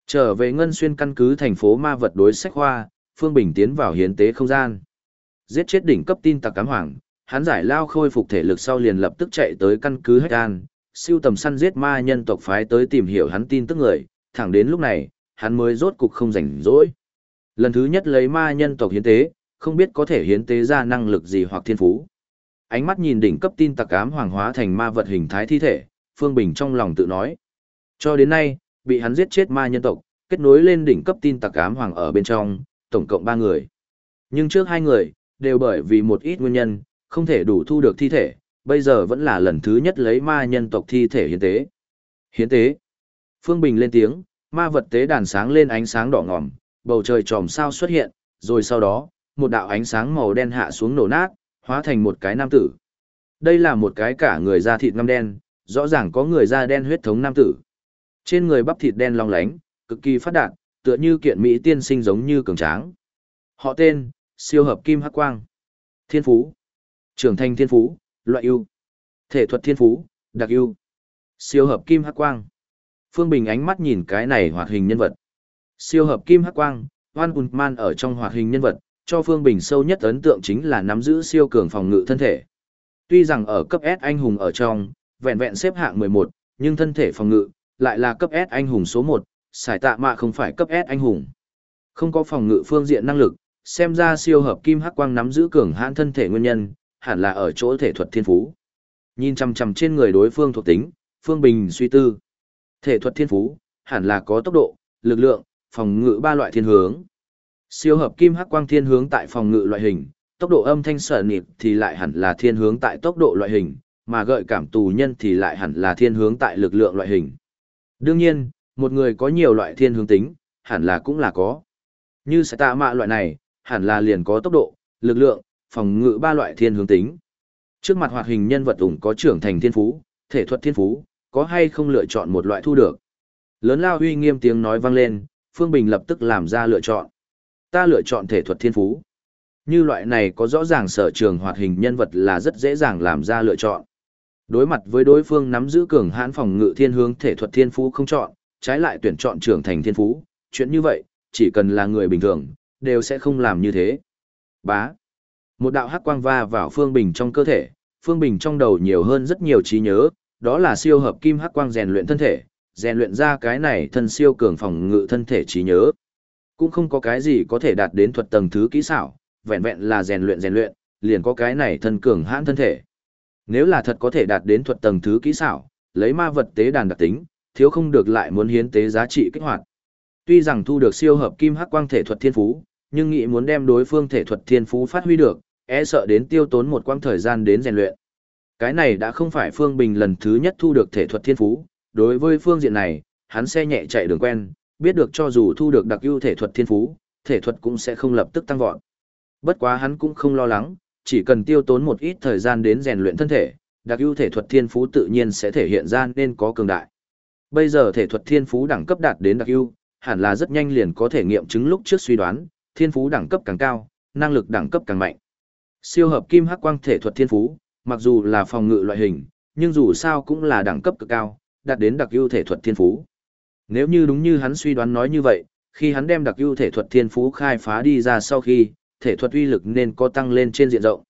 Trở về ngân xuyên căn cứ thành phố ma vật đối sách hoa, Phương Bình tiến vào hiến tế không gian. Giết chết đỉnh cấp tin tặc cám hoàng, hắn giải lao khôi phục thể lực sau liền lập tức chạy tới căn cứ Hách An, siêu tầm săn giết ma nhân tộc phái tới tìm hiểu hắn tin tức người, thẳng đến lúc này, hắn mới rốt cục không rảnh rỗi. Lần thứ nhất lấy ma nhân tộc hiến tế, không biết có thể hiến tế ra năng lực gì hoặc thiên phú. Ánh mắt nhìn đỉnh cấp tin tặc ám hoàng hóa thành ma vật hình thái thi thể, Phương Bình trong lòng tự nói. Cho đến nay, bị hắn giết chết ma nhân tộc, kết nối lên đỉnh cấp tin tặc ám hoàng ở bên trong, tổng cộng 3 người. Nhưng trước hai người, đều bởi vì một ít nguyên nhân, không thể đủ thu được thi thể, bây giờ vẫn là lần thứ nhất lấy ma nhân tộc thi thể hiến tế. Hiến tế. Phương Bình lên tiếng, ma vật tế đàn sáng lên ánh sáng đỏ ngòm, bầu trời tròm sao xuất hiện, rồi sau đó, một đạo ánh sáng màu đen hạ xuống nổ nát, hóa thành một cái nam tử. Đây là một cái cả người da thịt ngăm đen, rõ ràng có người da đen huyết thống nam tử. Trên người bắp thịt đen long lánh, cực kỳ phát đạt, tựa như kiện mỹ tiên sinh giống như cường tráng. Họ tên, siêu hợp kim hắc quang. Thiên phú. Trưởng thành thiên phú, loại ưu. Thể thuật thiên phú, đặc ưu. Siêu hợp kim hắc quang. Phương Bình ánh mắt nhìn cái này hoạt hình nhân vật. Siêu hợp kim hắc quang, Van Man ở trong hoạt hình nhân vật, cho Phương Bình sâu nhất ấn tượng chính là nắm giữ siêu cường phòng ngự thân thể. Tuy rằng ở cấp S anh hùng ở trong, vẹn vẹn xếp hạng 11, nhưng thân thể phòng ngự, lại là cấp S anh hùng số 1, xài tạ mạ không phải cấp S anh hùng. Không có phòng ngự phương diện năng lực, xem ra siêu hợp kim hắc quang nắm giữ cường hãn thân thể nguyên nhân, hẳn là ở chỗ thể thuật thiên phú. Nhìn chằm chằm trên người đối phương thuộc tính, Phương Bình suy tư. Thể thuật thiên phú, hẳn là có tốc độ, lực lượng, phòng ngự ba loại thiên hướng. Siêu hợp kim hắc quang thiên hướng tại phòng ngự loại hình, tốc độ âm thanh sở nịp thì lại hẳn là thiên hướng tại tốc độ loại hình, mà gợi cảm tù nhân thì lại hẳn là thiên hướng tại lực lượng loại hình. Đương nhiên, một người có nhiều loại thiên hướng tính, hẳn là cũng là có. Như sẽ tạ mạ loại này, hẳn là liền có tốc độ, lực lượng, phòng ngự ba loại thiên hướng tính. Trước mặt hoạt hình nhân vật ủng có trưởng thành thiên phú, thể thuật thiên phú, có hay không lựa chọn một loại thu được. Lớn lao huy nghiêm tiếng nói vang lên, Phương Bình lập tức làm ra lựa chọn. Ta lựa chọn thể thuật thiên phú. Như loại này có rõ ràng sở trường hoạt hình nhân vật là rất dễ dàng làm ra lựa chọn. Đối mặt với đối phương nắm giữ cường hãn phòng ngự thiên hướng thể thuật thiên phú không chọn, trái lại tuyển chọn trưởng thành thiên phú, chuyện như vậy, chỉ cần là người bình thường, đều sẽ không làm như thế. Bá. Một đạo hắc quang va vào Phương Bình trong cơ thể, Phương Bình trong đầu nhiều hơn rất nhiều trí nhớ, đó là siêu hợp kim hắc quang rèn luyện thân thể, rèn luyện ra cái này thân siêu cường phòng ngự thân thể trí nhớ. Cũng không có cái gì có thể đạt đến thuật tầng thứ kỹ xảo, vẹn vẹn là rèn luyện rèn luyện, liền có cái này thân cường hãn thân thể. Nếu là thật có thể đạt đến thuật tầng thứ kỹ xảo, lấy ma vật tế đàn đặc tính, thiếu không được lại muốn hiến tế giá trị kích hoạt. Tuy rằng thu được siêu hợp kim hắc quang thể thuật thiên phú, nhưng nghĩ muốn đem đối phương thể thuật thiên phú phát huy được, e sợ đến tiêu tốn một quãng thời gian đến rèn luyện. Cái này đã không phải Phương Bình lần thứ nhất thu được thể thuật thiên phú, đối với phương diện này, hắn xe nhẹ chạy đường quen, biết được cho dù thu được đặc ưu thể thuật thiên phú, thể thuật cũng sẽ không lập tức tăng vọt. Bất quá hắn cũng không lo lắng, chỉ cần tiêu tốn một ít thời gian đến rèn luyện thân thể, đặc ưu thể thuật thiên phú tự nhiên sẽ thể hiện ra nên có cường đại. Bây giờ thể thuật thiên phú đẳng cấp đạt đến đặc ưu, hẳn là rất nhanh liền có thể nghiệm chứng lúc trước suy đoán, thiên phú đẳng cấp càng cao, năng lực đẳng cấp càng mạnh. Siêu hợp kim hắc quang thể thuật thiên phú, mặc dù là phòng ngự loại hình, nhưng dù sao cũng là đẳng cấp cực cao, đạt đến đặc ưu thể thuật thiên phú. Nếu như đúng như hắn suy đoán nói như vậy, khi hắn đem đặc ưu thể thuật thiên phú khai phá đi ra sau khi, thể thuật uy lực nên có tăng lên trên diện rộng.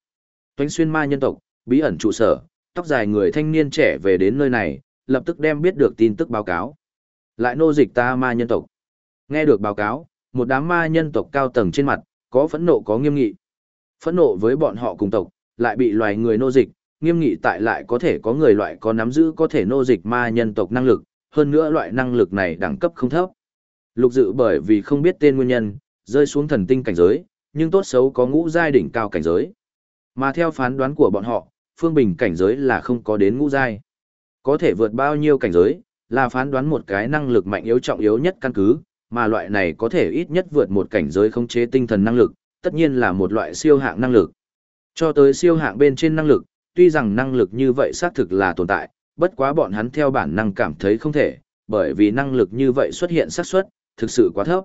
Toánh xuyên ma nhân tộc, bí ẩn trụ sở, tóc dài người thanh niên trẻ về đến nơi này, lập tức đem biết được tin tức báo cáo. Lại nô dịch ta ma nhân tộc. Nghe được báo cáo, một đám ma nhân tộc cao tầng trên mặt, có phẫn nộ có nghiêm nghị. Phẫn nộ với bọn họ cùng tộc, lại bị loài người nô dịch, nghiêm nghị tại lại có thể có người loại có nắm giữ có thể nô dịch ma nhân tộc năng lực, hơn nữa loại năng lực này đẳng cấp không thấp. Lục dự bởi vì không biết tên nguyên nhân, rơi xuống thần tinh cảnh giới, nhưng tốt xấu có ngũ giai đỉnh cao cảnh giới. Mà theo phán đoán của bọn họ, Phương Bình cảnh giới là không có đến ngũ giai. Có thể vượt bao nhiêu cảnh giới, là phán đoán một cái năng lực mạnh yếu trọng yếu nhất căn cứ, mà loại này có thể ít nhất vượt một cảnh giới khống chế tinh thần năng lực, tất nhiên là một loại siêu hạng năng lực. Cho tới siêu hạng bên trên năng lực, tuy rằng năng lực như vậy xác thực là tồn tại, bất quá bọn hắn theo bản năng cảm thấy không thể, bởi vì năng lực như vậy xuất hiện xác suất thực sự quá thấp.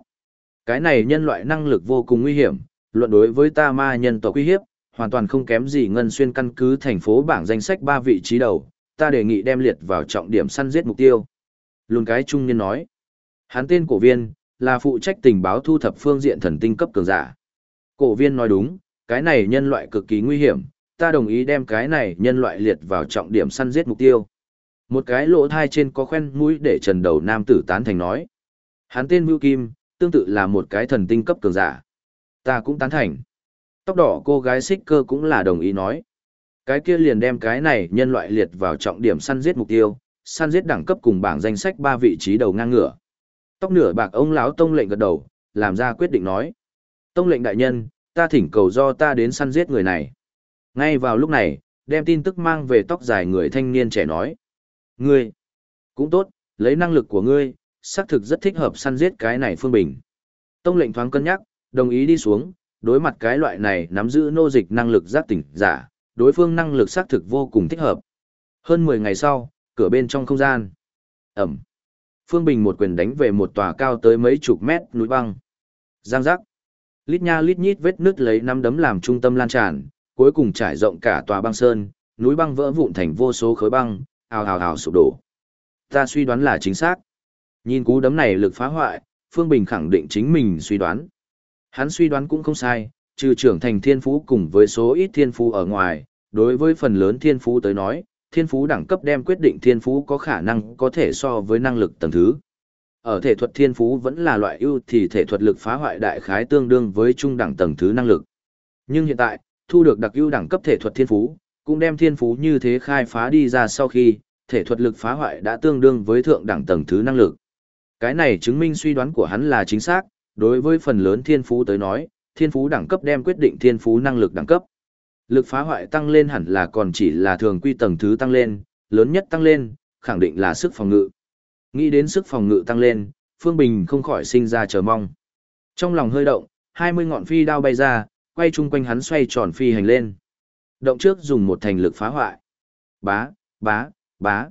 Cái này nhân loại năng lực vô cùng nguy hiểm, luận đối với ta ma nhân tộc uy hiếp, hoàn toàn không kém gì ngân xuyên căn cứ thành phố bảng danh sách ba vị trí đầu, ta đề nghị đem liệt vào trọng điểm săn giết mục tiêu. Lùn cái trung niên nói, hắn tên cổ viên, là phụ trách tình báo thu thập phương diện thần tinh cấp cường giả. Cổ viên nói đúng, cái này nhân loại cực kỳ nguy hiểm, ta đồng ý đem cái này nhân loại liệt vào trọng điểm săn giết mục tiêu. Một cái lỗ thai trên có khoen mũi để trần đầu nam tử tán thành nói. Hắn tên Vưu Kim, tương tự là một cái thần tinh cấp cường giả. Ta cũng tán thành. Tóc đỏ cô gái xích cơ cũng là đồng ý nói. Cái kia liền đem cái này nhân loại liệt vào trọng điểm săn giết mục tiêu, săn giết đẳng cấp cùng bảng danh sách ba vị trí đầu ngang ngửa. Tóc nửa bạc ông lão tông lệnh gật đầu, làm ra quyết định nói. Tông lệnh đại nhân, ta thỉnh cầu do ta đến săn giết người này. Ngay vào lúc này, đem tin tức mang về tóc dài người thanh niên trẻ nói. Ngươi, cũng tốt, lấy năng lực của ngươi, xác thực rất thích hợp săn giết cái này phương bình. Tông lệnh thoáng cân nhắc, đồng ý đi xuống, đối mặt cái loại này nắm giữ nô dịch năng lực giác tỉnh giả, đối phương năng lực xác thực vô cùng thích hợp. Hơn 10 ngày sau, cửa bên trong không gian. Ẩm. Phương Bình một quyền đánh về một tòa cao tới mấy chục mét núi băng. Giang giác. Lít nha lít nhít vết nứt lấy năm đấm làm trung tâm lan tràn, cuối cùng trải rộng cả tòa băng sơn, núi băng vỡ vụn thành vô số khối băng, ào ào ào sụp đổ. Ta suy đoán là chính xác. Nhìn cú đấm này lực phá hoại, Phương Bình khẳng định chính mình suy đoán. Hắn suy đoán cũng không sai, trừ trưởng thành thiên phú cùng với số ít thiên phú ở ngoài, đối với phần lớn thiên phú tới nói, thiên phú đẳng cấp đem quyết định thiên phú có khả năng có thể so với năng lực tầng thứ. Ở thể thuật thiên phú vẫn là loại ưu thì thể thuật lực phá hoại đại khái tương đương với trung đẳng tầng thứ năng lực. Nhưng hiện tại, thu được đặc ưu đẳng cấp thể thuật thiên phú, cũng đem thiên phú như thế khai phá đi ra sau khi, thể thuật lực phá hoại đã tương đương với thượng đẳng tầng thứ năng lực. Cái này chứng minh suy đoán của hắn là chính xác, đối với phần lớn thiên phú tới nói, thiên phú đẳng cấp đem quyết định thiên phú năng lực đẳng cấp. Lực phá hoại tăng lên hẳn là còn chỉ là thường quy tầng thứ tăng lên, lớn nhất tăng lên, khẳng định là sức phòng ngự. Nghĩ đến sức phòng ngự tăng lên, Phương Bình không khỏi sinh ra chờ mong. Trong lòng hơi động, 20 ngọn phi đao bay ra, quay chung quanh hắn xoay tròn phi hành lên. Động trước dùng một thành lực phá hoại. Bá, bá, bá.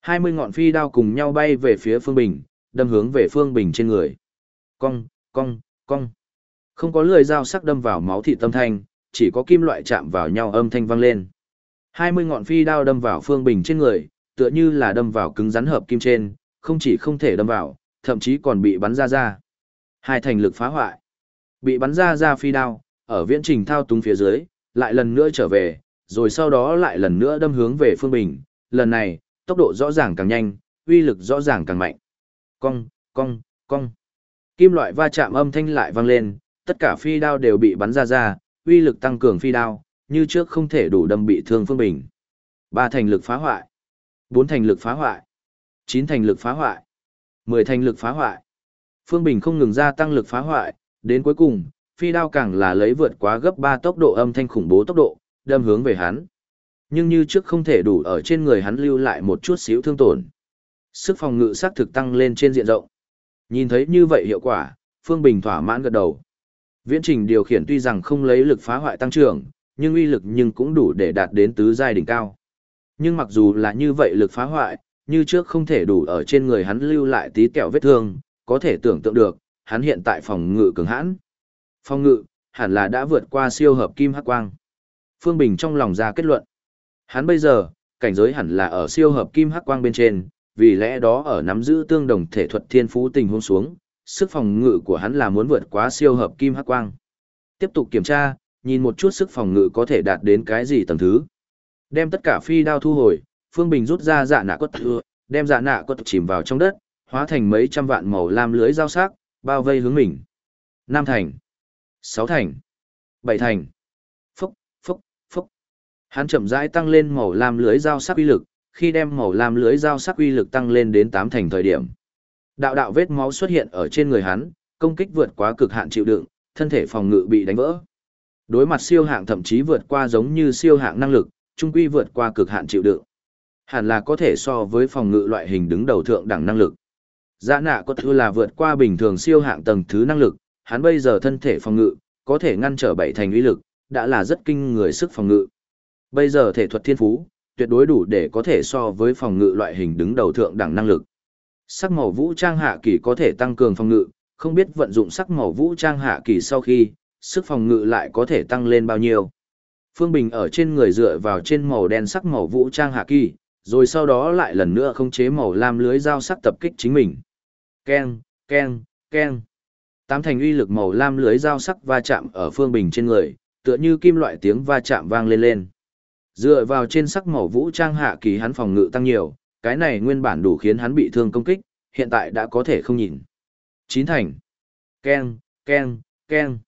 20 ngọn phi đao cùng nhau bay về phía Phương Bình, đâm hướng về Phương Bình trên người. Cong, cong, cong. Không có lưỡi dao sắc đâm vào máu thịt tâm thanh, chỉ có kim loại chạm vào nhau âm thanh vang lên. 20 ngọn phi đao đâm vào Phương Bình trên người, tựa như là đâm vào cứng rắn hợp kim trên, không chỉ không thể đâm vào, thậm chí còn bị bắn ra ra. Hai thành lực phá hoại. Bị bắn ra ra phi đao, ở viễn trình thao túng phía dưới, lại lần nữa trở về, rồi sau đó lại lần nữa đâm hướng về Phương Bình, lần này, tốc độ rõ ràng càng nhanh, uy lực rõ ràng càng mạnh. Cong, cong, cong. Kim loại va chạm âm thanh lại vang lên, tất cả phi đao đều bị bắn ra ra, uy lực tăng cường phi đao, như trước không thể đủ đâm bị thương Phương Bình. Ba thành lực phá hoại, bốn thành lực phá hoại, chín thành lực phá hoại, mười thành lực phá hoại. Phương Bình không ngừng gia tăng lực phá hoại, đến cuối cùng, phi đao càng là lấy vượt quá gấp ba tốc độ âm thanh khủng bố tốc độ, đâm hướng về hắn. Nhưng như trước không thể đủ ở trên người hắn lưu lại một chút xíu thương tổn. Sức phòng ngự sắc thực tăng lên trên diện rộng. Nhìn thấy như vậy hiệu quả, Phương Bình thỏa mãn gật đầu. Viễn trình điều khiển tuy rằng không lấy lực phá hoại tăng trưởng, nhưng uy lực nhưng cũng đủ để đạt đến tứ giai đỉnh cao. Nhưng mặc dù là như vậy lực phá hoại, như trước không thể đủ ở trên người hắn lưu lại tí kẹo vết thương, có thể tưởng tượng được, hắn hiện tại phòng ngự cường hãn. Phòng ngự, hẳn là đã vượt qua siêu hợp kim hắc quang. Phương Bình trong lòng ra kết luận. Hắn bây giờ, cảnh giới hẳn là ở siêu hợp kim hắc quang bên trên, vì lẽ đó ở nắm giữ tương đồng thể thuật thiên phú tình huống xuống, sức phòng ngự của hắn là muốn vượt quá siêu hợp kim hắc quang. Tiếp tục kiểm tra, nhìn một chút sức phòng ngự có thể đạt đến cái gì tầng thứ. Đem tất cả phi đao thu hồi, Phương Bình rút ra dạ nạ cốt thừa, đem dạ nạ cốt chìm vào trong đất, hóa thành mấy trăm vạn màu lam lưới dao sắc, bao vây hướng mình. Nam thành, sáu thành, bảy thành, phúc, phúc, phúc. Hắn chậm rãi tăng lên màu lam lưới dao sắc uy lực, khi đem màu lam lưới dao sắc uy lực tăng lên đến tám thành thời điểm. Đạo đạo vết máu xuất hiện ở trên người hắn, công kích vượt quá cực hạn chịu đựng, thân thể phòng ngự bị đánh vỡ. Đối mặt siêu hạng thậm chí vượt qua giống như siêu hạng năng lực, trung quy vượt qua cực hạn chịu đựng. Hẳn là có thể so với phòng ngự loại hình đứng đầu thượng đẳng năng lực. Dạ nạ có thứ là vượt qua bình thường siêu hạng tầng thứ năng lực, hắn bây giờ thân thể phòng ngự, có thể ngăn trở bảy thành uy lực, đã là rất kinh người sức phòng ngự. Bây giờ thể thuật thiên phú, tuyệt đối đủ để có thể so với phòng ngự loại hình đứng đầu thượng đẳng năng lực. Sắc màu vũ trang hạ kỳ có thể tăng cường phòng ngự, không biết vận dụng sắc màu vũ trang hạ kỳ sau khi, sức phòng ngự lại có thể tăng lên bao nhiêu. Phương Bình ở trên người dựa vào trên màu đen sắc màu vũ trang hạ kỳ, rồi sau đó lại lần nữa không chế màu lam lưới dao sắc tập kích chính mình. Ken, ken, ken. Tám thành uy lực màu lam lưới dao sắc va chạm ở Phương Bình trên người, tựa như kim loại tiếng va chạm vang lên lên. Dựa vào trên sắc màu vũ trang hạ kỳ hắn phòng ngự tăng nhiều, cái này nguyên bản đủ khiến hắn bị thương công kích, hiện tại đã có thể không nhìn. Chín thành. Ken, ken, ken.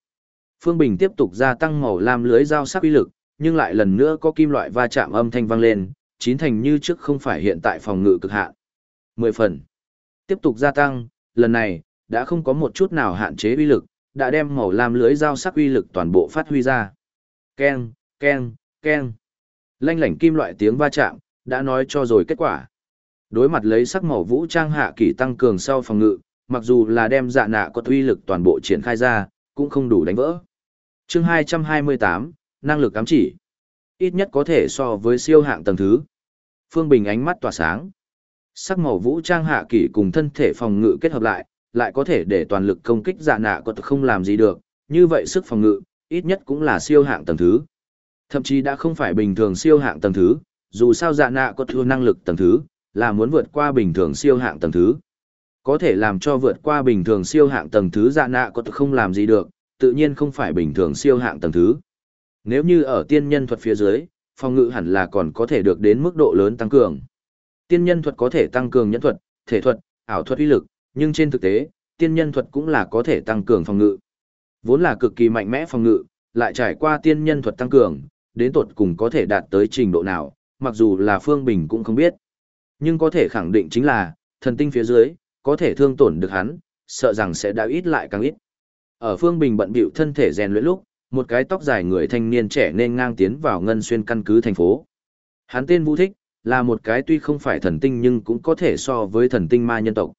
Phương Bình tiếp tục gia tăng màu lam lưới dao sắc uy lực, nhưng lại lần nữa có kim loại va chạm âm thanh vang lên, chín thành như trước không phải hiện tại phòng ngự cực hạn. Mười phần. Tiếp tục gia tăng, lần này, đã không có một chút nào hạn chế uy lực, đã đem màu lam lưới dao sắc uy lực toàn bộ phát huy ra. Ken, ken, ken. Lanh lảnh kim loại tiếng va chạm, đã nói cho rồi kết quả. Đối mặt lấy sắc màu vũ trang hạ kỳ tăng cường sau phòng ngự, mặc dù là đem dạ nạ có uy lực toàn bộ triển khai ra, cũng không đủ đánh vỡ. chương 228, năng lực cắm chỉ. Ít nhất có thể so với siêu hạng tầng thứ. Phương Bình ánh mắt tỏa sáng. Sắc màu vũ trang hạ kỳ cùng thân thể phòng ngự kết hợp lại, lại có thể để toàn lực công kích dạ nạ có không làm gì được, như vậy sức phòng ngự, ít nhất cũng là siêu hạng tầng thứ. Thậm chí đã không phải bình thường siêu hạng tầng thứ, dù sao dạ nạ có thua năng lực tầng thứ, là muốn vượt qua bình thường siêu hạng tầng thứ. Có thể làm cho vượt qua bình thường siêu hạng tầng thứ dạ nạ có không làm gì được, tự nhiên không phải bình thường siêu hạng tầng thứ. Nếu như ở tiên nhân thuật phía dưới, phòng ngự hẳn là còn có thể được đến mức độ lớn tăng cường. Tiên nhân thuật có thể tăng cường nhẫn thuật, thể thuật, ảo thuật uy lực, nhưng trên thực tế, tiên nhân thuật cũng là có thể tăng cường phòng ngự. Vốn là cực kỳ mạnh mẽ phòng ngự, lại trải qua tiên nhân thuật tăng cường, đến tột cùng có thể đạt tới trình độ nào, mặc dù là Phương Bình cũng không biết. Nhưng có thể khẳng định chính là, thần tinh phía dưới, có thể thương tổn được hắn, sợ rằng sẽ đã ít lại càng ít. Ở Phương Bình bận bịu thân thể rèn luyện lúc, một cái tóc dài người thanh niên trẻ nên ngang tiến vào ngân xuyên căn cứ thành phố. Hắn tên Vũ Thích, là một cái tuy không phải thần tinh nhưng cũng có thể so với thần tinh ma nhân tộc.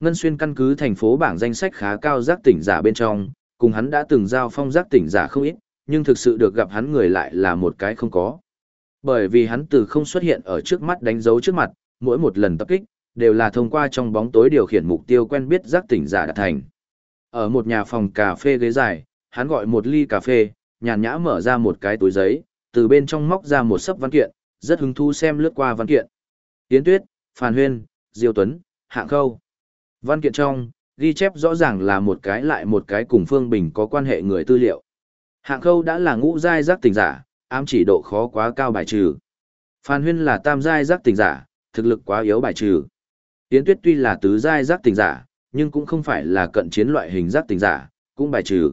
Ngân xuyên căn cứ thành phố bảng danh sách khá cao giác tỉnh giả bên trong, cùng hắn đã từng giao phong giác tỉnh giả không ít, nhưng thực sự được gặp hắn người lại là một cái không có. Bởi vì hắn từ không xuất hiện ở trước mắt đánh dấu trước mặt, mỗi một lần tập kích, đều là thông qua trong bóng tối điều khiển mục tiêu quen biết giác tỉnh giả đạt thành. Ở một nhà phòng cà phê ghế dài, hắn gọi một ly cà phê, nhàn nhã mở ra một cái túi giấy, từ bên trong móc ra một sấp văn kiện, rất hứng thú xem lướt qua văn kiện. Tiến Tuyết, Phan Huyên, Diêu Tuấn, Hạng Khâu. Văn kiện trong, ghi chép rõ ràng là một cái lại một cái cùng Phương Bình có quan hệ người tư liệu. Hạng Khâu đã là ngũ giai giác tỉnh giả, ám chỉ độ khó quá cao bài trừ. Phan Huyên là tam giai giác tỉnh giả, thực lực quá yếu bài trừ. Yến Tuyết tuy là tứ giai giác tỉnh giả, nhưng cũng không phải là cận chiến loại hình giác tỉnh giả, cũng bài trừ.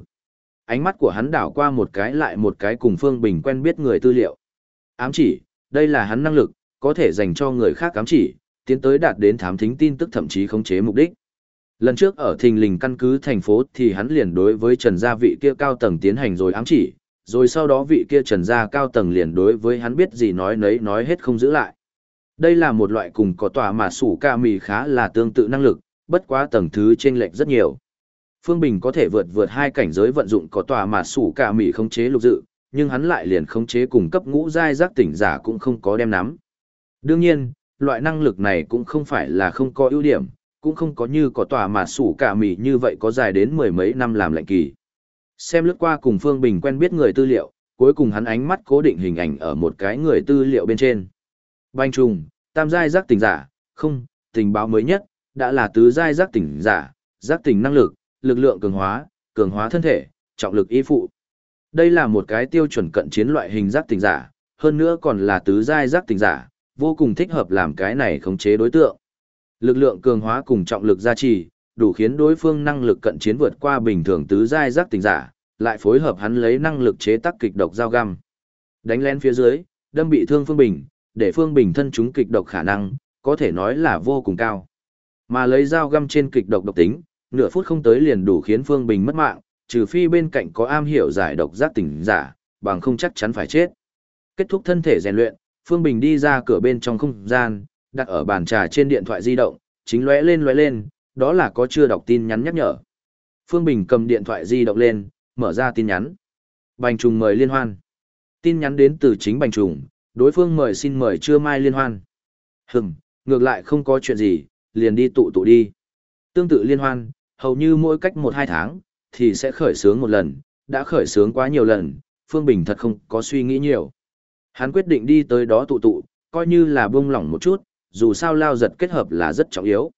Ánh mắt của hắn đảo qua một cái lại một cái cùng Phương Bình quen biết người tư liệu. Ám chỉ, đây là hắn năng lực, có thể dành cho người khác ám chỉ, tiến tới đạt đến thám thính tin tức thậm chí khống chế mục đích. Lần trước ở thình lình căn cứ thành phố thì hắn liền đối với Trần Gia vị kia cao tầng tiến hành rồi ám chỉ, rồi sau đó vị kia Trần Gia cao tầng liền đối với hắn biết gì nói nấy nói hết không giữ lại. Đây là một loại cùng có tòa mà sủ ca mì khá là tương tự năng lực, bất quá tầng thứ trên lệch rất nhiều. Phương Bình có thể vượt vượt hai cảnh giới vận dụng có tòa mà sủ ca mì không chế lục dự, nhưng hắn lại liền không chế cùng cấp ngũ giai giác tỉnh giả cũng không có đem nắm. Đương nhiên, loại năng lực này cũng không phải là không có ưu điểm, cũng không có như có tòa mà sủ cả mì như vậy có dài đến mười mấy năm làm lệnh kỳ. Xem lướt qua cùng Phương Bình quen biết người tư liệu, cuối cùng hắn ánh mắt cố định hình ảnh ở một cái người tư liệu bên trên. Banh trùng, tam giai giác tỉnh giả, không, tình báo mới nhất, đã là tứ giai giác tỉnh giả, giác tỉnh năng lực, lực lượng cường hóa, cường hóa thân thể, trọng lực y phụ. Đây là một cái tiêu chuẩn cận chiến loại hình giác tỉnh giả, hơn nữa còn là tứ giai giác tỉnh giả, vô cùng thích hợp làm cái này khống chế đối tượng. Lực lượng cường hóa cùng trọng lực gia trì, đủ khiến đối phương năng lực cận chiến vượt qua bình thường tứ giai giác tình giả, lại phối hợp hắn lấy năng lực chế tác kịch độc dao găm. Đánh lén phía dưới, đâm bị thương Phương Bình, để Phương Bình thân chúng kịch độc khả năng, có thể nói là vô cùng cao. Mà lấy dao găm trên kịch độc độc tính, nửa phút không tới liền đủ khiến Phương Bình mất mạng, trừ phi bên cạnh có am hiểu giải độc giác tỉnh giả, bằng không chắc chắn phải chết. Kết thúc thân thể rèn luyện, Phương Bình đi ra cửa bên trong không gian, đặt ở bàn trà trên điện thoại di động, chính lóe lên lóe lên, đó là có chưa đọc tin nhắn nhắc nhở. Phương Bình cầm điện thoại di động lên, mở ra tin nhắn. Bành trùng mời liên hoan. Tin nhắn đến từ chính bành trùng, đối phương mời xin mời trưa mai liên hoan. Hừm, ngược lại không có chuyện gì, liền đi tụ tụ đi. Tương tự liên hoan, hầu như mỗi cách một hai tháng, thì sẽ khởi sướng một lần, đã khởi sướng quá nhiều lần, Phương Bình thật không có suy nghĩ nhiều. Hắn quyết định đi tới đó tụ tụ, coi như là buông lỏng một chút, dù sao lao giật kết hợp là rất trọng yếu.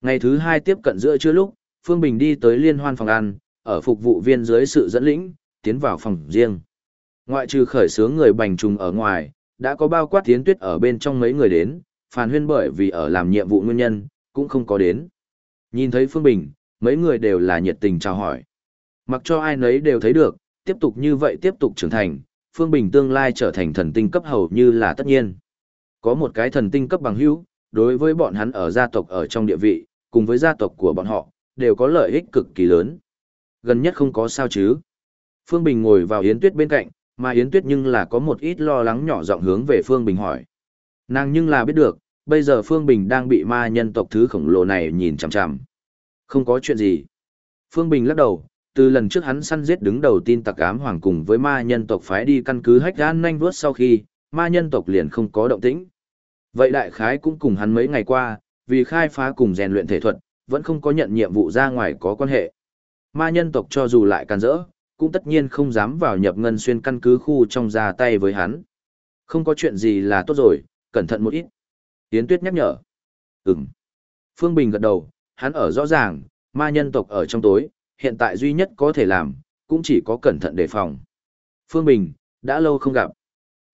Ngày thứ hai tiếp cận giữa trưa lúc, Phương Bình đi tới liên hoan phòng ăn, ở phục vụ viên dưới sự dẫn lĩnh, tiến vào phòng riêng. Ngoại trừ khởi sướng người bành trùng ở ngoài, đã có bao quát tiến tuyết ở bên trong mấy người đến, phản huyên bởi vì ở làm nhiệm vụ nguyên nhân, cũng không có đến. Nhìn thấy Phương Bình, mấy người đều là nhiệt tình chào hỏi. Mặc cho ai nấy đều thấy được, tiếp tục như vậy tiếp tục trưởng thành, Phương Bình tương lai trở thành thần tinh cấp hầu như là tất nhiên. Có một cái thần tinh cấp bằng hữu, đối với bọn hắn ở gia tộc ở trong địa vị, cùng với gia tộc của bọn họ, đều có lợi ích cực kỳ lớn. Gần nhất không có sao chứ. Phương Bình ngồi vào Yến Tuyết bên cạnh, mà Yến Tuyết nhưng là có một ít lo lắng nhỏ giọng hướng về Phương Bình hỏi. Nàng nhưng là biết được, bây giờ Phương Bình đang bị ma nhân tộc thứ khổng lồ này nhìn chằm chằm. Không có chuyện gì. Phương Bình lắc đầu, từ lần trước hắn săn giết đứng đầu tin tặc ám hoàng cùng với ma nhân tộc phái đi căn cứ hách gan nhanh vuốt sau khi, ma nhân tộc liền không có động tĩnh. Vậy đại khái cũng cùng hắn mấy ngày qua, vì khai phá cùng rèn luyện thể thuật, vẫn không có nhận nhiệm vụ ra ngoài có quan hệ. Ma nhân tộc cho dù lại can rỡ, cũng tất nhiên không dám vào nhập ngân xuyên căn cứ khu trong ra tay với hắn. Không có chuyện gì là tốt rồi, cẩn thận một ít. Yến Tuyết nhắc nhở. Ừm. Phương Bình gật đầu, hắn ở rõ ràng, ma nhân tộc ở trong tối, hiện tại duy nhất có thể làm, cũng chỉ có cẩn thận đề phòng. Phương Bình, đã lâu không gặp.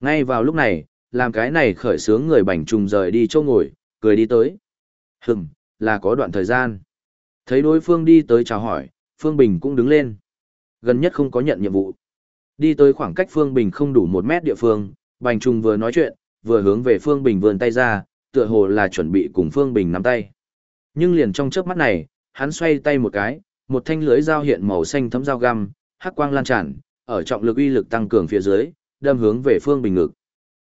Ngay vào lúc này, làm cái này khởi sướng người bành trùng rời đi chỗ ngồi, cười đi tới. Hừm, là có đoạn thời gian. Thấy đối phương đi tới chào hỏi, Phương Bình cũng đứng lên. Gần nhất không có nhận nhiệm vụ. Đi tới khoảng cách Phương Bình không đủ một mét địa phương, bành trùng vừa nói chuyện, vừa hướng về Phương Bình vươn tay ra, tựa hồ là chuẩn bị cùng Phương Bình nắm tay. Nhưng liền trong chớp mắt này, hắn xoay tay một cái, một thanh lưới dao hiện màu xanh thấm dao găm, hắc quang lan tràn, ở trọng lực uy lực tăng cường phía dưới, đâm hướng về Phương Bình ngực.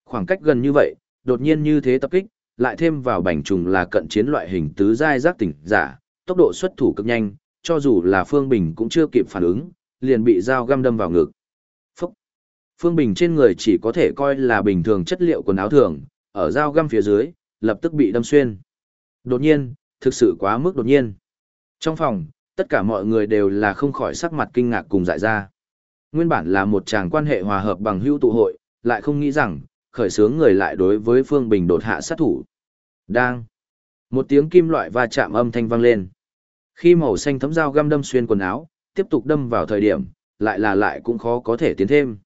Khoảng cách gần như vậy, đột nhiên như thế tập kích, lại thêm vào bành trùng là cận chiến loại hình tứ giai giác tỉnh giả, tốc độ xuất thủ cực nhanh, cho dù là Phương Bình cũng chưa kịp phản ứng, liền bị dao găm đâm vào ngực. Phúc! Phương Bình trên người chỉ có thể coi là bình thường chất liệu quần áo thường, ở dao găm phía dưới, lập tức bị đâm xuyên. Đột nhiên, thực sự quá mức đột nhiên. Trong phòng, tất cả mọi người đều là không khỏi sắc mặt kinh ngạc cùng dại ra. Nguyên bản là một chàng quan hệ hòa hợp bằng hữu tụ hội, lại không nghĩ rằng, khởi sướng người lại đối với Phương Bình đột hạ sát thủ. Đang. Một tiếng kim loại va chạm âm thanh vang lên. Khi màu xanh thấm dao găm đâm xuyên quần áo, tiếp tục đâm vào thời điểm, lại là lại cũng khó có thể tiến thêm.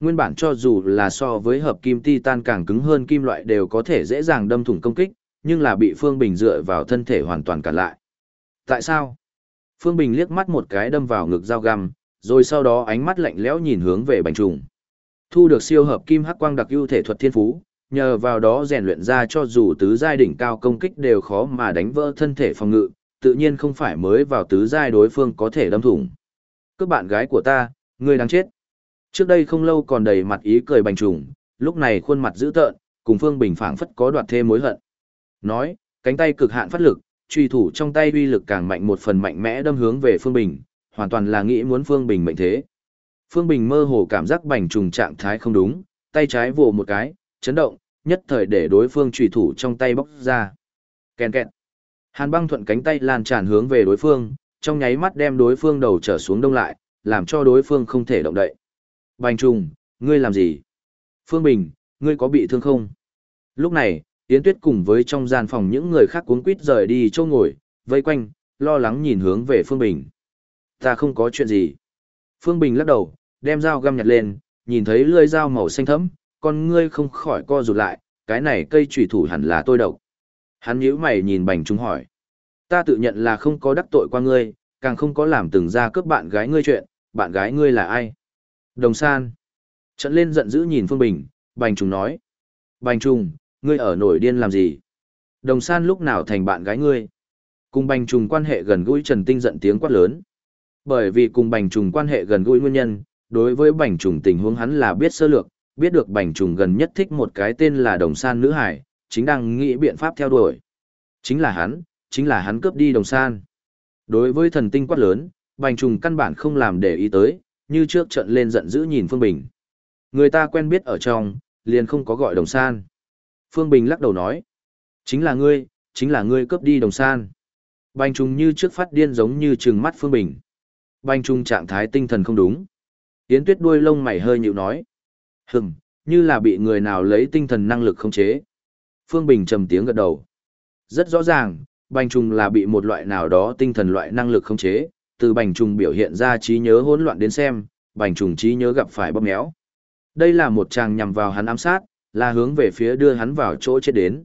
Nguyên bản cho dù là so với hợp kim titan càng cứng hơn kim loại đều có thể dễ dàng đâm thủng công kích, nhưng là bị Phương Bình dựa vào thân thể hoàn toàn cản lại. Tại sao? Phương Bình liếc mắt một cái đâm vào ngực dao găm, rồi sau đó ánh mắt lạnh lẽo nhìn hướng về bành trùng. Thu được siêu hợp kim hắc quang đặc ưu thể thuật thiên phú, nhờ vào đó rèn luyện ra cho dù tứ giai đỉnh cao công kích đều khó mà đánh vỡ thân thể phòng ngự, tự nhiên không phải mới vào tứ giai đối phương có thể đâm thủng. Các bạn gái của ta, ngươi đang chết. Trước đây không lâu còn đầy mặt ý cười bành trùng, lúc này khuôn mặt dữ tợn, cùng Phương Bình phảng phất có đoạt thêm mối hận. Nói, cánh tay cực hạn phát lực, truy thủ trong tay uy lực càng mạnh một phần mạnh mẽ đâm hướng về Phương Bình, hoàn toàn là nghĩ muốn Phương Bình mệnh thế. Phương Bình mơ hồ cảm giác bành trùng trạng thái không đúng, tay trái vồ một cái, chấn động, nhất thời để đối phương truy thủ trong tay bóc ra. Kèn kẹt. Hàn băng thuận cánh tay lan tràn hướng về đối phương, trong nháy mắt đem đối phương đầu trở xuống đông lại, làm cho đối phương không thể động đậy. Bành trùng, ngươi làm gì? Phương Bình, ngươi có bị thương không? Lúc này, Yến Tuyết cùng với trong gian phòng những người khác cuống quýt rời đi châu ngồi, vây quanh, lo lắng nhìn hướng về Phương Bình. Ta không có chuyện gì. Phương Bình lắc đầu, đem dao găm nhặt lên, nhìn thấy lưỡi dao màu xanh thẫm, con ngươi không khỏi co rụt lại, cái này cây chủy thủ hẳn là tôi độc. Hắn nhíu mày nhìn Bành Trung hỏi. Ta tự nhận là không có đắc tội qua ngươi, càng không có làm từng ra cướp bạn gái ngươi chuyện, bạn gái ngươi là ai? Đồng San. Trận lên giận dữ nhìn Phương Bình, Bành Trung nói. Bành Trung, ngươi ở nổi điên làm gì? Đồng San lúc nào thành bạn gái ngươi? Cùng Bành Trung quan hệ gần gũi Trần Tinh giận tiếng quát lớn. Bởi vì cùng Bành Trung quan hệ gần gũi nguyên nhân, đối với Bành Trùng tình huống hắn là biết sơ lược, biết được Bành Trùng gần nhất thích một cái tên là Đồng San nữ hải, chính đang nghĩ biện pháp theo đuổi. Chính là hắn, chính là hắn cướp đi Đồng San. Đối với thần tinh quát lớn, Bành Trùng căn bản không làm để ý tới, như trước trận lên giận dữ nhìn Phương Bình. Người ta quen biết ở trong, liền không có gọi Đồng San. Phương Bình lắc đầu nói. Chính là ngươi, chính là ngươi cướp đi Đồng San. Bành Trùng như trước phát điên giống như trừng mắt Phương Bình. Bành Trùng trạng thái tinh thần không đúng. Yến Tuyết đuôi lông mày hơi nhịu nói. Hừm, như là bị người nào lấy tinh thần năng lực khống chế. Phương Bình trầm tiếng gật đầu. Rất rõ ràng, Bành Trung là bị một loại nào đó tinh thần loại năng lực khống chế, từ Bành Trung biểu hiện ra trí nhớ hỗn loạn đến xem, Bành Trung trí nhớ gặp phải bóp méo. Đây là một chàng nhằm vào hắn ám sát, là hướng về phía đưa hắn vào chỗ chết đến.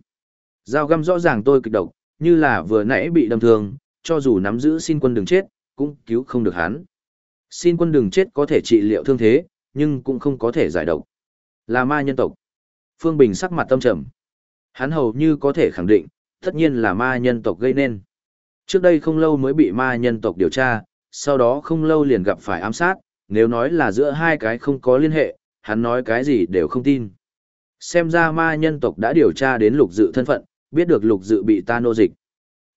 Dao găm rõ ràng tôi kịch độc, như là vừa nãy bị đâm thương, cho dù nắm giữ xin quân đừng chết, cũng cứu không được hắn. Xin quân đừng chết có thể trị liệu thương thế, nhưng cũng không có thể giải độc. Là ma nhân tộc. Phương Bình sắc mặt tâm trầm. Hắn hầu như có thể khẳng định, tất nhiên là ma nhân tộc gây nên. Trước đây không lâu mới bị ma nhân tộc điều tra, sau đó không lâu liền gặp phải ám sát, nếu nói là giữa hai cái không có liên hệ, hắn nói cái gì đều không tin. Xem ra ma nhân tộc đã điều tra đến lục dự thân phận, biết được lục dự bị ta nô dịch.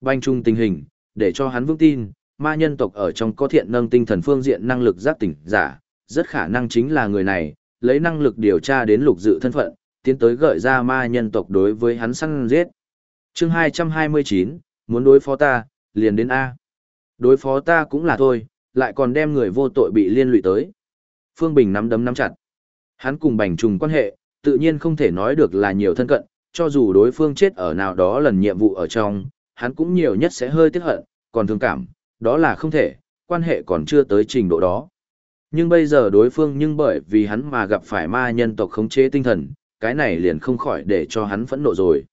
Banh chung tình hình, để cho hắn vững tin, ma nhân tộc ở trong có thiện nâng tinh thần phương diện năng lực giác tỉnh giả, rất khả năng chính là người này, lấy năng lực điều tra đến lục dự thân phận, tiến tới gợi ra ma nhân tộc đối với hắn săn giết. chương 229, muốn đối phó ta, liền đến A. Đối phó ta cũng là thôi, lại còn đem người vô tội bị liên lụy tới. Phương Bình nắm đấm nắm chặt. Hắn cùng bành trùng quan hệ, tự nhiên không thể nói được là nhiều thân cận, cho dù đối phương chết ở nào đó lần nhiệm vụ ở trong, hắn cũng nhiều nhất sẽ hơi tiếc hận, còn thương cảm, đó là không thể, quan hệ còn chưa tới trình độ đó. Nhưng bây giờ đối phương nhưng bởi vì hắn mà gặp phải ma nhân tộc khống chế tinh thần, cái này liền không khỏi để cho hắn phẫn nộ rồi.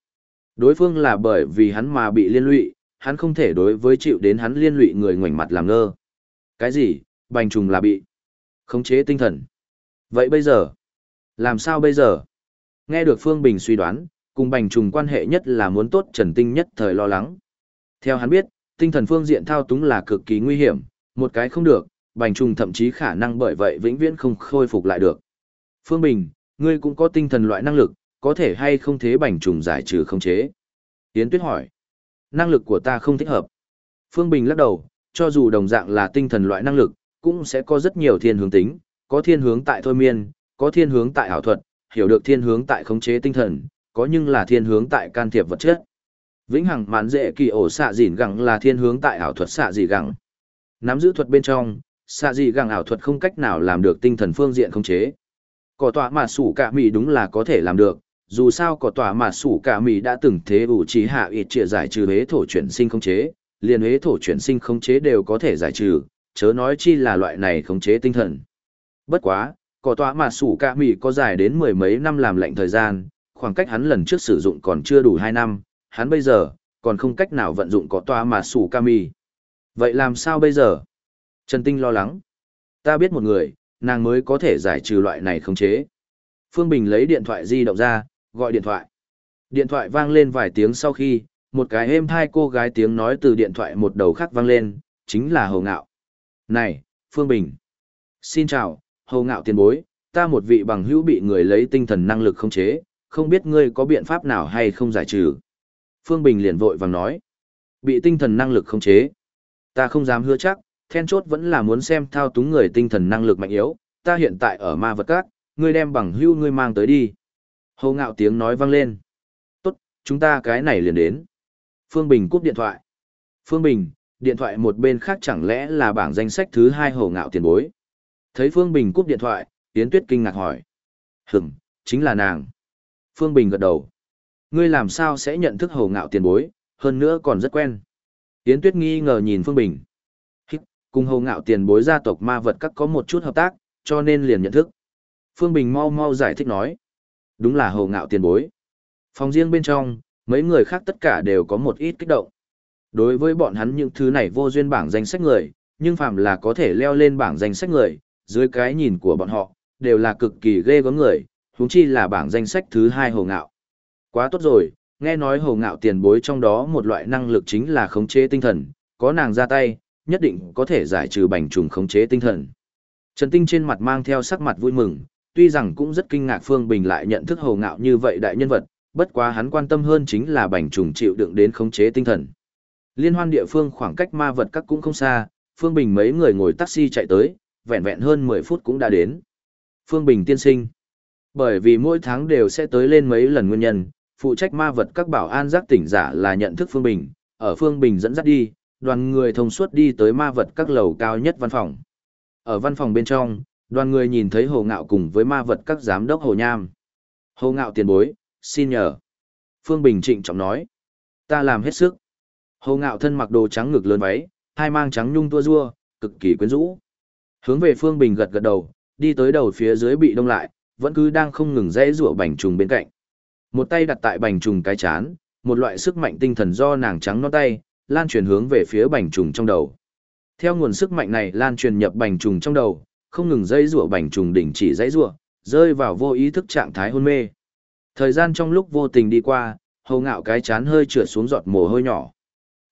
Đối phương là bởi vì hắn mà bị liên lụy, hắn không thể đối với chịu đến hắn liên lụy người ngoảnh mặt làm ngơ. Cái gì, bành trùng là bị khống chế tinh thần. Vậy bây giờ, làm sao bây giờ? Nghe được Phương Bình suy đoán, cùng bành trùng quan hệ nhất là muốn tốt Trần Tinh nhất thời lo lắng. Theo hắn biết, tinh thần phương diện thao túng là cực kỳ nguy hiểm, một cái không được, bành trùng thậm chí khả năng bởi vậy vĩnh viễn không khôi phục lại được. Phương Bình, ngươi cũng có tinh thần loại năng lực, có thể hay không thế bành trùng giải trừ không chế? Yến Tuyết hỏi. Năng lực của ta không thích hợp. Phương Bình lắc đầu, cho dù đồng dạng là tinh thần loại năng lực, cũng sẽ có rất nhiều thiên hướng tính, có thiên hướng tại thôi miên, có thiên hướng tại ảo thuật, hiểu được thiên hướng tại khống chế tinh thần, có nhưng là thiên hướng tại can thiệp vật chất. Vĩnh hằng mãn dễ kỳ ổ xạ dìn gẳng là thiên hướng tại ảo thuật xạ dị gẳng. Nắm giữ thuật bên trong, xạ dị gẳng ảo thuật không cách nào làm được tinh thần phương diện khống chế. Cỏ tọa mà sủ cả mì đúng là có thể làm được, dù sao cỏ tọa mà sủ cả mì đã từng thế ủ trí hạ ít trịa giải trừ hế thổ chuyển sinh khống chế, liền hế thổ chuyển sinh khống chế đều có thể giải trừ, chớ nói chi là loại này khống chế tinh thần. Bất quá, cỏ tọa mà sủ cả mì có dài đến mười mấy năm làm lệnh thời gian, khoảng cách hắn lần trước sử dụng còn chưa đủ hai năm, hắn bây giờ, còn không cách nào vận dụng cỏ toa mà sủ Kami. Vậy làm sao bây giờ? Trần Tinh lo lắng. Ta biết một người, nàng mới có thể giải trừ loại này khống chế. Phương Bình lấy điện thoại di động ra, gọi điện thoại. Điện thoại vang lên vài tiếng sau khi, một cái êm hai cô gái tiếng nói từ điện thoại một đầu khác vang lên, chính là Hầu Ngạo. Này, Phương Bình. Xin chào, Hầu Ngạo tiền bối, ta một vị bằng hữu bị người lấy tinh thần năng lực khống chế, không biết ngươi có biện pháp nào hay không giải trừ. Phương Bình liền vội vàng nói. Bị tinh thần năng lực khống chế. Ta không dám hứa chắc, then chốt vẫn là muốn xem thao túng người tinh thần năng lực mạnh yếu, ta hiện tại ở ma vật các, ngươi đem bằng hưu ngươi mang tới đi. Hầu ngạo tiếng nói vang lên. Tốt, chúng ta cái này liền đến. Phương Bình cúp điện thoại. Phương Bình, điện thoại một bên khác chẳng lẽ là bảng danh sách thứ hai hầu ngạo tiền bối. Thấy Phương Bình cúp điện thoại, Yến Tuyết kinh ngạc hỏi. Hửm, chính là nàng. Phương Bình gật đầu. Ngươi làm sao sẽ nhận thức hầu ngạo tiền bối, hơn nữa còn rất quen. Yến Tuyết nghi ngờ nhìn Phương Bình. Hít, cùng hầu ngạo tiền bối gia tộc ma vật các có một chút hợp tác, cho nên liền nhận thức. Phương Bình mau mau giải thích nói. Đúng là hầu ngạo tiền bối. Phòng riêng bên trong, mấy người khác tất cả đều có một ít kích động. Đối với bọn hắn những thứ này vô duyên bảng danh sách người, nhưng phạm là có thể leo lên bảng danh sách người, dưới cái nhìn của bọn họ, đều là cực kỳ ghê gớm người, huống chi là bảng danh sách thứ hai hồ ngạo. Quá tốt rồi, nghe nói hồ ngạo tiền bối trong đó một loại năng lực chính là khống chế tinh thần, có nàng ra tay, nhất định có thể giải trừ bành trùng khống chế tinh thần. Trần Tinh trên mặt mang theo sắc mặt vui mừng, tuy rằng cũng rất kinh ngạc Phương Bình lại nhận thức hồ ngạo như vậy đại nhân vật, bất quá hắn quan tâm hơn chính là bành trùng chịu đựng đến khống chế tinh thần. Liên hoan địa phương khoảng cách ma vật các cũng không xa, Phương Bình mấy người ngồi taxi chạy tới, vẹn vẹn hơn 10 phút cũng đã đến. Phương Bình tiên sinh. Bởi vì mỗi tháng đều sẽ tới lên mấy lần nguyên nhân, phụ trách ma vật các bảo an giác tỉnh giả là nhận thức Phương Bình, ở Phương Bình dẫn dắt đi, đoàn người thông suốt đi tới ma vật các lầu cao nhất văn phòng. Ở văn phòng bên trong, đoàn người nhìn thấy Hồ Ngạo cùng với ma vật các giám đốc Hồ Nham. Hồ Ngạo tiền bối, xin nhờ. Phương Bình trịnh trọng nói. Ta làm hết sức. Hồ Ngạo thân mặc đồ trắng ngực lớn váy, hai mang trắng nhung tua rua, cực kỳ quyến rũ. Hướng về Phương Bình gật gật đầu, đi tới đầu phía dưới bị đông lại, vẫn cứ đang không ngừng dãy rủa bành trùng bên cạnh. Một tay đặt tại bành trùng cái chán, một loại sức mạnh tinh thần do nàng trắng non tay, lan truyền hướng về phía bành trùng trong đầu. Theo nguồn sức mạnh này lan truyền nhập bành trùng trong đầu, không ngừng dây rủa bành trùng đỉnh chỉ dãy rủa, rơi vào vô ý thức trạng thái hôn mê. Thời gian trong lúc vô tình đi qua, hầu ngạo cái chán hơi trượt xuống giọt mồ hôi nhỏ.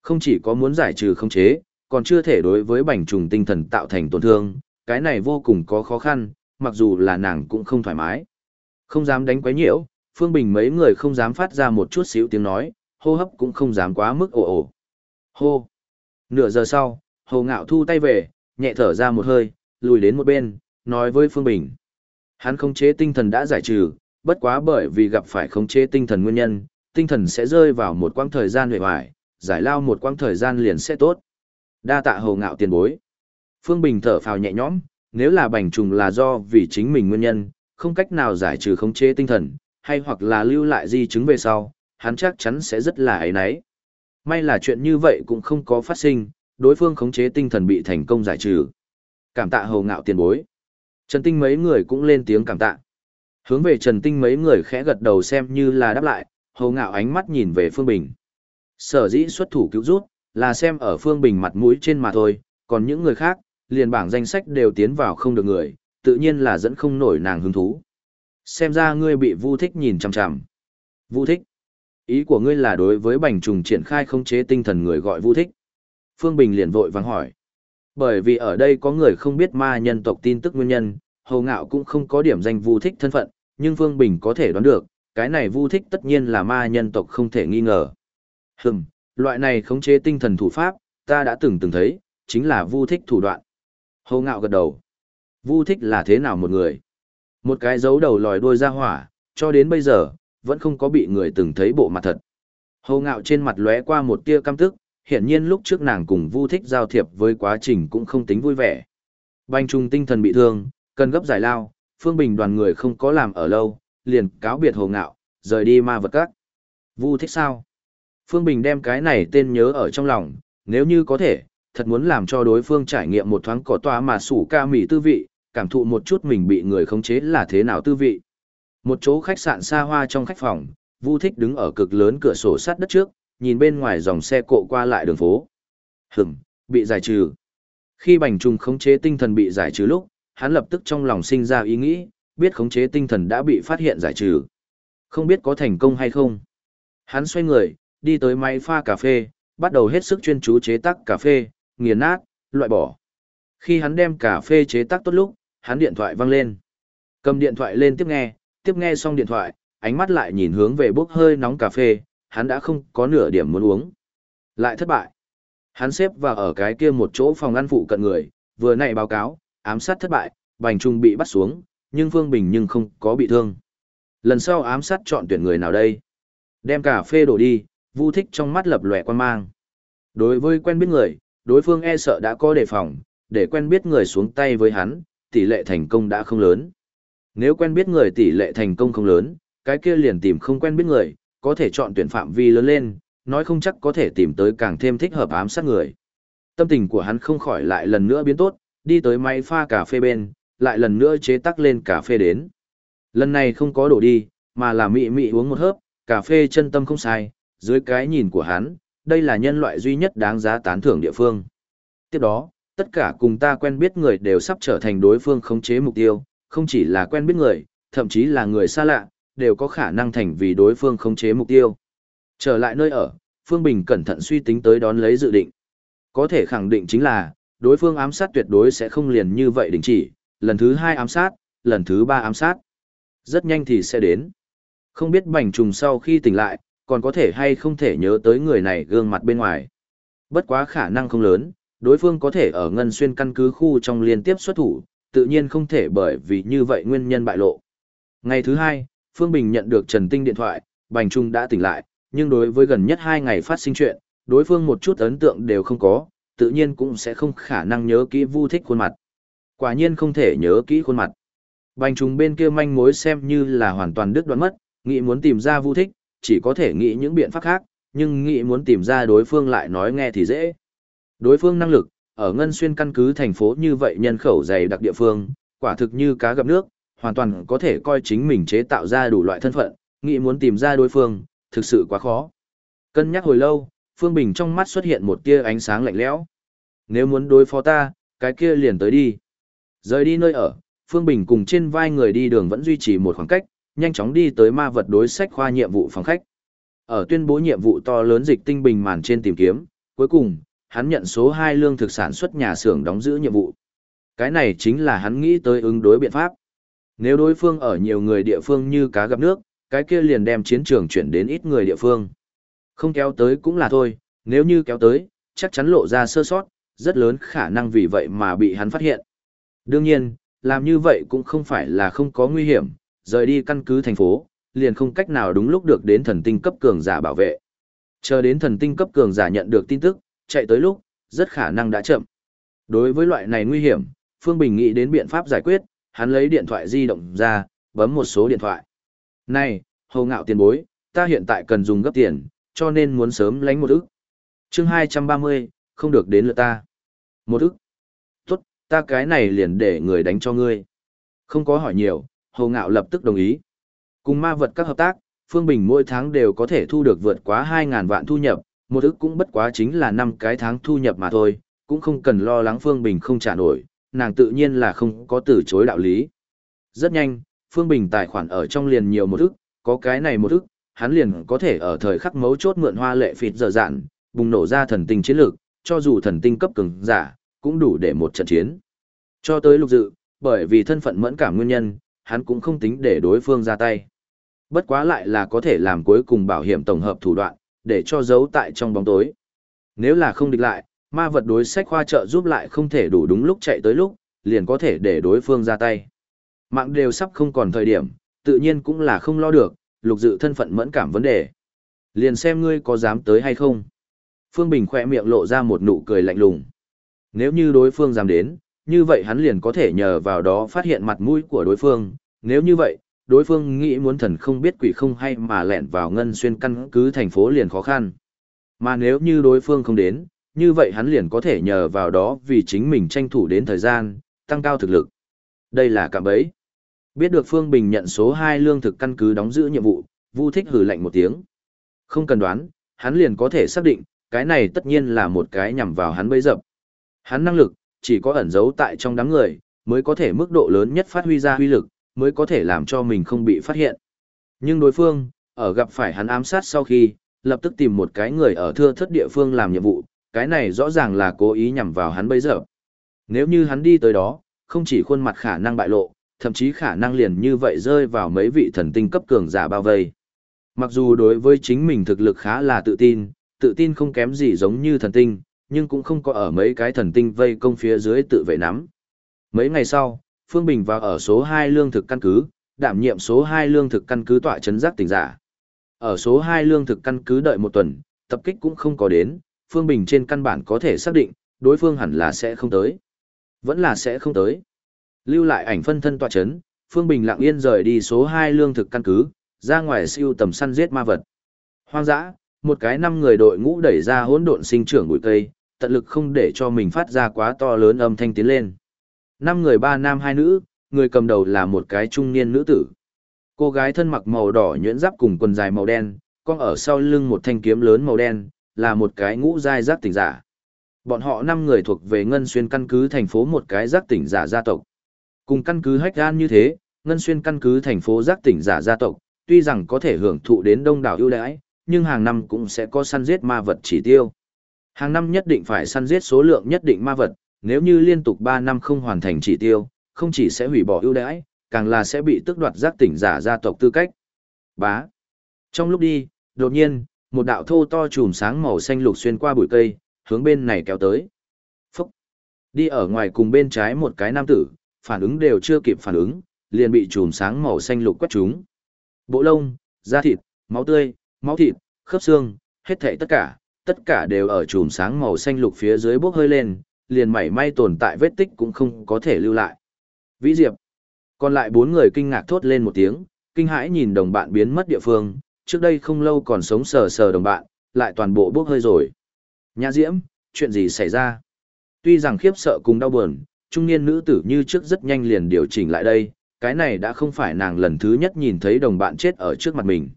Không chỉ có muốn giải trừ không chế, còn chưa thể đối với bành trùng tinh thần tạo thành tổn thương, cái này vô cùng có khó khăn, mặc dù là nàng cũng không thoải mái. Không dám đánh quấy nhiễu, Phương Bình mấy người không dám phát ra một chút xíu tiếng nói, hô hấp cũng không dám quá mức ồ ồ. Hô. Nửa giờ sau, Hồ Ngạo thu tay về, nhẹ thở ra một hơi, lùi đến một bên, nói với Phương Bình. Hắn khống chế tinh thần đã giải trừ, bất quá bởi vì gặp phải khống chế tinh thần nguyên nhân, tinh thần sẽ rơi vào một quãng thời gian hề hoài, giải lao một quãng thời gian liền sẽ tốt. Đa tạ Hồ Ngạo tiền bối. Phương Bình thở phào nhẹ nhõm, nếu là bành trùng là do vì chính mình nguyên nhân, không cách nào giải trừ khống chế tinh thần, hay hoặc là lưu lại di chứng về sau, hắn chắc chắn sẽ rất là ấy nấy. May là chuyện như vậy cũng không có phát sinh, đối phương khống chế tinh thần bị thành công giải trừ. Cảm tạ hầu ngạo tiền bối. Trần Tinh mấy người cũng lên tiếng cảm tạ. Hướng về Trần Tinh mấy người khẽ gật đầu xem như là đáp lại, hầu ngạo ánh mắt nhìn về Phương Bình. Sở dĩ xuất thủ cứu rút, là xem ở Phương Bình mặt mũi trên mà thôi, còn những người khác, liền bảng danh sách đều tiến vào không được người, tự nhiên là dẫn không nổi nàng hứng thú. Xem ra ngươi bị Vu Thích nhìn chằm chằm. Vu Thích? Ý của ngươi là đối với bành trùng triển khai khống chế tinh thần người gọi Vu Thích. Phương Bình liền vội vàng hỏi. Bởi vì ở đây có người không biết ma nhân tộc tin tức nguyên nhân, hầu ngạo cũng không có điểm danh Vu Thích thân phận, nhưng Phương Bình có thể đoán được, cái này Vu Thích tất nhiên là ma nhân tộc không thể nghi ngờ. Hừm, loại này khống chế tinh thần thủ pháp, ta đã từng từng thấy, chính là Vu Thích thủ đoạn. Hầu ngạo gật đầu. Vu Thích là thế nào một người? Một cái dấu đầu lòi đuôi ra hỏa, cho đến bây giờ, vẫn không có bị người từng thấy bộ mặt thật. Hồ ngạo trên mặt lóe qua một tia căm tức, hiển nhiên lúc trước nàng cùng Vu Thích giao thiệp với quá trình cũng không tính vui vẻ. Banh trung tinh thần bị thương, cần gấp giải lao, Phương Bình đoàn người không có làm ở lâu, liền cáo biệt Hồ Ngạo, rời đi ma vật các. Vu Thích sao? Phương Bình đem cái này tên nhớ ở trong lòng, nếu như có thể, thật muốn làm cho đối phương trải nghiệm một thoáng cỏ toa mà sủ ca mỉ tư vị, cảm thụ một chút mình bị người khống chế là thế nào tư vị. Một chỗ khách sạn xa hoa trong khách phòng, Vu Thích đứng ở cực lớn cửa sổ sát đất trước, nhìn bên ngoài dòng xe cộ qua lại đường phố. Hửm, bị giải trừ. Khi bành trùng khống chế tinh thần bị giải trừ lúc, hắn lập tức trong lòng sinh ra ý nghĩ, biết khống chế tinh thần đã bị phát hiện giải trừ. Không biết có thành công hay không. Hắn xoay người, đi tới máy pha cà phê, bắt đầu hết sức chuyên chú chế tác cà phê, nghiền nát, loại bỏ. Khi hắn đem cà phê chế tác tốt lúc, hắn điện thoại văng lên. Cầm điện thoại lên tiếp nghe, tiếp nghe xong điện thoại, ánh mắt lại nhìn hướng về bốc hơi nóng cà phê, hắn đã không có nửa điểm muốn uống. Lại thất bại. Hắn xếp vào ở cái kia một chỗ phòng ăn phụ cận người, vừa nãy báo cáo, ám sát thất bại, Bành Trung bị bắt xuống, nhưng Phương Bình nhưng không có bị thương. Lần sau ám sát chọn tuyển người nào đây? Đem cà phê đổ đi, Vu Thích trong mắt lập lòe quan mang. Đối với quen biết người, đối phương e sợ đã có đề phòng, để quen biết người xuống tay với hắn, tỷ lệ thành công đã không lớn. Nếu quen biết người tỷ lệ thành công không lớn, cái kia liền tìm không quen biết người, có thể chọn tuyển phạm vi lớn lên, nói không chắc có thể tìm tới càng thêm thích hợp ám sát người. Tâm tình của hắn không khỏi lại lần nữa biến tốt, đi tới máy pha cà phê bên, lại lần nữa chế tắc lên cà phê đến. Lần này không có đổ đi, mà là mị mị uống một hớp, cà phê chân tâm không sai, dưới cái nhìn của hắn, đây là nhân loại duy nhất đáng giá tán thưởng địa phương. Tiếp đó, tất cả cùng ta quen biết người đều sắp trở thành đối phương khống chế mục tiêu, không chỉ là quen biết người, thậm chí là người xa lạ, đều có khả năng thành vì đối phương khống chế mục tiêu. Trở lại nơi ở, Phương Bình cẩn thận suy tính tới đón lấy dự định. Có thể khẳng định chính là, đối phương ám sát tuyệt đối sẽ không liền như vậy đình chỉ, lần thứ hai ám sát, lần thứ ba ám sát. Rất nhanh thì sẽ đến. Không biết bành trùng sau khi tỉnh lại, còn có thể hay không thể nhớ tới người này gương mặt bên ngoài. Bất quá khả năng không lớn, đối phương có thể ở ngân xuyên căn cứ khu trong liên tiếp xuất thủ, tự nhiên không thể bởi vì như vậy nguyên nhân bại lộ. Ngày thứ hai, Phương Bình nhận được Trần Tinh điện thoại, Bành Trung đã tỉnh lại, nhưng đối với gần nhất hai ngày phát sinh chuyện, đối phương một chút ấn tượng đều không có, tự nhiên cũng sẽ không khả năng nhớ kỹ Vu Thích khuôn mặt. Quả nhiên không thể nhớ kỹ khuôn mặt. Bành Trung bên kia manh mối xem như là hoàn toàn đứt đoạn mất, nghĩ muốn tìm ra Vu Thích, chỉ có thể nghĩ những biện pháp khác, nhưng nghĩ muốn tìm ra đối phương lại nói nghe thì dễ. Đối phương năng lực, ở Ngân Xuyên căn cứ thành phố như vậy nhân khẩu dày đặc địa phương, quả thực như cá gặp nước, hoàn toàn có thể coi chính mình chế tạo ra đủ loại thân phận, nghĩ muốn tìm ra đối phương, thực sự quá khó. Cân nhắc hồi lâu, Phương Bình trong mắt xuất hiện một tia ánh sáng lạnh lẽo. Nếu muốn đối phó ta, cái kia liền tới đi. Rời đi nơi ở, Phương Bình cùng trên vai người đi đường vẫn duy trì một khoảng cách, nhanh chóng đi tới ma vật đối sách khoa nhiệm vụ phòng khách. Ở tuyên bố nhiệm vụ to lớn dịch tinh bình màn trên tìm kiếm, cuối cùng, hắn nhận số 2 lương thực sản xuất nhà xưởng đóng giữ nhiệm vụ. Cái này chính là hắn nghĩ tới ứng đối biện pháp. Nếu đối phương ở nhiều người địa phương như cá gặp nước, cái kia liền đem chiến trường chuyển đến ít người địa phương. Không kéo tới cũng là thôi, nếu như kéo tới, chắc chắn lộ ra sơ sót, rất lớn khả năng vì vậy mà bị hắn phát hiện. Đương nhiên, làm như vậy cũng không phải là không có nguy hiểm, rời đi căn cứ thành phố, liền không cách nào đúng lúc được đến thần tinh cấp cường giả bảo vệ. Chờ đến thần tinh cấp cường giả nhận được tin tức, chạy tới lúc, rất khả năng đã chậm. Đối với loại này nguy hiểm, Phương Bình nghĩ đến biện pháp giải quyết, hắn lấy điện thoại di động ra, bấm một số điện thoại. Này, hầu ngạo tiền bối, ta hiện tại cần dùng gấp tiền, cho nên muốn sớm lánh một ức. chương 230, không được đến lượt ta. Một ức. Tốt, ta cái này liền để người đánh cho ngươi. Không có hỏi nhiều, Hồ Ngạo lập tức đồng ý. Cùng ma vật các hợp tác, Phương Bình mỗi tháng đều có thể thu được vượt quá 2.000 vạn thu nhập, một ức cũng bất quá chính là năm cái tháng thu nhập mà thôi, cũng không cần lo lắng Phương Bình không trả nổi, nàng tự nhiên là không có từ chối đạo lý. Rất nhanh, Phương Bình tài khoản ở trong liền nhiều một ức, có cái này một ức, hắn liền có thể ở thời khắc mấu chốt mượn hoa lệ phịt dở dạn, bùng nổ ra thần tinh chiến lược, cho dù thần tinh cấp cường giả, cũng đủ để một trận chiến. Cho tới lục dự, bởi vì thân phận mẫn cảm nguyên nhân, hắn cũng không tính để đối phương ra tay. Bất quá lại là có thể làm cuối cùng bảo hiểm tổng hợp thủ đoạn, để cho giấu tại trong bóng tối. Nếu là không địch lại, ma vật đối sách khoa trợ giúp lại không thể đủ đúng lúc chạy tới lúc, liền có thể để đối phương ra tay. Mạng đều sắp không còn thời điểm, tự nhiên cũng là không lo được, lục dự thân phận mẫn cảm vấn đề. Liền xem ngươi có dám tới hay không. Phương Bình khỏe miệng lộ ra một nụ cười lạnh lùng. Nếu như đối phương dám đến, như vậy hắn liền có thể nhờ vào đó phát hiện mặt mũi của đối phương. Nếu như vậy, đối phương nghĩ muốn thần không biết quỷ không hay mà lẹn vào ngân xuyên căn cứ thành phố liền khó khăn. Mà nếu như đối phương không đến, như vậy hắn liền có thể nhờ vào đó vì chính mình tranh thủ đến thời gian, tăng cao thực lực. Đây là cạm bẫy. Biết được Phương Bình nhận số 2 lương thực căn cứ đóng giữ nhiệm vụ, Vu Thích hử lạnh một tiếng. Không cần đoán, hắn liền có thể xác định, cái này tất nhiên là một cái nhằm vào hắn bấy dập. Hắn năng lực, chỉ có ẩn giấu tại trong đám người, mới có thể mức độ lớn nhất phát huy ra huy lực, mới có thể làm cho mình không bị phát hiện. Nhưng đối phương, ở gặp phải hắn ám sát sau khi, lập tức tìm một cái người ở thưa thất địa phương làm nhiệm vụ, cái này rõ ràng là cố ý nhằm vào hắn bây giờ. Nếu như hắn đi tới đó, không chỉ khuôn mặt khả năng bại lộ, thậm chí khả năng liền như vậy rơi vào mấy vị thần tinh cấp cường giả bao vây. Mặc dù đối với chính mình thực lực khá là tự tin, tự tin không kém gì giống như thần tinh, nhưng cũng không có ở mấy cái thần tinh vây công phía dưới tự vệ nắm. Mấy ngày sau, Phương Bình vào ở số 2 lương thực căn cứ, đảm nhiệm số 2 lương thực căn cứ tọa chấn giác tỉnh giả. Ở số 2 lương thực căn cứ đợi một tuần, tập kích cũng không có đến, Phương Bình trên căn bản có thể xác định, đối phương hẳn là sẽ không tới. Vẫn là sẽ không tới. Lưu lại ảnh phân thân tọa chấn, Phương Bình lặng yên rời đi số 2 lương thực căn cứ, ra ngoài siêu tầm săn giết ma vật. Hoang dã, một cái năm người đội ngũ đẩy ra hỗn độn sinh trưởng bụi cây, tận lực không để cho mình phát ra quá to lớn âm thanh tiến lên. Năm người ba nam hai nữ, người cầm đầu là một cái trung niên nữ tử. Cô gái thân mặc màu đỏ nhuyễn giáp cùng quần dài màu đen, con ở sau lưng một thanh kiếm lớn màu đen, là một cái ngũ giai giác tỉnh giả. Bọn họ năm người thuộc về Ngân Xuyên căn cứ thành phố một cái giác tỉnh giả gia tộc. Cùng căn cứ hách gan như thế, Ngân Xuyên căn cứ thành phố giác tỉnh giả gia tộc, tuy rằng có thể hưởng thụ đến đông đảo ưu đãi, nhưng hàng năm cũng sẽ có săn giết ma vật chỉ tiêu. Hàng năm nhất định phải săn giết số lượng nhất định ma vật, nếu như liên tục 3 năm không hoàn thành chỉ tiêu, không chỉ sẽ hủy bỏ ưu đãi, càng là sẽ bị tước đoạt giác tỉnh giả gia tộc tư cách. Bá. Trong lúc đi, đột nhiên, một đạo thô to chùm sáng màu xanh lục xuyên qua bụi cây, hướng bên này kéo tới. Phúc. Đi ở ngoài cùng bên trái một cái nam tử, phản ứng đều chưa kịp phản ứng, liền bị chùm sáng màu xanh lục quét trúng. Bộ lông, da thịt, máu tươi, máu thịt, khớp xương, hết thảy tất cả, tất cả đều ở chùm sáng màu xanh lục phía dưới bốc hơi lên, liền mảy may tồn tại vết tích cũng không có thể lưu lại. Vĩ Diệp. Còn lại bốn người kinh ngạc thốt lên một tiếng, kinh hãi nhìn đồng bạn biến mất địa phương, trước đây không lâu còn sống sờ sờ đồng bạn, lại toàn bộ bốc hơi rồi. Nhã Diễm, chuyện gì xảy ra? Tuy rằng khiếp sợ cùng đau buồn, trung niên nữ tử như trước rất nhanh liền điều chỉnh lại đây, cái này đã không phải nàng lần thứ nhất nhìn thấy đồng bạn chết ở trước mặt mình.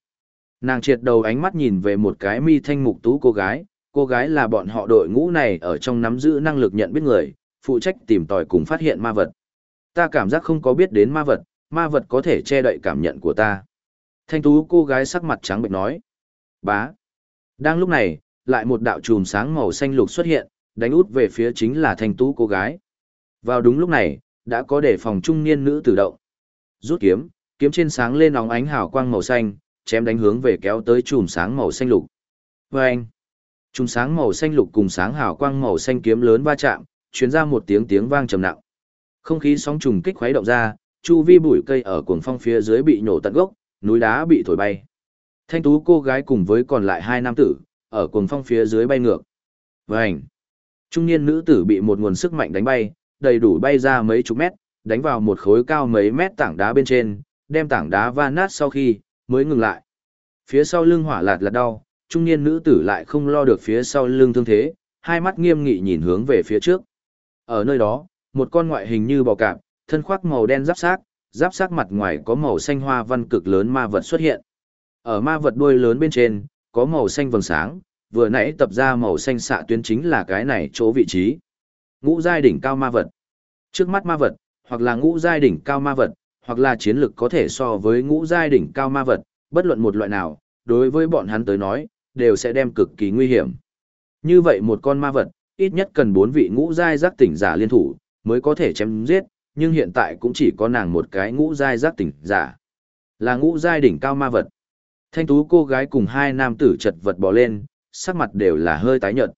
Nàng triệt đầu ánh mắt nhìn về một cái mi thanh mục tú cô gái, cô gái là bọn họ đội ngũ này ở trong nắm giữ năng lực nhận biết người, phụ trách tìm tòi cùng phát hiện ma vật. Ta cảm giác không có biết đến ma vật, ma vật có thể che đậy cảm nhận của ta. Thanh tú cô gái sắc mặt trắng bệnh nói. Bá. Đang lúc này, lại một đạo chùm sáng màu xanh lục xuất hiện, đánh út về phía chính là thanh tú cô gái. Vào đúng lúc này, đã có đề phòng trung niên nữ tử động. Rút kiếm, kiếm trên sáng lên óng ánh hào quang màu xanh, chém đánh hướng về kéo tới chùm sáng màu xanh lục. Anh. Trùng sáng màu xanh lục cùng sáng hào quang màu xanh kiếm lớn va chạm, truyền ra một tiếng tiếng vang trầm nặng. Không khí sóng trùng kích khuấy động ra, chu vi bụi cây ở cuồng phong phía dưới bị nổ tận gốc, núi đá bị thổi bay. Thanh tú cô gái cùng với còn lại hai nam tử, ở cuồng phong phía dưới bay ngược. Vành. Trung niên nữ tử bị một nguồn sức mạnh đánh bay, đầy đủ bay ra mấy chục mét, đánh vào một khối cao mấy mét tảng đá bên trên, đem tảng đá va nát sau khi, mới ngừng lại. Phía sau lưng hỏa lạt lạt đau, trung niên nữ tử lại không lo được phía sau lưng thương thế, hai mắt nghiêm nghị nhìn hướng về phía trước. Ở nơi đó, một con ngoại hình như bò cạp, thân khoác màu đen giáp xác, giáp xác mặt ngoài có màu xanh hoa văn cực lớn ma vật xuất hiện. Ở ma vật đuôi lớn bên trên, có màu xanh vầng sáng, vừa nãy tập ra màu xanh xạ tuyến chính là cái này chỗ vị trí. Ngũ giai đỉnh cao ma vật. Trước mắt ma vật, hoặc là ngũ giai đỉnh cao ma vật, hoặc là chiến lực có thể so với ngũ giai đỉnh cao ma vật, bất luận một loại nào, đối với bọn hắn tới nói, đều sẽ đem cực kỳ nguy hiểm. Như vậy một con ma vật, ít nhất cần bốn vị ngũ giai giác tỉnh giả liên thủ, mới có thể chém giết, nhưng hiện tại cũng chỉ có nàng một cái ngũ giai giác tỉnh giả. Là ngũ giai đỉnh cao ma vật. Thanh tú cô gái cùng hai nam tử chật vật bỏ lên, sắc mặt đều là hơi tái nhợt.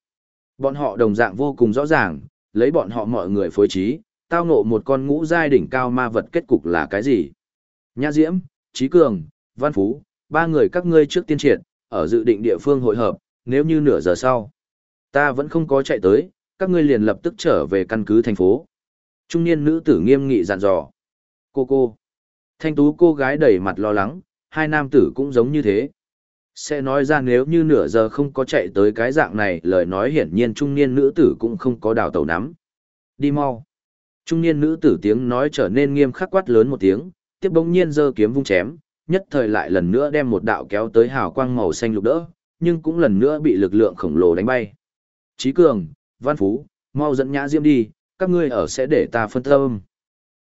Bọn họ đồng dạng vô cùng rõ ràng, lấy bọn họ mọi người phối trí, tao ngộ một con ngũ giai đỉnh cao ma vật kết cục là cái gì? Nhã Diễm, Trí Cường, Văn Phú, ba người các ngươi trước tiên triệt, ở dự định địa phương hội hợp, nếu như nửa giờ sau, ta vẫn không có chạy tới, các ngươi liền lập tức trở về căn cứ thành phố. Trung niên nữ tử nghiêm nghị dặn dò. Cô cô. Thanh tú cô gái đầy mặt lo lắng, hai nam tử cũng giống như thế. Sẽ nói ra nếu như nửa giờ không có chạy tới cái dạng này lời nói hiển nhiên trung niên nữ tử cũng không có đào tàu nắm. Đi mau. Trung niên nữ tử tiếng nói trở nên nghiêm khắc quát lớn một tiếng, tiếp bỗng nhiên giơ kiếm vung chém, nhất thời lại lần nữa đem một đạo kéo tới hào quang màu xanh lục đỡ, nhưng cũng lần nữa bị lực lượng khổng lồ đánh bay. Chí cường, văn phú, mau dẫn nhã diễm đi, các ngươi ở sẽ để ta phân tâm.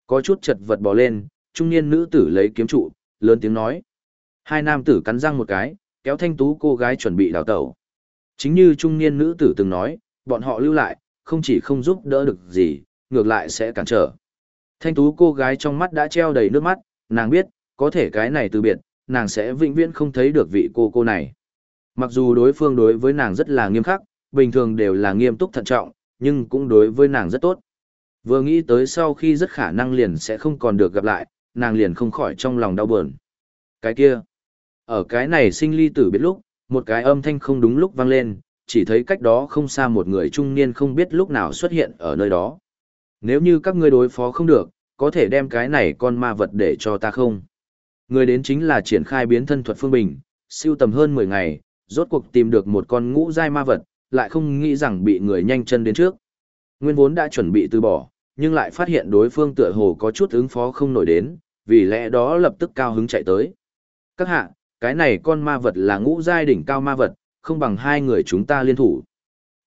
Có chút chật vật bò lên, trung niên nữ tử lấy kiếm trụ, lớn tiếng nói. Hai nam tử cắn răng một cái, kéo thanh tú cô gái chuẩn bị đào tẩu. Chính như trung niên nữ tử từng nói, bọn họ lưu lại, không chỉ không giúp đỡ được gì, ngược lại sẽ cản trở. Thanh tú cô gái trong mắt đã treo đầy nước mắt, nàng biết, có thể cái này từ biệt, nàng sẽ vĩnh viễn không thấy được vị cô cô này. Mặc dù đối phương đối với nàng rất là nghiêm khắc, bình thường đều là nghiêm túc thận trọng, nhưng cũng đối với nàng rất tốt. Vừa nghĩ tới sau khi rất khả năng liền sẽ không còn được gặp lại, nàng liền không khỏi trong lòng đau buồn. Cái kia, ở cái này sinh ly tử biết lúc, một cái âm thanh không đúng lúc vang lên, chỉ thấy cách đó không xa một người trung niên không biết lúc nào xuất hiện ở nơi đó. Nếu như các ngươi đối phó không được, có thể đem cái này con ma vật để cho ta không? Người đến chính là triển khai biến thân thuật Phương Bình, siêu tầm hơn 10 ngày, rốt cuộc tìm được một con ngũ giai ma vật, lại không nghĩ rằng bị người nhanh chân đến trước. Nguyên vốn đã chuẩn bị từ bỏ, nhưng lại phát hiện đối phương tựa hồ có chút ứng phó không nổi đến, vì lẽ đó lập tức cao hứng chạy tới. Các hạ, cái này con ma vật là ngũ giai đỉnh cao ma vật, không bằng hai người chúng ta liên thủ.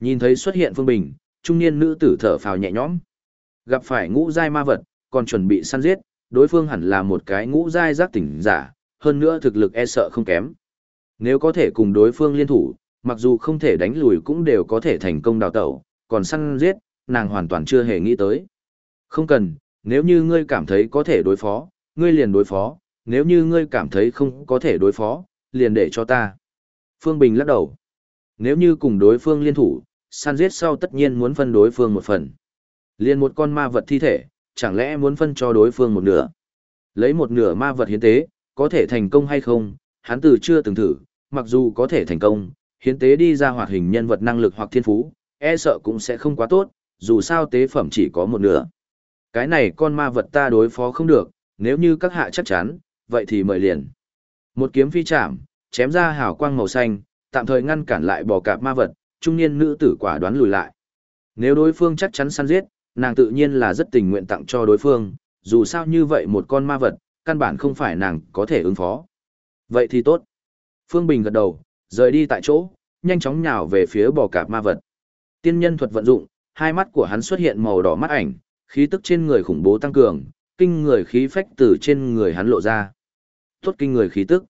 Nhìn thấy xuất hiện Phương Bình, trung niên nữ tử thở phào nhẹ nhõm. Gặp phải ngũ giai ma vật, còn chuẩn bị săn giết, đối phương hẳn là một cái ngũ giai giác tỉnh giả, hơn nữa thực lực e sợ không kém. Nếu có thể cùng đối phương liên thủ, mặc dù không thể đánh lùi cũng đều có thể thành công đào tẩu, còn săn giết, nàng hoàn toàn chưa hề nghĩ tới. Không cần, nếu như ngươi cảm thấy có thể đối phó, ngươi liền đối phó, nếu như ngươi cảm thấy không có thể đối phó, liền để cho ta. Phương Bình lắc đầu. Nếu như cùng đối phương liên thủ, săn giết sau tất nhiên muốn phân đối phương một phần. Liền một con ma vật thi thể, chẳng lẽ muốn phân cho đối phương một nửa. Lấy một nửa ma vật hiến tế, có thể thành công hay không, hắn từ chưa từng thử, mặc dù có thể thành công, hiến tế đi ra hoạt hình nhân vật năng lực hoặc thiên phú, e sợ cũng sẽ không quá tốt, dù sao tế phẩm chỉ có một nửa. Cái này con ma vật ta đối phó không được, nếu như các hạ chắc chắn, vậy thì mời liền. Một kiếm phi chạm, chém ra hào quang màu xanh, tạm thời ngăn cản lại bò cạp ma vật, trung niên nữ tử quả đoán lùi lại. Nếu đối phương chắc chắn săn giết, nàng tự nhiên là rất tình nguyện tặng cho đối phương, dù sao như vậy một con ma vật, căn bản không phải nàng có thể ứng phó. Vậy thì tốt. Phương Bình gật đầu, rời đi tại chỗ, nhanh chóng nhào về phía bò cạp ma vật. Tiên nhân thuật vận dụng, hai mắt của hắn xuất hiện màu đỏ mắt ảnh, khí tức trên người khủng bố tăng cường, kinh người khí phách từ trên người hắn lộ ra. Tốt kinh người khí tức.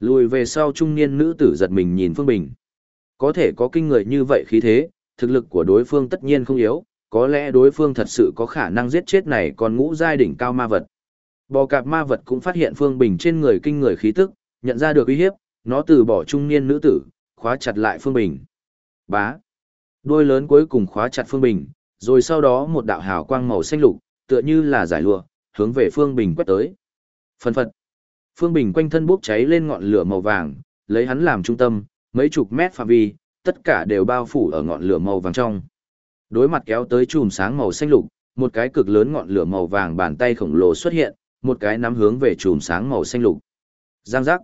Lùi về sau trung niên nữ tử giật mình nhìn Phương Bình. Có thể có kinh người như vậy khí thế, thực lực của đối phương tất nhiên không yếu, có lẽ đối phương thật sự có khả năng giết chết này còn ngũ giai đỉnh cao ma vật. Bò cạp ma vật cũng phát hiện Phương Bình trên người kinh người khí tức, nhận ra được uy hiếp, nó từ bỏ trung niên nữ tử, khóa chặt lại Phương Bình. Bá. Đôi lớn cuối cùng khóa chặt Phương Bình, rồi sau đó một đạo hào quang màu xanh lục, tựa như là giải lụa, hướng về Phương Bình quét tới. phần phật. Phương Bình quanh thân bốc cháy lên ngọn lửa màu vàng, lấy hắn làm trung tâm, mấy chục mét phạm vi, tất cả đều bao phủ ở ngọn lửa màu vàng trong. Đối mặt kéo tới chùm sáng màu xanh lục, một cái cực lớn ngọn lửa màu vàng bàn tay khổng lồ xuất hiện, một cái nắm hướng về chùm sáng màu xanh lục. Giang giác.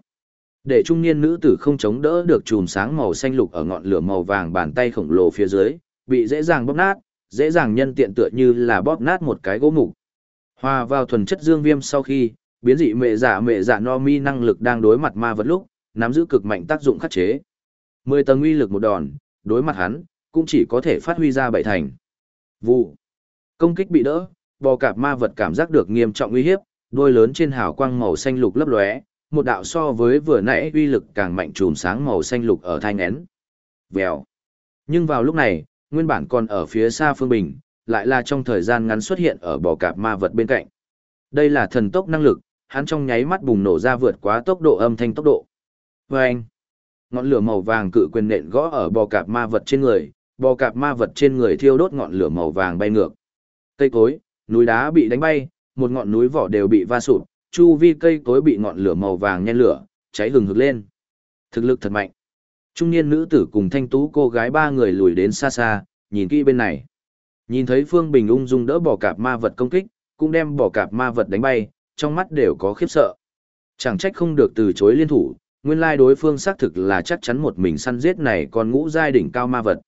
Để trung niên nữ tử không chống đỡ được chùm sáng màu xanh lục ở ngọn lửa màu vàng bàn tay khổng lồ phía dưới, bị dễ dàng bóp nát, dễ dàng nhân tiện tựa như là bóp nát một cái gỗ mục. Hòa vào thuần chất dương viêm sau khi, biến dị mẹ giả mẹ giả no mi năng lực đang đối mặt ma vật lúc, nắm giữ cực mạnh tác dụng khắc chế. Mười tầng uy lực một đòn, đối mặt hắn, cũng chỉ có thể phát huy ra bảy thành. Vụ. Công kích bị đỡ, bò cạp ma vật cảm giác được nghiêm trọng uy hiếp, đôi lớn trên hào quang màu xanh lục lấp lóe, một đạo so với vừa nãy uy lực càng mạnh chùm sáng màu xanh lục ở thanh én. Vèo. Nhưng vào lúc này, nguyên bản còn ở phía xa Phương Bình, lại là trong thời gian ngắn xuất hiện ở bò cạp ma vật bên cạnh. Đây là thần tốc năng lực, hắn trong nháy mắt bùng nổ ra vượt quá tốc độ âm thanh tốc độ. Vâng! Ngọn lửa màu vàng cự quyền nện gõ ở bò cạp ma vật trên người, bò cạp ma vật trên người thiêu đốt ngọn lửa màu vàng bay ngược. Cây cối, núi đá bị đánh bay, một ngọn núi vỏ đều bị va sụp, chu vi cây cối bị ngọn lửa màu vàng nhen lửa, cháy hừng hực lên. Thực lực thật mạnh. Trung niên nữ tử cùng thanh tú cô gái ba người lùi đến xa xa, nhìn kỹ bên này. Nhìn thấy Phương Bình ung dung đỡ bò cạp ma vật công kích, cũng đem bò cạp ma vật đánh bay, trong mắt đều có khiếp sợ. Chẳng trách không được từ chối liên thủ, nguyên lai đối phương xác thực là chắc chắn một mình săn giết này còn ngũ giai đỉnh cao ma vật.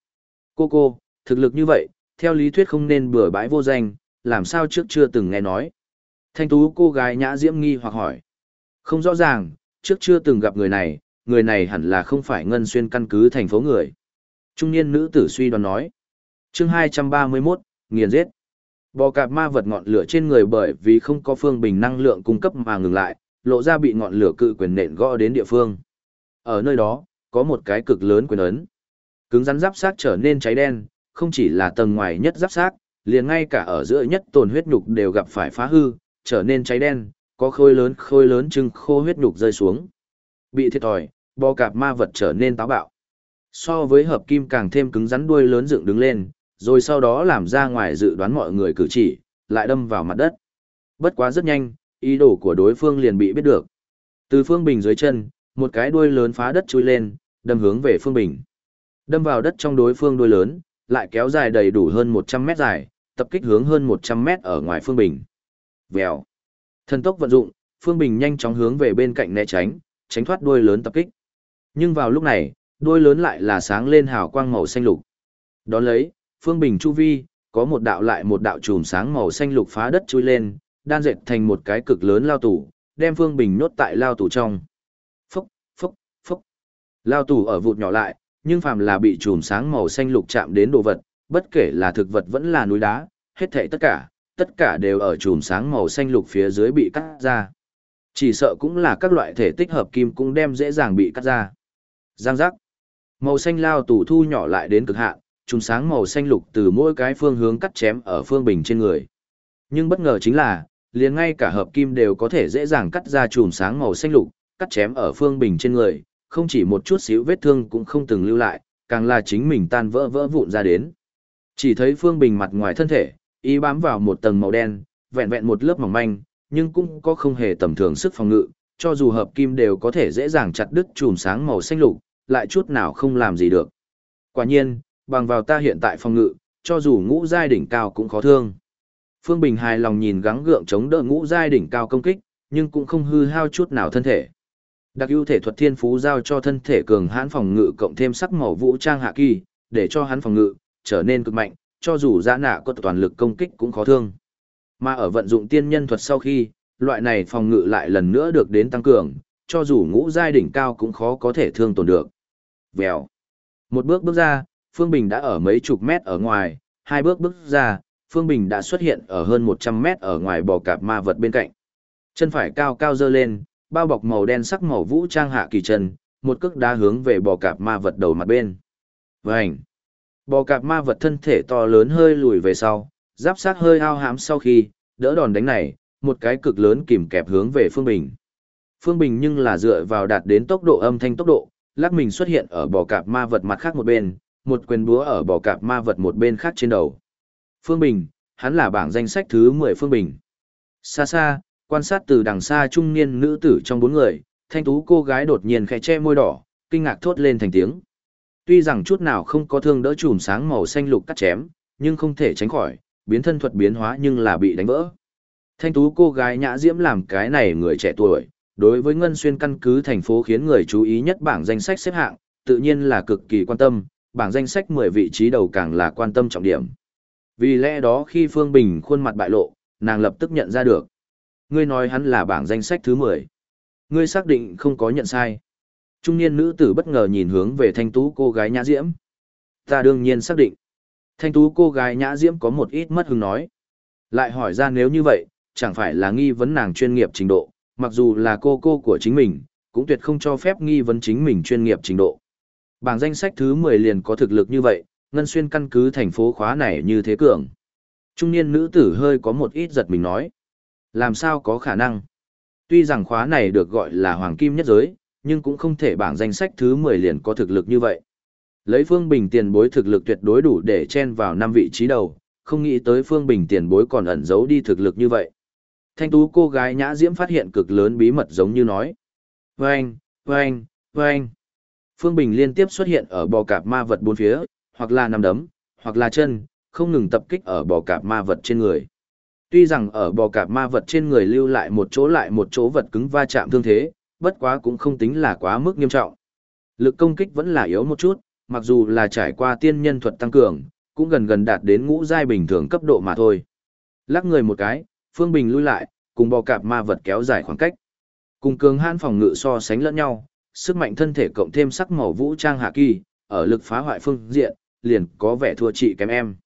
Cô cô, thực lực như vậy, theo lý thuyết không nên bừa bãi vô danh, làm sao trước chưa từng nghe nói. Thanh tú cô gái nhã diễm nghi hoặc hỏi. Không rõ ràng, trước chưa từng gặp người này, người này hẳn là không phải ngân xuyên căn cứ thành phố người. Trung niên nữ tử suy đoán nói. chương 231, nghiền giết. Bò cạp ma vật ngọn lửa trên người bởi vì không có phương bình năng lượng cung cấp mà ngừng lại, lộ ra bị ngọn lửa cự quyền nện gõ đến địa phương. Ở nơi đó, có một cái cực lớn quyền ấn. Cứng rắn giáp sát trở nên cháy đen, không chỉ là tầng ngoài nhất giáp sát, liền ngay cả ở giữa nhất tồn huyết nhục đều gặp phải phá hư, trở nên cháy đen, có khôi lớn khôi lớn trưng khô huyết nhục rơi xuống. Bị thiệt thòi, bò cạp ma vật trở nên táo bạo. So với hợp kim càng thêm cứng rắn đuôi lớn dựng đứng lên, rồi sau đó làm ra ngoài dự đoán mọi người cử chỉ, lại đâm vào mặt đất. Bất quá rất nhanh, ý đồ của đối phương liền bị biết được. Từ phương bình dưới chân, một cái đuôi lớn phá đất chui lên, đâm hướng về phương bình. Đâm vào đất trong đối phương đuôi lớn, lại kéo dài đầy đủ hơn 100 mét dài, tập kích hướng hơn 100 mét ở ngoài phương bình. Vèo. Thần tốc vận dụng, phương bình nhanh chóng hướng về bên cạnh né tránh, tránh thoát đuôi lớn tập kích. Nhưng vào lúc này, đuôi lớn lại là sáng lên hào quang màu xanh lục. Đón lấy, phương bình chu vi, có một đạo lại một đạo chùm sáng màu xanh lục phá đất chui lên, đan dệt thành một cái cực lớn lao tủ, đem phương bình nhốt tại lao tủ trong. Phúc, phúc, phúc. Lao tủ ở vụt nhỏ lại, nhưng phàm là bị chùm sáng màu xanh lục chạm đến đồ vật, bất kể là thực vật vẫn là núi đá, hết thảy tất cả, tất cả đều ở chùm sáng màu xanh lục phía dưới bị cắt ra. Chỉ sợ cũng là các loại thể tích hợp kim cũng đem dễ dàng bị cắt ra. Giang giác. Màu xanh lao tủ thu nhỏ lại đến cực hạn, chùm sáng màu xanh lục từ mỗi cái phương hướng cắt chém ở phương bình trên người. Nhưng bất ngờ chính là, liền ngay cả hợp kim đều có thể dễ dàng cắt ra chùm sáng màu xanh lục, cắt chém ở phương bình trên người, không chỉ một chút xíu vết thương cũng không từng lưu lại, càng là chính mình tan vỡ vỡ vụn ra đến. Chỉ thấy phương bình mặt ngoài thân thể, y bám vào một tầng màu đen, vẹn vẹn một lớp mỏng manh, nhưng cũng có không hề tầm thường sức phòng ngự, cho dù hợp kim đều có thể dễ dàng chặt đứt chùm sáng màu xanh lục, lại chút nào không làm gì được. Quả nhiên, bằng vào ta hiện tại phòng ngự, cho dù ngũ giai đỉnh cao cũng khó thương. Phương Bình hài lòng nhìn gắng gượng chống đỡ ngũ giai đỉnh cao công kích, nhưng cũng không hư hao chút nào thân thể. Đặc ưu thể thuật thiên phú giao cho thân thể cường hãn phòng ngự cộng thêm sắc màu vũ trang hạ kỳ, để cho hắn phòng ngự trở nên cực mạnh, cho dù giã nạ có toàn lực công kích cũng khó thương. Mà ở vận dụng tiên nhân thuật sau khi, loại này phòng ngự lại lần nữa được đến tăng cường, cho dù ngũ giai đỉnh cao cũng khó có thể thương tổn được. Vèo. Một bước bước ra, Phương Bình đã ở mấy chục mét ở ngoài, hai bước bước ra, Phương Bình đã xuất hiện ở hơn 100 mét ở ngoài bò cạp ma vật bên cạnh. Chân phải cao cao dơ lên, bao bọc màu đen sắc màu vũ trang hạ kỳ chân, một cước đá hướng về bò cạp ma vật đầu mặt bên. Vành! Bò cạp ma vật thân thể to lớn hơi lùi về sau, giáp sát hơi ao hám sau khi, đỡ đòn đánh này, một cái cực lớn kìm kẹp hướng về Phương Bình. Phương Bình nhưng là dựa vào đạt đến tốc độ âm thanh tốc độ, lắc mình xuất hiện ở bò cạp ma vật mặt khác một bên, một quyền búa ở bò cạp ma vật một bên khác trên đầu. Phương Bình, hắn là bảng danh sách thứ 10 Phương Bình. Xa xa, quan sát từ đằng xa trung niên nữ tử trong bốn người, thanh tú cô gái đột nhiên khẽ che môi đỏ, kinh ngạc thốt lên thành tiếng. Tuy rằng chút nào không có thương đỡ chùm sáng màu xanh lục cắt chém, nhưng không thể tránh khỏi, biến thân thuật biến hóa nhưng là bị đánh vỡ. Thanh tú cô gái nhã diễm làm cái này người trẻ tuổi, đối với ngân xuyên căn cứ thành phố khiến người chú ý nhất bảng danh sách xếp hạng, tự nhiên là cực kỳ quan tâm, bảng danh sách 10 vị trí đầu càng là quan tâm trọng điểm. Vì lẽ đó khi Phương Bình khuôn mặt bại lộ, nàng lập tức nhận ra được. Ngươi nói hắn là bảng danh sách thứ 10. Ngươi xác định không có nhận sai. Trung niên nữ tử bất ngờ nhìn hướng về thanh tú cô gái nhã diễm. Ta đương nhiên xác định. Thanh tú cô gái nhã diễm có một ít mất hứng nói. Lại hỏi ra nếu như vậy, chẳng phải là nghi vấn nàng chuyên nghiệp trình độ, mặc dù là cô cô của chính mình, cũng tuyệt không cho phép nghi vấn chính mình chuyên nghiệp trình độ. Bảng danh sách thứ 10 liền có thực lực như vậy, Ngân Xuyên căn cứ thành phố khóa này như thế cường. Trung niên nữ tử hơi có một ít giật mình nói. Làm sao có khả năng? Tuy rằng khóa này được gọi là hoàng kim nhất giới, nhưng cũng không thể bảng danh sách thứ 10 liền có thực lực như vậy. Lấy Phương Bình tiền bối thực lực tuyệt đối đủ để chen vào năm vị trí đầu, không nghĩ tới Phương Bình tiền bối còn ẩn giấu đi thực lực như vậy. Thanh tú cô gái nhã diễm phát hiện cực lớn bí mật giống như nói. Vâng, vâng, vâng. Phương Bình liên tiếp xuất hiện ở bò cạp ma vật bốn phía, hoặc là nằm đấm, hoặc là chân, không ngừng tập kích ở bò cạp ma vật trên người. Tuy rằng ở bò cạp ma vật trên người lưu lại một chỗ lại một chỗ vật cứng va chạm thương thế, bất quá cũng không tính là quá mức nghiêm trọng. Lực công kích vẫn là yếu một chút, mặc dù là trải qua tiên nhân thuật tăng cường, cũng gần gần đạt đến ngũ giai bình thường cấp độ mà thôi. Lắc người một cái, Phương Bình lui lại, cùng bò cạp ma vật kéo dài khoảng cách. Cùng cường hãn phòng ngự so sánh lẫn nhau, sức mạnh thân thể cộng thêm sắc màu vũ trang hạ kỳ, ở lực phá hoại phương diện, liền có vẻ thua chị kém em.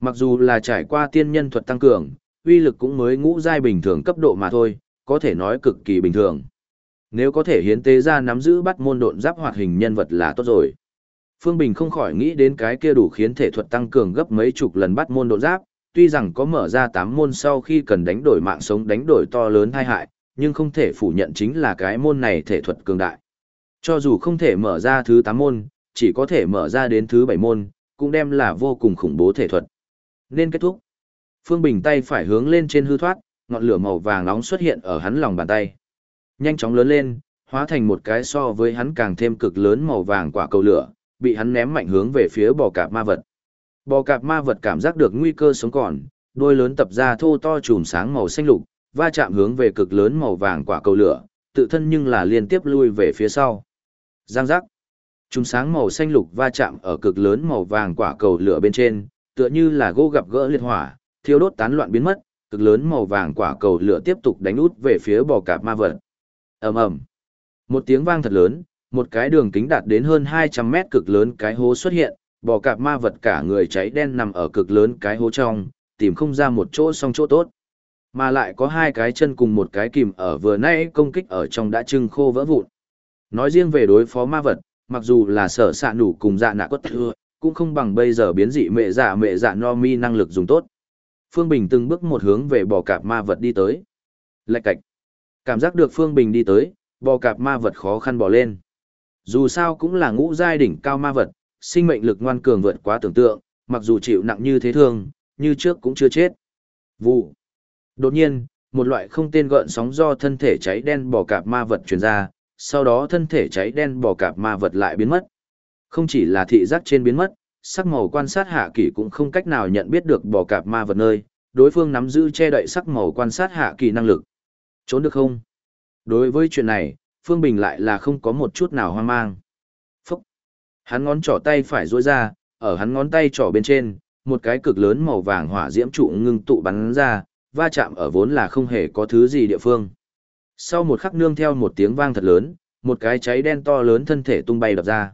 Mặc dù là trải qua tiên nhân thuật tăng cường, uy lực cũng mới ngũ giai bình thường cấp độ mà thôi, có thể nói cực kỳ bình thường. Nếu có thể hiến tế ra nắm giữ bắt môn độn giáp hoạt hình nhân vật là tốt rồi. Phương Bình không khỏi nghĩ đến cái kia đủ khiến thể thuật tăng cường gấp mấy chục lần bắt môn độn giáp, tuy rằng có mở ra 8 môn sau khi cần đánh đổi mạng sống đánh đổi to lớn tai hại, nhưng không thể phủ nhận chính là cái môn này thể thuật cường đại. Cho dù không thể mở ra thứ 8 môn, chỉ có thể mở ra đến thứ 7 môn, cũng đem là vô cùng khủng bố thể thuật. Nên kết thúc. Phương Bình tay phải hướng lên trên hư thoát, ngọn lửa màu vàng nóng xuất hiện ở hắn lòng bàn tay. Nhanh chóng lớn lên, hóa thành một cái so với hắn càng thêm cực lớn màu vàng quả cầu lửa, bị hắn ném mạnh hướng về phía bò cạp ma vật. Bò cạp ma vật cảm giác được nguy cơ sống còn, đôi lớn tập ra thô to chùm sáng màu xanh lục, va chạm hướng về cực lớn màu vàng quả cầu lửa, tự thân nhưng là liên tiếp lui về phía sau. Giang giác. Chùm sáng màu xanh lục va chạm ở cực lớn màu vàng quả cầu lửa bên trên, tựa như là gỗ gặp gỡ liệt hỏa, thiêu đốt tán loạn biến mất, cực lớn màu vàng quả cầu lửa tiếp tục đánh út về phía bò cạp ma vật. Ầm ầm. Một tiếng vang thật lớn, một cái đường kính đạt đến hơn 200 mét cực lớn cái hố xuất hiện, bò cạp ma vật cả người cháy đen nằm ở cực lớn cái hố trong, tìm không ra một chỗ song chỗ tốt. Mà lại có hai cái chân cùng một cái kìm ở vừa nãy công kích ở trong đã trưng khô vỡ vụn. Nói riêng về đối phó ma vật, mặc dù là sở sạ nủ cùng dạ nạ quất thưa, cũng không bằng bây giờ biến dị mẹ dạ mẹ dạ no mi năng lực dùng tốt. Phương Bình từng bước một hướng về bò cạp ma vật đi tới. Lạch cạch. Cảm giác được Phương Bình đi tới, bò cạp ma vật khó khăn bò lên. Dù sao cũng là ngũ giai đỉnh cao ma vật, sinh mệnh lực ngoan cường vượt quá tưởng tượng, mặc dù chịu nặng như thế thương, như trước cũng chưa chết. Vụ. Đột nhiên, một loại không tên gợn sóng do thân thể cháy đen bò cạp ma vật truyền ra, sau đó thân thể cháy đen bò cạp ma vật lại biến mất. Không chỉ là thị giác trên biến mất, sắc màu quan sát hạ kỳ cũng không cách nào nhận biết được bò cạp ma vật nơi, đối phương nắm giữ che đậy sắc màu quan sát hạ kỳ năng lực. Trốn được không? Đối với chuyện này, Phương Bình lại là không có một chút nào hoang mang. Phúc! Hắn ngón trỏ tay phải duỗi ra, ở hắn ngón tay trỏ bên trên, một cái cực lớn màu vàng hỏa diễm trụ ngưng tụ bắn ra, va chạm ở vốn là không hề có thứ gì địa phương. Sau một khắc nương theo một tiếng vang thật lớn, một cái cháy đen to lớn thân thể tung bay đập ra.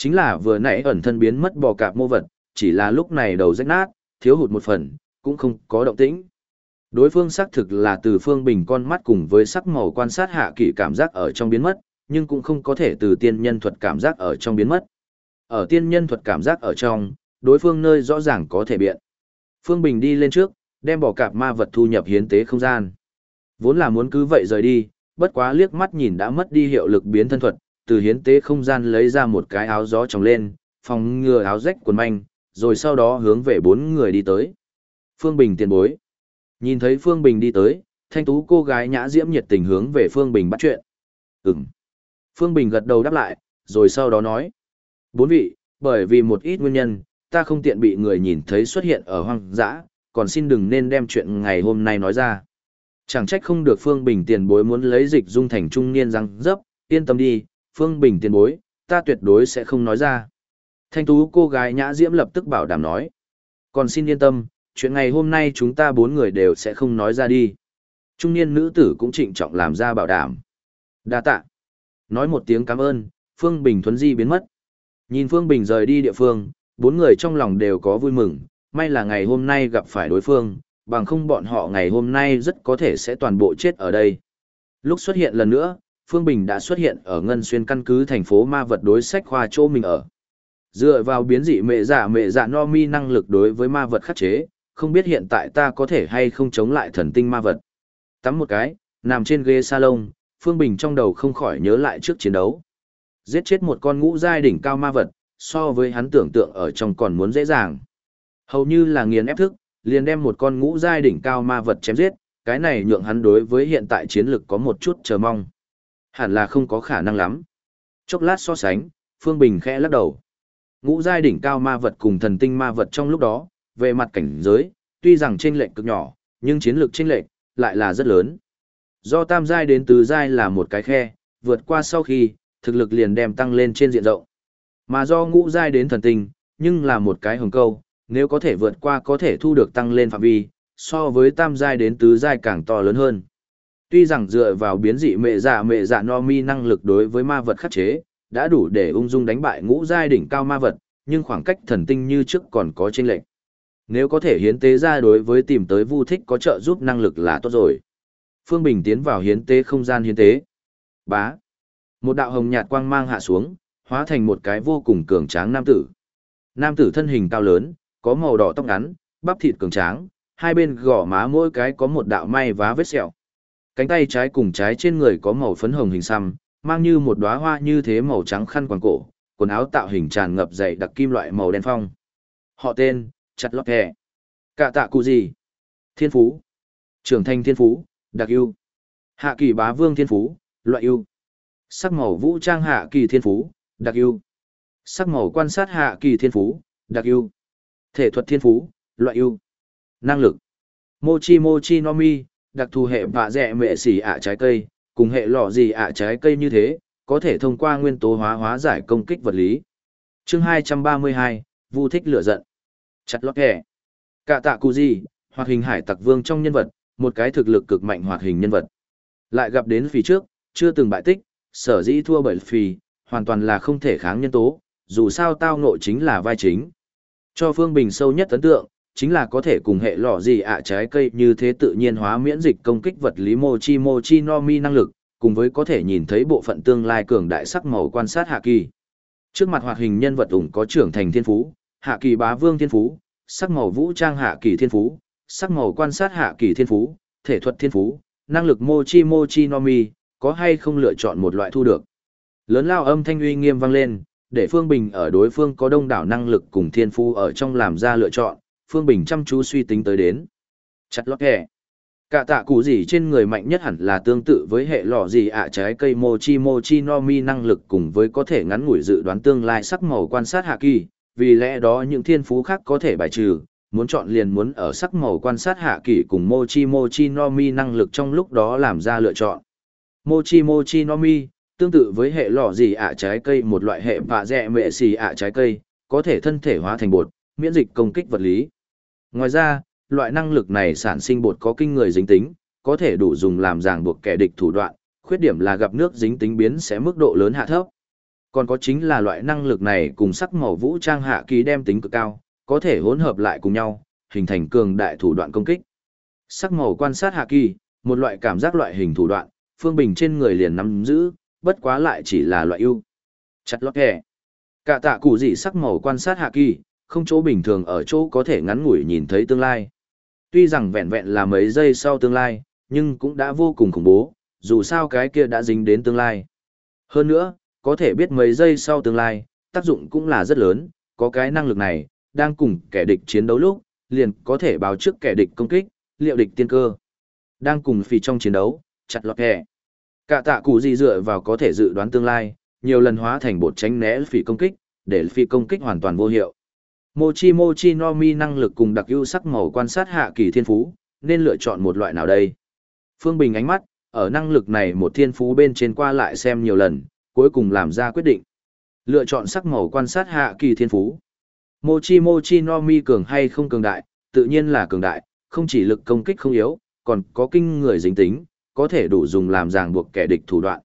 Chính là vừa nãy ẩn thân biến mất bò cạp mô vật, chỉ là lúc này đầu rách nát, thiếu hụt một phần, cũng không có động tĩnh. Đối phương xác thực là từ phương bình con mắt cùng với sắc màu quan sát hạ kỷ cảm giác ở trong biến mất, nhưng cũng không có thể từ tiên nhân thuật cảm giác ở trong biến mất. Ở tiên nhân thuật cảm giác ở trong, đối phương nơi rõ ràng có thể biện. Phương Bình đi lên trước, đem bỏ cạp ma vật thu nhập hiến tế không gian. Vốn là muốn cứ vậy rời đi, bất quá liếc mắt nhìn đã mất đi hiệu lực biến thân thuật, từ hiến tế không gian lấy ra một cái áo gió trồng lên, phòng ngừa áo rách quần manh, rồi sau đó hướng về bốn người đi tới. Phương Bình tiền bối. Nhìn thấy Phương Bình đi tới, thanh tú cô gái nhã diễm nhiệt tình hướng về Phương Bình bắt chuyện. Ừm. Phương Bình gật đầu đáp lại, rồi sau đó nói. Bốn vị, bởi vì một ít nguyên nhân, ta không tiện bị người nhìn thấy xuất hiện ở hoang dã, còn xin đừng nên đem chuyện ngày hôm nay nói ra. Chẳng trách không được Phương Bình tiền bối muốn lấy dịch dung thành trung niên răng dấp, yên tâm đi, Phương Bình tiền bối, ta tuyệt đối sẽ không nói ra. Thanh tú cô gái nhã diễm lập tức bảo đảm nói. Còn xin yên tâm, chuyện ngày hôm nay chúng ta bốn người đều sẽ không nói ra đi. Trung niên nữ tử cũng trịnh trọng làm ra bảo đảm. Đa tạ. Nói một tiếng cảm ơn, Phương Bình thuấn di biến mất. Nhìn Phương Bình rời đi địa phương, bốn người trong lòng đều có vui mừng, may là ngày hôm nay gặp phải đối phương, bằng không bọn họ ngày hôm nay rất có thể sẽ toàn bộ chết ở đây. Lúc xuất hiện lần nữa, Phương Bình đã xuất hiện ở Ngân Xuyên căn cứ thành phố ma vật đối sách khoa chỗ mình ở. Dựa vào biến dị mẹ giả mẹ giả no mi năng lực đối với ma vật khắc chế, không biết hiện tại ta có thể hay không chống lại thần tinh ma vật. Tắm một cái, nằm trên ghế salon, Phương Bình trong đầu không khỏi nhớ lại trước chiến đấu. Giết chết một con ngũ giai đỉnh cao ma vật, so với hắn tưởng tượng ở trong còn muốn dễ dàng. Hầu như là nghiền ép thức, liền đem một con ngũ giai đỉnh cao ma vật chém giết, cái này nhượng hắn đối với hiện tại chiến lực có một chút chờ mong. Hẳn là không có khả năng lắm. Chốc lát so sánh, Phương Bình khẽ lắc đầu. Ngũ giai đỉnh cao ma vật cùng thần tinh ma vật trong lúc đó, về mặt cảnh giới, tuy rằng chênh lệch cực nhỏ, nhưng chiến lược chênh lệch lại là rất lớn. Do tam giai đến tứ giai là một cái khe, vượt qua sau khi, thực lực liền đem tăng lên trên diện rộng. Mà do ngũ giai đến thần tinh, nhưng là một cái hồng câu, nếu có thể vượt qua có thể thu được tăng lên phạm vi, so với tam giai đến tứ giai càng to lớn hơn. Tuy rằng dựa vào biến dị mẹ dạ mẹ dạ no mi năng lực đối với ma vật khắc chế, đã đủ để ung dung đánh bại ngũ giai đỉnh cao ma vật, nhưng khoảng cách thần tinh như trước còn có chênh lệch. Nếu có thể hiến tế ra đối với tìm tới vu thích có trợ giúp năng lực là tốt rồi. Phương Bình tiến vào hiến tế không gian hiến tế. Bá. Một đạo hồng nhạt quang mang hạ xuống, hóa thành một cái vô cùng cường tráng nam tử. Nam tử thân hình cao lớn, có màu đỏ tóc ngắn, bắp thịt cường tráng, hai bên gò má mỗi cái có một đạo may vá vết sẹo. Cánh tay trái cùng trái trên người có màu phấn hồng hình xăm, mang như một đóa hoa như thế màu trắng khăn quàng cổ, quần áo tạo hình tràn ngập dày đặc kim loại màu đen phong. Họ tên, chặt lót hẹ. Cả tạ cụ gì? Thiên phú. Trưởng thành thiên phú, đặc ưu. Hạ kỳ bá vương thiên phú, loại ưu. Sắc màu vũ trang hạ kỳ thiên phú, đặc ưu. Sắc màu quan sát hạ kỳ thiên phú, đặc ưu. Thể thuật thiên phú, loại ưu. Năng lực. Mochi mochi no mi, đặc thù hệ vạ dẹ mệ xỉ ạ trái cây, cùng hệ lọ gì ạ trái cây như thế, có thể thông qua nguyên tố hóa hóa giải công kích vật lý. Chương 232, Vu thích lửa giận. Chặt lót kẻ. Cả tạ cụ gì, hoạt hình hải tặc vương trong nhân vật, một cái thực lực cực mạnh hoạt hình nhân vật. Lại gặp đến phì trước, chưa từng bại tích, sở dĩ thua bởi phì, hoàn toàn là không thể kháng nhân tố, dù sao tao ngộ chính là vai chính. Cho Phương Bình sâu nhất ấn tượng, chính là có thể cùng hệ lọ gì ạ trái cây như thế tự nhiên hóa miễn dịch công kích vật lý mochi mochi no mi năng lực, cùng với có thể nhìn thấy bộ phận tương lai cường đại sắc màu quan sát hạ kỳ. Trước mặt hoạt hình nhân vật ủng có trưởng thành thiên phú, hạ kỳ bá vương thiên phú, sắc màu vũ trang hạ kỳ thiên phú, sắc màu quan sát hạ kỳ thiên phú, thể thuật thiên phú, năng lực mochi mochi no mi, có hay không lựa chọn một loại thu được. Lớn lao âm thanh uy nghiêm vang lên, để Phương Bình ở đối phương có đông đảo năng lực cùng thiên phú ở trong làm ra lựa chọn, Phương Bình chăm chú suy tính tới đến. Chặt lót kẻ. Cả tạ cụ gì trên người mạnh nhất hẳn là tương tự với hệ lọ gì ạ trái cây mochi mochi no mi năng lực cùng với có thể ngắn ngủi dự đoán tương lai sắc màu quan sát hạ kỳ, vì lẽ đó những thiên phú khác có thể bài trừ, muốn chọn liền muốn ở sắc màu quan sát hạ kỳ cùng mochi mochi no mi năng lực trong lúc đó làm ra lựa chọn. Mochi mochi no mi, tương tự với hệ lọ gì ạ trái cây một loại hệ vạ dẹ mệ xì ạ trái cây, có thể thân thể hóa thành bột, miễn dịch công kích vật lý. Ngoài ra, loại năng lực này sản sinh bột có kinh người dính tính, có thể đủ dùng làm ràng buộc kẻ địch thủ đoạn, khuyết điểm là gặp nước dính tính biến sẽ mức độ lớn hạ thấp. Còn có chính là loại năng lực này cùng sắc màu vũ trang hạ kỳ đem tính cực cao, có thể hỗn hợp lại cùng nhau, hình thành cường đại thủ đoạn công kích. Sắc màu quan sát hạ kỳ, một loại cảm giác loại hình thủ đoạn, phương bình trên người liền nắm giữ, bất quá lại chỉ là loại ưu. Chặt lót kẻ. Cả tạ cụ dị sắc màu quan sát hạ kỳ, không chỗ bình thường ở chỗ có thể ngắn ngủi nhìn thấy tương lai. Tuy rằng vẹn vẹn là mấy giây sau tương lai, nhưng cũng đã vô cùng khủng bố, dù sao cái kia đã dính đến tương lai. Hơn nữa, có thể biết mấy giây sau tương lai, tác dụng cũng là rất lớn, có cái năng lực này, đang cùng kẻ địch chiến đấu lúc, liền có thể báo trước kẻ địch công kích, liệu địch tiên cơ. Đang cùng phi trong chiến đấu, chặt lọt hẹ. Cả tạ cụ gì dựa vào có thể dự đoán tương lai, nhiều lần hóa thành bột tránh né phì công kích, để phi công kích hoàn toàn vô hiệu. Mochi Mochi no mi năng lực cùng đặc ưu sắc màu quan sát hạ kỳ thiên phú, nên lựa chọn một loại nào đây? Phương Bình ánh mắt, ở năng lực này một thiên phú bên trên qua lại xem nhiều lần, cuối cùng làm ra quyết định. Lựa chọn sắc màu quan sát hạ kỳ thiên phú. Mochi Mochi no mi cường hay không cường đại, tự nhiên là cường đại, không chỉ lực công kích không yếu, còn có kinh người dính tính, có thể đủ dùng làm ràng buộc kẻ địch thủ đoạn.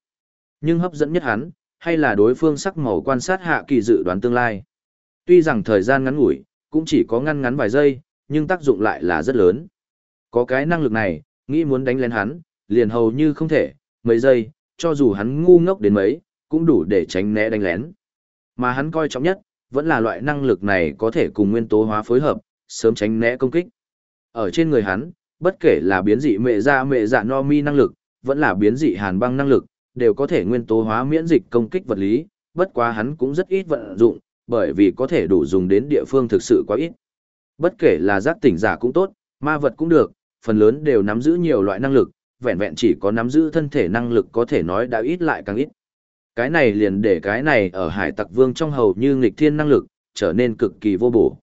Nhưng hấp dẫn nhất hắn, hay là đối phương sắc màu quan sát hạ kỳ dự đoán tương lai. Tuy rằng thời gian ngắn ngủi, cũng chỉ có ngăn ngắn vài giây, nhưng tác dụng lại là rất lớn. Có cái năng lực này, nghĩ muốn đánh lên hắn, liền hầu như không thể, mấy giây, cho dù hắn ngu ngốc đến mấy, cũng đủ để tránh né đánh lén. Mà hắn coi trọng nhất, vẫn là loại năng lực này có thể cùng nguyên tố hóa phối hợp, sớm tránh né công kích. Ở trên người hắn, bất kể là biến dị mẹ ra mẹ dạ no mi năng lực, vẫn là biến dị hàn băng năng lực, đều có thể nguyên tố hóa miễn dịch công kích vật lý, bất quá hắn cũng rất ít vận dụng, bởi vì có thể đủ dùng đến địa phương thực sự quá ít. Bất kể là giác tỉnh giả cũng tốt, ma vật cũng được, phần lớn đều nắm giữ nhiều loại năng lực, vẹn vẹn chỉ có nắm giữ thân thể năng lực có thể nói đã ít lại càng ít. Cái này liền để cái này ở hải tặc vương trong hầu như nghịch thiên năng lực, trở nên cực kỳ vô bổ.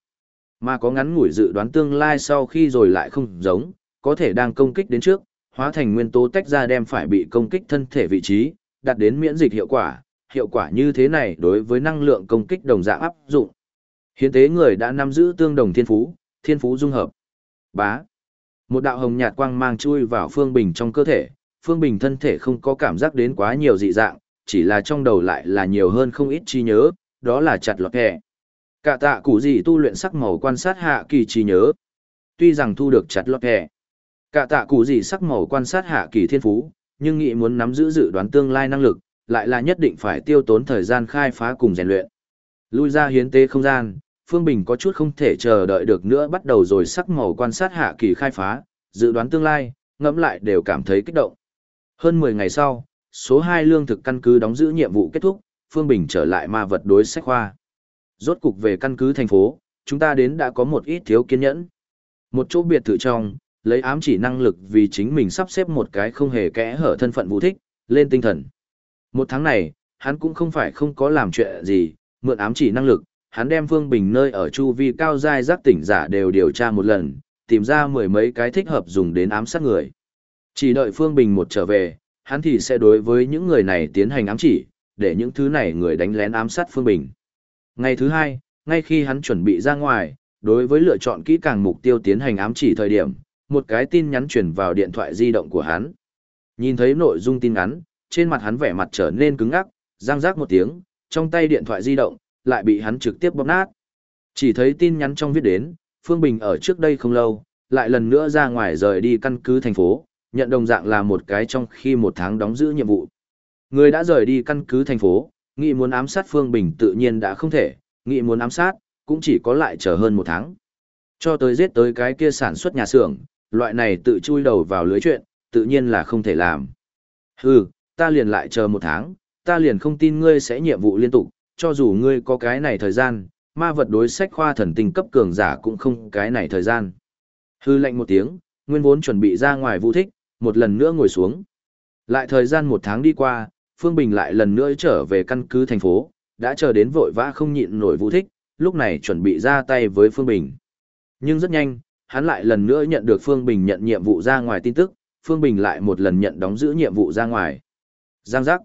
Mà có ngắn ngủi dự đoán tương lai sau khi rồi lại không giống, có thể đang công kích đến trước, hóa thành nguyên tố tách ra đem phải bị công kích thân thể vị trí, đạt đến miễn dịch hiệu quả. Hiệu quả như thế này đối với năng lượng công kích đồng dạng áp dụng. Hiến tế người đã nắm giữ tương đồng thiên phú, thiên phú dung hợp. Bá. Một đạo hồng nhạt quang mang chui vào Phương Bình trong cơ thể, Phương Bình thân thể không có cảm giác đến quá nhiều dị dạng, chỉ là trong đầu lại là nhiều hơn không ít trí nhớ, đó là chặt lọt kẻ. Cả tạ cụ gì tu luyện sắc màu quan sát hạ kỳ trí nhớ. Tuy rằng thu được chặt lọt kẻ. Cả tạ cụ gì sắc màu quan sát hạ kỳ thiên phú, nhưng nghĩ muốn nắm giữ dự đoán tương lai năng lực, lại là nhất định phải tiêu tốn thời gian khai phá cùng rèn luyện. Lui ra hiến tế không gian, Phương Bình có chút không thể chờ đợi được nữa bắt đầu rồi sắc màu quan sát hạ kỳ khai phá, dự đoán tương lai, ngẫm lại đều cảm thấy kích động. Hơn 10 ngày sau, số 2 lương thực căn cứ đóng giữ nhiệm vụ kết thúc, Phương Bình trở lại ma vật đối sách khoa. Rốt cục về căn cứ thành phố, chúng ta đến đã có một ít thiếu kiên nhẫn. Một chỗ biệt thự trong, lấy ám chỉ năng lực vì chính mình sắp xếp một cái không hề kẽ hở thân phận vũ thích, lên tinh thần. Một tháng này, hắn cũng không phải không có làm chuyện gì, mượn ám chỉ năng lực, hắn đem Phương Bình nơi ở chu vi cao giai giác tỉnh giả đều điều tra một lần, tìm ra mười mấy cái thích hợp dùng đến ám sát người. Chỉ đợi Phương Bình một trở về, hắn thì sẽ đối với những người này tiến hành ám chỉ, để những thứ này người đánh lén ám sát Phương Bình. Ngày thứ hai, ngay khi hắn chuẩn bị ra ngoài, đối với lựa chọn kỹ càng mục tiêu tiến hành ám chỉ thời điểm, một cái tin nhắn chuyển vào điện thoại di động của hắn. Nhìn thấy nội dung tin nhắn, trên mặt hắn vẻ mặt trở nên cứng ngắc, răng rác một tiếng, trong tay điện thoại di động, lại bị hắn trực tiếp bóp nát. Chỉ thấy tin nhắn trong viết đến, Phương Bình ở trước đây không lâu, lại lần nữa ra ngoài rời đi căn cứ thành phố, nhận đồng dạng là một cái trong khi một tháng đóng giữ nhiệm vụ. Người đã rời đi căn cứ thành phố, nghị muốn ám sát Phương Bình tự nhiên đã không thể, nghị muốn ám sát, cũng chỉ có lại chờ hơn một tháng. Cho tới giết tới cái kia sản xuất nhà xưởng, loại này tự chui đầu vào lưới chuyện, tự nhiên là không thể làm. Hừ, ta liền lại chờ một tháng, ta liền không tin ngươi sẽ nhiệm vụ liên tục, cho dù ngươi có cái này thời gian, ma vật đối sách khoa thần tinh cấp cường giả cũng không cái này thời gian. Hư lệnh một tiếng, nguyên vốn chuẩn bị ra ngoài vũ thích, một lần nữa ngồi xuống. Lại thời gian một tháng đi qua, Phương Bình lại lần nữa trở về căn cứ thành phố, đã chờ đến vội vã không nhịn nổi vũ thích, lúc này chuẩn bị ra tay với Phương Bình. Nhưng rất nhanh, hắn lại lần nữa nhận được Phương Bình nhận nhiệm vụ ra ngoài tin tức, Phương Bình lại một lần nhận đóng giữ nhiệm vụ ra ngoài. Giang giác.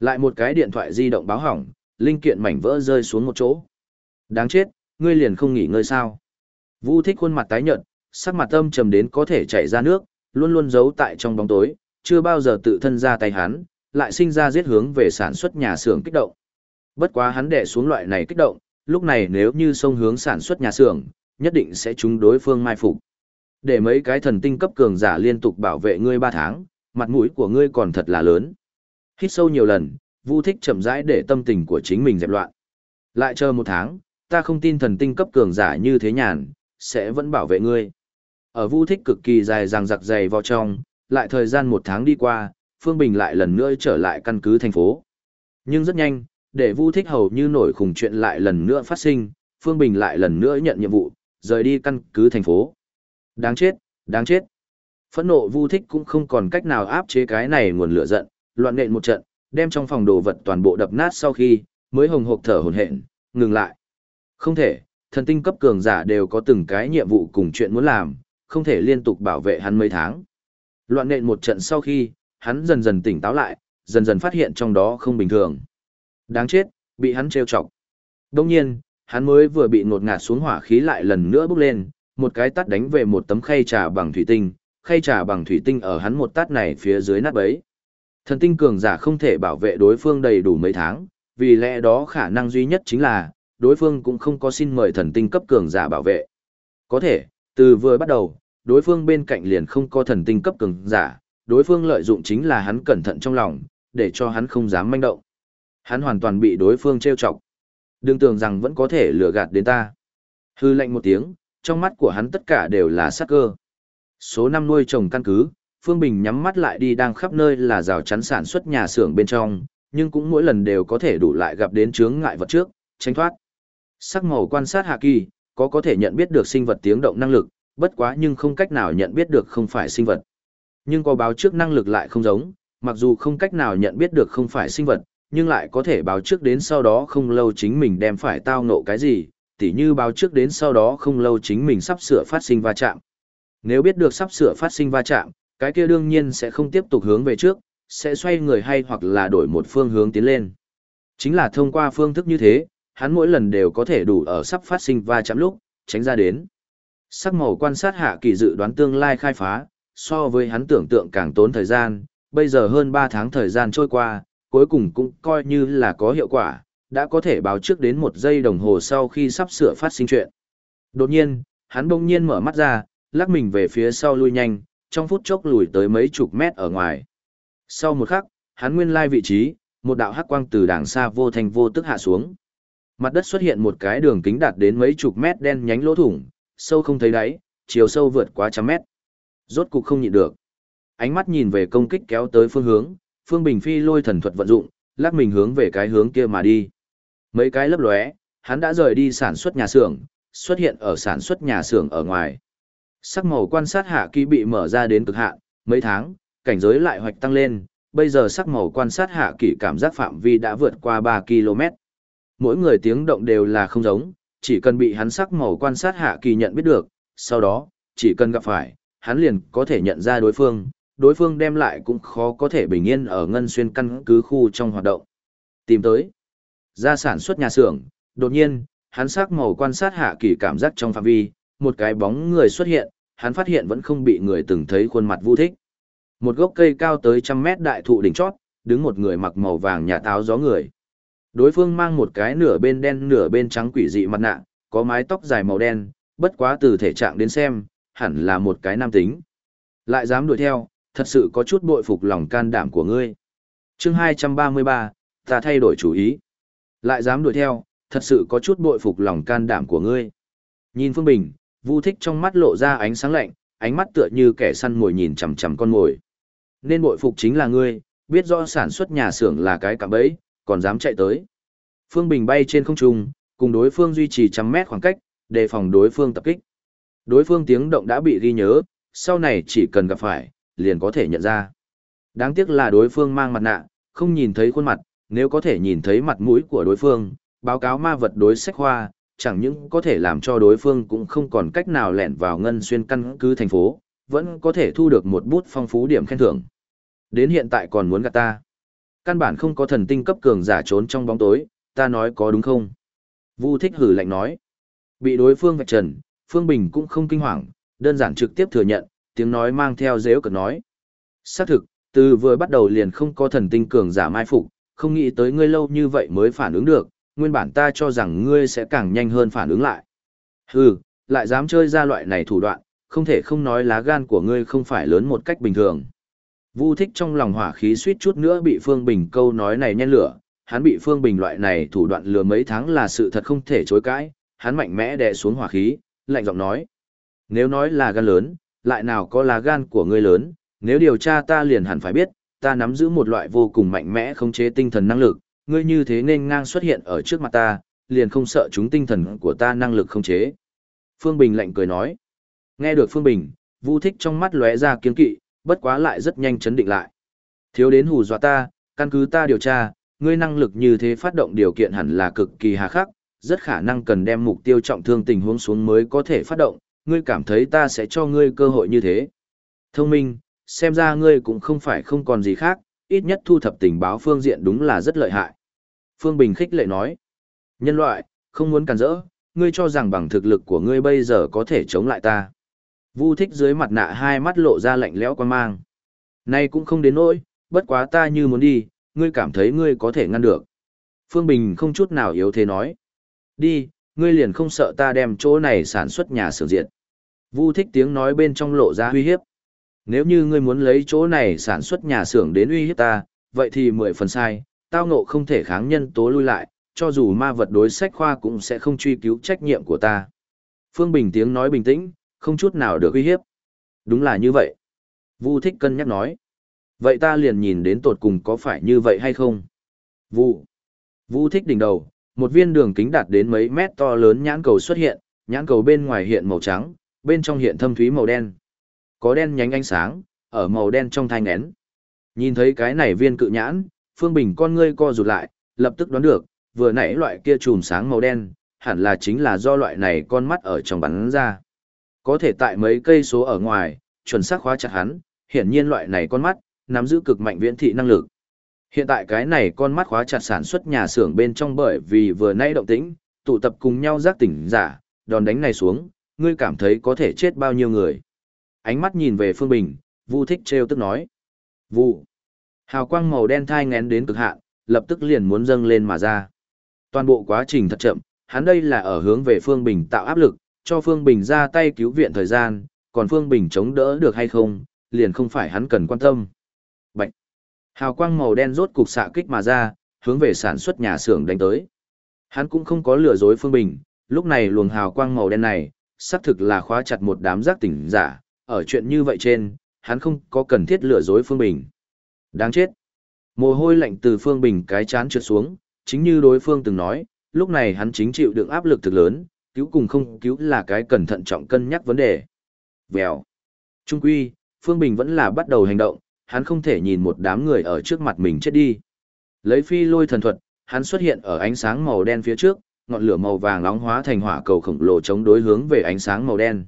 Lại một cái điện thoại di động báo hỏng, linh kiện mảnh vỡ rơi xuống một chỗ. Đáng chết, ngươi liền không nghỉ ngơi sao? Vu thích khuôn mặt tái nhợt, sắc mặt âm trầm đến có thể chảy ra nước, luôn luôn giấu tại trong bóng tối, chưa bao giờ tự thân ra tay hắn, lại sinh ra giết hướng về sản xuất nhà xưởng kích động. Bất quá hắn đè xuống loại này kích động, lúc này nếu như sông hướng sản xuất nhà xưởng, nhất định sẽ trúng đối phương mai phục. Để mấy cái thần tinh cấp cường giả liên tục bảo vệ ngươi ba tháng, mặt mũi của ngươi còn thật là lớn. Hít sâu nhiều lần, Vu Thích chậm rãi để tâm tình của chính mình dẹp loạn. Lại chờ một tháng, ta không tin thần tinh cấp cường giả như thế nhàn, sẽ vẫn bảo vệ ngươi. Ở Vu Thích cực kỳ dài dằng dặc dày vào trong, lại thời gian một tháng đi qua, Phương Bình lại lần nữa trở lại căn cứ thành phố. Nhưng rất nhanh, để Vu Thích hầu như nổi khủng chuyện lại lần nữa phát sinh, Phương Bình lại lần nữa nhận nhiệm vụ, rời đi căn cứ thành phố. Đáng chết, đáng chết. Phẫn nộ Vu Thích cũng không còn cách nào áp chế cái này nguồn lửa giận, loạn nện một trận, đem trong phòng đồ vật toàn bộ đập nát sau khi, mới hồng hộc thở hổn hển, ngừng lại. Không thể, thần tinh cấp cường giả đều có từng cái nhiệm vụ cùng chuyện muốn làm, không thể liên tục bảo vệ hắn mấy tháng. Loạn nện một trận sau khi, hắn dần dần tỉnh táo lại, dần dần phát hiện trong đó không bình thường. Đáng chết, bị hắn trêu chọc. Đông nhiên, hắn mới vừa bị ngột ngạt xuống hỏa khí lại lần nữa bốc lên, một cái tát đánh về một tấm khay trà bằng thủy tinh, khay trà bằng thủy tinh ở hắn một tát này phía dưới nát bấy. Thần tinh cường giả không thể bảo vệ đối phương đầy đủ mấy tháng, vì lẽ đó khả năng duy nhất chính là, đối phương cũng không có xin mời thần tinh cấp cường giả bảo vệ. Có thể, từ vừa bắt đầu, đối phương bên cạnh liền không có thần tinh cấp cường giả, đối phương lợi dụng chính là hắn cẩn thận trong lòng, để cho hắn không dám manh động. Hắn hoàn toàn bị đối phương trêu chọc. Đừng tưởng rằng vẫn có thể lừa gạt đến ta. Hư lệnh một tiếng, trong mắt của hắn tất cả đều là sắc cơ. Số năm nuôi trồng căn cứ, Phương Bình nhắm mắt lại đi đang khắp nơi là rào chắn sản xuất nhà xưởng bên trong, nhưng cũng mỗi lần đều có thể đủ lại gặp đến chướng ngại vật trước, tránh thoát. Sắc màu quan sát hạ kỳ, có có thể nhận biết được sinh vật tiếng động năng lực, bất quá nhưng không cách nào nhận biết được không phải sinh vật. Nhưng có báo trước năng lực lại không giống, mặc dù không cách nào nhận biết được không phải sinh vật, nhưng lại có thể báo trước đến sau đó không lâu chính mình đem phải tao ngộ cái gì, tỉ như báo trước đến sau đó không lâu chính mình sắp sửa phát sinh va chạm. Nếu biết được sắp sửa phát sinh va chạm, cái kia đương nhiên sẽ không tiếp tục hướng về trước, sẽ xoay người hay hoặc là đổi một phương hướng tiến lên. Chính là thông qua phương thức như thế, hắn mỗi lần đều có thể đủ ở sắp phát sinh va chạm lúc, tránh ra đến. Sắc màu quan sát hạ kỳ dự đoán tương lai khai phá, so với hắn tưởng tượng càng tốn thời gian, bây giờ hơn 3 tháng thời gian trôi qua, cuối cùng cũng coi như là có hiệu quả, đã có thể báo trước đến một giây đồng hồ sau khi sắp sửa phát sinh chuyện. Đột nhiên, hắn bỗng nhiên mở mắt ra, lắc mình về phía sau lui nhanh, trong phút chốc lùi tới mấy chục mét ở ngoài. Sau một khắc, hắn nguyên lai vị trí, một đạo hắc quang từ đàng xa vô thành vô tức hạ xuống. Mặt đất xuất hiện một cái đường kính đạt đến mấy chục mét đen nhánh lỗ thủng, sâu không thấy đáy, chiều sâu vượt quá trăm mét. Rốt cục không nhịn được. Ánh mắt nhìn về công kích kéo tới phương hướng, Phương Bình Phi lôi thần thuật vận dụng, lắc mình hướng về cái hướng kia mà đi. Mấy cái lấp lóe, hắn đã rời đi sản xuất nhà xưởng, xuất hiện ở sản xuất nhà xưởng ở ngoài. Sắc màu quan sát hạ kỳ bị mở ra đến cực hạn, mấy tháng, cảnh giới lại hoạch tăng lên, bây giờ sắc màu quan sát hạ kỳ cảm giác phạm vi đã vượt qua 3 km. Mỗi người tiếng động đều là không giống, chỉ cần bị hắn sắc màu quan sát hạ kỳ nhận biết được, sau đó, chỉ cần gặp phải, hắn liền có thể nhận ra đối phương, đối phương đem lại cũng khó có thể bình yên ở ngân xuyên căn cứ khu trong hoạt động. Tìm tới, ra sản xuất nhà xưởng, đột nhiên, hắn sắc màu quan sát hạ kỳ cảm giác trong phạm vi, một cái bóng người xuất hiện, hắn phát hiện vẫn không bị người từng thấy khuôn mặt vu thích. Một gốc cây cao tới trăm mét đại thụ đỉnh chót, đứng một người mặc màu vàng nhà táo gió người. Đối phương mang một cái nửa bên đen nửa bên trắng quỷ dị mặt nạ, có mái tóc dài màu đen, bất quá từ thể trạng đến xem, hẳn là một cái nam tính. Lại dám đuổi theo, thật sự có chút bội phục lòng can đảm của ngươi. chương 233, ta thay đổi chủ ý. Lại dám đuổi theo, thật sự có chút bội phục lòng can đảm của ngươi. Nhìn Phương Bình, Vu Thích trong mắt lộ ra ánh sáng lạnh, ánh mắt tựa như kẻ săn mồi nhìn chằm chằm con mồi. Nên bội phục chính là ngươi, biết rõ sản xuất nhà xưởng là cái cạm bẫy, còn dám chạy tới. Phương Bình bay trên không trung, cùng đối phương duy trì trăm mét khoảng cách, đề phòng đối phương tập kích. Đối phương tiếng động đã bị ghi nhớ, sau này chỉ cần gặp phải, liền có thể nhận ra. Đáng tiếc là đối phương mang mặt nạ, không nhìn thấy khuôn mặt, nếu có thể nhìn thấy mặt mũi của đối phương, báo cáo ma vật đối sách hoa, chẳng những có thể làm cho đối phương cũng không còn cách nào lẻn vào ngân xuyên căn cứ thành phố, vẫn có thể thu được một bút phong phú điểm khen thưởng. Đến hiện tại còn muốn gạt ta. Căn bản không có thần tinh cấp cường giả trốn trong bóng tối, ta nói có đúng không? Vu thích hử lạnh nói. Bị đối phương vạch trần, Phương Bình cũng không kinh hoàng, đơn giản trực tiếp thừa nhận, tiếng nói mang theo dễu cực nói. Xác thực, từ vừa bắt đầu liền không có thần tinh cường giả mai phục, không nghĩ tới ngươi lâu như vậy mới phản ứng được, nguyên bản ta cho rằng ngươi sẽ càng nhanh hơn phản ứng lại. Hừ, lại dám chơi ra loại này thủ đoạn, không thể không nói lá gan của ngươi không phải lớn một cách bình thường. Vu thích trong lòng hỏa khí suýt chút nữa bị Phương Bình câu nói này nhen lửa, hắn bị Phương Bình loại này thủ đoạn lừa mấy tháng là sự thật không thể chối cãi, hắn mạnh mẽ đè xuống hỏa khí, lạnh giọng nói. Nếu nói là gan lớn, lại nào có là gan của ngươi lớn, nếu điều tra ta liền hẳn phải biết, ta nắm giữ một loại vô cùng mạnh mẽ khống chế tinh thần năng lực, ngươi như thế nên ngang xuất hiện ở trước mặt ta, liền không sợ chúng tinh thần của ta năng lực không chế. Phương Bình lạnh cười nói. Nghe được Phương Bình, Vu Thích trong mắt lóe ra kiên kỵ, bất quá lại rất nhanh chấn định lại. Thiếu đến hù dọa ta, căn cứ ta điều tra, ngươi năng lực như thế phát động điều kiện hẳn là cực kỳ hà khắc, rất khả năng cần đem mục tiêu trọng thương tình huống xuống mới có thể phát động, ngươi cảm thấy ta sẽ cho ngươi cơ hội như thế. Thông minh, xem ra ngươi cũng không phải không còn gì khác, ít nhất thu thập tình báo phương diện đúng là rất lợi hại. Phương Bình khích lệ nói, nhân loại, không muốn cản rỡ, ngươi cho rằng bằng thực lực của ngươi bây giờ có thể chống lại ta. Vu thích dưới mặt nạ hai mắt lộ ra lạnh lẽo quan mang. Nay cũng không đến nỗi, bất quá ta như muốn đi, ngươi cảm thấy ngươi có thể ngăn được. Phương Bình không chút nào yếu thế nói. Đi, ngươi liền không sợ ta đem chỗ này sản xuất nhà xưởng diện. Vu thích tiếng nói bên trong lộ ra uy hiếp. Nếu như ngươi muốn lấy chỗ này sản xuất nhà xưởng đến uy hiếp ta, vậy thì mười phần sai, tao ngộ không thể kháng nhân tố lui lại, cho dù ma vật đối sách khoa cũng sẽ không truy cứu trách nhiệm của ta. Phương Bình tiếng nói bình tĩnh, không chút nào được uy hiếp. Đúng là như vậy. Vu thích cân nhắc nói. Vậy ta liền nhìn đến tột cùng có phải như vậy hay không? Vu. Vu thích đỉnh đầu, một viên đường kính đạt đến mấy mét to lớn nhãn cầu xuất hiện, nhãn cầu bên ngoài hiện màu trắng, bên trong hiện thâm thúy màu đen. Có đen nhánh ánh sáng, ở màu đen trong thanh ngén. Nhìn thấy cái này viên cự nhãn, Phương Bình con ngươi co rụt lại, lập tức đoán được, vừa nãy loại kia chùm sáng màu đen, hẳn là chính là do loại này con mắt ở trong bắn ra. Có thể tại mấy cây số ở ngoài, chuẩn xác khóa chặt hắn, hiển nhiên loại này con mắt, nắm giữ cực mạnh viễn thị năng lực. Hiện tại cái này con mắt khóa chặt sản xuất nhà xưởng bên trong bởi vì vừa nãy động tĩnh, tụ tập cùng nhau giác tỉnh giả, đòn đánh này xuống, ngươi cảm thấy có thể chết bao nhiêu người. Ánh mắt nhìn về Phương Bình, Vu thích trêu tức nói. Vu. Hào quang màu đen thai ngén đến cực hạn, lập tức liền muốn dâng lên mà ra. Toàn bộ quá trình thật chậm, hắn đây là ở hướng về Phương Bình tạo áp lực, cho Phương Bình ra tay cứu viện thời gian, còn Phương Bình chống đỡ được hay không, liền không phải hắn cần quan tâm. Bạch. Hào quang màu đen rốt cục xạ kích mà ra, hướng về sản xuất nhà xưởng đánh tới. Hắn cũng không có lừa dối Phương Bình, lúc này luồng hào quang màu đen này, xác thực là khóa chặt một đám giác tỉnh giả, ở chuyện như vậy trên, hắn không có cần thiết lừa dối Phương Bình. Đáng chết. Mồ hôi lạnh từ Phương Bình cái chán trượt xuống, chính như đối phương từng nói, lúc này hắn chính chịu đựng áp lực thực lớn, cứu cùng không cứu là cái cẩn thận trọng cân nhắc vấn đề. Vèo. Trung quy, Phương Bình vẫn là bắt đầu hành động, hắn không thể nhìn một đám người ở trước mặt mình chết đi. Lấy phi lôi thần thuật, hắn xuất hiện ở ánh sáng màu đen phía trước, ngọn lửa màu vàng nóng hóa thành hỏa cầu khổng lồ chống đối hướng về ánh sáng màu đen.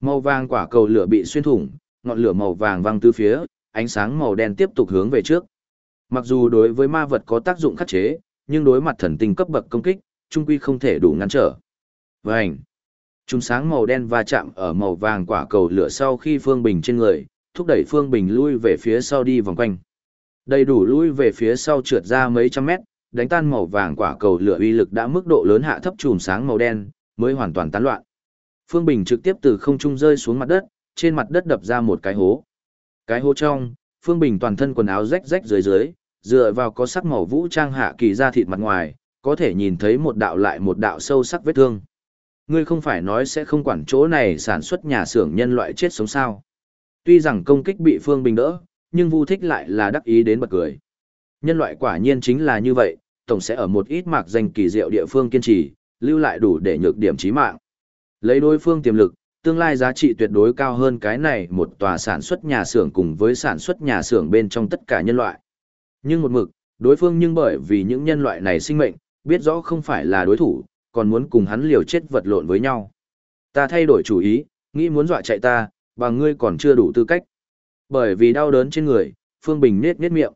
Màu vàng quả cầu lửa bị xuyên thủng, ngọn lửa màu vàng văng từ phía, ánh sáng màu đen tiếp tục hướng về trước. Mặc dù đối với ma vật có tác dụng khắc chế, nhưng đối mặt thần tinh cấp bậc công kích, trung quy không thể đủ ngăn trở. Vành! Trung sáng màu đen va chạm ở màu vàng quả cầu lửa sau khi Phương Bình trên người, thúc đẩy Phương Bình lui về phía sau đi vòng quanh. Đầy đủ lui về phía sau trượt ra mấy trăm mét, đánh tan màu vàng quả cầu lửa uy lực đã mức độ lớn hạ thấp chùm sáng màu đen, mới hoàn toàn tán loạn. Phương Bình trực tiếp từ không trung rơi xuống mặt đất, trên mặt đất đập ra một cái hố. Cái hố trong, Phương Bình toàn thân quần áo rách rách dưới dưới, dựa vào có sắc màu vũ trang hạ kỳ ra thịt mặt ngoài, có thể nhìn thấy một đạo lại một đạo sâu sắc vết thương. Ngươi không phải nói sẽ không quản chỗ này sản xuất nhà xưởng nhân loại chết sống sao. Tuy rằng công kích bị Phương Bình đỡ, nhưng Vu Thích lại là đắc ý đến bật cười. Nhân loại quả nhiên chính là như vậy, tổng sẽ ở một ít mạc danh kỳ diệu địa phương kiên trì, lưu lại đủ để nhược điểm chí mạng. Lấy đối phương tiềm lực, tương lai giá trị tuyệt đối cao hơn cái này một tòa sản xuất nhà xưởng cùng với sản xuất nhà xưởng bên trong tất cả nhân loại. Nhưng một mực, đối phương nhưng bởi vì những nhân loại này sinh mệnh, biết rõ không phải là đối thủ, còn muốn cùng hắn liều chết vật lộn với nhau. Ta thay đổi chủ ý, nghĩ muốn dọa chạy ta, bằng ngươi còn chưa đủ tư cách. Bởi vì đau đớn trên người, Phương Bình nết nết miệng.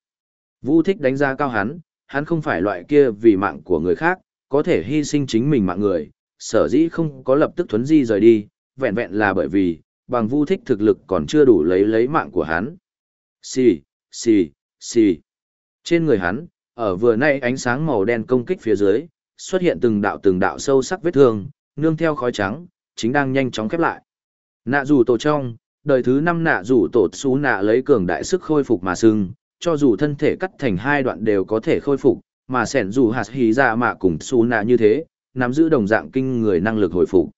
Vu thích đánh giá cao hắn, hắn không phải loại kia vì mạng của người khác, có thể hy sinh chính mình mạng người, sở dĩ không có lập tức thuấn di rời đi, vẹn vẹn là bởi vì, bằng vu thích thực lực còn chưa đủ lấy lấy mạng của hắn. Xì, xì, xì. Trên người hắn, ở vừa nay ánh sáng màu đen công kích phía dưới, xuất hiện từng đạo từng đạo sâu sắc vết thương, nương theo khói trắng, chính đang nhanh chóng khép lại. Nạ dù tổ trong, đời thứ năm nạ dù tổ xú nạ lấy cường đại sức khôi phục mà sưng, cho dù thân thể cắt thành hai đoạn đều có thể khôi phục, mà sẻn dù hạt hí ra mạ cùng xú nạ như thế, nắm giữ đồng dạng kinh người năng lực hồi phục.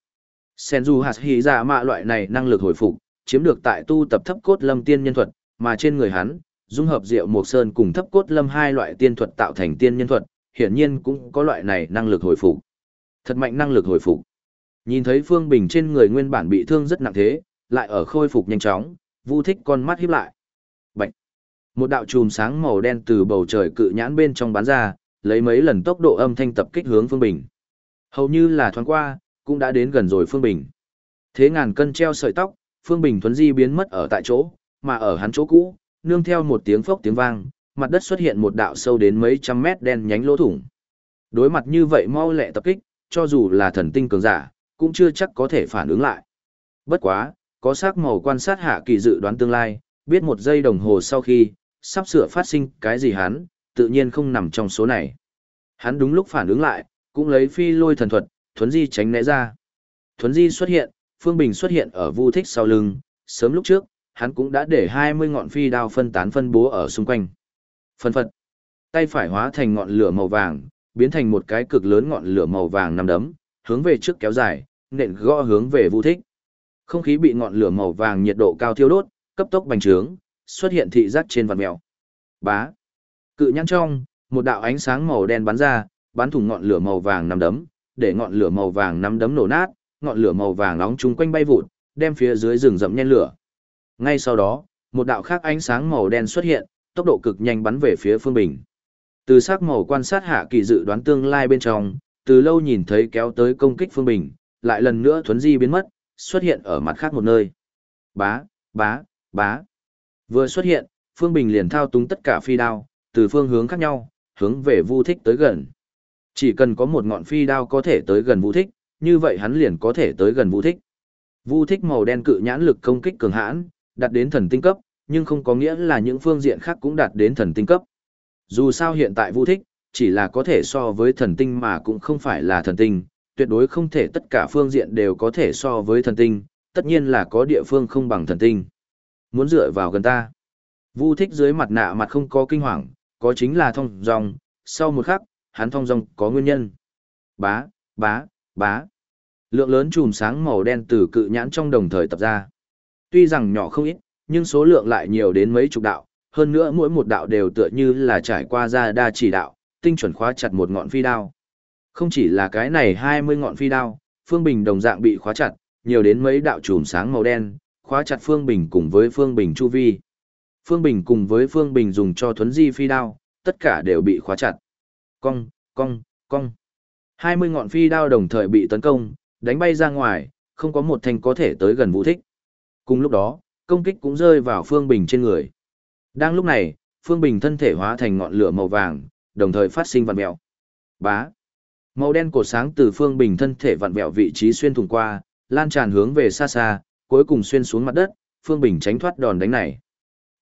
Senju dù hạt mạ loại này năng lực hồi phục, chiếm được tại tu tập thấp cốt lâm tiên nhân thuật, mà trên người hắn, dung hợp rượu mộc sơn cùng thấp cốt lâm hai loại tiên thuật tạo thành tiên nhân thuật, hiển nhiên cũng có loại này năng lực hồi phục. Thật mạnh năng lực hồi phục. Nhìn thấy Phương Bình trên người nguyên bản bị thương rất nặng thế, lại ở khôi phục nhanh chóng, Vu Thích con mắt híp lại. Bạch. Một đạo chùm sáng màu đen từ bầu trời cự nhãn bên trong bắn ra, lấy mấy lần tốc độ âm thanh tập kích hướng Phương Bình. Hầu như là thoáng qua, cũng đã đến gần rồi Phương Bình. Thế ngàn cân treo sợi tóc, Phương Bình thuấn di biến mất ở tại chỗ, mà ở hắn chỗ cũ, nương theo một tiếng phốc tiếng vang, mặt đất xuất hiện một đạo sâu đến mấy trăm mét đen nhánh lỗ thủng. Đối mặt như vậy mau lẹ tập kích, cho dù là thần tinh cường giả, cũng chưa chắc có thể phản ứng lại. Bất quá, có sắc màu quan sát hạ kỳ dự đoán tương lai, biết một giây đồng hồ sau khi, sắp sửa phát sinh cái gì hắn, tự nhiên không nằm trong số này. Hắn đúng lúc phản ứng lại, cũng lấy phi lôi thần thuật, thuấn di tránh né ra. Thuấn di xuất hiện, Phương Bình xuất hiện ở vu thích sau lưng, sớm lúc trước, hắn cũng đã để 20 ngọn phi đao phân tán phân bố ở xung quanh. Phân phật, tay phải hóa thành ngọn lửa màu vàng, biến thành một cái cực lớn ngọn lửa màu vàng nằm đấm, hướng về trước kéo dài, nện gõ hướng về vu thích. Không khí bị ngọn lửa màu vàng nhiệt độ cao thiêu đốt, cấp tốc bành trướng, xuất hiện thị giác trên vạt mèo. Bá. Cự nhãn trong, một đạo ánh sáng màu đen bắn ra, bắn thủng ngọn lửa màu vàng nắm đấm, để ngọn lửa màu vàng nắm đấm nổ nát, ngọn lửa màu vàng nóng chúng quanh bay vụt, đem phía dưới rừng rậm nhen lửa. Ngay sau đó, một đạo khác ánh sáng màu đen xuất hiện, tốc độ cực nhanh bắn về phía Phương Bình. Từ sắc màu quan sát hạ kỳ dự đoán tương lai bên trong, từ lâu nhìn thấy kéo tới công kích Phương Bình, lại lần nữa thuấn di biến mất, xuất hiện ở mặt khác một nơi. Bá, bá, bá. Vừa xuất hiện, Phương Bình liền thao túng tất cả phi đao, từ phương hướng khác nhau, hướng về Vu Thích tới gần. Chỉ cần có một ngọn phi đao có thể tới gần Vu Thích, như vậy hắn liền có thể tới gần Vu Thích. Vu Thích màu đen cự nhãn lực công kích cường hãn, đạt đến thần tinh cấp, nhưng không có nghĩa là những phương diện khác cũng đạt đến thần tinh cấp. Dù sao hiện tại Vu Thích chỉ là có thể so với thần tinh mà cũng không phải là thần tinh, tuyệt đối không thể tất cả phương diện đều có thể so với thần tinh, tất nhiên là có địa phương không bằng thần tinh. Muốn dựa vào gần ta. Vu thích dưới mặt nạ mặt không có kinh hoàng, có chính là thông dòng, sau một khắc, hắn thông dong có nguyên nhân. Bá, bá, bá. Lượng lớn chùm sáng màu đen từ cự nhãn trong đồng thời tập ra. Tuy rằng nhỏ không ít, nhưng số lượng lại nhiều đến mấy chục đạo, hơn nữa mỗi một đạo đều tựa như là trải qua ra đa chỉ đạo, tinh chuẩn khóa chặt một ngọn phi đao. Không chỉ là cái này 20 ngọn phi đao, Phương Bình đồng dạng bị khóa chặt, nhiều đến mấy đạo chùm sáng màu đen, khóa chặt Phương Bình cùng với Phương Bình chu vi. Phương Bình cùng với Phương Bình dùng cho thuấn di phi đao, tất cả đều bị khóa chặt. Cong, cong, cong. 20 ngọn phi đao đồng thời bị tấn công, đánh bay ra ngoài, không có một thanh có thể tới gần vũ thích. Cùng lúc đó, công kích cũng rơi vào Phương Bình trên người. Đang lúc này, Phương Bình thân thể hóa thành ngọn lửa màu vàng, đồng thời phát sinh vặn mèo. Bá. Màu đen cổ sáng từ Phương Bình thân thể vặn vẹo vị trí xuyên thủng qua, lan tràn hướng về xa xa, cuối cùng xuyên xuống mặt đất, Phương Bình tránh thoát đòn đánh này.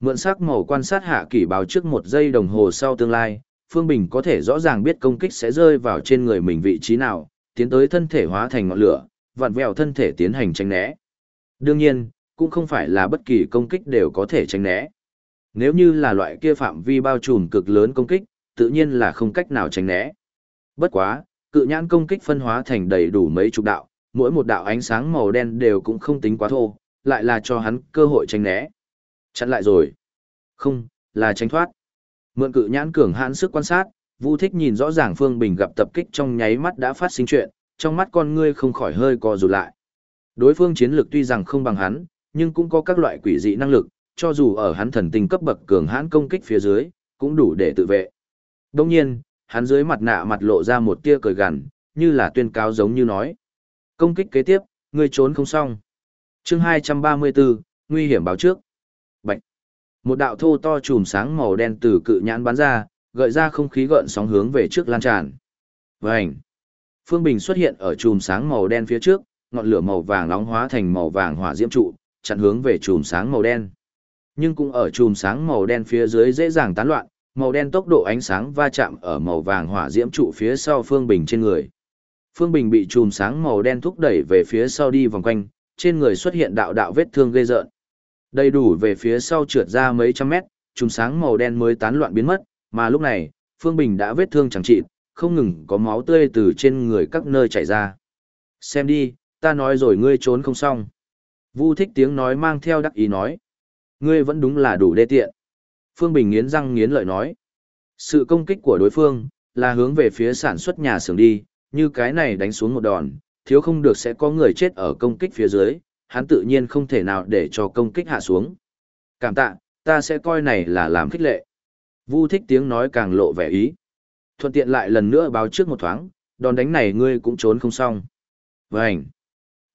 Mượn sắc màu quan sát hạ kỷ báo trước một giây đồng hồ sau tương lai, Phương Bình có thể rõ ràng biết công kích sẽ rơi vào trên người mình vị trí nào, tiến tới thân thể hóa thành ngọn lửa, vặn vẹo thân thể tiến hành tránh né. Đương nhiên, cũng không phải là bất kỳ công kích đều có thể tránh né. Nếu như là loại kia phạm vi bao trùm cực lớn công kích, tự nhiên là không cách nào tránh né. Bất quá, cự nhãn công kích phân hóa thành đầy đủ mấy chục đạo, mỗi một đạo ánh sáng màu đen đều cũng không tính quá thô, lại là cho hắn cơ hội tránh né. Chặn lại rồi. Không, là tránh thoát. Mượn cự nhãn cường hãn sức quan sát, Vu Thích nhìn rõ ràng Phương Bình gặp tập kích trong nháy mắt đã phát sinh chuyện, trong mắt con ngươi không khỏi hơi co rụt lại. Đối phương chiến lược tuy rằng không bằng hắn, nhưng cũng có các loại quỷ dị năng lực, cho dù ở hắn thần tinh cấp bậc cường hãn công kích phía dưới, cũng đủ để tự vệ. Đương nhiên, hắn dưới mặt nạ mặt lộ ra một tia cười gằn, như là tuyên cáo giống như nói. Công kích kế tiếp, ngươi trốn không xong. Chương 234, nguy hiểm báo trước. Một đạo thô to chùm sáng màu đen từ cự nhãn bắn ra, gợi ra không khí gợn sóng hướng về trước lan tràn. Vành. Phương Bình xuất hiện ở chùm sáng màu đen phía trước, ngọn lửa màu vàng nóng hóa thành màu vàng hỏa diễm trụ, chặn hướng về chùm sáng màu đen. Nhưng cũng ở chùm sáng màu đen phía dưới dễ dàng tán loạn, màu đen tốc độ ánh sáng va chạm ở màu vàng hỏa diễm trụ phía sau Phương Bình trên người. Phương Bình bị chùm sáng màu đen thúc đẩy về phía sau đi vòng quanh, trên người xuất hiện đạo đạo vết thương ghê rợn. Đầy đủ về phía sau trượt ra mấy trăm mét, chùm sáng màu đen mới tán loạn biến mất, mà lúc này, Phương Bình đã vết thương chẳng trị, không ngừng có máu tươi từ trên người các nơi chảy ra. Xem đi, ta nói rồi ngươi trốn không xong. Vu thích tiếng nói mang theo đắc ý nói. Ngươi vẫn đúng là đủ đê tiện. Phương Bình nghiến răng nghiến lợi nói. Sự công kích của đối phương, là hướng về phía sản xuất nhà xưởng đi, như cái này đánh xuống một đòn, thiếu không được sẽ có người chết ở công kích phía dưới, hắn tự nhiên không thể nào để cho công kích hạ xuống. Cảm tạ, ta sẽ coi này là làm khích lệ. Vu thích tiếng nói càng lộ vẻ ý. Thuận tiện lại lần nữa báo trước một thoáng, đòn đánh này ngươi cũng trốn không xong. Vânh!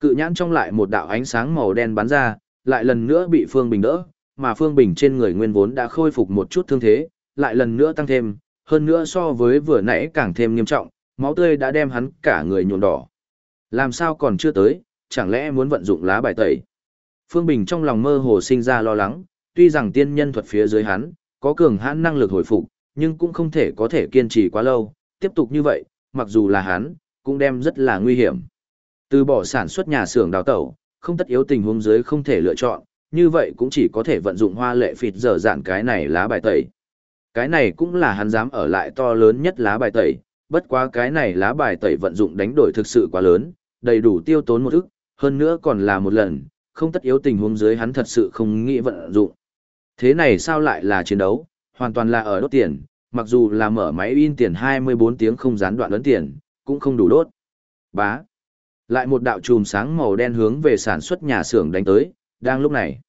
Cự nhãn trong lại một đạo ánh sáng màu đen bắn ra, lại lần nữa bị Phương Bình đỡ, mà Phương Bình trên người nguyên vốn đã khôi phục một chút thương thế, lại lần nữa tăng thêm, hơn nữa so với vừa nãy càng thêm nghiêm trọng, máu tươi đã đem hắn cả người nhuộm đỏ. Làm sao còn chưa tới, chẳng lẽ muốn vận dụng lá bài tẩy? Phương Bình trong lòng mơ hồ sinh ra lo lắng, tuy rằng tiên nhân thuật phía dưới hắn, có cường hãn năng lực hồi phục, nhưng cũng không thể có thể kiên trì quá lâu, tiếp tục như vậy, mặc dù là hắn, cũng đem rất là nguy hiểm. Từ bỏ sản xuất nhà xưởng đào tẩu, không tất yếu tình huống dưới không thể lựa chọn, như vậy cũng chỉ có thể vận dụng hoa lệ phịt dở dạn cái này lá bài tẩy. Cái này cũng là hắn dám ở lại to lớn nhất lá bài tẩy, bất quá cái này lá bài tẩy vận dụng đánh đổi thực sự quá lớn, đầy đủ tiêu tốn một ức, hơn nữa còn là một lần, không tất yếu tình huống dưới hắn thật sự không nghĩ vận dụng. Thế này sao lại là chiến đấu, hoàn toàn là ở đốt tiền, mặc dù là mở máy in tiền 24 tiếng không gián đoạn lớn tiền, cũng không đủ đốt. Bá. Lại một đạo chùm sáng màu đen hướng về sản xuất nhà xưởng đánh tới, đang lúc này.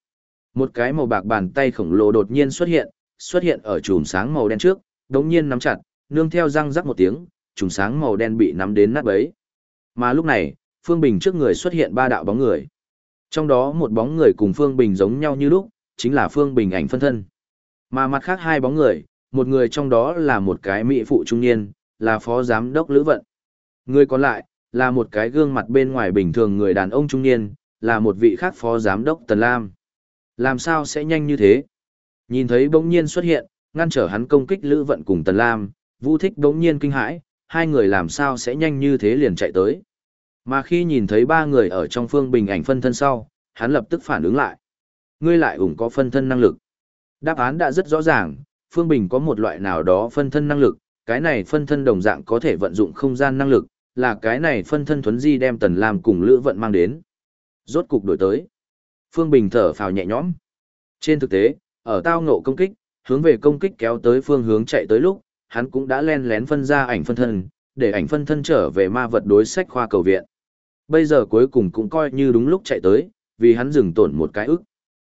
Một cái màu bạc bàn tay khổng lồ đột nhiên xuất hiện, xuất hiện ở chùm sáng màu đen trước, đống nhiên nắm chặt, nương theo răng rắc một tiếng, chùm sáng màu đen bị nắm đến nát bấy. Mà lúc này, Phương Bình trước người xuất hiện ba đạo bóng người. Trong đó một bóng người cùng Phương Bình giống nhau như lúc, chính là Phương Bình ảnh phân thân. Mà mặt khác hai bóng người, một người trong đó là một cái mỹ phụ trung niên, là phó giám đốc Lữ Vận. Người còn lại, là một cái gương mặt bên ngoài bình thường người đàn ông trung niên, là một vị khác phó giám đốc Tần Lam. Làm sao sẽ nhanh như thế? Nhìn thấy bỗng nhiên xuất hiện, ngăn trở hắn công kích Lữ Vận cùng Tần Lam, Vu Thích bỗng nhiên kinh hãi, hai người làm sao sẽ nhanh như thế liền chạy tới. Mà khi nhìn thấy ba người ở trong phương bình ảnh phân thân sau, hắn lập tức phản ứng lại. Ngươi lại ủng có phân thân năng lực. Đáp án đã rất rõ ràng, Phương Bình có một loại nào đó phân thân năng lực, cái này phân thân đồng dạng có thể vận dụng không gian năng lực, là cái này phân thân thuấn di đem Tần Lam cùng Lữ Vận mang đến. Rốt cục đổi tới. Phương Bình thở phào nhẹ nhõm. Trên thực tế, ở tao ngộ công kích, hướng về công kích kéo tới phương hướng chạy tới lúc, hắn cũng đã len lén phân ra ảnh phân thân, để ảnh phân thân trở về ma vật đối sách khoa cầu viện. Bây giờ cuối cùng cũng coi như đúng lúc chạy tới, vì hắn dừng tổn một cái ức.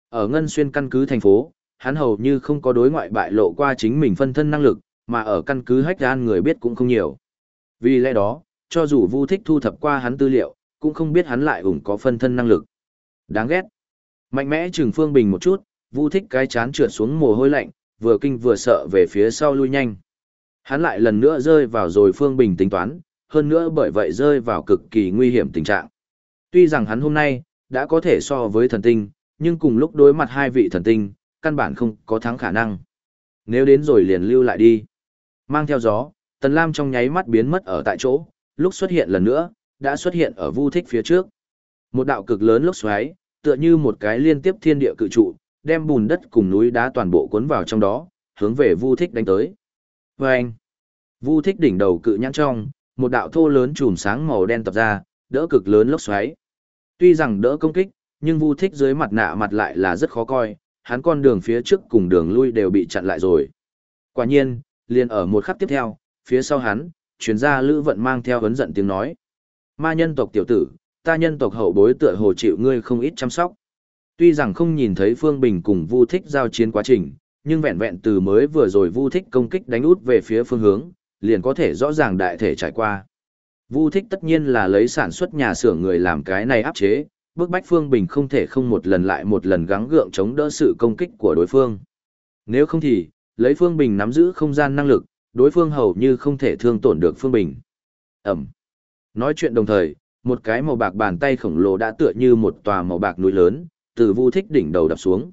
Ở Ngân Xuyên căn cứ thành phố, hắn hầu như không có đối ngoại bại lộ qua chính mình phân thân năng lực, mà ở căn cứ hách gan người biết cũng không nhiều. Vì lẽ đó, cho dù Vu Thích thu thập qua hắn tư liệu, cũng không biết hắn lại ủng có phân thân năng lực. Đáng ghét. Mạnh mẽ trừng Phương Bình một chút, Vu Thích cái chán trượt xuống mồ hôi lạnh, vừa kinh vừa sợ về phía sau lui nhanh. Hắn lại lần nữa rơi vào rồi Phương Bình tính toán, hơn nữa bởi vậy rơi vào cực kỳ nguy hiểm tình trạng. Tuy rằng hắn hôm nay đã có thể so với thần tinh, nhưng cùng lúc đối mặt hai vị thần tinh, căn bản không có thắng khả năng. Nếu đến rồi liền lưu lại đi. Mang theo gió, Tần Lam trong nháy mắt biến mất ở tại chỗ, lúc xuất hiện lần nữa, đã xuất hiện ở Vu Thích phía trước. Một đạo cực lớn lốc xoáy, tựa như một cái liên tiếp thiên địa cự trụ, đem bùn đất cùng núi đá toàn bộ cuốn vào trong đó, hướng về Vu Thích đánh tới. Và anh, Vu Thích đỉnh đầu cự nhãn trong, một đạo thô lớn chùm sáng màu đen tập ra, đỡ cực lớn lốc xoáy. Tuy rằng đỡ công kích, nhưng Vu Thích dưới mặt nạ mặt lại là rất khó coi, hắn con đường phía trước cùng đường lui đều bị chặn lại rồi. Quả nhiên, liền ở một khắc tiếp theo, phía sau hắn, chuyên gia Lữ Vận mang theo vấn giận tiếng nói. Ma nhân tộc tiểu tử, ta nhân tộc hậu bối tựa hồ chịu ngươi không ít chăm sóc. Tuy rằng không nhìn thấy Phương Bình cùng Vu Thích giao chiến quá trình, nhưng vẹn vẹn từ mới vừa rồi Vu Thích công kích đánh út về phía phương hướng, liền có thể rõ ràng đại thể trải qua. Vu Thích tất nhiên là lấy sản xuất nhà xưởng người làm cái này áp chế, bức bách Phương Bình không thể không một lần lại một lần gắng gượng chống đỡ sự công kích của đối phương. Nếu không thì, lấy Phương Bình nắm giữ không gian năng lực, đối phương hầu như không thể thương tổn được Phương Bình. Ẩm. Nói chuyện đồng thời, một cái màu bạc bàn tay khổng lồ đã tựa như một tòa màu bạc núi lớn, từ Vu Thích đỉnh đầu đập xuống.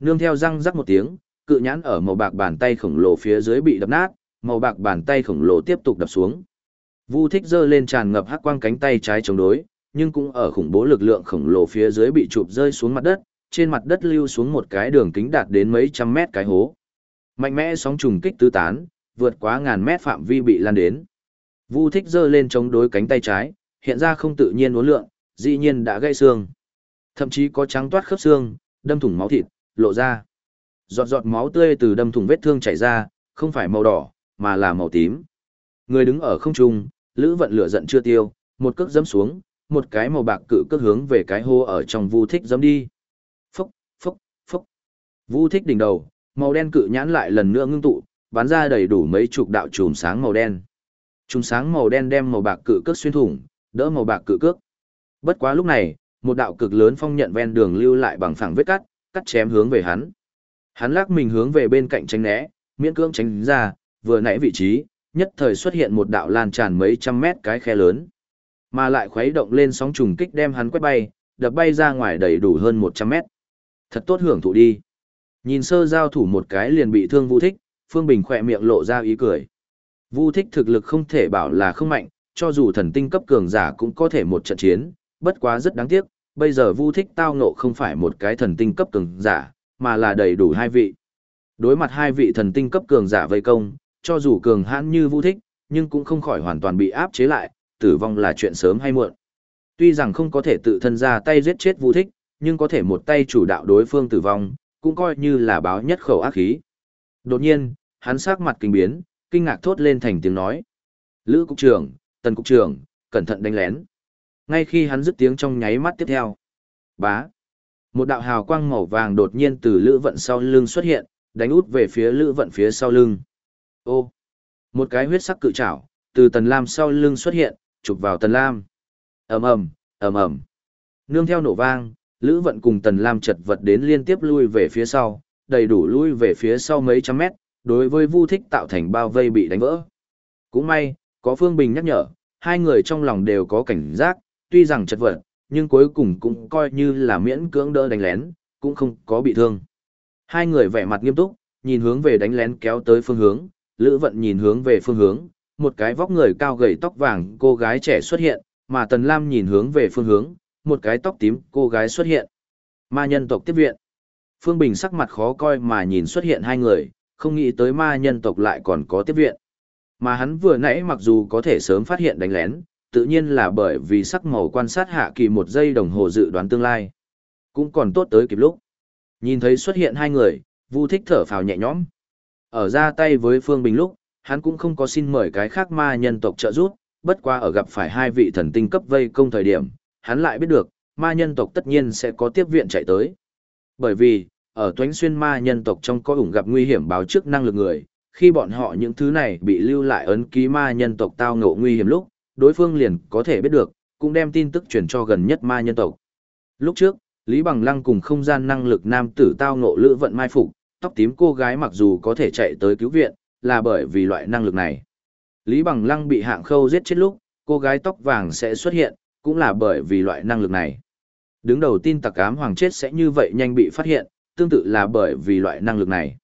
Nương theo răng rắc một tiếng, cự nhãn ở màu bạc bàn tay khổng lồ phía dưới bị đập nát, màu bạc bàn tay khổng lồ tiếp tục đập xuống. Vu Thích giơ lên tràn ngập hắc quang cánh tay trái chống đối, nhưng cũng ở khủng bố lực lượng khổng lồ phía dưới bị chụp rơi xuống mặt đất, trên mặt đất lưu xuống một cái đường kính đạt đến mấy trăm mét cái hố. Mạnh mẽ sóng trùng kích tứ tán, vượt quá ngàn mét phạm vi bị lan đến. Vu Thích giơ lên chống đối cánh tay trái, hiện ra không tự nhiên uốn lượn, dĩ nhiên đã gãy xương. Thậm chí có trắng toát khớp xương, đâm thủng máu thịt, lộ ra. Giọt giọt máu tươi từ đâm thủng vết thương chảy ra, không phải màu đỏ, mà là màu tím. Người đứng ở không trung, Lữ Vận lửa giận chưa tiêu, một cước giẫm xuống, một cái màu bạc cự cước hướng về cái hô ở trong Vu Thích giẫm đi. Phốc, phốc, phốc. Vu Thích đỉnh đầu, màu đen cự nhãn lại lần nữa ngưng tụ, bắn ra đầy đủ mấy chục đạo chùm sáng màu đen. Chùm sáng màu đen đem màu bạc cự cước xuyên thủng, đỡ màu bạc cự cước. Bất quá lúc này, một đạo cực lớn phong nhận ven đường lưu lại bằng phẳng vết cắt, cắt chém hướng về hắn. Hắn lắc mình hướng về bên cạnh tránh né, miễn cưỡng tránh ra, vừa nãy vị trí, nhất thời xuất hiện một đạo lan tràn mấy trăm mét cái khe lớn. Mà lại khuấy động lên sóng trùng kích đem hắn quét bay, đập bay ra ngoài đầy đủ hơn 100 mét. Thật tốt hưởng thụ đi. Nhìn sơ giao thủ một cái liền bị thương Vu Thích, Phương Bình khỏe miệng lộ ra ý cười. Vu Thích thực lực không thể bảo là không mạnh, cho dù thần tinh cấp cường giả cũng có thể một trận chiến, bất quá rất đáng tiếc, bây giờ Vu Thích tao ngộ không phải một cái thần tinh cấp cường giả, mà là đầy đủ hai vị. Đối mặt hai vị thần tinh cấp cường giả vây công, cho dù cường hãn như Vu Thích, nhưng cũng không khỏi hoàn toàn bị áp chế lại, tử vong là chuyện sớm hay muộn. Tuy rằng không có thể tự thân ra tay giết chết Vu Thích, nhưng có thể một tay chủ đạo đối phương tử vong, cũng coi như là báo nhất khẩu ác khí. Đột nhiên, hắn sắc mặt kinh biến, kinh ngạc thốt lên thành tiếng nói. Lữ cục trưởng, tần cục trưởng, cẩn thận đánh lén. Ngay khi hắn dứt tiếng trong nháy mắt tiếp theo. Bá. Một đạo hào quang màu vàng đột nhiên từ lữ vận sau lưng xuất hiện, đánh út về phía lữ vận phía sau lưng. Ô. Một cái huyết sắc cự trảo, từ tần lam sau lưng xuất hiện, chụp vào tần lam. ầm ầm, ầm ầm. Nương theo nổ vang, lữ vận cùng tần lam chật vật đến liên tiếp lui về phía sau, đầy đủ lui về phía sau mấy trăm mét, đối với Vu Thích tạo thành bao vây bị đánh vỡ. Cũng may, có Phương Bình nhắc nhở, hai người trong lòng đều có cảnh giác, tuy rằng chật vật, nhưng cuối cùng cũng coi như là miễn cưỡng đỡ đánh lén, cũng không có bị thương. Hai người vẻ mặt nghiêm túc, nhìn hướng về đánh lén kéo tới phương hướng, Lữ Vận nhìn hướng về phương hướng, một cái vóc người cao gầy tóc vàng cô gái trẻ xuất hiện, mà Tần Lam nhìn hướng về phương hướng, một cái tóc tím cô gái xuất hiện. Ma nhân tộc tiếp viện. Phương Bình sắc mặt khó coi mà nhìn xuất hiện hai người, không nghĩ tới ma nhân tộc lại còn có tiếp viện. Mà hắn vừa nãy mặc dù có thể sớm phát hiện đánh lén, tự nhiên là bởi vì sắc màu quan sát hạ kỳ một giây đồng hồ dự đoán tương lai. Cũng còn tốt tới kịp lúc. Nhìn thấy xuất hiện hai người, Vu thích thở phào nhẹ nhõm. Ở ra tay với Phương Bình lúc, hắn cũng không có xin mời cái khác ma nhân tộc trợ giúp, bất qua ở gặp phải hai vị thần tinh cấp vây công thời điểm, hắn lại biết được, ma nhân tộc tất nhiên sẽ có tiếp viện chạy tới. Bởi vì, ở toánh xuyên ma nhân tộc trong có ủng gặp nguy hiểm báo trước năng lực người, khi bọn họ những thứ này bị lưu lại ấn ký ma nhân tộc tao ngộ nguy hiểm lúc, đối phương liền có thể biết được, cũng đem tin tức truyền cho gần nhất ma nhân tộc. Lúc trước, Lý Bằng Lăng cùng không gian năng lực nam tử tao ngộ lữ vận mai phục, tóc tím cô gái mặc dù có thể chạy tới cứu viện, là bởi vì loại năng lực này. Lý Bằng Lăng bị hạng khâu giết chết lúc, cô gái tóc vàng sẽ xuất hiện, cũng là bởi vì loại năng lực này. Đứng đầu tin tặc ám hoàng chết sẽ như vậy nhanh bị phát hiện, tương tự là bởi vì loại năng lực này.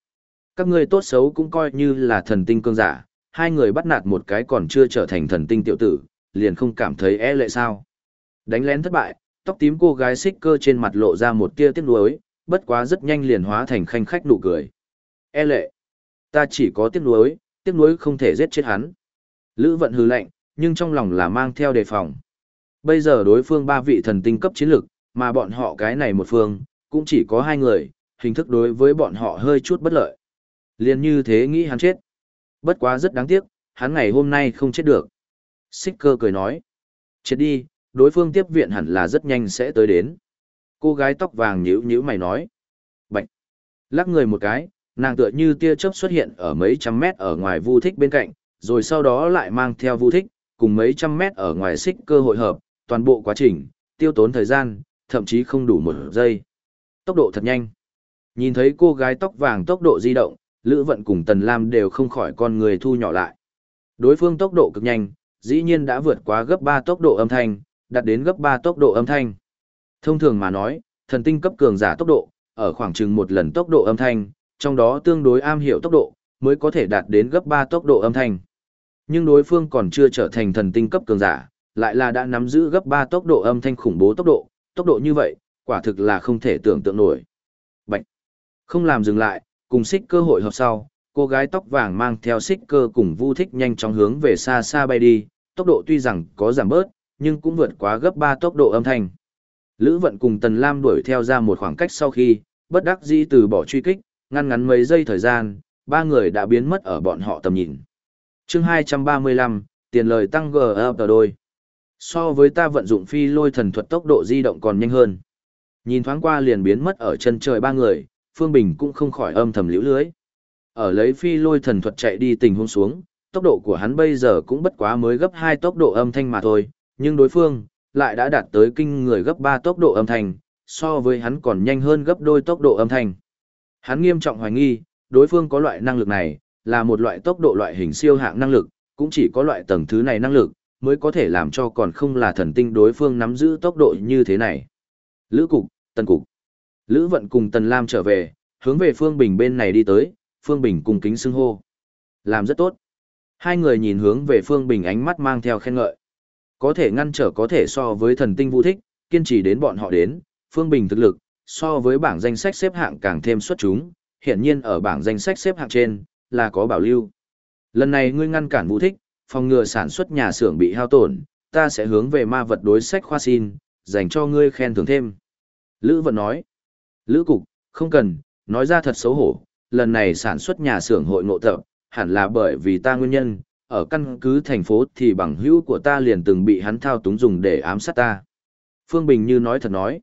Các ngươi tốt xấu cũng coi như là thần tinh cương giả, hai người bắt nạt một cái còn chưa trở thành thần tinh tiểu tử, liền không cảm thấy e lệ sao. Đánh lén thất bại, tóc tím cô gái xích cơ trên mặt lộ ra một tia tiếc nuối, bất quá rất nhanh liền hóa thành khanh khách nụ cười. E lệ, ta chỉ có tiếc nuối, tiếc nuối không thể giết chết hắn. Lữ vận hư lạnh, nhưng trong lòng là mang theo đề phòng. Bây giờ đối phương ba vị thần tinh cấp chiến lực, mà bọn họ cái này một phương, cũng chỉ có hai người, hình thức đối với bọn họ hơi chút bất lợi. liền như thế nghĩ hắn chết. Bất quá rất đáng tiếc, hắn ngày hôm nay không chết được. Xích cơ cười nói. Chết đi, đối phương tiếp viện hẳn là rất nhanh sẽ tới đến. Cô gái tóc vàng nhíu nhíu mày nói. Bạch. Lắc người một cái, nàng tựa như tia chớp xuất hiện ở mấy trăm mét ở ngoài vu thích bên cạnh, rồi sau đó lại mang theo vu thích, cùng mấy trăm mét ở ngoài xích cơ hội hợp, toàn bộ quá trình, tiêu tốn thời gian, thậm chí không đủ một giây. Tốc độ thật nhanh. Nhìn thấy cô gái tóc vàng tốc độ di động, Lữ Vận cùng Tần Lam đều không khỏi con người thu nhỏ lại. Đối phương tốc độ cực nhanh, dĩ nhiên đã vượt quá gấp 3 tốc độ âm thanh, đạt đến gấp 3 tốc độ âm thanh. Thông thường mà nói, thần tinh cấp cường giả tốc độ, ở khoảng chừng một lần tốc độ âm thanh, trong đó tương đối am hiểu tốc độ, mới có thể đạt đến gấp 3 tốc độ âm thanh. Nhưng đối phương còn chưa trở thành thần tinh cấp cường giả, lại là đã nắm giữ gấp 3 tốc độ âm thanh khủng bố tốc độ, tốc độ như vậy, quả thực là không thể tưởng tượng nổi. Bạch! Không làm dừng lại, cùng xích cơ hội hợp sau, cô gái tóc vàng mang theo xích cơ cùng vu thích nhanh chóng hướng về xa xa bay đi, tốc độ tuy rằng có giảm bớt, nhưng cũng vượt quá gấp 3 tốc độ âm thanh. Lữ vận cùng Tần Lam đuổi theo ra một khoảng cách sau khi, bất đắc dĩ từ bỏ truy kích, ngăn ngắn mấy giây thời gian, ba người đã biến mất ở bọn họ tầm nhìn. chương 235, tiền lời tăng G up đôi. So với ta vận dụng phi lôi thần thuật tốc độ di động còn nhanh hơn. Nhìn thoáng qua liền biến mất ở chân trời ba người, Phương Bình cũng không khỏi âm thầm liễu lưới. Ở lấy phi lôi thần thuật chạy đi tình huống xuống, tốc độ của hắn bây giờ cũng bất quá mới gấp 2 tốc độ âm thanh mà thôi, nhưng đối phương lại đã đạt tới kinh người gấp 3 tốc độ âm thanh, so với hắn còn nhanh hơn gấp đôi tốc độ âm thanh. Hắn nghiêm trọng hoài nghi, đối phương có loại năng lực này, là một loại tốc độ loại hình siêu hạng năng lực, cũng chỉ có loại tầng thứ này năng lực, mới có thể làm cho còn không là thần tinh đối phương nắm giữ tốc độ như thế này. Lữ cục, tần cục. Lữ vận cùng tần lam trở về, hướng về Phương Bình bên này đi tới, Phương Bình cùng kính xưng hô. Làm rất tốt. Hai người nhìn hướng về Phương Bình ánh mắt mang theo khen ngợi. Có thể ngăn trở có thể so với thần tinh vũ thích, kiên trì đến bọn họ đến, Phương Bình thực lực, so với bảng danh sách xếp hạng càng thêm xuất chúng, hiện nhiên ở bảng danh sách xếp hạng trên, là có bảo lưu. Lần này ngươi ngăn cản vũ thích, phòng ngừa sản xuất nhà xưởng bị hao tổn, ta sẽ hướng về ma vật đối sách khoa xin, dành cho ngươi khen thưởng thêm. Lữ Vận nói, Lữ Cục, không cần, nói ra thật xấu hổ, lần này sản xuất nhà xưởng hội ngộ tập, hẳn là bởi vì ta nguyên nhân, ở căn cứ thành phố thì bằng hữu của ta liền từng bị hắn thao túng dùng để ám sát ta. Phương Bình như nói thật nói,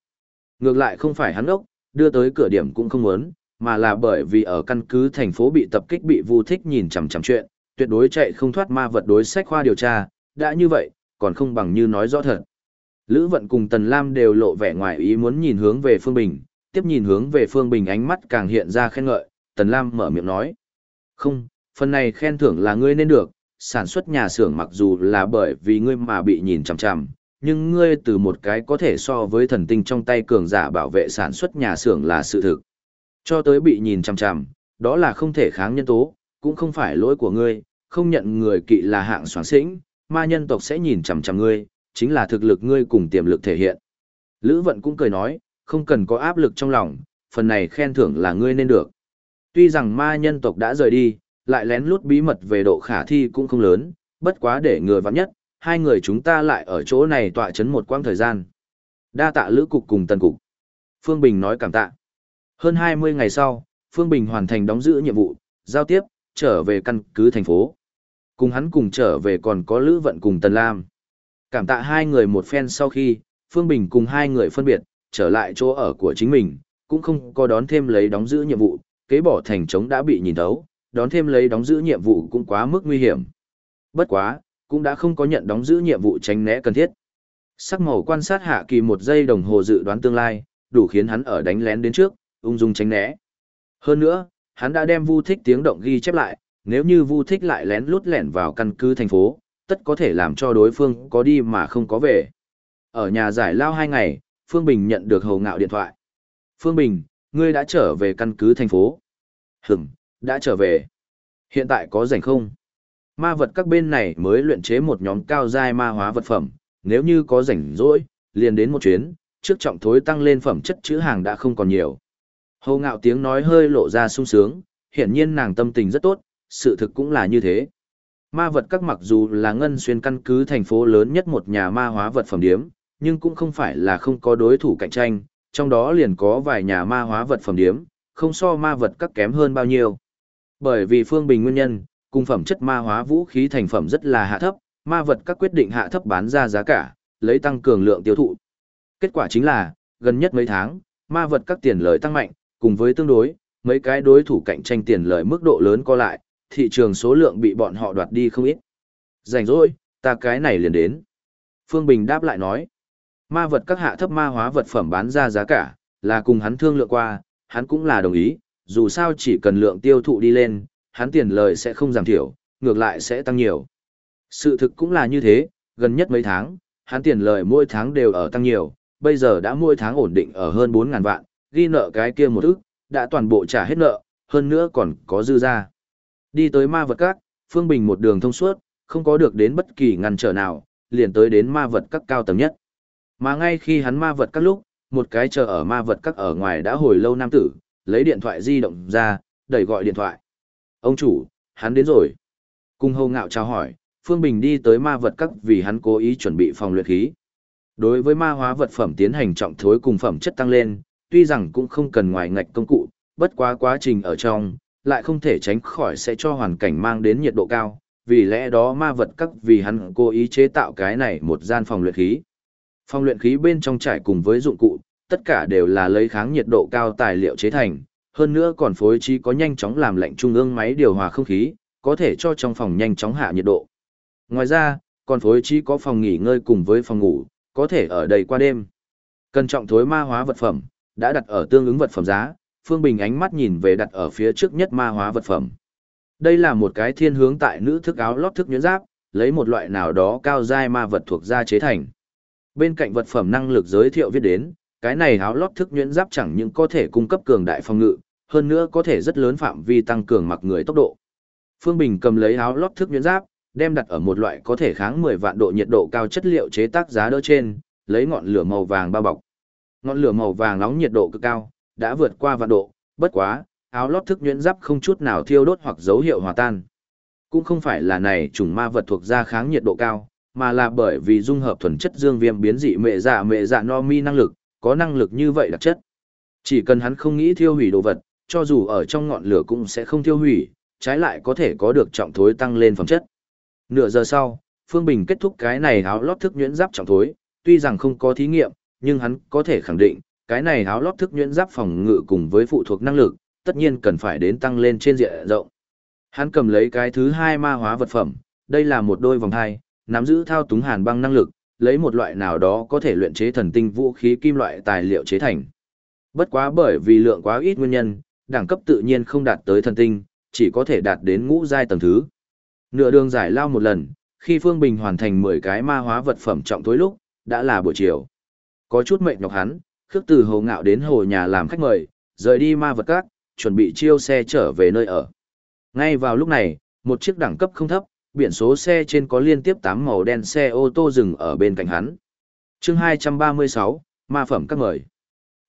ngược lại không phải hắn ốc, đưa tới cửa điểm cũng không muốn, mà là bởi vì ở căn cứ thành phố bị tập kích bị vu thích nhìn chằm chằm chuyện, tuyệt đối chạy không thoát ma vật đối sách khoa điều tra, đã như vậy, còn không bằng như nói rõ thật. Lữ Vận cùng Tần Lam đều lộ vẻ ngoài ý muốn nhìn hướng về Phương Bình, tiếp nhìn hướng về Phương Bình ánh mắt càng hiện ra khen ngợi, Tần Lam mở miệng nói. Không, phần này khen thưởng là ngươi nên được, sản xuất nhà xưởng mặc dù là bởi vì ngươi mà bị nhìn chằm chằm, nhưng ngươi từ một cái có thể so với thần tinh trong tay cường giả bảo vệ sản xuất nhà xưởng là sự thực. Cho tới bị nhìn chằm chằm, đó là không thể kháng nhân tố, cũng không phải lỗi của ngươi, không nhận người kỵ là hạng soán sĩnh, ma nhân tộc sẽ nhìn chằm chằm ngươi, chính là thực lực ngươi cùng tiềm lực thể hiện. Lữ Vận cũng cười nói, không cần có áp lực trong lòng, phần này khen thưởng là ngươi nên được. Tuy rằng ma nhân tộc đã rời đi, lại lén lút bí mật về độ khả thi cũng không lớn, bất quá để người vắng nhất, hai người chúng ta lại ở chỗ này tọa chấn một quãng thời gian. Đa tạ lữ cục cùng tần cục. Phương Bình nói cảm tạ. Hơn 20 ngày sau, Phương Bình hoàn thành đóng giữ nhiệm vụ, giao tiếp, trở về căn cứ thành phố. Cùng hắn cùng trở về còn có Lữ Vận cùng Tần Lam. Cảm tạ hai người một phen sau khi, Phương Bình cùng hai người phân biệt, trở lại chỗ ở của chính mình, cũng không có đón thêm lấy đóng giữ nhiệm vụ, kế bỏ thành trống đã bị nhìn thấu, đón thêm lấy đóng giữ nhiệm vụ cũng quá mức nguy hiểm. Bất quá, cũng đã không có nhận đóng giữ nhiệm vụ tránh né cần thiết. Sắc màu quan sát hạ kỳ một giây đồng hồ dự đoán tương lai, đủ khiến hắn ở đánh lén đến trước, ung dung tránh né. Hơn nữa, hắn đã đem vu thích tiếng động ghi chép lại, nếu như vu thích lại lén lút lẻn vào căn cứ thành phố, tất có thể làm cho đối phương có đi mà không có về. Ở nhà giải lao hai ngày, Phương Bình nhận được hầu ngạo điện thoại. Phương Bình, ngươi đã trở về căn cứ thành phố. Hửm, đã trở về. Hiện tại có rảnh không? Ma vật các bên này mới luyện chế một nhóm cao giai ma hóa vật phẩm, nếu như có rảnh rỗi, liền đến một chuyến, trước trọng thối tăng lên phẩm chất chữ hàng đã không còn nhiều. Hầu ngạo tiếng nói hơi lộ ra sung sướng, hiển nhiên nàng tâm tình rất tốt, sự thực cũng là như thế. Ma vật các mặc dù là ngân xuyên căn cứ thành phố lớn nhất một nhà ma hóa vật phẩm điếm, nhưng cũng không phải là không có đối thủ cạnh tranh, trong đó liền có vài nhà ma hóa vật phẩm điếm, không so ma vật các kém hơn bao nhiêu. Bởi vì phương bình nguyên nhân, cung phẩm chất ma hóa vũ khí thành phẩm rất là hạ thấp, ma vật các quyết định hạ thấp bán ra giá cả, lấy tăng cường lượng tiêu thụ. Kết quả chính là, gần nhất mấy tháng, ma vật các tiền lợi tăng mạnh, cùng với tương đối, mấy cái đối thủ cạnh tranh tiền lợi mức độ lớn co lại, thị trường số lượng bị bọn họ đoạt đi không ít. Rảnh rỗi, ta cái này liền đến. Phương Bình đáp lại nói, ma vật các hạ thấp ma hóa vật phẩm bán ra giá cả, là cùng hắn thương lượng qua, hắn cũng là đồng ý, dù sao chỉ cần lượng tiêu thụ đi lên, hắn tiền lợi sẽ không giảm thiểu, ngược lại sẽ tăng nhiều. Sự thực cũng là như thế, gần nhất mấy tháng, hắn tiền lợi mỗi tháng đều ở tăng nhiều, bây giờ đã mỗi tháng ổn định ở hơn 4.000 vạn, ghi nợ cái kia một ức, đã toàn bộ trả hết nợ, hơn nữa còn có dư ra. Đi tới ma vật các, Phương Bình một đường thông suốt, không có được đến bất kỳ ngăn trở nào, liền tới đến ma vật các cao tầng nhất. Mà ngay khi hắn ma vật các lúc, một cái chờ ở ma vật các ở ngoài đã hồi lâu nam tử, lấy điện thoại di động ra, đẩy gọi điện thoại. Ông chủ, hắn đến rồi. Cùng hầu ngạo chào hỏi, Phương Bình đi tới ma vật các vì hắn cố ý chuẩn bị phòng luyện khí. Đối với ma hóa vật phẩm tiến hành trọng thối cùng phẩm chất tăng lên, tuy rằng cũng không cần ngoài ngạch công cụ, bất quá quá trình ở trong, lại không thể tránh khỏi sẽ cho hoàn cảnh mang đến nhiệt độ cao, vì lẽ đó ma vật các vì hắn cố ý chế tạo cái này một gian phòng luyện khí. Phòng luyện khí bên trong trải cùng với dụng cụ, tất cả đều là lấy kháng nhiệt độ cao tài liệu chế thành, hơn nữa còn phối trí có nhanh chóng làm lạnh trung ương máy điều hòa không khí, có thể cho trong phòng nhanh chóng hạ nhiệt độ. Ngoài ra, còn phối trí có phòng nghỉ ngơi cùng với phòng ngủ, có thể ở đây qua đêm. Cần trọng thối ma hóa vật phẩm, đã đặt ở tương ứng vật phẩm giá, Phương Bình ánh mắt nhìn về đặt ở phía trước nhất ma hóa vật phẩm. Đây là một cái thiên hướng tại nữ thức áo lót thức nhuyễn giáp, lấy một loại nào đó cao giai ma vật thuộc da chế thành. Bên cạnh vật phẩm năng lực giới thiệu viết đến, cái này áo lót thức nhuyễn giáp chẳng những có thể cung cấp cường đại phòng ngự, hơn nữa có thể rất lớn phạm vi tăng cường mặc người tốc độ. Phương Bình cầm lấy áo lót thức nhuyễn giáp, đem đặt ở một loại có thể kháng 10 vạn độ nhiệt độ cao chất liệu chế tác giá đỡ trên, lấy ngọn lửa màu vàng bao bọc. Ngọn lửa màu vàng nóng nhiệt độ cực cao, đã vượt qua vạn độ, bất quá, áo lót thức nhuyễn giáp không chút nào thiêu đốt hoặc dấu hiệu hòa tan. Cũng không phải là này trùng ma vật thuộc da kháng nhiệt độ cao, mà là bởi vì dung hợp thuần chất dương viêm biến dị mẹ dạ mẹ dạ no mi năng lực, có năng lực như vậy đặc chất. Chỉ cần hắn không nghĩ thiêu hủy đồ vật, cho dù ở trong ngọn lửa cũng sẽ không thiêu hủy, trái lại có thể có được trọng thối tăng lên phẩm chất. Nửa giờ sau, Phương Bình kết thúc cái này áo lót thức nhuyễn giáp trọng thối, tuy rằng không có thí nghiệm, nhưng hắn có thể khẳng định, cái này áo lót thức nhuyễn giáp phòng ngự cùng với phụ thuộc năng lực, tất nhiên cần phải đến tăng lên trên diện rộng. Hắn cầm lấy cái thứ hai ma hóa vật phẩm, đây là một đôi vòng hai, nắm giữ thao túng hàn băng năng lực, lấy một loại nào đó có thể luyện chế thần tinh vũ khí kim loại tài liệu chế thành. Bất quá bởi vì lượng quá ít nguyên nhân, đẳng cấp tự nhiên không đạt tới thần tinh, chỉ có thể đạt đến ngũ giai tầng thứ. Nửa đường giải lao một lần, khi Phương Bình hoàn thành 10 cái ma hóa vật phẩm trọng tối lúc, đã là buổi chiều. Có chút mệt nhọc hắn, khước từ hồ ngạo đến hồ nhà làm khách mời, rời đi ma vật các, chuẩn bị chiêu xe trở về nơi ở. Ngay vào lúc này, một chiếc đẳng cấp không thấp, biển số xe trên có liên tiếp 8 màu đen xe ô tô dừng ở bên cạnh hắn. chương 236, ma phẩm các người.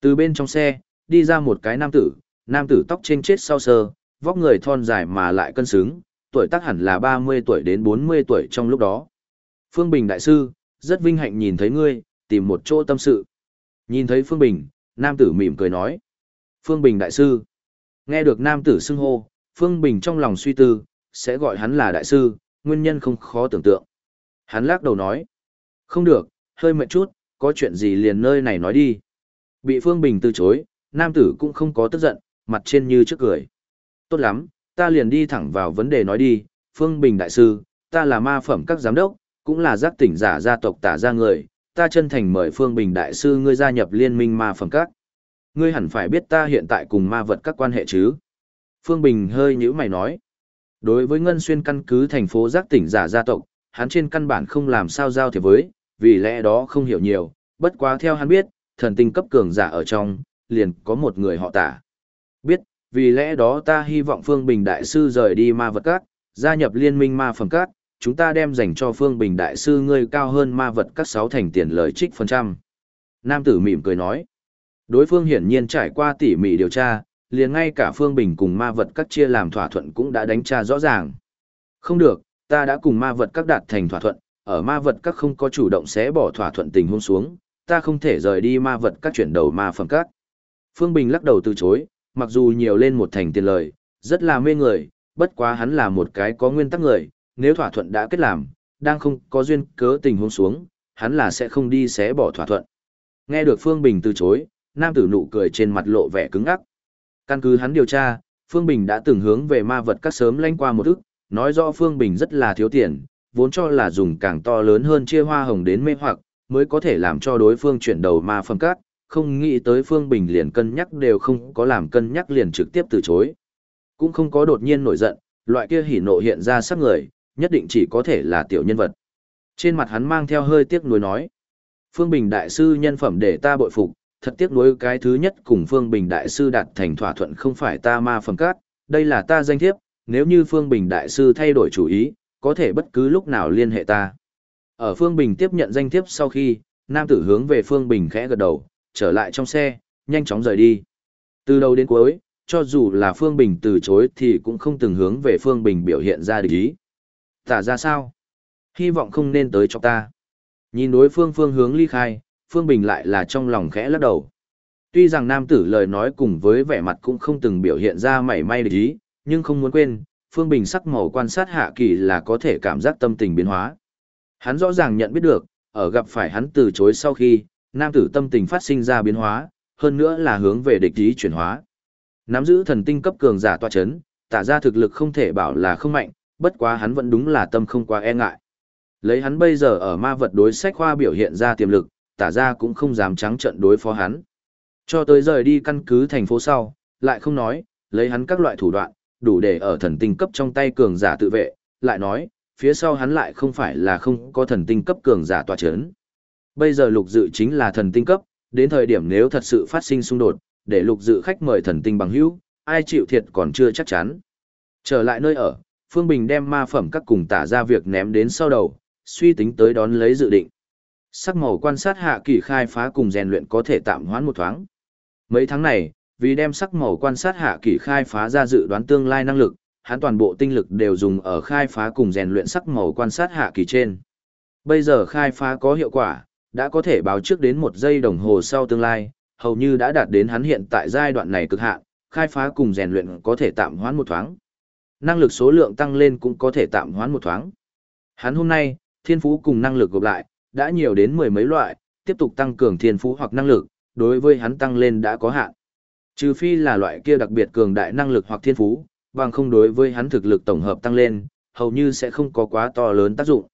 Từ bên trong xe, đi ra một cái nam tử, nam tử tóc trên chết sau sơ, vóc người thon dài mà lại cân xứng, tuổi tác hẳn là 30 tuổi đến 40 tuổi trong lúc đó. Phương Bình đại sư, rất vinh hạnh nhìn thấy ngươi, tìm một chỗ tâm sự. Nhìn thấy Phương Bình, nam tử mỉm cười nói. Phương Bình đại sư. Nghe được nam tử xưng hô, Phương Bình trong lòng suy tư, sẽ gọi hắn là đại sư, nguyên nhân không khó tưởng tượng. Hắn lắc đầu nói. Không được, hơi mệt chút, có chuyện gì liền nơi này nói đi. Bị Phương Bình từ chối, nam tử cũng không có tức giận, mặt trên như trước cười. Tốt lắm, ta liền đi thẳng vào vấn đề nói đi, Phương Bình Đại Sư, ta là ma phẩm các giám đốc, cũng là giác tỉnh giả gia tộc tả ra người, ta chân thành mời Phương Bình Đại Sư ngươi gia nhập liên minh ma phẩm các. Ngươi hẳn phải biết ta hiện tại cùng ma vật các quan hệ chứ. Phương Bình hơi nhíu mày nói. Đối với Ngân Xuyên căn cứ thành phố giác tỉnh giả gia tộc, hắn trên căn bản không làm sao giao thiệp với, vì lẽ đó không hiểu nhiều, bất quá theo hắn biết, thần tinh cấp cường giả ở trong, liền có một người họ tả. Biết, vì lẽ đó ta hy vọng Phương Bình Đại Sư rời đi ma vật các, gia nhập liên minh ma phẩm các, chúng ta đem dành cho Phương Bình Đại Sư ngươi cao hơn ma vật các sáu thành tiền lời trích phần trăm. Nam tử mỉm cười nói. Đối phương hiển nhiên trải qua tỉ mỉ điều tra, liền ngay cả Phương Bình cùng ma vật các chia làm thỏa thuận cũng đã đánh tra rõ ràng. Không được, ta đã cùng ma vật các đạt thành thỏa thuận, ở ma vật các không có chủ động xé bỏ thỏa thuận tình huống xuống, ta không thể rời đi ma vật các chuyển đầu ma phẩm các. Phương Bình lắc đầu từ chối, mặc dù nhiều lên một thành tiền lời, rất là mê người, bất quá hắn là một cái có nguyên tắc người, nếu thỏa thuận đã kết làm, đang không có duyên cớ tình huống xuống, hắn là sẽ không đi xé bỏ thỏa thuận. Nghe được Phương Bình từ chối, nam tử nụ cười trên mặt lộ vẻ cứng ngắc. Căn cứ hắn điều tra, Phương Bình đã từng hướng về ma vật các sớm lanh qua một ức, nói rõ Phương Bình rất là thiếu tiền, vốn cho là dùng càng to lớn hơn chia hoa hồng đến mê hoặc, mới có thể làm cho đối phương chuyển đầu ma phẩm các, không nghĩ tới Phương Bình liền cân nhắc đều không có làm cân nhắc liền trực tiếp từ chối. Cũng không có đột nhiên nổi giận, loại kia hỉ nộ hiện ra sắc người, nhất định chỉ có thể là tiểu nhân vật. Trên mặt hắn mang theo hơi tiếc nuối nói. Phương Bình Đại Sư nhân phẩm để ta bội phục, thật tiếc nuối cái thứ nhất cùng Phương Bình Đại Sư đạt thành thỏa thuận không phải ta ma phẩm cát, đây là ta danh thiếp, nếu như Phương Bình Đại Sư thay đổi chủ ý, có thể bất cứ lúc nào liên hệ ta. Ở Phương Bình tiếp nhận danh thiếp sau khi, nam tử hướng về Phương Bình khẽ gật đầu, trở lại trong xe, nhanh chóng rời đi. Từ đầu đến cuối, cho dù là Phương Bình từ chối thì cũng không từng hướng về Phương Bình biểu hiện ra địch ý. Tả ra sao? Hy vọng không nên tới cho ta. Nhìn đối phương phương hướng ly khai, Phương Bình lại là trong lòng khẽ lắc đầu. Tuy rằng nam tử lời nói cùng với vẻ mặt cũng không từng biểu hiện ra mảy may địch ý, nhưng không muốn quên, Phương Bình sắc màu quan sát hạ kỳ là có thể cảm giác tâm tình biến hóa. Hắn rõ ràng nhận biết được, ở gặp phải hắn từ chối sau khi, nam tử tâm tình phát sinh ra biến hóa, hơn nữa là hướng về địch ý chuyển hóa. Nắm giữ thần tinh cấp cường giả tọa chấn, tả ra thực lực không thể bảo là không mạnh, bất quá hắn vẫn đúng là tâm không quá e ngại. Lấy hắn bây giờ ở ma vật đối sách khoa biểu hiện ra tiềm lực, tả ra cũng không dám trắng trận đối phó hắn. Cho tới rời đi căn cứ thành phố sau, lại không nói, lấy hắn các loại thủ đoạn, đủ để ở thần tinh cấp trong tay cường giả tự vệ, lại nói, phía sau hắn lại không phải là không có thần tinh cấp cường giả tòa chấn. Bây giờ lục dự chính là thần tinh cấp, đến thời điểm nếu thật sự phát sinh xung đột, để lục dự khách mời thần tinh bằng hữu, ai chịu thiệt còn chưa chắc chắn. Trở lại nơi ở, Phương Bình đem ma phẩm các cùng tả ra việc ném đến sau đầu, suy tính tới đón lấy dự định. Sắc màu quan sát hạ kỳ khai phá cùng rèn luyện có thể tạm hoãn một thoáng. Mấy tháng này, vì đem sắc màu quan sát hạ kỳ khai phá ra dự đoán tương lai năng lực, hắn toàn bộ tinh lực đều dùng ở khai phá cùng rèn luyện sắc màu quan sát hạ kỳ trên. Bây giờ khai phá có hiệu quả, đã có thể báo trước đến một giây đồng hồ sau tương lai, hầu như đã đạt đến hắn hiện tại giai đoạn này cực hạn, khai phá cùng rèn luyện có thể tạm hoãn một thoáng. Năng lực số lượng tăng lên cũng có thể tạm hoãn một thoáng. Hắn hôm nay, thiên phú cùng năng lực gộp lại, đã nhiều đến mười mấy loại, tiếp tục tăng cường thiên phú hoặc năng lực, đối với hắn tăng lên đã có hạn. Trừ phi là loại kia đặc biệt cường đại năng lực hoặc thiên phú, bằng không đối với hắn thực lực tổng hợp tăng lên, hầu như sẽ không có quá to lớn tác dụng.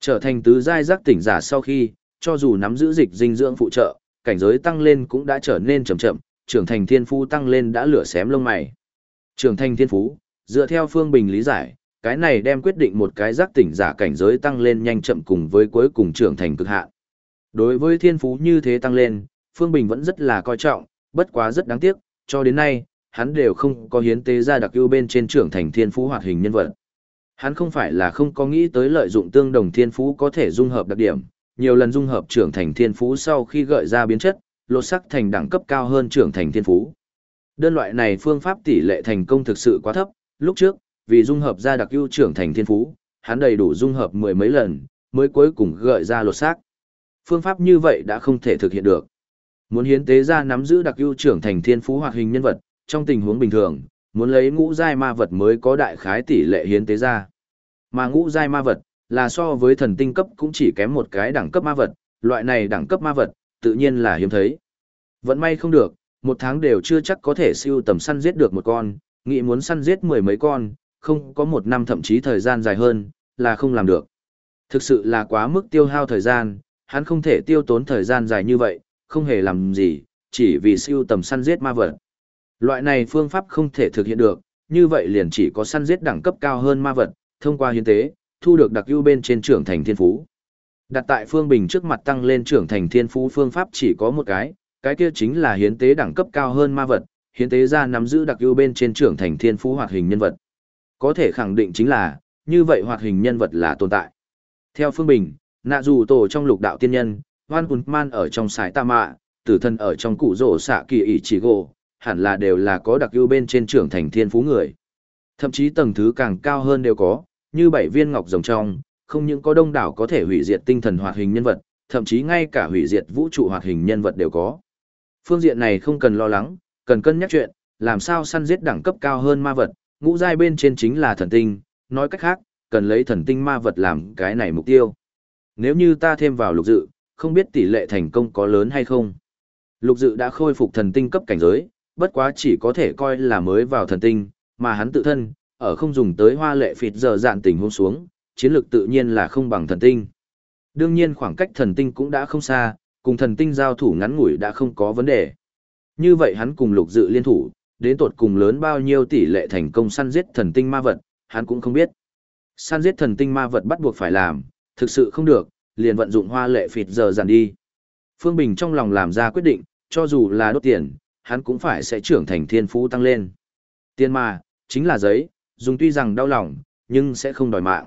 Trở thành tứ giai giác tỉnh giả sau khi, cho dù nắm giữ dịch dinh dưỡng phụ trợ, cảnh giới tăng lên cũng đã trở nên chậm chậm, trưởng thành thiên phú tăng lên đã lửa xém lông mày. Trưởng thành thiên phú, dựa theo phương bình lý giải, cái này đem quyết định một cái giác tỉnh giả cảnh giới tăng lên nhanh chậm cùng với cuối cùng trưởng thành cực hạn. Đối với thiên phú như thế tăng lên, Phương Bình vẫn rất là coi trọng, bất quá rất đáng tiếc, cho đến nay, hắn đều không có hiến tế ra đặc ưu bên trên trưởng thành thiên phú hoạt hình nhân vật. Hắn không phải là không có nghĩ tới lợi dụng tương đồng thiên phú có thể dung hợp đặc điểm, nhiều lần dung hợp trưởng thành thiên phú sau khi gợi ra biến chất, lột sắc thành đẳng cấp cao hơn trưởng thành thiên phú. Đơn loại này phương pháp tỷ lệ thành công thực sự quá thấp, lúc trước, vì dung hợp ra đặc ưu trưởng thành thiên phú, hắn đầy đủ dung hợp mười mấy lần, mới cuối cùng gợi ra lột xác. Phương pháp như vậy đã không thể thực hiện được. Muốn hiến tế ra nắm giữ đặc ưu trưởng thành thiên phú hoạt hình nhân vật, trong tình huống bình thường, muốn lấy ngũ giai ma vật mới có đại khái tỷ lệ hiến tế ra. Mà ngũ giai ma vật, là so với thần tinh cấp cũng chỉ kém một cái đẳng cấp ma vật, loại này đẳng cấp ma vật, tự nhiên là hiếm thấy. Vẫn may không được, một tháng đều chưa chắc có thể siêu tầm săn giết được một con, nghĩ muốn săn giết mười mấy con, không có một năm thậm chí thời gian dài hơn, là không làm được. Thực sự là quá mức tiêu hao thời gian, hắn không thể tiêu tốn thời gian dài như vậy, không hề làm gì, chỉ vì siêu tầm săn giết ma vật. Loại này phương pháp không thể thực hiện được, như vậy liền chỉ có săn giết đẳng cấp cao hơn ma vật, thông qua hiến tế, thu được đặc ưu bên trên trưởng thành thiên phú. Đặt tại Phương Bình trước mặt tăng lên trưởng thành thiên phú phương pháp chỉ có một cái, cái kia chính là hiến tế đẳng cấp cao hơn ma vật, hiến tế ra nắm giữ đặc ưu bên trên trưởng thành thiên phú hoạt hình nhân vật. Có thể khẳng định chính là, như vậy hoạt hình nhân vật là tồn tại. Theo Phương Bình, nạ dù tổ trong lục đạo tiên nhân, Hoan Hùn Man ở trong sải tạ mạ, tử thân ở trong cụ rổ xạ kỳ ỷ chỉ gỗ, hẳn là đều là có đặc ưu bên trên trưởng thành thiên phú người. Thậm chí tầng thứ càng cao hơn đều có, như bảy viên ngọc rồng trong, không những có đông đảo có thể hủy diệt tinh thần hoạt hình nhân vật, thậm chí ngay cả hủy diệt vũ trụ hoạt hình nhân vật đều có. Phương diện này không cần lo lắng, cần cân nhắc chuyện, làm sao săn giết đẳng cấp cao hơn ma vật, ngũ giai bên trên chính là thần tinh, nói cách khác, cần lấy thần tinh ma vật làm cái này mục tiêu. Nếu như ta thêm vào lục dự, không biết tỷ lệ thành công có lớn hay không. Lục dự đã khôi phục thần tinh cấp cảnh giới, bất quá chỉ có thể coi là mới vào thần tinh, mà hắn tự thân, ở không dùng tới hoa lệ phịt giờ dạn tình hôn xuống, chiến lược tự nhiên là không bằng thần tinh. Đương nhiên khoảng cách thần tinh cũng đã không xa, cùng thần tinh giao thủ ngắn ngủi đã không có vấn đề. Như vậy hắn cùng lục dự liên thủ, đến tột cùng lớn bao nhiêu tỷ lệ thành công săn giết thần tinh ma vật, hắn cũng không biết. Săn giết thần tinh ma vật bắt buộc phải làm, thực sự không được, liền vận dụng hoa lệ phịt giờ dàn đi. Phương Bình trong lòng làm ra quyết định, cho dù là đốt tiền, hắn cũng phải sẽ trưởng thành thiên phú tăng lên. Tiền mà, chính là giấy, dùng tuy rằng đau lòng, nhưng sẽ không đòi mạng.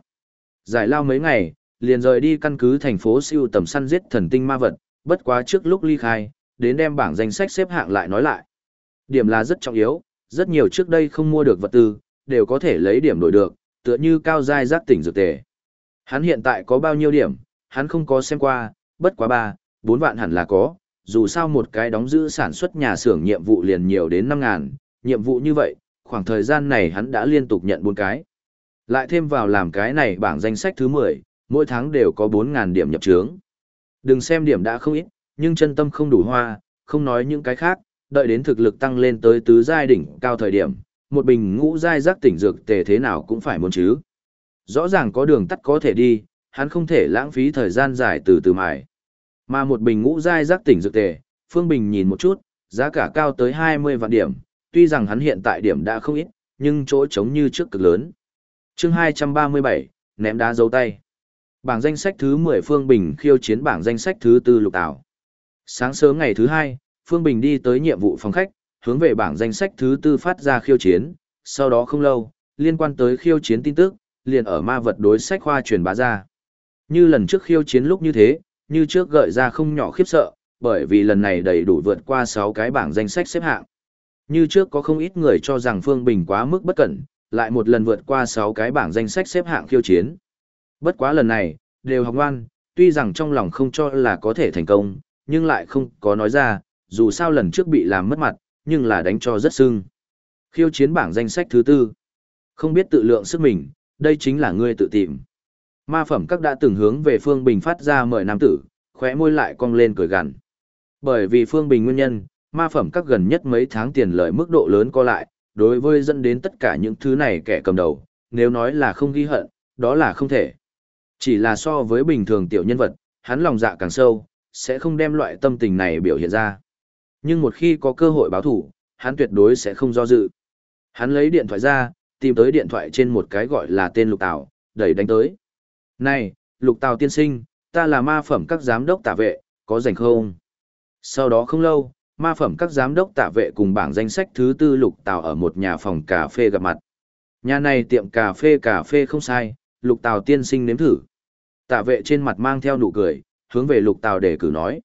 Giải lao mấy ngày, liền rời đi căn cứ thành phố siêu tầm săn giết thần tinh ma vật, bất quá trước lúc ly khai, đến đem bảng danh sách xếp hạng lại nói lại. Điểm là rất trọng yếu, rất nhiều trước đây không mua được vật tư, đều có thể lấy điểm đổi được, tựa như cao giai giác tỉnh dược tề. Hắn hiện tại có bao nhiêu điểm, hắn không có xem qua, bất quá 3, 4 vạn hẳn là có, dù sao một cái đóng giữ sản xuất nhà xưởng nhiệm vụ liền nhiều đến 5 ngàn, nhiệm vụ như vậy, khoảng thời gian này hắn đã liên tục nhận 4 cái. Lại thêm vào làm cái này bảng danh sách thứ 10, mỗi tháng đều có 4 ngàn điểm nhập trướng. Đừng xem điểm đã không ít, nhưng chân tâm không đủ hoa, không nói những cái khác, đợi đến thực lực tăng lên tới tứ giai đỉnh cao thời điểm, một bình ngũ giai giác tỉnh dược tề thế nào cũng phải muốn chứ. Rõ ràng có đường tắt có thể đi, hắn không thể lãng phí thời gian dài từ từ mài. Mà một bình ngũ giai giác tỉnh dược tề, Phương Bình nhìn một chút, giá cả cao tới 20 vạn điểm, tuy rằng hắn hiện tại điểm đã không ít, nhưng chỗ trống như trước cực lớn. chương 237, ném đá dấu tay. Bảng danh sách thứ 10 Phương Bình khiêu chiến bảng danh sách thứ 4 Lục Tảo. Sáng sớm ngày thứ 2, Phương Bình đi tới nhiệm vụ phòng khách, hướng về bảng danh sách thứ tư phát ra khiêu chiến, sau đó không lâu, liên quan tới khiêu chiến tin tức, liền ở ma vật đối sách khoa truyền bá ra. Như lần trước khiêu chiến lúc như thế, như trước gợi ra không nhỏ khiếp sợ, bởi vì lần này đầy đủ vượt qua 6 cái bảng danh sách xếp hạng. Như trước có không ít người cho rằng Phương Bình quá mức bất cẩn, lại một lần vượt qua 6 cái bảng danh sách xếp hạng khiêu chiến. Bất quá lần này, đều học ngoan, tuy rằng trong lòng không cho là có thể thành công, nhưng lại không có nói ra, dù sao lần trước bị làm mất mặt, nhưng là đánh cho rất sưng. Khiêu chiến bảng danh sách thứ tư. Không biết tự lượng sức mình, đây chính là ngươi tự tìm. Ma phẩm các đã từng hướng về Phương Bình phát ra mời nam tử, khóe môi lại cong lên cười gằn. Bởi vì Phương Bình nguyên nhân, ma phẩm các gần nhất mấy tháng tiền lợi mức độ lớn co lại, đối với dẫn đến tất cả những thứ này kẻ cầm đầu, nếu nói là không ghi hận, đó là không thể. Chỉ là so với bình thường tiểu nhân vật, hắn lòng dạ càng sâu, sẽ không đem loại tâm tình này biểu hiện ra. Nhưng một khi có cơ hội báo thủ, hắn tuyệt đối sẽ không do dự. Hắn lấy điện thoại ra, tìm tới điện thoại trên một cái gọi là tên Lục Tào, đẩy đánh tới. Này, Lục Tào tiên sinh, ta là ma phẩm các giám đốc tả vệ, có rảnh không? Sau đó không lâu, ma phẩm các giám đốc tả vệ cùng bảng danh sách thứ tư Lục Tào ở một nhà phòng cà phê gặp mặt. Nhà này tiệm cà phê cà phê không sai, Lục Tào tiên sinh nếm thử. Tả vệ trên mặt mang theo nụ cười, hướng về Lục Tào để cử nói.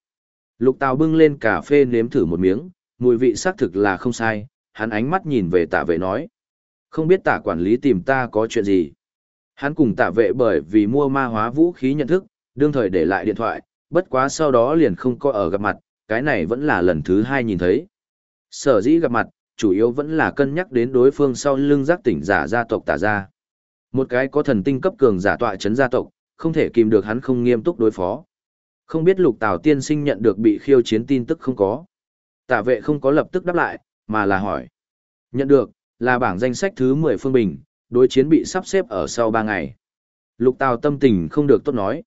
Lục Tào bưng lên cà phê nếm thử một miếng, mùi vị xác thực là không sai, hắn ánh mắt nhìn về tả vệ nói. Không biết tả quản lý tìm ta có chuyện gì. Hắn cùng tả vệ bởi vì mua ma hóa vũ khí nhận thức, đương thời để lại điện thoại, bất quá sau đó liền không có ở gặp mặt, cái này vẫn là lần thứ hai nhìn thấy. Sở dĩ gặp mặt, chủ yếu vẫn là cân nhắc đến đối phương sau lưng giác tỉnh giả gia tộc tả ra. Một cái có thần tinh cấp cường giả tọa chấn gia tộc, không thể kìm được hắn không nghiêm túc đối phó. Không biết lục tào tiên sinh nhận được bị khiêu chiến tin tức không có. Tả vệ không có lập tức đáp lại, mà là hỏi. Nhận được, là bảng danh sách thứ 10 phương bình, đối chiến bị sắp xếp ở sau 3 ngày. Lục tào tâm tình không được tốt nói.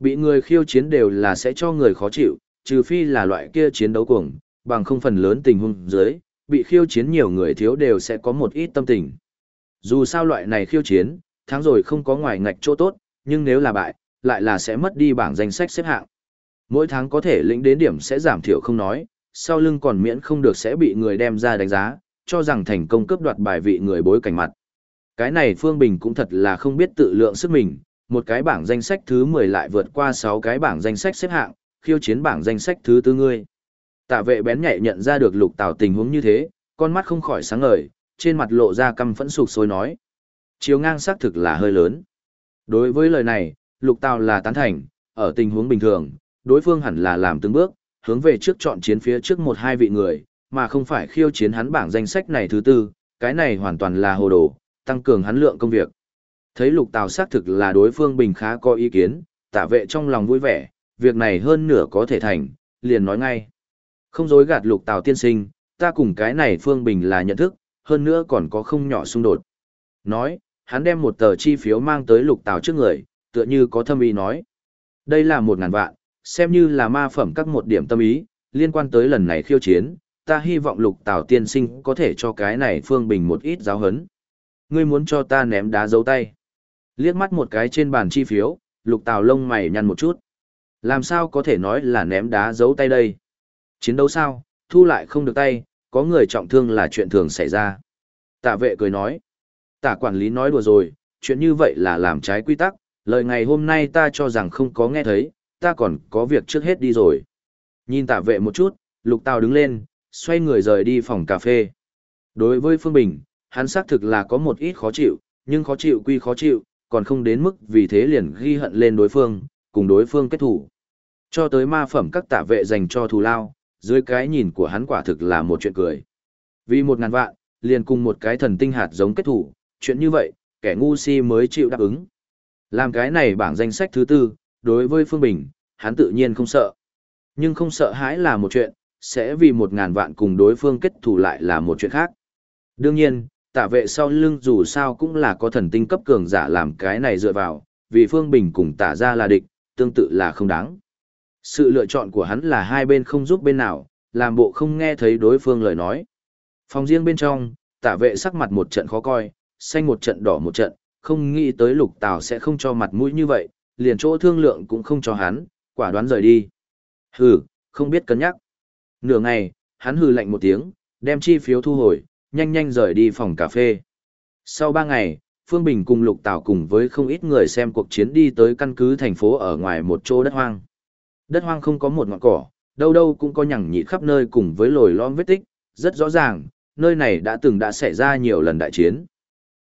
Bị người khiêu chiến đều là sẽ cho người khó chịu, trừ phi là loại kia chiến đấu cuồng, bằng không phần lớn tình huống dưới, bị khiêu chiến nhiều người thiếu đều sẽ có một ít tâm tình. Dù sao loại này khiêu chiến, thắng rồi không có ngoài ngạch chỗ tốt, nhưng nếu là bại, lại là sẽ mất đi bảng danh sách xếp hạng. Mỗi tháng có thể lĩnh đến điểm sẽ giảm thiểu không nói, sau lưng còn miễn không được sẽ bị người đem ra đánh giá, cho rằng thành công cướp đoạt bài vị người bối cảnh mặt. Cái này Phương Bình cũng thật là không biết tự lượng sức mình, một cái bảng danh sách thứ 10 lại vượt qua 6 cái bảng danh sách xếp hạng, khiêu chiến bảng danh sách thứ tư ngươi. Tạ vệ bén nhạy nhận ra được lục tào tình huống như thế, con mắt không khỏi sáng ngời, trên mặt lộ ra căm phẫn sụp sôi nói. Chiều ngang xác thực là hơi lớn. Đối với lời này, lục tào là tán thành, ở tình huống bình thường, đối phương hẳn là làm từng bước, hướng về trước chọn chiến phía trước một hai vị người, mà không phải khiêu chiến hắn bảng danh sách này thứ tư, cái này hoàn toàn là hồ đồ, tăng cường hắn lượng công việc. Thấy lục tào xác thực là đối phương bình khá có ý kiến, tả vệ trong lòng vui vẻ, việc này hơn nửa có thể thành, liền nói ngay. Không dối gạt lục tào tiên sinh, ta cùng cái này phương bình là nhận thức, hơn nữa còn có không nhỏ xung đột. Nói, hắn đem một tờ chi phiếu mang tới lục tào trước người, tựa như có thâm ý nói. Đây là một ngàn vạn, xem như là ma phẩm các một điểm tâm ý, liên quan tới lần này khiêu chiến, ta hy vọng lục tào tiên sinh có thể cho cái này phương bình một ít giáo hấn. Ngươi muốn cho ta ném đá dấu tay. Liếc mắt một cái trên bàn chi phiếu, lục tào lông mày nhăn một chút. Làm sao có thể nói là ném đá dấu tay đây? Chiến đấu sao, thu lại không được tay, có người trọng thương là chuyện thường xảy ra. Tạ vệ cười nói. Tạ quản lý nói đùa rồi, chuyện như vậy là làm trái quy tắc, lời ngày hôm nay ta cho rằng không có nghe thấy, ta còn có việc trước hết đi rồi. Nhìn tạ vệ một chút, lục tào đứng lên, xoay người rời đi phòng cà phê. Đối với Phương Bình, hắn xác thực là có một ít khó chịu, nhưng khó chịu quy khó chịu, còn không đến mức vì thế liền ghi hận lên đối phương, cùng đối phương kết thủ. Cho tới ma phẩm các tạ vệ dành cho thù lao, dưới cái nhìn của hắn quả thực là một chuyện cười. Vì một ngàn vạn, liền cùng một cái thần tinh hạt giống kết thủ, chuyện như vậy, kẻ ngu si mới chịu đáp ứng. Làm cái này bảng danh sách thứ tư, đối với Phương Bình, hắn tự nhiên không sợ. Nhưng không sợ hãi là một chuyện, sẽ vì một ngàn vạn cùng đối phương kết thủ lại là một chuyện khác. Đương nhiên, tạ vệ sau lưng dù sao cũng là có thần tinh cấp cường giả làm cái này dựa vào, vì Phương Bình cùng tả ra là địch, tương tự là không đáng. Sự lựa chọn của hắn là hai bên không giúp bên nào, làm bộ không nghe thấy đối phương lời nói. Phòng riêng bên trong, tả vệ sắc mặt một trận khó coi, xanh một trận đỏ một trận, không nghĩ tới lục tào sẽ không cho mặt mũi như vậy, liền chỗ thương lượng cũng không cho hắn, quả đoán rời đi. Hừ, không biết cân nhắc. Nửa ngày, hắn hừ lạnh một tiếng, đem chi phiếu thu hồi, nhanh nhanh rời đi phòng cà phê. Sau ba ngày, Phương Bình cùng Lục Tảo cùng với không ít người xem cuộc chiến đi tới căn cứ thành phố ở ngoài một chỗ đất hoang. Đất hoang không có một ngọn cỏ, đâu đâu cũng có nhẳng nhị khắp nơi cùng với lồi lõm vết tích, rất rõ ràng, nơi này đã từng đã xảy ra nhiều lần đại chiến.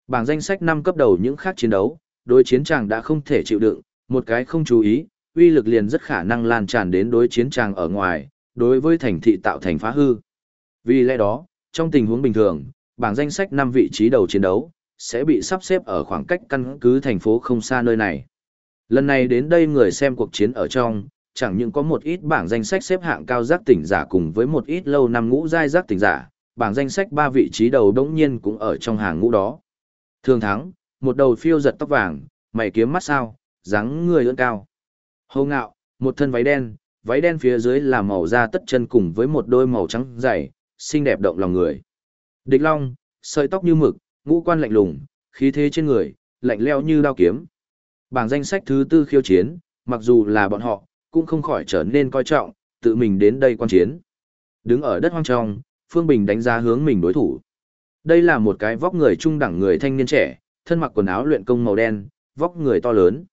Bảng danh sách năm cấp đầu những khác chiến đấu, đối chiến chàng đã không thể chịu đựng, một cái không chú ý, uy lực liền rất khả năng lan tràn đến đối chiến tràng ở ngoài, đối với thành thị tạo thành phá hư. Vì lẽ đó, trong tình huống bình thường, bảng danh sách 5 vị trí đầu chiến đấu, sẽ bị sắp xếp ở khoảng cách căn cứ thành phố không xa nơi này. Lần này đến đây người xem cuộc chiến ở trong, chẳng những có một ít bảng danh sách xếp hạng cao giác tỉnh giả cùng với một ít lâu năm ngũ giai giác tỉnh giả, bảng danh sách 3 vị trí đầu đống nhiên cũng ở trong hàng ngũ đó. Thường thắng, một đầu phiêu giật tóc vàng, mày kiếm mắt sao, dáng người ưỡn cao. Hô ngạo, một thân váy đen, váy đen phía dưới là màu da tất chân cùng với một đôi màu trắng dày, xinh đẹp động lòng người. Địch Long, sợi tóc như mực, ngũ quan lạnh lùng, khí thế trên người, lạnh leo như đao kiếm. Bảng danh sách thứ tư khiêu chiến, mặc dù là bọn họ, cũng không khỏi trở nên coi trọng, tự mình đến đây quan chiến. Đứng ở đất hoang trong, Phương Bình đánh giá hướng mình đối thủ. Đây là một cái vóc người trung đẳng người thanh niên trẻ, thân mặc quần áo luyện công màu đen, vóc người to lớn.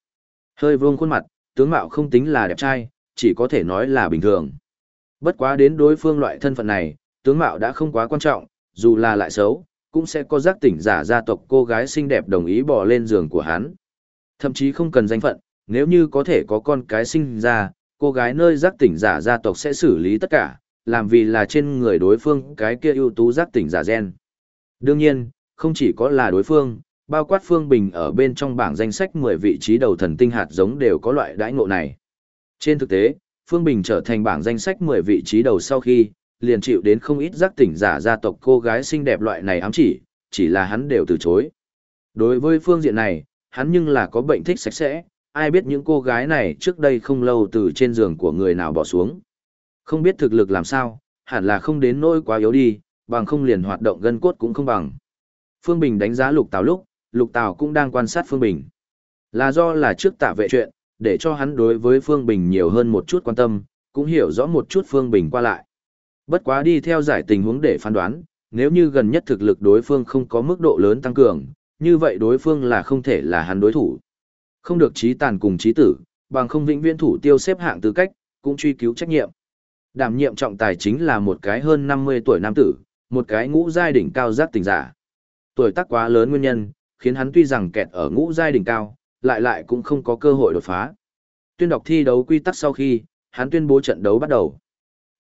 Hơi vuông khuôn mặt, tướng mạo không tính là đẹp trai, chỉ có thể nói là bình thường. Bất quá đến đối phương loại thân phận này, tướng mạo đã không quá quan trọng, dù là lại xấu, cũng sẽ có giác tỉnh giả gia tộc cô gái xinh đẹp đồng ý bỏ lên giường của hắn. Thậm chí không cần danh phận, nếu như có thể có con cái sinh ra, cô gái nơi giác tỉnh giả gia tộc sẽ xử lý tất cả, làm vì là trên người đối phương cái kia ưu tú giác tỉnh giả gen. Đương nhiên, không chỉ có là đối phương, bao quát phương bình ở bên trong bảng danh sách 10 vị trí đầu thần tinh hạt giống đều có loại đãi ngộ này. Trên thực tế, Phương Bình trở thành bảng danh sách 10 vị trí đầu sau khi, liền chịu đến không ít giác tỉnh giả gia tộc cô gái xinh đẹp loại này ám chỉ, chỉ là hắn đều từ chối. Đối với phương diện này, hắn nhưng là có bệnh thích sạch sẽ, ai biết những cô gái này trước đây không lâu từ trên giường của người nào bỏ xuống. Không biết thực lực làm sao, hẳn là không đến nỗi quá yếu đi, bằng không liền hoạt động gân cốt cũng không bằng. Phương Bình đánh giá Lục Tào lúc, Lục Tào cũng đang quan sát Phương Bình. Là do là trước tạ vệ chuyện, để cho hắn đối với Phương Bình nhiều hơn một chút quan tâm, cũng hiểu rõ một chút Phương Bình qua lại. Bất quá đi theo giải tình huống để phán đoán, nếu như gần nhất thực lực đối phương không có mức độ lớn tăng cường, như vậy đối phương là không thể là hắn đối thủ. Không được trí tàn cùng trí tử, bằng không vĩnh viễn thủ tiêu xếp hạng tư cách, cũng truy cứu trách nhiệm. Đảm nhiệm trọng tài chính là một cái hơn 50 tuổi nam tử, một cái ngũ giai đỉnh cao giác tình giả. Tuổi tác quá lớn nguyên nhân, khiến hắn tuy rằng kẹt ở ngũ giai đỉnh cao, lại lại cũng không có cơ hội đột phá. Tuyên đọc thi đấu quy tắc sau khi, hắn tuyên bố trận đấu bắt đầu.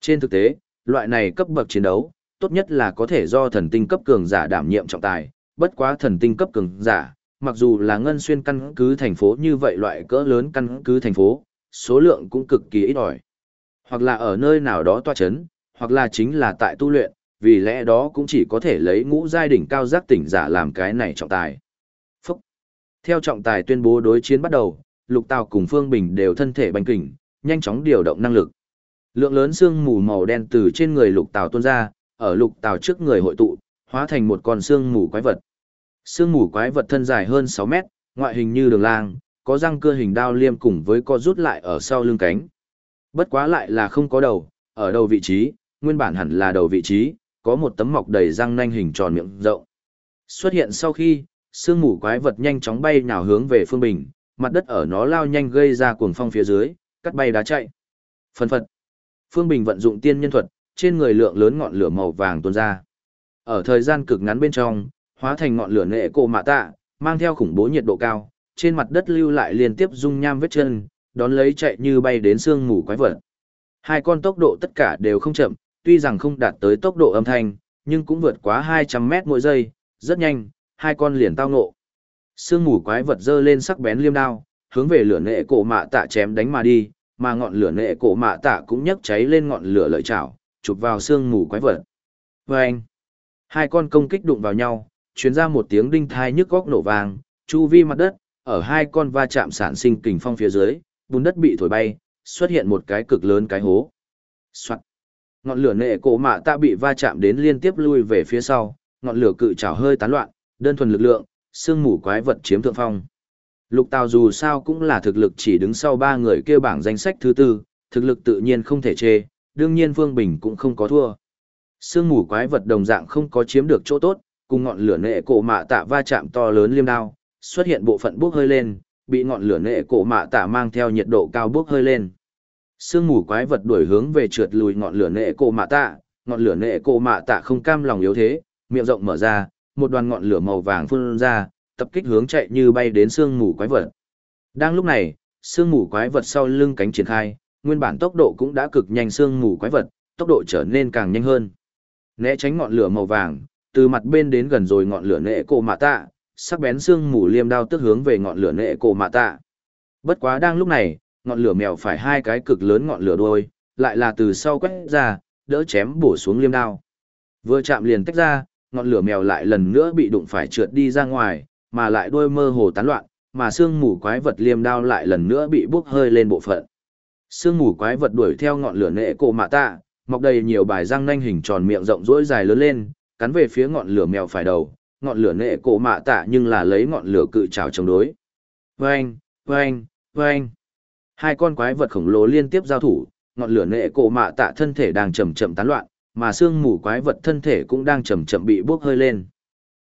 Trên thực tế, loại này cấp bậc chiến đấu, tốt nhất là có thể do thần tinh cấp cường giả đảm nhiệm trọng tài, bất quá thần tinh cấp cường giả, mặc dù là ngân xuyên căn cứ thành phố như vậy loại cỡ lớn căn cứ thành phố, số lượng cũng cực kỳ ít ỏi. Hoặc là ở nơi nào đó toa chấn, hoặc là chính là tại tu luyện, vì lẽ đó cũng chỉ có thể lấy ngũ giai đỉnh cao giác tỉnh giả làm cái này trọng tài. Theo trọng tài tuyên bố đối chiến bắt đầu, Lục Tào cùng Phương Bình đều thân thể bành kình, nhanh chóng điều động năng lực. Lượng lớn xương mù màu đen từ trên người Lục Tào tuôn ra, ở Lục Tào trước người hội tụ, hóa thành một con xương mù quái vật. Xương mù quái vật thân dài hơn 6 mét, ngoại hình như đường lang, có răng cưa hình đao liêm cùng với co rút lại ở sau lưng cánh. Bất quá lại là không có đầu, ở đầu vị trí, nguyên bản hẳn là đầu vị trí, có một tấm mọc đầy răng nanh hình tròn miệng rộng. Xuất hiện sau khi, sương mù quái vật nhanh chóng bay nhào hướng về phương bình, mặt đất ở nó lao nhanh gây ra cuồng phong phía dưới, cắt bay đá chạy. Phân phật. Phương Bình vận dụng tiên nhân thuật, trên người lượng lớn ngọn lửa màu vàng tuôn ra. Ở thời gian cực ngắn bên trong, hóa thành ngọn lửa nệ cổ mạ tạ, mang theo khủng bố nhiệt độ cao, trên mặt đất lưu lại liên tiếp dung nham vết chân, đón lấy chạy như bay đến sương mù quái vật. Hai con tốc độ tất cả đều không chậm, tuy rằng không đạt tới tốc độ âm thanh, nhưng cũng vượt quá 200 mét mỗi giây, rất nhanh, hai con liền tao ngộ. Sương mù quái vật dơ lên sắc bén liêm đao, hướng về lửa nệ cổ mạ tạ chém đánh mà đi, mà ngọn lửa nệ cổ mạ tạ cũng nhấc cháy lên ngọn lửa lợi chảo, chụp vào sương mù quái vật. Vâng! Hai con công kích đụng vào nhau, chuyến ra một tiếng đinh thai nhức góc nổ vàng, chu vi mặt đất, ở hai con va chạm sản sinh kình phong phía dưới, bùn đất bị thổi bay, xuất hiện một cái cực lớn cái hố. Soạn. Ngọn lửa nệ cổ mạ tạ bị va chạm đến liên tiếp lui về phía sau, ngọn lửa cự trảo hơi tán loạn, đơn thuần lực lượng, xương mù quái vật chiếm thượng phong. Lục Tào dù sao cũng là thực lực chỉ đứng sau ba người kia bảng danh sách thứ tư, thực lực tự nhiên không thể chê, đương nhiên Vương Bình cũng không có thua. Sương mù quái vật đồng dạng không có chiếm được chỗ tốt, cùng ngọn lửa nệ cổ mạ tạ va chạm to lớn liêm đao, xuất hiện bộ phận bốc hơi lên, bị ngọn lửa nệ cổ mạ tạ mang theo nhiệt độ cao bốc hơi lên. Sương mù quái vật đuổi hướng về trượt lùi ngọn lửa nệ cổ mạ tạ, ngọn lửa nệ cổ mạ tạ không cam lòng yếu thế, miệng rộng mở ra, một đoàn ngọn lửa màu vàng phun ra, tập kích hướng chạy như bay đến sương mù quái vật. Đang lúc này, sương mù quái vật sau lưng cánh triển khai, nguyên bản tốc độ cũng đã cực nhanh sương mù quái vật, tốc độ trở nên càng nhanh hơn. Né tránh ngọn lửa màu vàng, từ mặt bên đến gần rồi ngọn lửa nệ cổ mạ tạ, sắc bén xương mù liêm đao tức hướng về ngọn lửa nệ cổ mạ tạ. Bất quá đang lúc này, ngọn lửa mèo phải hai cái cực lớn ngọn lửa đuôi, lại là từ sau quét ra, đỡ chém bổ xuống liêm đao. Vừa chạm liền tách ra, ngọn lửa mèo lại lần nữa bị đụng phải trượt đi ra ngoài, mà lại đôi mơ hồ tán loạn, mà xương mù quái vật liêm đao lại lần nữa bị bốc hơi lên bộ phận. Xương mù quái vật đuổi theo ngọn lửa nệ cổ mạ tạ, mọc đầy nhiều bài răng nanh hình tròn miệng rộng rỗi dài lớn lên, cắn về phía ngọn lửa mèo phải đầu, ngọn lửa nệ cổ mạ tạ nhưng là lấy ngọn lửa cự trào chống đối. Vâng, vâng, vâng. Hai con quái vật khổng lồ liên tiếp giao thủ, ngọn lửa nệ cổ mạ tạ thân thể đang chậm chậm tán loạn, mà xương mù quái vật thân thể cũng đang chậm chậm bị bốc hơi lên.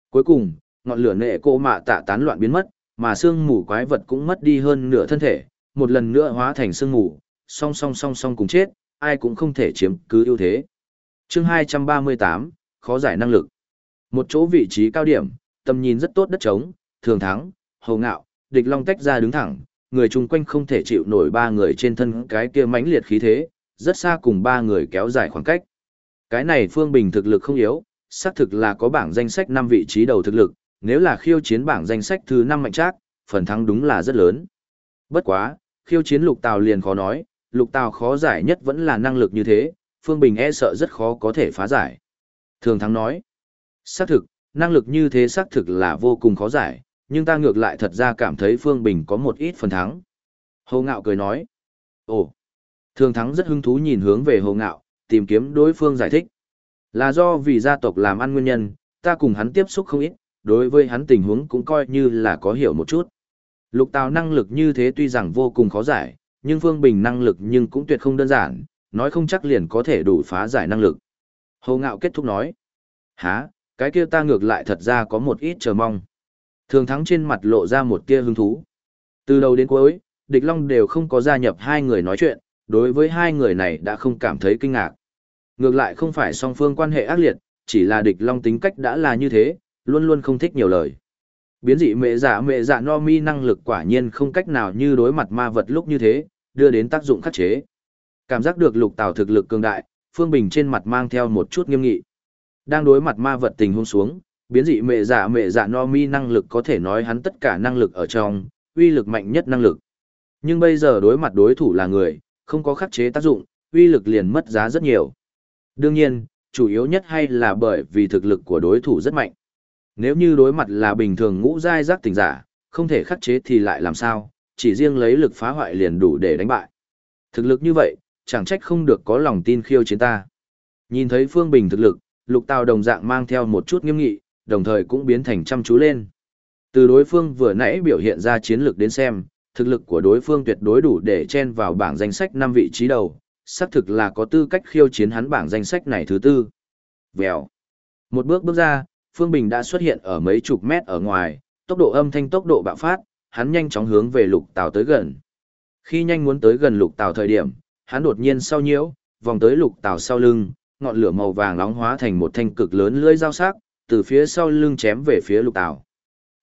Cuối cùng, ngọn lửa nệ cô mạ tạ tán loạn biến mất, mà xương mù quái vật cũng mất đi hơn nửa thân thể, một lần nữa hóa thành xương mù, song song song song cùng chết, ai cũng không thể chiếm cứ ưu thế. Chương 238, khó giải năng lực. Một chỗ vị trí cao điểm, tầm nhìn rất tốt đất trống, thường thắng, hầu ngạo, địch long tách ra đứng thẳng, người chung quanh không thể chịu nổi ba người trên thân cái kia mãnh liệt khí thế, rất xa cùng ba người kéo dài khoảng cách. Cái này Phương Bình thực lực không yếu, xác thực là có bảng danh sách 5 vị trí đầu thực lực, nếu là khiêu chiến bảng danh sách thứ 5 mạnh trác, phần thắng đúng là rất lớn. Bất quá, khiêu chiến lục tào liền khó nói, lục tào khó giải nhất vẫn là năng lực như thế, Phương Bình e sợ rất khó có thể phá giải. Thường thắng nói, xác thực, năng lực như thế xác thực là vô cùng khó giải, nhưng ta ngược lại thật ra cảm thấy Phương Bình có một ít phần thắng. Hồ Ngạo cười nói, ồ, thường thắng rất hứng thú nhìn hướng về Hồ Ngạo, tìm kiếm đối phương giải thích. Là do vì gia tộc làm ăn nguyên nhân, ta cùng hắn tiếp xúc không ít, đối với hắn tình huống cũng coi như là có hiểu một chút. Lục Tào năng lực như thế tuy rằng vô cùng khó giải, nhưng Phương Bình năng lực nhưng cũng tuyệt không đơn giản, nói không chắc liền có thể đủ phá giải năng lực. Hồ Ngạo kết thúc nói. Hả, cái kia ta ngược lại thật ra có một ít chờ mong. Thường thắng trên mặt lộ ra một tia hứng thú. Từ đầu đến cuối, địch long đều không có gia nhập hai người nói chuyện, đối với hai người này đã không cảm thấy kinh ngạc. Ngược lại không phải song phương quan hệ ác liệt, chỉ là địch long tính cách đã là như thế, luôn luôn không thích nhiều lời. Biến dị mẹ giả mẹ giả no mi năng lực quả nhiên không cách nào như đối mặt ma vật lúc như thế, đưa đến tác dụng khắc chế. Cảm giác được lục tào thực lực cường đại, Phương Bình trên mặt mang theo một chút nghiêm nghị. Đang đối mặt ma vật tình huống xuống, biến dị mẹ giả mẹ giả no mi năng lực có thể nói hắn tất cả năng lực ở trong, uy lực mạnh nhất năng lực. Nhưng bây giờ đối mặt đối thủ là người, không có khắc chế tác dụng, uy lực liền mất giá rất nhiều. Đương nhiên, chủ yếu nhất hay là bởi vì thực lực của đối thủ rất mạnh. Nếu như đối mặt là bình thường ngũ giai giác tỉnh giả, không thể khắc chế thì lại làm sao, chỉ riêng lấy lực phá hoại liền đủ để đánh bại. Thực lực như vậy, chẳng trách không được có lòng tin khiêu chiến ta. Nhìn thấy Phương Bình thực lực, Lục Tào đồng dạng mang theo một chút nghiêm nghị, đồng thời cũng biến thành chăm chú lên. Từ đối phương vừa nãy biểu hiện ra chiến lược đến xem, thực lực của đối phương tuyệt đối đủ để chen vào bảng danh sách 5 vị trí đầu, xác thực là có tư cách khiêu chiến hắn bảng danh sách này thứ tư. Vèo. Một bước bước ra, Phương Bình đã xuất hiện ở mấy chục mét ở ngoài, tốc độ âm thanh tốc độ bạo phát, hắn nhanh chóng hướng về Lục Tào tới gần. Khi nhanh muốn tới gần Lục Tào thời điểm, hắn đột nhiên sau nhiễu, vòng tới Lục Tào sau lưng, ngọn lửa màu vàng nóng hóa thành một thanh cực lớn lưỡi dao sắc, từ phía sau lưng chém về phía lục tào.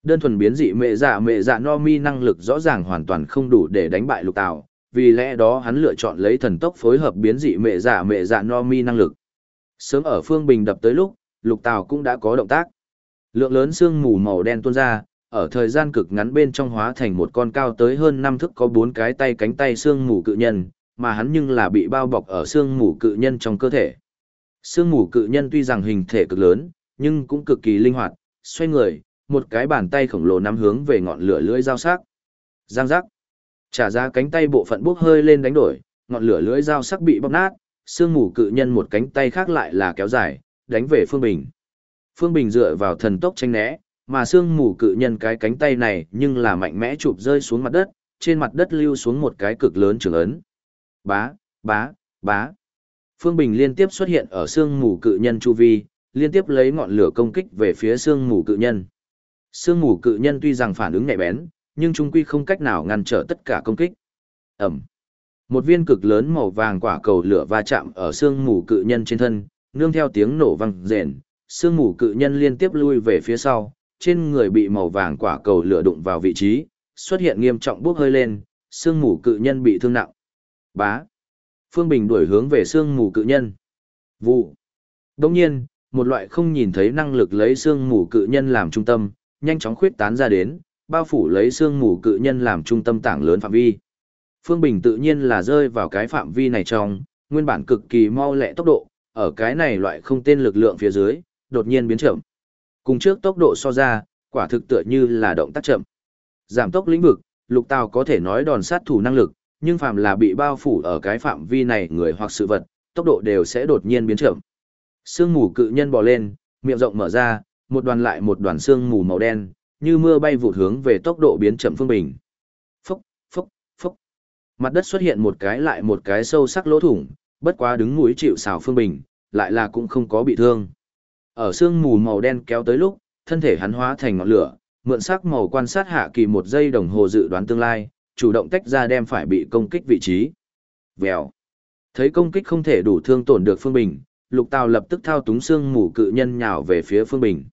Đơn thuần biến dị mẹ dạ mẹ dạ no mi năng lực rõ ràng hoàn toàn không đủ để đánh bại lục tào, vì lẽ đó hắn lựa chọn lấy thần tốc phối hợp biến dị mẹ giả mẹ giả no mi năng lực. Sớm ở phương bình đập tới lúc, lục tào cũng đã có động tác. Lượng lớn xương mù màu đen tuôn ra, ở thời gian cực ngắn bên trong hóa thành một con cao tới hơn năm thước có bốn cái tay cánh tay xương mù cự nhân, mà hắn nhưng là bị bao bọc ở xương mù cự nhân trong cơ thể. Sương mù cự nhân tuy rằng hình thể cực lớn, nhưng cũng cực kỳ linh hoạt, xoay người, một cái bàn tay khổng lồ nắm hướng về ngọn lửa lưỡi dao sắc. Giang giác. Trả ra cánh tay bộ phận bốc hơi lên đánh đổi, ngọn lửa lưỡi dao sắc bị bóc nát, sương mù cự nhân một cánh tay khác lại là kéo dài, đánh về Phương Bình. Phương Bình dựa vào thần tốc tranh né, mà xương mù cự nhân cái cánh tay này nhưng là mạnh mẽ chụp rơi xuống mặt đất, trên mặt đất lưu xuống một cái cực lớn trường ấn. Bá, bá, bá. Phương Bình liên tiếp xuất hiện ở xương mù cự nhân chu vi, liên tiếp lấy ngọn lửa công kích về phía xương mù cự nhân. Xương mù cự nhân tuy rằng phản ứng nhạy bén, nhưng trung quy không cách nào ngăn trở tất cả công kích. Ẩm. Một viên cực lớn màu vàng quả cầu lửa va chạm ở xương mù cự nhân trên thân, nương theo tiếng nổ vang rền, xương mù cự nhân liên tiếp lui về phía sau, trên người bị màu vàng quả cầu lửa đụng vào vị trí, xuất hiện nghiêm trọng bốc hơi lên, xương mù cự nhân bị thương nặng. Bá. Phương Bình đuổi hướng về xương mù cự nhân. Vụ. Đồng nhiên, một loại không nhìn thấy năng lực lấy xương mù cự nhân làm trung tâm, nhanh chóng khuyết tán ra đến, bao phủ lấy xương mù cự nhân làm trung tâm tảng lớn phạm vi. Phương Bình tự nhiên là rơi vào cái phạm vi này trong, nguyên bản cực kỳ mau lẹ tốc độ, ở cái này loại không tên lực lượng phía dưới, đột nhiên biến chậm. Cùng trước tốc độ so ra, quả thực tựa như là động tác chậm. Giảm tốc lĩnh vực, lục tào có thể nói đòn sát thủ năng lực, nhưng phạm là bị bao phủ ở cái phạm vi này người hoặc sự vật, tốc độ đều sẽ đột nhiên biến chậm. Sương mù cự nhân bò lên, miệng rộng mở ra, một đoàn lại một đoàn sương mù màu đen, như mưa bay vụt hướng về tốc độ biến chậm phương bình. Phốc, phốc, phốc. Mặt đất xuất hiện một cái lại một cái sâu sắc lỗ thủng, bất quá đứng núi chịu xào phương bình, lại là cũng không có bị thương. Ở sương mù màu đen kéo tới lúc, thân thể hắn hóa thành ngọn lửa, mượn sắc màu quan sát hạ kỳ một giây đồng hồ dự đoán tương lai, chủ động tách ra đem phải bị công kích vị trí. Vèo. Thấy công kích không thể đủ thương tổn được Phương Bình, Lục Tào lập tức thao túng xương mù cự nhân nhào về phía Phương Bình.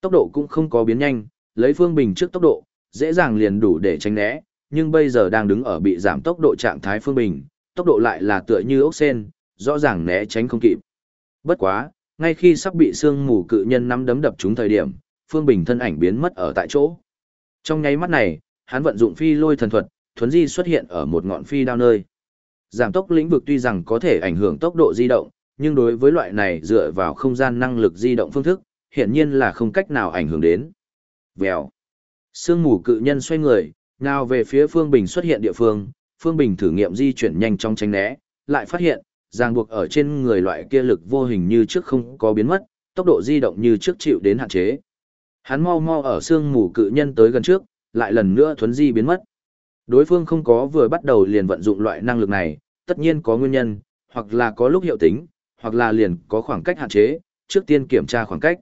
Tốc độ cũng không có biến nhanh, lấy Phương Bình trước tốc độ, dễ dàng liền đủ để tránh né, nhưng bây giờ đang đứng ở bị giảm tốc độ trạng thái Phương Bình, tốc độ lại là tựa như ốc sen, rõ ràng né tránh không kịp. Bất quá, ngay khi sắp bị sương mù cự nhân nắm đấm đập trúng thời điểm, Phương Bình thân ảnh biến mất ở tại chỗ. Trong nháy mắt này, hắn vận dụng phi lôi thần thuật, thuấn di xuất hiện ở một ngọn phi đao nơi. Giảm tốc lĩnh vực tuy rằng có thể ảnh hưởng tốc độ di động, nhưng đối với loại này dựa vào không gian năng lực di động phương thức, hiển nhiên là không cách nào ảnh hưởng đến. Vèo. Sương mù cự nhân xoay người, nào về phía Phương Bình xuất hiện địa phương, Phương Bình thử nghiệm di chuyển nhanh trong tránh né, lại phát hiện, ràng buộc ở trên người loại kia lực vô hình như trước không có biến mất, tốc độ di động như trước chịu đến hạn chế. Hắn mau mau ở sương mù cự nhân tới gần trước, lại lần nữa thuấn di biến mất. Đối phương không có vừa bắt đầu liền vận dụng loại năng lực này, tất nhiên có nguyên nhân, hoặc là có lúc hiệu tính, hoặc là liền có khoảng cách hạn chế, trước tiên kiểm tra khoảng cách.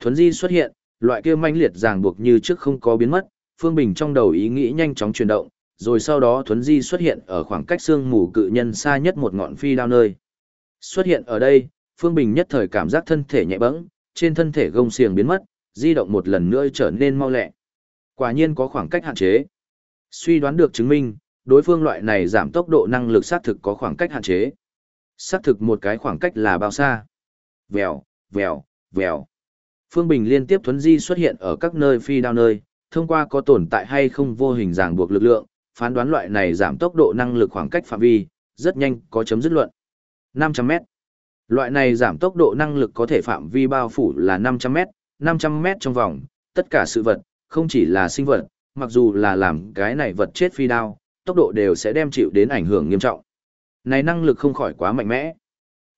Thuấn di xuất hiện, loại kia manh liệt ràng buộc như trước không có biến mất, Phương Bình trong đầu ý nghĩ nhanh chóng chuyển động, rồi sau đó thuấn di xuất hiện ở khoảng cách xương mù cự nhân xa nhất một ngọn phi đao nơi. Xuất hiện ở đây, Phương Bình nhất thời cảm giác thân thể nhẹ bẫng, trên thân thể gông xiềng biến mất, di động một lần nữa trở nên mau lẹ. Quả nhiên có khoảng cách hạn chế. Suy đoán được chứng minh, đối phương loại này giảm tốc độ năng lực xác thực có khoảng cách hạn chế. Xác thực một cái khoảng cách là bao xa? Vèo, vèo, vèo. Phương Bình liên tiếp thuấn di xuất hiện ở các nơi phi đao nơi, thông qua có tồn tại hay không vô hình ràng buộc lực lượng, phán đoán loại này giảm tốc độ năng lực khoảng cách phạm vi, rất nhanh có chấm dứt luận. 500m. Loại này giảm tốc độ năng lực có thể phạm vi bao phủ là 500m, 500m trong vòng, tất cả sự vật, không chỉ là sinh vật, mặc dù là làm cái này vật chết phi đao, tốc độ đều sẽ đem chịu đến ảnh hưởng nghiêm trọng. Này năng lực không khỏi quá mạnh mẽ.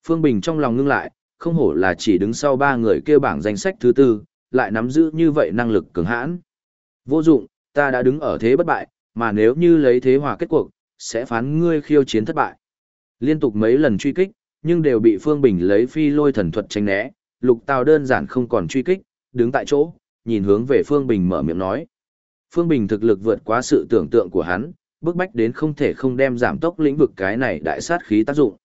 Phương Bình trong lòng ngưng lại, không hổ là chỉ đứng sau ba người kêu bảng danh sách thứ tư, lại nắm giữ như vậy năng lực cường hãn. Vô dụng, ta đã đứng ở thế bất bại, mà nếu như lấy thế hòa kết cuộc, sẽ phán ngươi khiêu chiến thất bại. Liên tục mấy lần truy kích, nhưng đều bị Phương Bình lấy phi lôi thần thuật tránh né, lục tào đơn giản không còn truy kích, đứng tại chỗ, nhìn hướng về Phương Bình mở miệng nói. Phương Bình thực lực vượt quá sự tưởng tượng của hắn, bước bách đến không thể không đem giảm tốc lĩnh vực cái này đại sát khí tác dụng.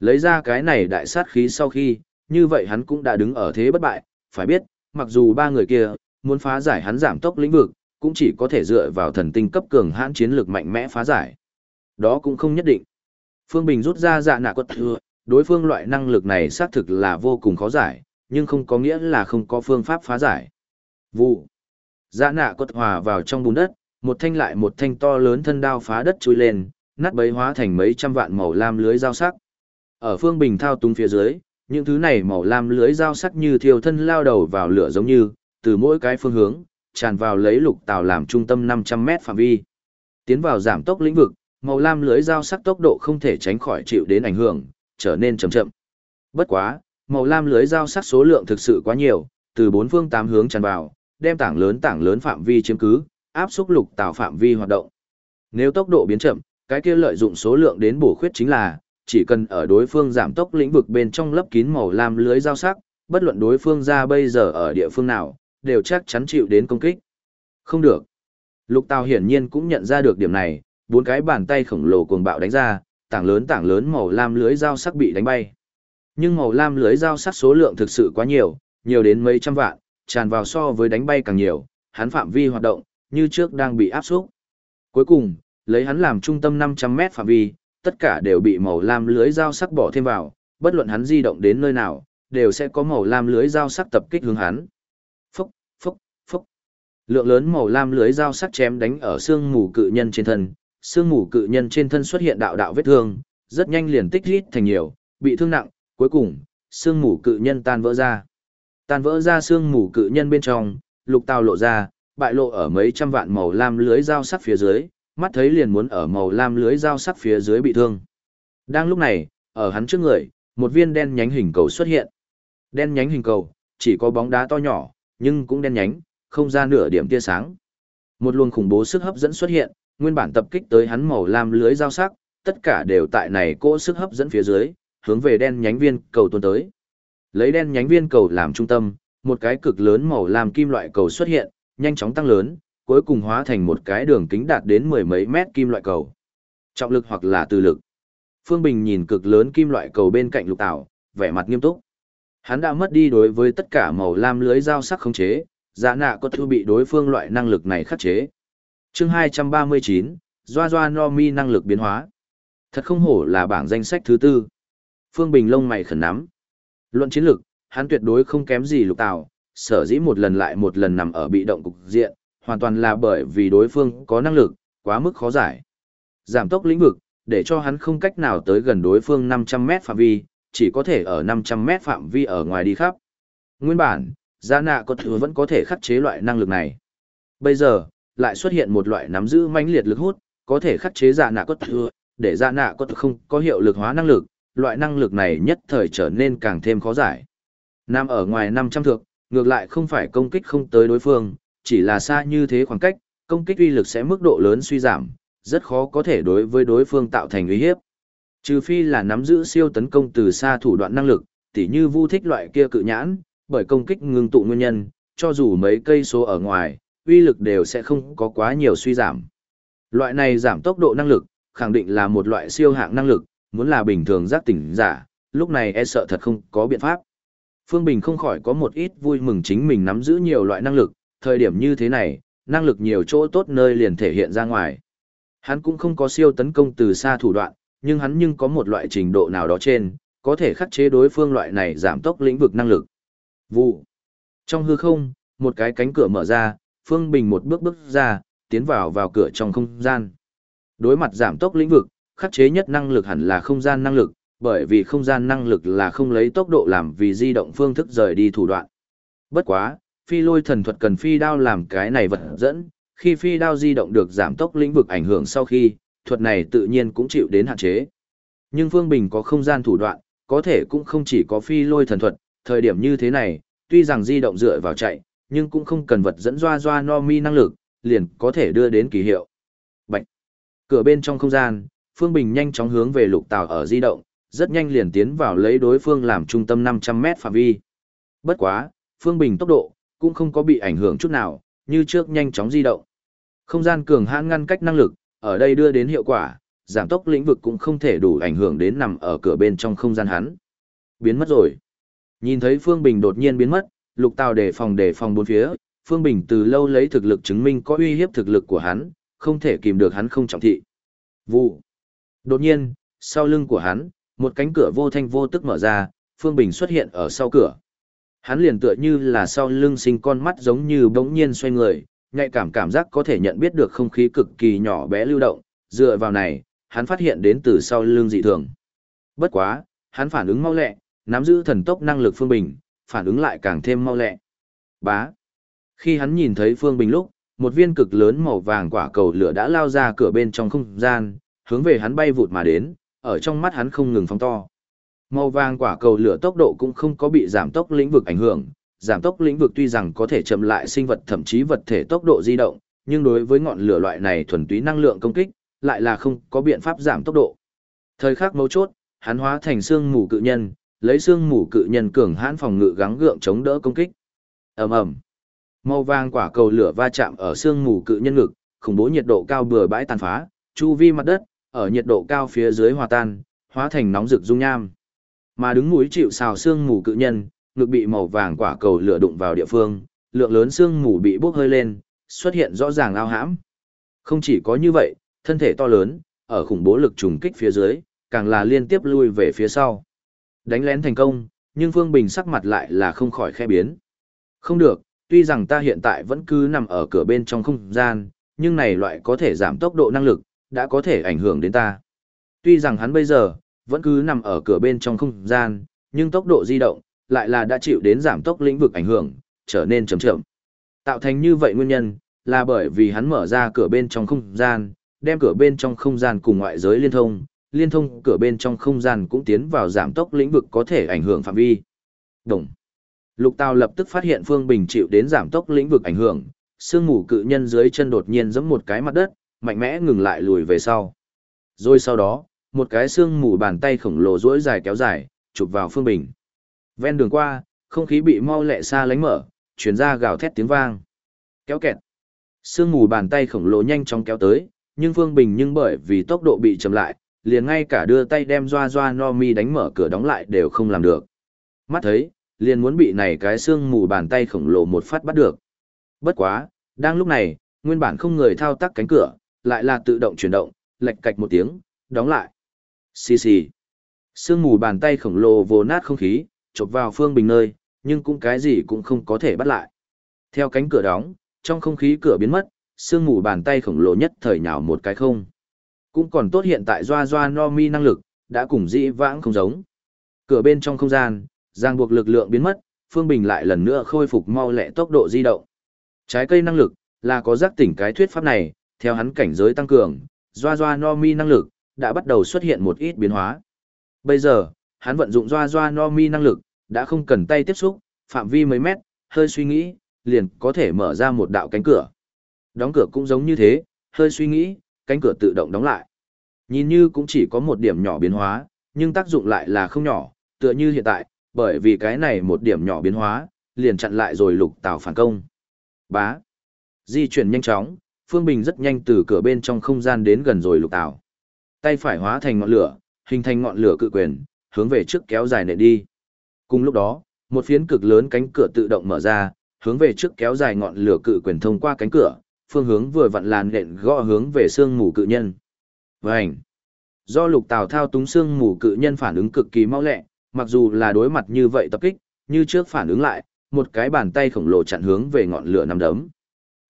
Lấy ra cái này đại sát khí sau khi, như vậy hắn cũng đã đứng ở thế bất bại, phải biết, mặc dù ba người kia, muốn phá giải hắn giảm tốc lĩnh vực, cũng chỉ có thể dựa vào thần tinh cấp cường hãn chiến lược mạnh mẽ phá giải. Đó cũng không nhất định. Phương Bình rút ra dạ nạ quật thừa, đối phương loại năng lực này xác thực là vô cùng khó giải, nhưng không có nghĩa là không có phương pháp phá giải. Vụ. Dạ nạ quật hòa vào trong bùn đất, một thanh lại một thanh to lớn thân đao phá đất chui lên, nát bấy hóa thành mấy trăm vạn màu lam lưới dao sắc. Ở phương bình thao túng phía dưới, những thứ này màu lam lưới dao sắc như thiêu thân lao đầu vào lửa giống như, từ mỗi cái phương hướng, tràn vào lấy lục tàu làm trung tâm 500 mét phạm vi. Tiến vào giảm tốc lĩnh vực, màu lam lưới dao sắc tốc độ không thể tránh khỏi chịu đến ảnh hưởng, trở nên chậm chậm. Bất quá, màu lam lưới dao sắc số lượng thực sự quá nhiều, từ bốn phương tám hướng tràn vào, đem tảng lớn tảng lớn phạm vi chiếm cứ, áp xúc lục tàu phạm vi hoạt động. Nếu tốc độ biến chậm, cái kia lợi dụng số lượng đến bổ khuyết chính là, chỉ cần ở đối phương giảm tốc lĩnh vực bên trong lấp kín màu lam lưới giao sắc, bất luận đối phương ra bây giờ ở địa phương nào, đều chắc chắn chịu đến công kích. Không được. Lục Tào hiển nhiên cũng nhận ra được điểm này, bốn cái bàn tay khổng lồ cuồng bạo đánh ra, tảng lớn tảng lớn màu lam lưới dao sắc bị đánh bay. Nhưng màu lam lưới dao sắc số lượng thực sự quá nhiều, nhiều đến mấy trăm vạn, tràn vào so với đánh bay càng nhiều, hắn phạm vi hoạt động, như trước đang bị áp xúc. Cuối cùng, lấy hắn làm trung tâm 500 mét phạm vi, tất cả đều bị màu lam lưới dao sắc bỏ thêm vào, bất luận hắn di động đến nơi nào, đều sẽ có màu lam lưới dao sắc tập kích hướng hắn. Phúc, phúc, phúc. Lượng lớn màu lam lưới dao sắc chém đánh ở xương mù cự nhân trên thân, xương mù cự nhân trên thân xuất hiện đạo đạo vết thương, rất nhanh liền tích rít thành nhiều, bị thương nặng, cuối cùng, xương mù cự nhân tan vỡ ra. Tan vỡ ra xương mù cự nhân bên trong, lục tàu lộ ra, bại lộ ở mấy trăm vạn màu lam lưới dao sắc phía dưới, mắt thấy liền muốn ở màu lam lưới dao sắc phía dưới bị thương. Đang lúc này, ở hắn trước người, một viên đen nhánh hình cầu xuất hiện. Đen nhánh hình cầu, chỉ có bóng đá to nhỏ, nhưng cũng đen nhánh, không ra nửa điểm tia sáng. Một luồng khủng bố sức hấp dẫn xuất hiện, nguyên bản tập kích tới hắn màu lam lưới dao sắc, tất cả đều tại này cỗ sức hấp dẫn phía dưới, hướng về đen nhánh viên cầu tuôn tới. Lấy đen nhánh viên cầu làm trung tâm, một cái cực lớn màu lam kim loại cầu xuất hiện, nhanh chóng tăng lớn, cuối cùng hóa thành một cái đường kính đạt đến mười mấy mét kim loại cầu. Trọng lực hoặc là từ lực. Phương Bình nhìn cực lớn kim loại cầu bên cạnh lục tảo, vẻ mặt nghiêm túc. Hắn đã mất đi đối với tất cả màu lam lưới dao sắc khống chế, giả nạ có thu bị đối phương loại năng lực này khắc chế. chương 239, Doa Doa No Mi năng lực biến hóa. Thật không hổ là bảng danh sách thứ tư. Phương Bình lông mày khẩn nắm. Luận chiến lược, hắn tuyệt đối không kém gì lục tảo, sở dĩ một lần lại một lần nằm ở bị động cục diện, hoàn toàn là bởi vì đối phương có năng lực, quá mức khó giải. Giảm tốc lĩnh vực, để cho hắn không cách nào tới gần đối phương 500 mét phạm vi, chỉ có thể ở 500 mét phạm vi ở ngoài đi khắp. Nguyên bản, Gia nạ có thừa vẫn có thể khắc chế loại năng lực này. Bây giờ, lại xuất hiện một loại nắm giữ mãnh liệt lực hút, có thể khắc chế Gia nạ có thừa, để Gia nạ có thừa không có hiệu lực hóa năng lực, loại năng lực này nhất thời trở nên càng thêm khó giải. Nam ở ngoài 500 thước, ngược lại không phải công kích không tới đối phương, chỉ là xa như thế khoảng cách, công kích uy lực sẽ mức độ lớn suy giảm, rất khó có thể đối với đối phương tạo thành uy hiếp. Trừ phi là nắm giữ siêu tấn công từ xa thủ đoạn năng lực, tỉ như vu thích loại kia cự nhãn, bởi công kích ngưng tụ nguyên nhân, cho dù mấy cây số ở ngoài, uy lực đều sẽ không có quá nhiều suy giảm. Loại này giảm tốc độ năng lực, khẳng định là một loại siêu hạng năng lực, muốn là bình thường giác tỉnh giả, lúc này e sợ thật không có biện pháp. Phương Bình không khỏi có một ít vui mừng chính mình nắm giữ nhiều loại năng lực, thời điểm như thế này, năng lực nhiều chỗ tốt nơi liền thể hiện ra ngoài. Hắn cũng không có siêu tấn công từ xa thủ đoạn, nhưng hắn nhưng có một loại trình độ nào đó trên, có thể khắc chế đối phương loại này giảm tốc lĩnh vực năng lực. Vụ. Trong hư không, một cái cánh cửa mở ra, Phương Bình một bước bước ra, tiến vào vào cửa trong không gian. Đối mặt giảm tốc lĩnh vực, khắc chế nhất năng lực hẳn là không gian năng lực, bởi vì không gian năng lực là không lấy tốc độ làm vì di động phương thức rời đi thủ đoạn. Bất quá, phi lôi thần thuật cần phi đao làm cái này vật dẫn, khi phi đao di động được giảm tốc lĩnh vực ảnh hưởng sau khi, thuật này tự nhiên cũng chịu đến hạn chế. Nhưng Phương Bình có không gian thủ đoạn, có thể cũng không chỉ có phi lôi thần thuật, thời điểm như thế này, tuy rằng di động dựa vào chạy, nhưng cũng không cần vật dẫn doa doa no mi năng lực, liền có thể đưa đến kỳ hiệu. Bạch. Cửa bên trong không gian, Phương Bình nhanh chóng hướng về lục tàu ở di động, rất nhanh liền tiến vào lấy đối phương làm trung tâm 500 mét phạm vi. Bất quá, Phương Bình tốc độ, cũng không có bị ảnh hưởng chút nào, như trước nhanh chóng di động. Không gian cường hãn ngăn cách năng lực, ở đây đưa đến hiệu quả, giảm tốc lĩnh vực cũng không thể đủ ảnh hưởng đến nằm ở cửa bên trong không gian hắn. Biến mất rồi. Nhìn thấy Phương Bình đột nhiên biến mất, Lục Tào đề phòng đề phòng bốn phía, Phương Bình từ lâu lấy thực lực chứng minh có uy hiếp thực lực của hắn, không thể kìm được hắn không trọng thị. Vụ. Đột nhiên, sau lưng của hắn, một cánh cửa vô thanh vô tức mở ra, Phương Bình xuất hiện ở sau cửa. Hắn liền tựa như là sau lưng sinh con mắt giống như bỗng nhiên xoay người, nhạy cảm cảm giác có thể nhận biết được không khí cực kỳ nhỏ bé lưu động, dựa vào này, hắn phát hiện đến từ sau lưng dị thường. Bất quá, hắn phản ứng mau lẹ, nắm giữ thần tốc năng lực Phương Bình, phản ứng lại càng thêm mau lẹ. Bá. Khi hắn nhìn thấy Phương Bình lúc, một viên cực lớn màu vàng quả cầu lửa đã lao ra cửa bên trong không gian, hướng về hắn bay vụt mà đến, ở trong mắt hắn không ngừng phóng to. Màu vàng quả cầu lửa tốc độ cũng không có bị giảm tốc lĩnh vực ảnh hưởng, giảm tốc lĩnh vực tuy rằng có thể chậm lại sinh vật thậm chí vật thể tốc độ di động, nhưng đối với ngọn lửa loại này thuần túy năng lượng công kích, lại là không có biện pháp giảm tốc độ. Thời khắc mấu chốt, hắn hóa thành xương mù cự nhân, lấy xương mù cự nhân cường hãn phòng ngự gắng gượng chống đỡ công kích. Ầm ầm. Màu vàng quả cầu lửa va chạm ở xương mù cự nhân ngực, khủng bố nhiệt độ cao bừa bãi tàn phá, chu vi mặt đất ở nhiệt độ cao phía dưới hòa tan, hóa thành nóng rực dung nham. Mà đứng núi chịu xào xương mù cự nhân, ngực bị màu vàng quả cầu lửa đụng vào địa phương, lượng lớn xương mù bị bốc hơi lên, xuất hiện rõ ràng ao hãm. Không chỉ có như vậy, thân thể to lớn, ở khủng bố lực trùng kích phía dưới, càng là liên tiếp lui về phía sau. Đánh lén thành công, nhưng Phương Bình sắc mặt lại là không khỏi khe biến. Không được, tuy rằng ta hiện tại vẫn cứ nằm ở cửa bên trong không gian, nhưng này loại có thể giảm tốc độ năng lực, đã có thể ảnh hưởng đến ta. Tuy rằng hắn bây giờ, vẫn cứ nằm ở cửa bên trong không gian, nhưng tốc độ di động, lại là đã chịu đến giảm tốc lĩnh vực ảnh hưởng, trở nên chậm chậm. Tạo thành như vậy nguyên nhân, là bởi vì hắn mở ra cửa bên trong không gian, đem cửa bên trong không gian cùng ngoại giới liên thông, liên thông cửa bên trong không gian cũng tiến vào giảm tốc lĩnh vực có thể ảnh hưởng phạm vi. Đồng. Lục Tào lập tức phát hiện Phương Bình chịu đến giảm tốc lĩnh vực ảnh hưởng, sương mù cự nhân dưới chân đột nhiên giẫm một cái mặt đất, mạnh mẽ ngừng lại lùi về sau. Rồi sau đó, một cái xương mù bàn tay khổng lồ duỗi dài kéo dài, chụp vào Phương Bình. Ven đường qua, không khí bị mau lẹ xa lánh mở, truyền ra gào thét tiếng vang. Kéo kẹt. Sương mù bàn tay khổng lồ nhanh chóng kéo tới, nhưng Phương Bình nhưng bởi vì tốc độ bị chậm lại, liền ngay cả đưa tay đem Doa Doa No Mi đánh mở cửa đóng lại đều không làm được. Mắt thấy, liền muốn bị này cái xương mù bàn tay khổng lồ một phát bắt được. Bất quá, đang lúc này, nguyên bản không người thao tác cánh cửa, lại là tự động chuyển động, lệch cạch một tiếng, đóng lại. Xì xì. Sương mù bàn tay khổng lồ vồ nát không khí, chộp vào Phương Bình nơi, nhưng cũng cái gì cũng không có thể bắt lại. Theo cánh cửa đóng, trong không khí cửa biến mất, sương mù bàn tay khổng lồ nhất thời nhào một cái không. Cũng còn tốt hiện tại doa doa no mi năng lực, đã cùng dĩ vãng không giống. Cửa bên trong không gian, giang buộc lực lượng biến mất, Phương Bình lại lần nữa khôi phục mau lẹ tốc độ di động. Trái cây năng lực, là có giác tỉnh cái thuyết pháp này, theo hắn cảnh giới tăng cường, doa doa no mi năng lực, đã bắt đầu xuất hiện một ít biến hóa. Bây giờ, hắn vận dụng doa doa no mi năng lực, đã không cần tay tiếp xúc, phạm vi mấy mét, hơi suy nghĩ, liền có thể mở ra một đạo cánh cửa. Đóng cửa cũng giống như thế, hơi suy nghĩ, cánh cửa tự động đóng lại. Nhìn như cũng chỉ có một điểm nhỏ biến hóa, nhưng tác dụng lại là không nhỏ, tựa như hiện tại, bởi vì cái này một điểm nhỏ biến hóa, liền chặn lại rồi lục tào phản công. Bá. Di chuyển nhanh chóng, Phương Bình rất nhanh từ cửa bên trong không gian đến gần rồi lục tào. Tay phải hóa thành ngọn lửa, hình thành ngọn lửa cự quyền, hướng về trước kéo dài nện đi. Cùng lúc đó, một phiến cực lớn cánh cửa tự động mở ra, hướng về trước kéo dài ngọn lửa cự quyền thông qua cánh cửa, phương hướng vừa vặn làn nện gõ hướng về xương mù cự nhân. Vành. Do lục tào thao túng xương mù cự nhân phản ứng cực kỳ mau lẹ, mặc dù là đối mặt như vậy tập kích, như trước phản ứng lại, một cái bàn tay khổng lồ chặn hướng về ngọn lửa nằm đấm.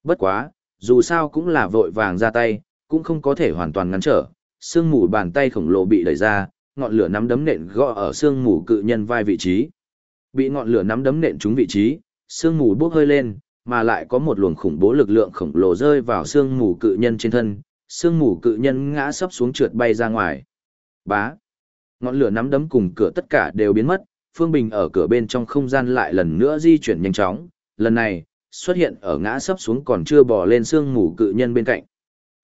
Bất quá, dù sao cũng là vội vàng ra tay, cũng không có thể hoàn toàn ngăn trở, Sương mù bàn tay khổng lồ bị đẩy ra, ngọn lửa nắm đấm nện gõ ở xương mù cự nhân vai vị trí. Bị ngọn lửa nắm đấm nện trúng vị trí, xương mù bốc hơi lên, mà lại có một luồng khủng bố lực lượng khổng lồ rơi vào xương mù cự nhân trên thân, xương mù cự nhân ngã sấp xuống trượt bay ra ngoài. Bá. Ngọn lửa nắm đấm cùng cửa tất cả đều biến mất, Phương Bình ở cửa bên trong không gian lại lần nữa di chuyển nhanh chóng, lần này, xuất hiện ở ngã sấp xuống còn chưa bò lên xương mù cự nhân bên cạnh.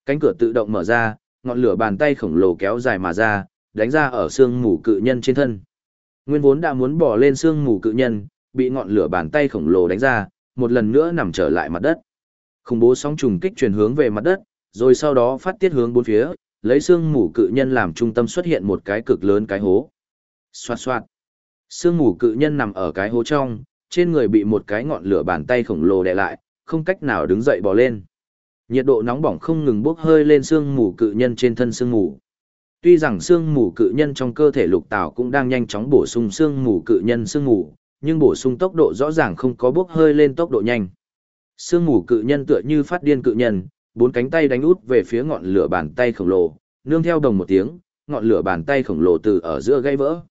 Cánh cửa tự động mở ra, ngọn lửa bàn tay khổng lồ kéo dài mà ra, đánh ra ở xương mù cự nhân trên thân. Nguyên vốn đã muốn bò lên xương mù cự nhân, bị ngọn lửa bàn tay khổng lồ đánh ra, một lần nữa nằm trở lại mặt đất. Khủng bố sóng trùng kích truyền hướng về mặt đất, rồi sau đó phát tiết hướng bốn phía, lấy xương mù cự nhân làm trung tâm xuất hiện một cái cực lớn cái hố. Xoạt xoạt. Xương mù cự nhân nằm ở cái hố trong, trên người bị một cái ngọn lửa bàn tay khổng lồ đè lại, không cách nào đứng dậy bò lên. Nhiệt độ nóng bỏng không ngừng bốc hơi lên xương mù cự nhân trên thân xương mù. Tuy rằng xương mù cự nhân trong cơ thể lục tảo cũng đang nhanh chóng bổ sung xương mù cự nhân xương mù, nhưng bổ sung tốc độ rõ ràng không có bốc hơi lên tốc độ nhanh. Xương mù cự nhân tựa như phát điên cự nhân, bốn cánh tay đánh út về phía ngọn lửa bàn tay khổng lồ, nương theo đồng một tiếng, ngọn lửa bàn tay khổng lồ từ ở giữa gãy vỡ.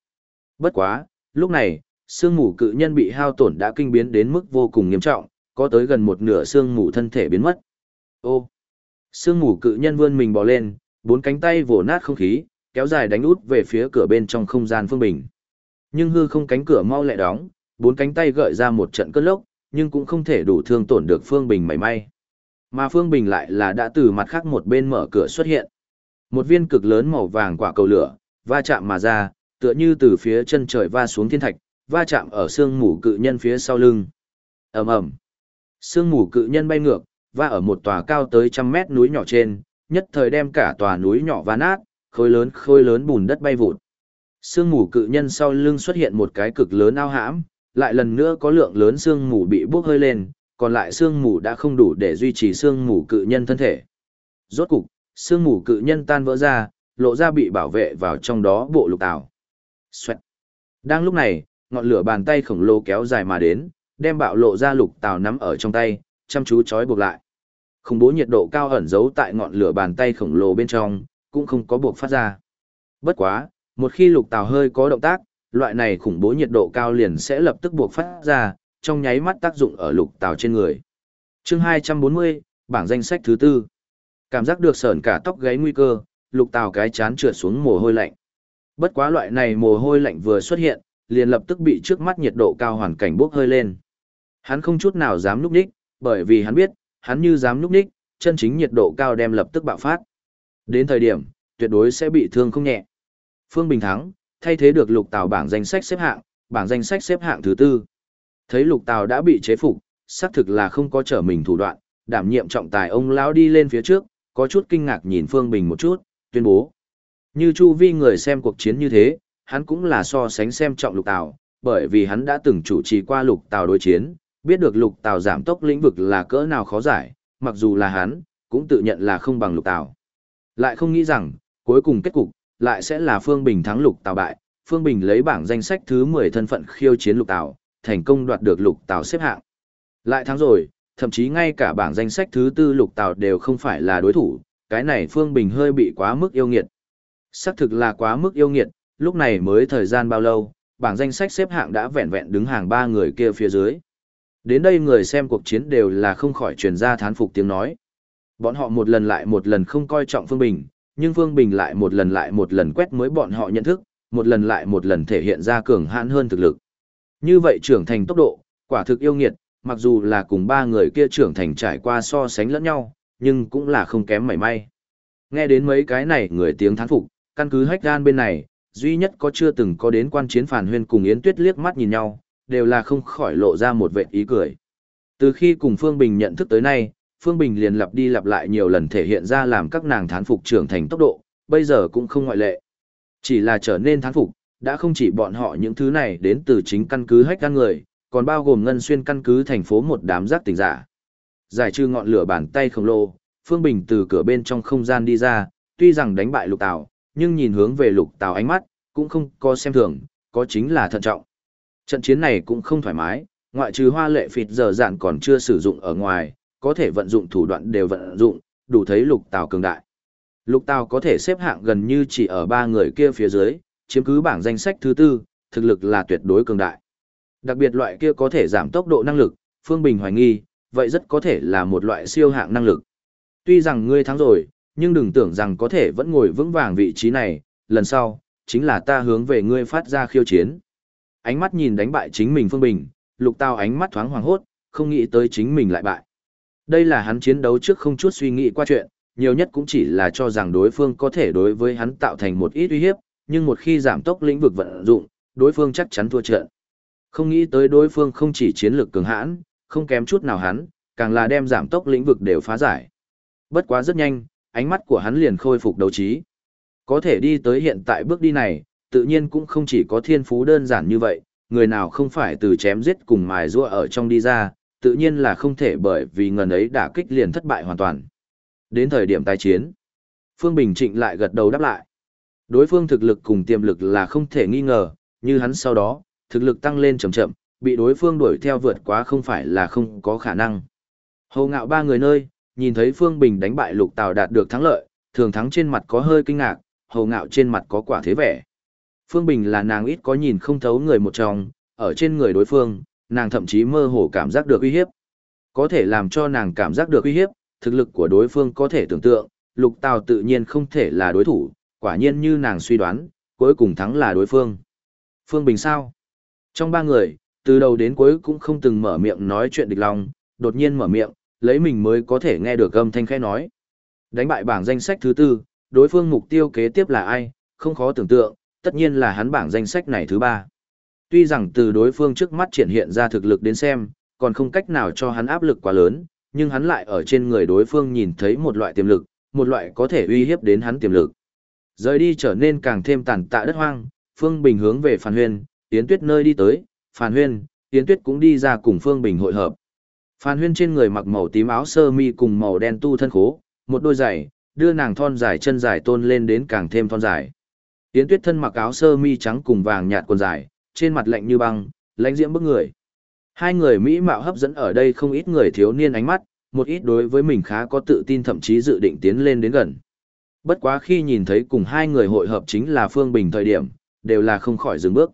Bất quá, lúc này, xương mù cự nhân bị hao tổn đã kinh biến đến mức vô cùng nghiêm trọng, có tới gần một nửa xương mù thân thể biến mất. Ô! Sương mù cự nhân vươn mình bò lên, bốn cánh tay vồ nát không khí, kéo dài đánh út về phía cửa bên trong không gian phương bình. Nhưng hư không cánh cửa mau lẹ đóng, bốn cánh tay gợi ra một trận cơn lốc, nhưng cũng không thể đủ thương tổn được Phương Bình mảy may. Mà Phương Bình lại là đã từ mặt khác một bên mở cửa xuất hiện. Một viên cực lớn màu vàng quả cầu lửa, va chạm mà ra, tựa như từ phía chân trời va xuống thiên thạch, va chạm ở xương mù cự nhân phía sau lưng. ầm ầm, Sương mù cự nhân bay ngược, và ở một tòa cao tới trăm mét núi nhỏ trên, nhất thời đem cả tòa núi nhỏ va nát, khối lớn khối lớn bùn đất bay vụt. Sương mù cự nhân sau lưng xuất hiện một cái cực lớn ao hãm, lại lần nữa có lượng lớn sương mù bị bốc hơi lên, còn lại sương mù đã không đủ để duy trì sương mù cự nhân thân thể. Rốt cục, sương mù cự nhân tan vỡ ra, lộ ra bị bảo vệ vào trong đó bộ lục tảo. Xoẹt. Đang lúc này, ngọn lửa bàn tay khổng lồ kéo dài mà đến, đem bạo lộ ra lục tảo nắm ở trong tay, chăm chú chói buộc lại. Khủng bố nhiệt độ cao ẩn giấu tại ngọn lửa bàn tay khổng lồ bên trong, cũng không có buộc phát ra. Bất quá, một khi lục tàu hơi có động tác, loại này khủng bố nhiệt độ cao liền sẽ lập tức buộc phát ra, trong nháy mắt tác dụng ở lục tàu trên người. Chương 240, bảng danh sách thứ tư. Cảm giác được sởn cả tóc gáy nguy cơ, lục tàu cái chán trượt xuống mồ hôi lạnh. Bất quá loại này mồ hôi lạnh vừa xuất hiện, liền lập tức bị trước mắt nhiệt độ cao hoàn cảnh bốc hơi lên. Hắn không chút nào dám núp đích, bởi vì hắn biết, hắn như dám núp đích, chân chính nhiệt độ cao đem lập tức bạo phát. Đến thời điểm, tuyệt đối sẽ bị thương không nhẹ. Phương Bình thắng, thay thế được lục tào bảng danh sách xếp hạng, bảng danh sách xếp hạng thứ tư. Thấy lục tào đã bị chế phục, xác thực là không có trở mình thủ đoạn, đảm nhiệm trọng tài ông lão đi lên phía trước, có chút kinh ngạc nhìn Phương Bình một chút, tuyên bố. Như chu vi người xem cuộc chiến như thế, hắn cũng là so sánh xem trọng lục tào, bởi vì hắn đã từng chủ trì qua lục tào đối chiến, biết được lục tào giảm tốc lĩnh vực là cỡ nào khó giải, mặc dù là hắn, cũng tự nhận là không bằng lục tào. Lại không nghĩ rằng, cuối cùng kết cục, lại sẽ là Phương Bình thắng lục tào bại, Phương Bình lấy bảng danh sách thứ 10 thân phận khiêu chiến lục tào, thành công đoạt được lục tào xếp hạng. Lại thắng rồi, thậm chí ngay cả bảng danh sách thứ tư lục tào đều không phải là đối thủ, cái này Phương Bình hơi bị quá mức yêu nghiệt. Xác thực là quá mức yêu nghiệt, lúc này mới thời gian bao lâu, bảng danh sách xếp hạng đã vẹn vẹn đứng hàng ba người kia phía dưới. Đến đây người xem cuộc chiến đều là không khỏi truyền ra thán phục tiếng nói. Bọn họ một lần lại một lần không coi trọng Phương Bình, nhưng Phương Bình lại một lần lại một lần quét mới bọn họ nhận thức, một lần lại một lần thể hiện ra cường hãn hơn thực lực. Như vậy trưởng thành tốc độ, quả thực yêu nghiệt, mặc dù là cùng ba người kia trưởng thành trải qua so sánh lẫn nhau, nhưng cũng là không kém mảy may. Nghe đến mấy cái này người tiếng thán phục, căn cứ hách gan bên này, duy nhất có chưa từng có đến quan chiến phản huyên cùng Yến Tuyết liếc mắt nhìn nhau, đều là không khỏi lộ ra một vệ ý cười. Từ khi cùng Phương Bình nhận thức tới nay, Phương Bình liền lặp đi lặp lại nhiều lần thể hiện ra làm các nàng thán phục trưởng thành tốc độ, bây giờ cũng không ngoại lệ. Chỉ là trở nên thán phục, đã không chỉ bọn họ những thứ này đến từ chính căn cứ hách căn người, còn bao gồm ngân xuyên căn cứ thành phố một đám giác tỉnh giả. Giải trừ ngọn lửa bàn tay khổng lồ, Phương Bình từ cửa bên trong không gian đi ra, tuy rằng đánh bại lục tào, nhưng nhìn hướng về lục tào ánh mắt, cũng không có xem thường, có chính là thận trọng. Trận chiến này cũng không thoải mái, ngoại trừ hoa lệ phịt giờ dạn còn chưa sử dụng ở ngoài, có thể vận dụng thủ đoạn đều vận dụng, đủ thấy lục tào cường đại. Lục tào có thể xếp hạng gần như chỉ ở ba người kia phía dưới, chiếm cứ bảng danh sách thứ tư, thực lực là tuyệt đối cường đại. Đặc biệt loại kia có thể giảm tốc độ năng lực, Phương Bình hoài nghi, vậy rất có thể là một loại siêu hạng năng lực. Tuy rằng ngươi thắng rồi, nhưng đừng tưởng rằng có thể vẫn ngồi vững vàng vị trí này, lần sau, chính là ta hướng về ngươi phát ra khiêu chiến. Ánh mắt nhìn đánh bại chính mình Phương Bình, lục tao ánh mắt thoáng hoàng hốt, không nghĩ tới chính mình lại bại. Đây là hắn chiến đấu trước không chút suy nghĩ qua chuyện, nhiều nhất cũng chỉ là cho rằng đối phương có thể đối với hắn tạo thành một ít uy hiếp, nhưng một khi giảm tốc lĩnh vực vận dụng, đối phương chắc chắn thua trận. Không nghĩ tới đối phương không chỉ chiến lược cường hãn, không kém chút nào hắn, càng là đem giảm tốc lĩnh vực đều phá giải. Bất quá rất nhanh, ánh mắt của hắn liền khôi phục đấu trí. Có thể đi tới hiện tại bước đi này, tự nhiên cũng không chỉ có thiên phú đơn giản như vậy, người nào không phải từ chém giết cùng mài rua ở trong đi ra, tự nhiên là không thể bởi vì ngần ấy đả kích liền thất bại hoàn toàn. Đến thời điểm tái chiến, Phương Bình Trịnh lại gật đầu đáp lại. Đối phương thực lực cùng tiềm lực là không thể nghi ngờ, như hắn sau đó, thực lực tăng lên chậm chậm, bị đối phương đuổi theo vượt quá không phải là không có khả năng. Hầu ngạo ba người nơi, nhìn thấy Phương Bình đánh bại lục tào đạt được thắng lợi, thường thắng trên mặt có hơi kinh ngạc, hầu ngạo trên mặt có quả thế vẻ. Phương Bình là nàng ít có nhìn không thấu người một trong, ở trên người đối phương, nàng thậm chí mơ hồ cảm giác được uy hiếp. Có thể làm cho nàng cảm giác được uy hiếp, thực lực của đối phương có thể tưởng tượng, lục tào tự nhiên không thể là đối thủ, quả nhiên như nàng suy đoán, cuối cùng thắng là đối phương. Phương Bình sao? Trong ba người, Từ đầu đến cuối cũng không từng mở miệng nói chuyện địch lòng, đột nhiên mở miệng, lấy mình mới có thể nghe được âm thanh khẽ nói. Đánh bại bảng danh sách thứ tư, đối phương mục tiêu kế tiếp là ai, không khó tưởng tượng, tất nhiên là hắn bảng danh sách này thứ ba. Tuy rằng từ đối phương trước mắt triển hiện ra thực lực đến xem, còn không cách nào cho hắn áp lực quá lớn, nhưng hắn lại ở trên người đối phương nhìn thấy một loại tiềm lực, một loại có thể uy hiếp đến hắn tiềm lực. Rời đi trở nên càng thêm tàn tạ đất hoang, Phương Bình hướng về Phan Huyên, Yến Tuyết nơi đi tới, Phan Huyên, Yến Tuyết cũng đi ra cùng Phương Bình hội hợp. Phan Huyên trên người mặc màu tím áo sơ mi cùng màu đen tu thân khố, một đôi giày, đưa nàng thon dài chân dài tôn lên đến càng thêm thon dài. Yến Tuyết thân mặc áo sơ mi trắng cùng vàng nhạt quần dài, trên mặt lạnh như băng, lãnh diễm bức người. Hai người mỹ mạo hấp dẫn ở đây không ít người thiếu niên ánh mắt, một ít đối với mình khá có tự tin thậm chí dự định tiến lên đến gần. Bất quá khi nhìn thấy cùng hai người hội hợp chính là Phương Bình thời điểm, đều là không khỏi dừng bước.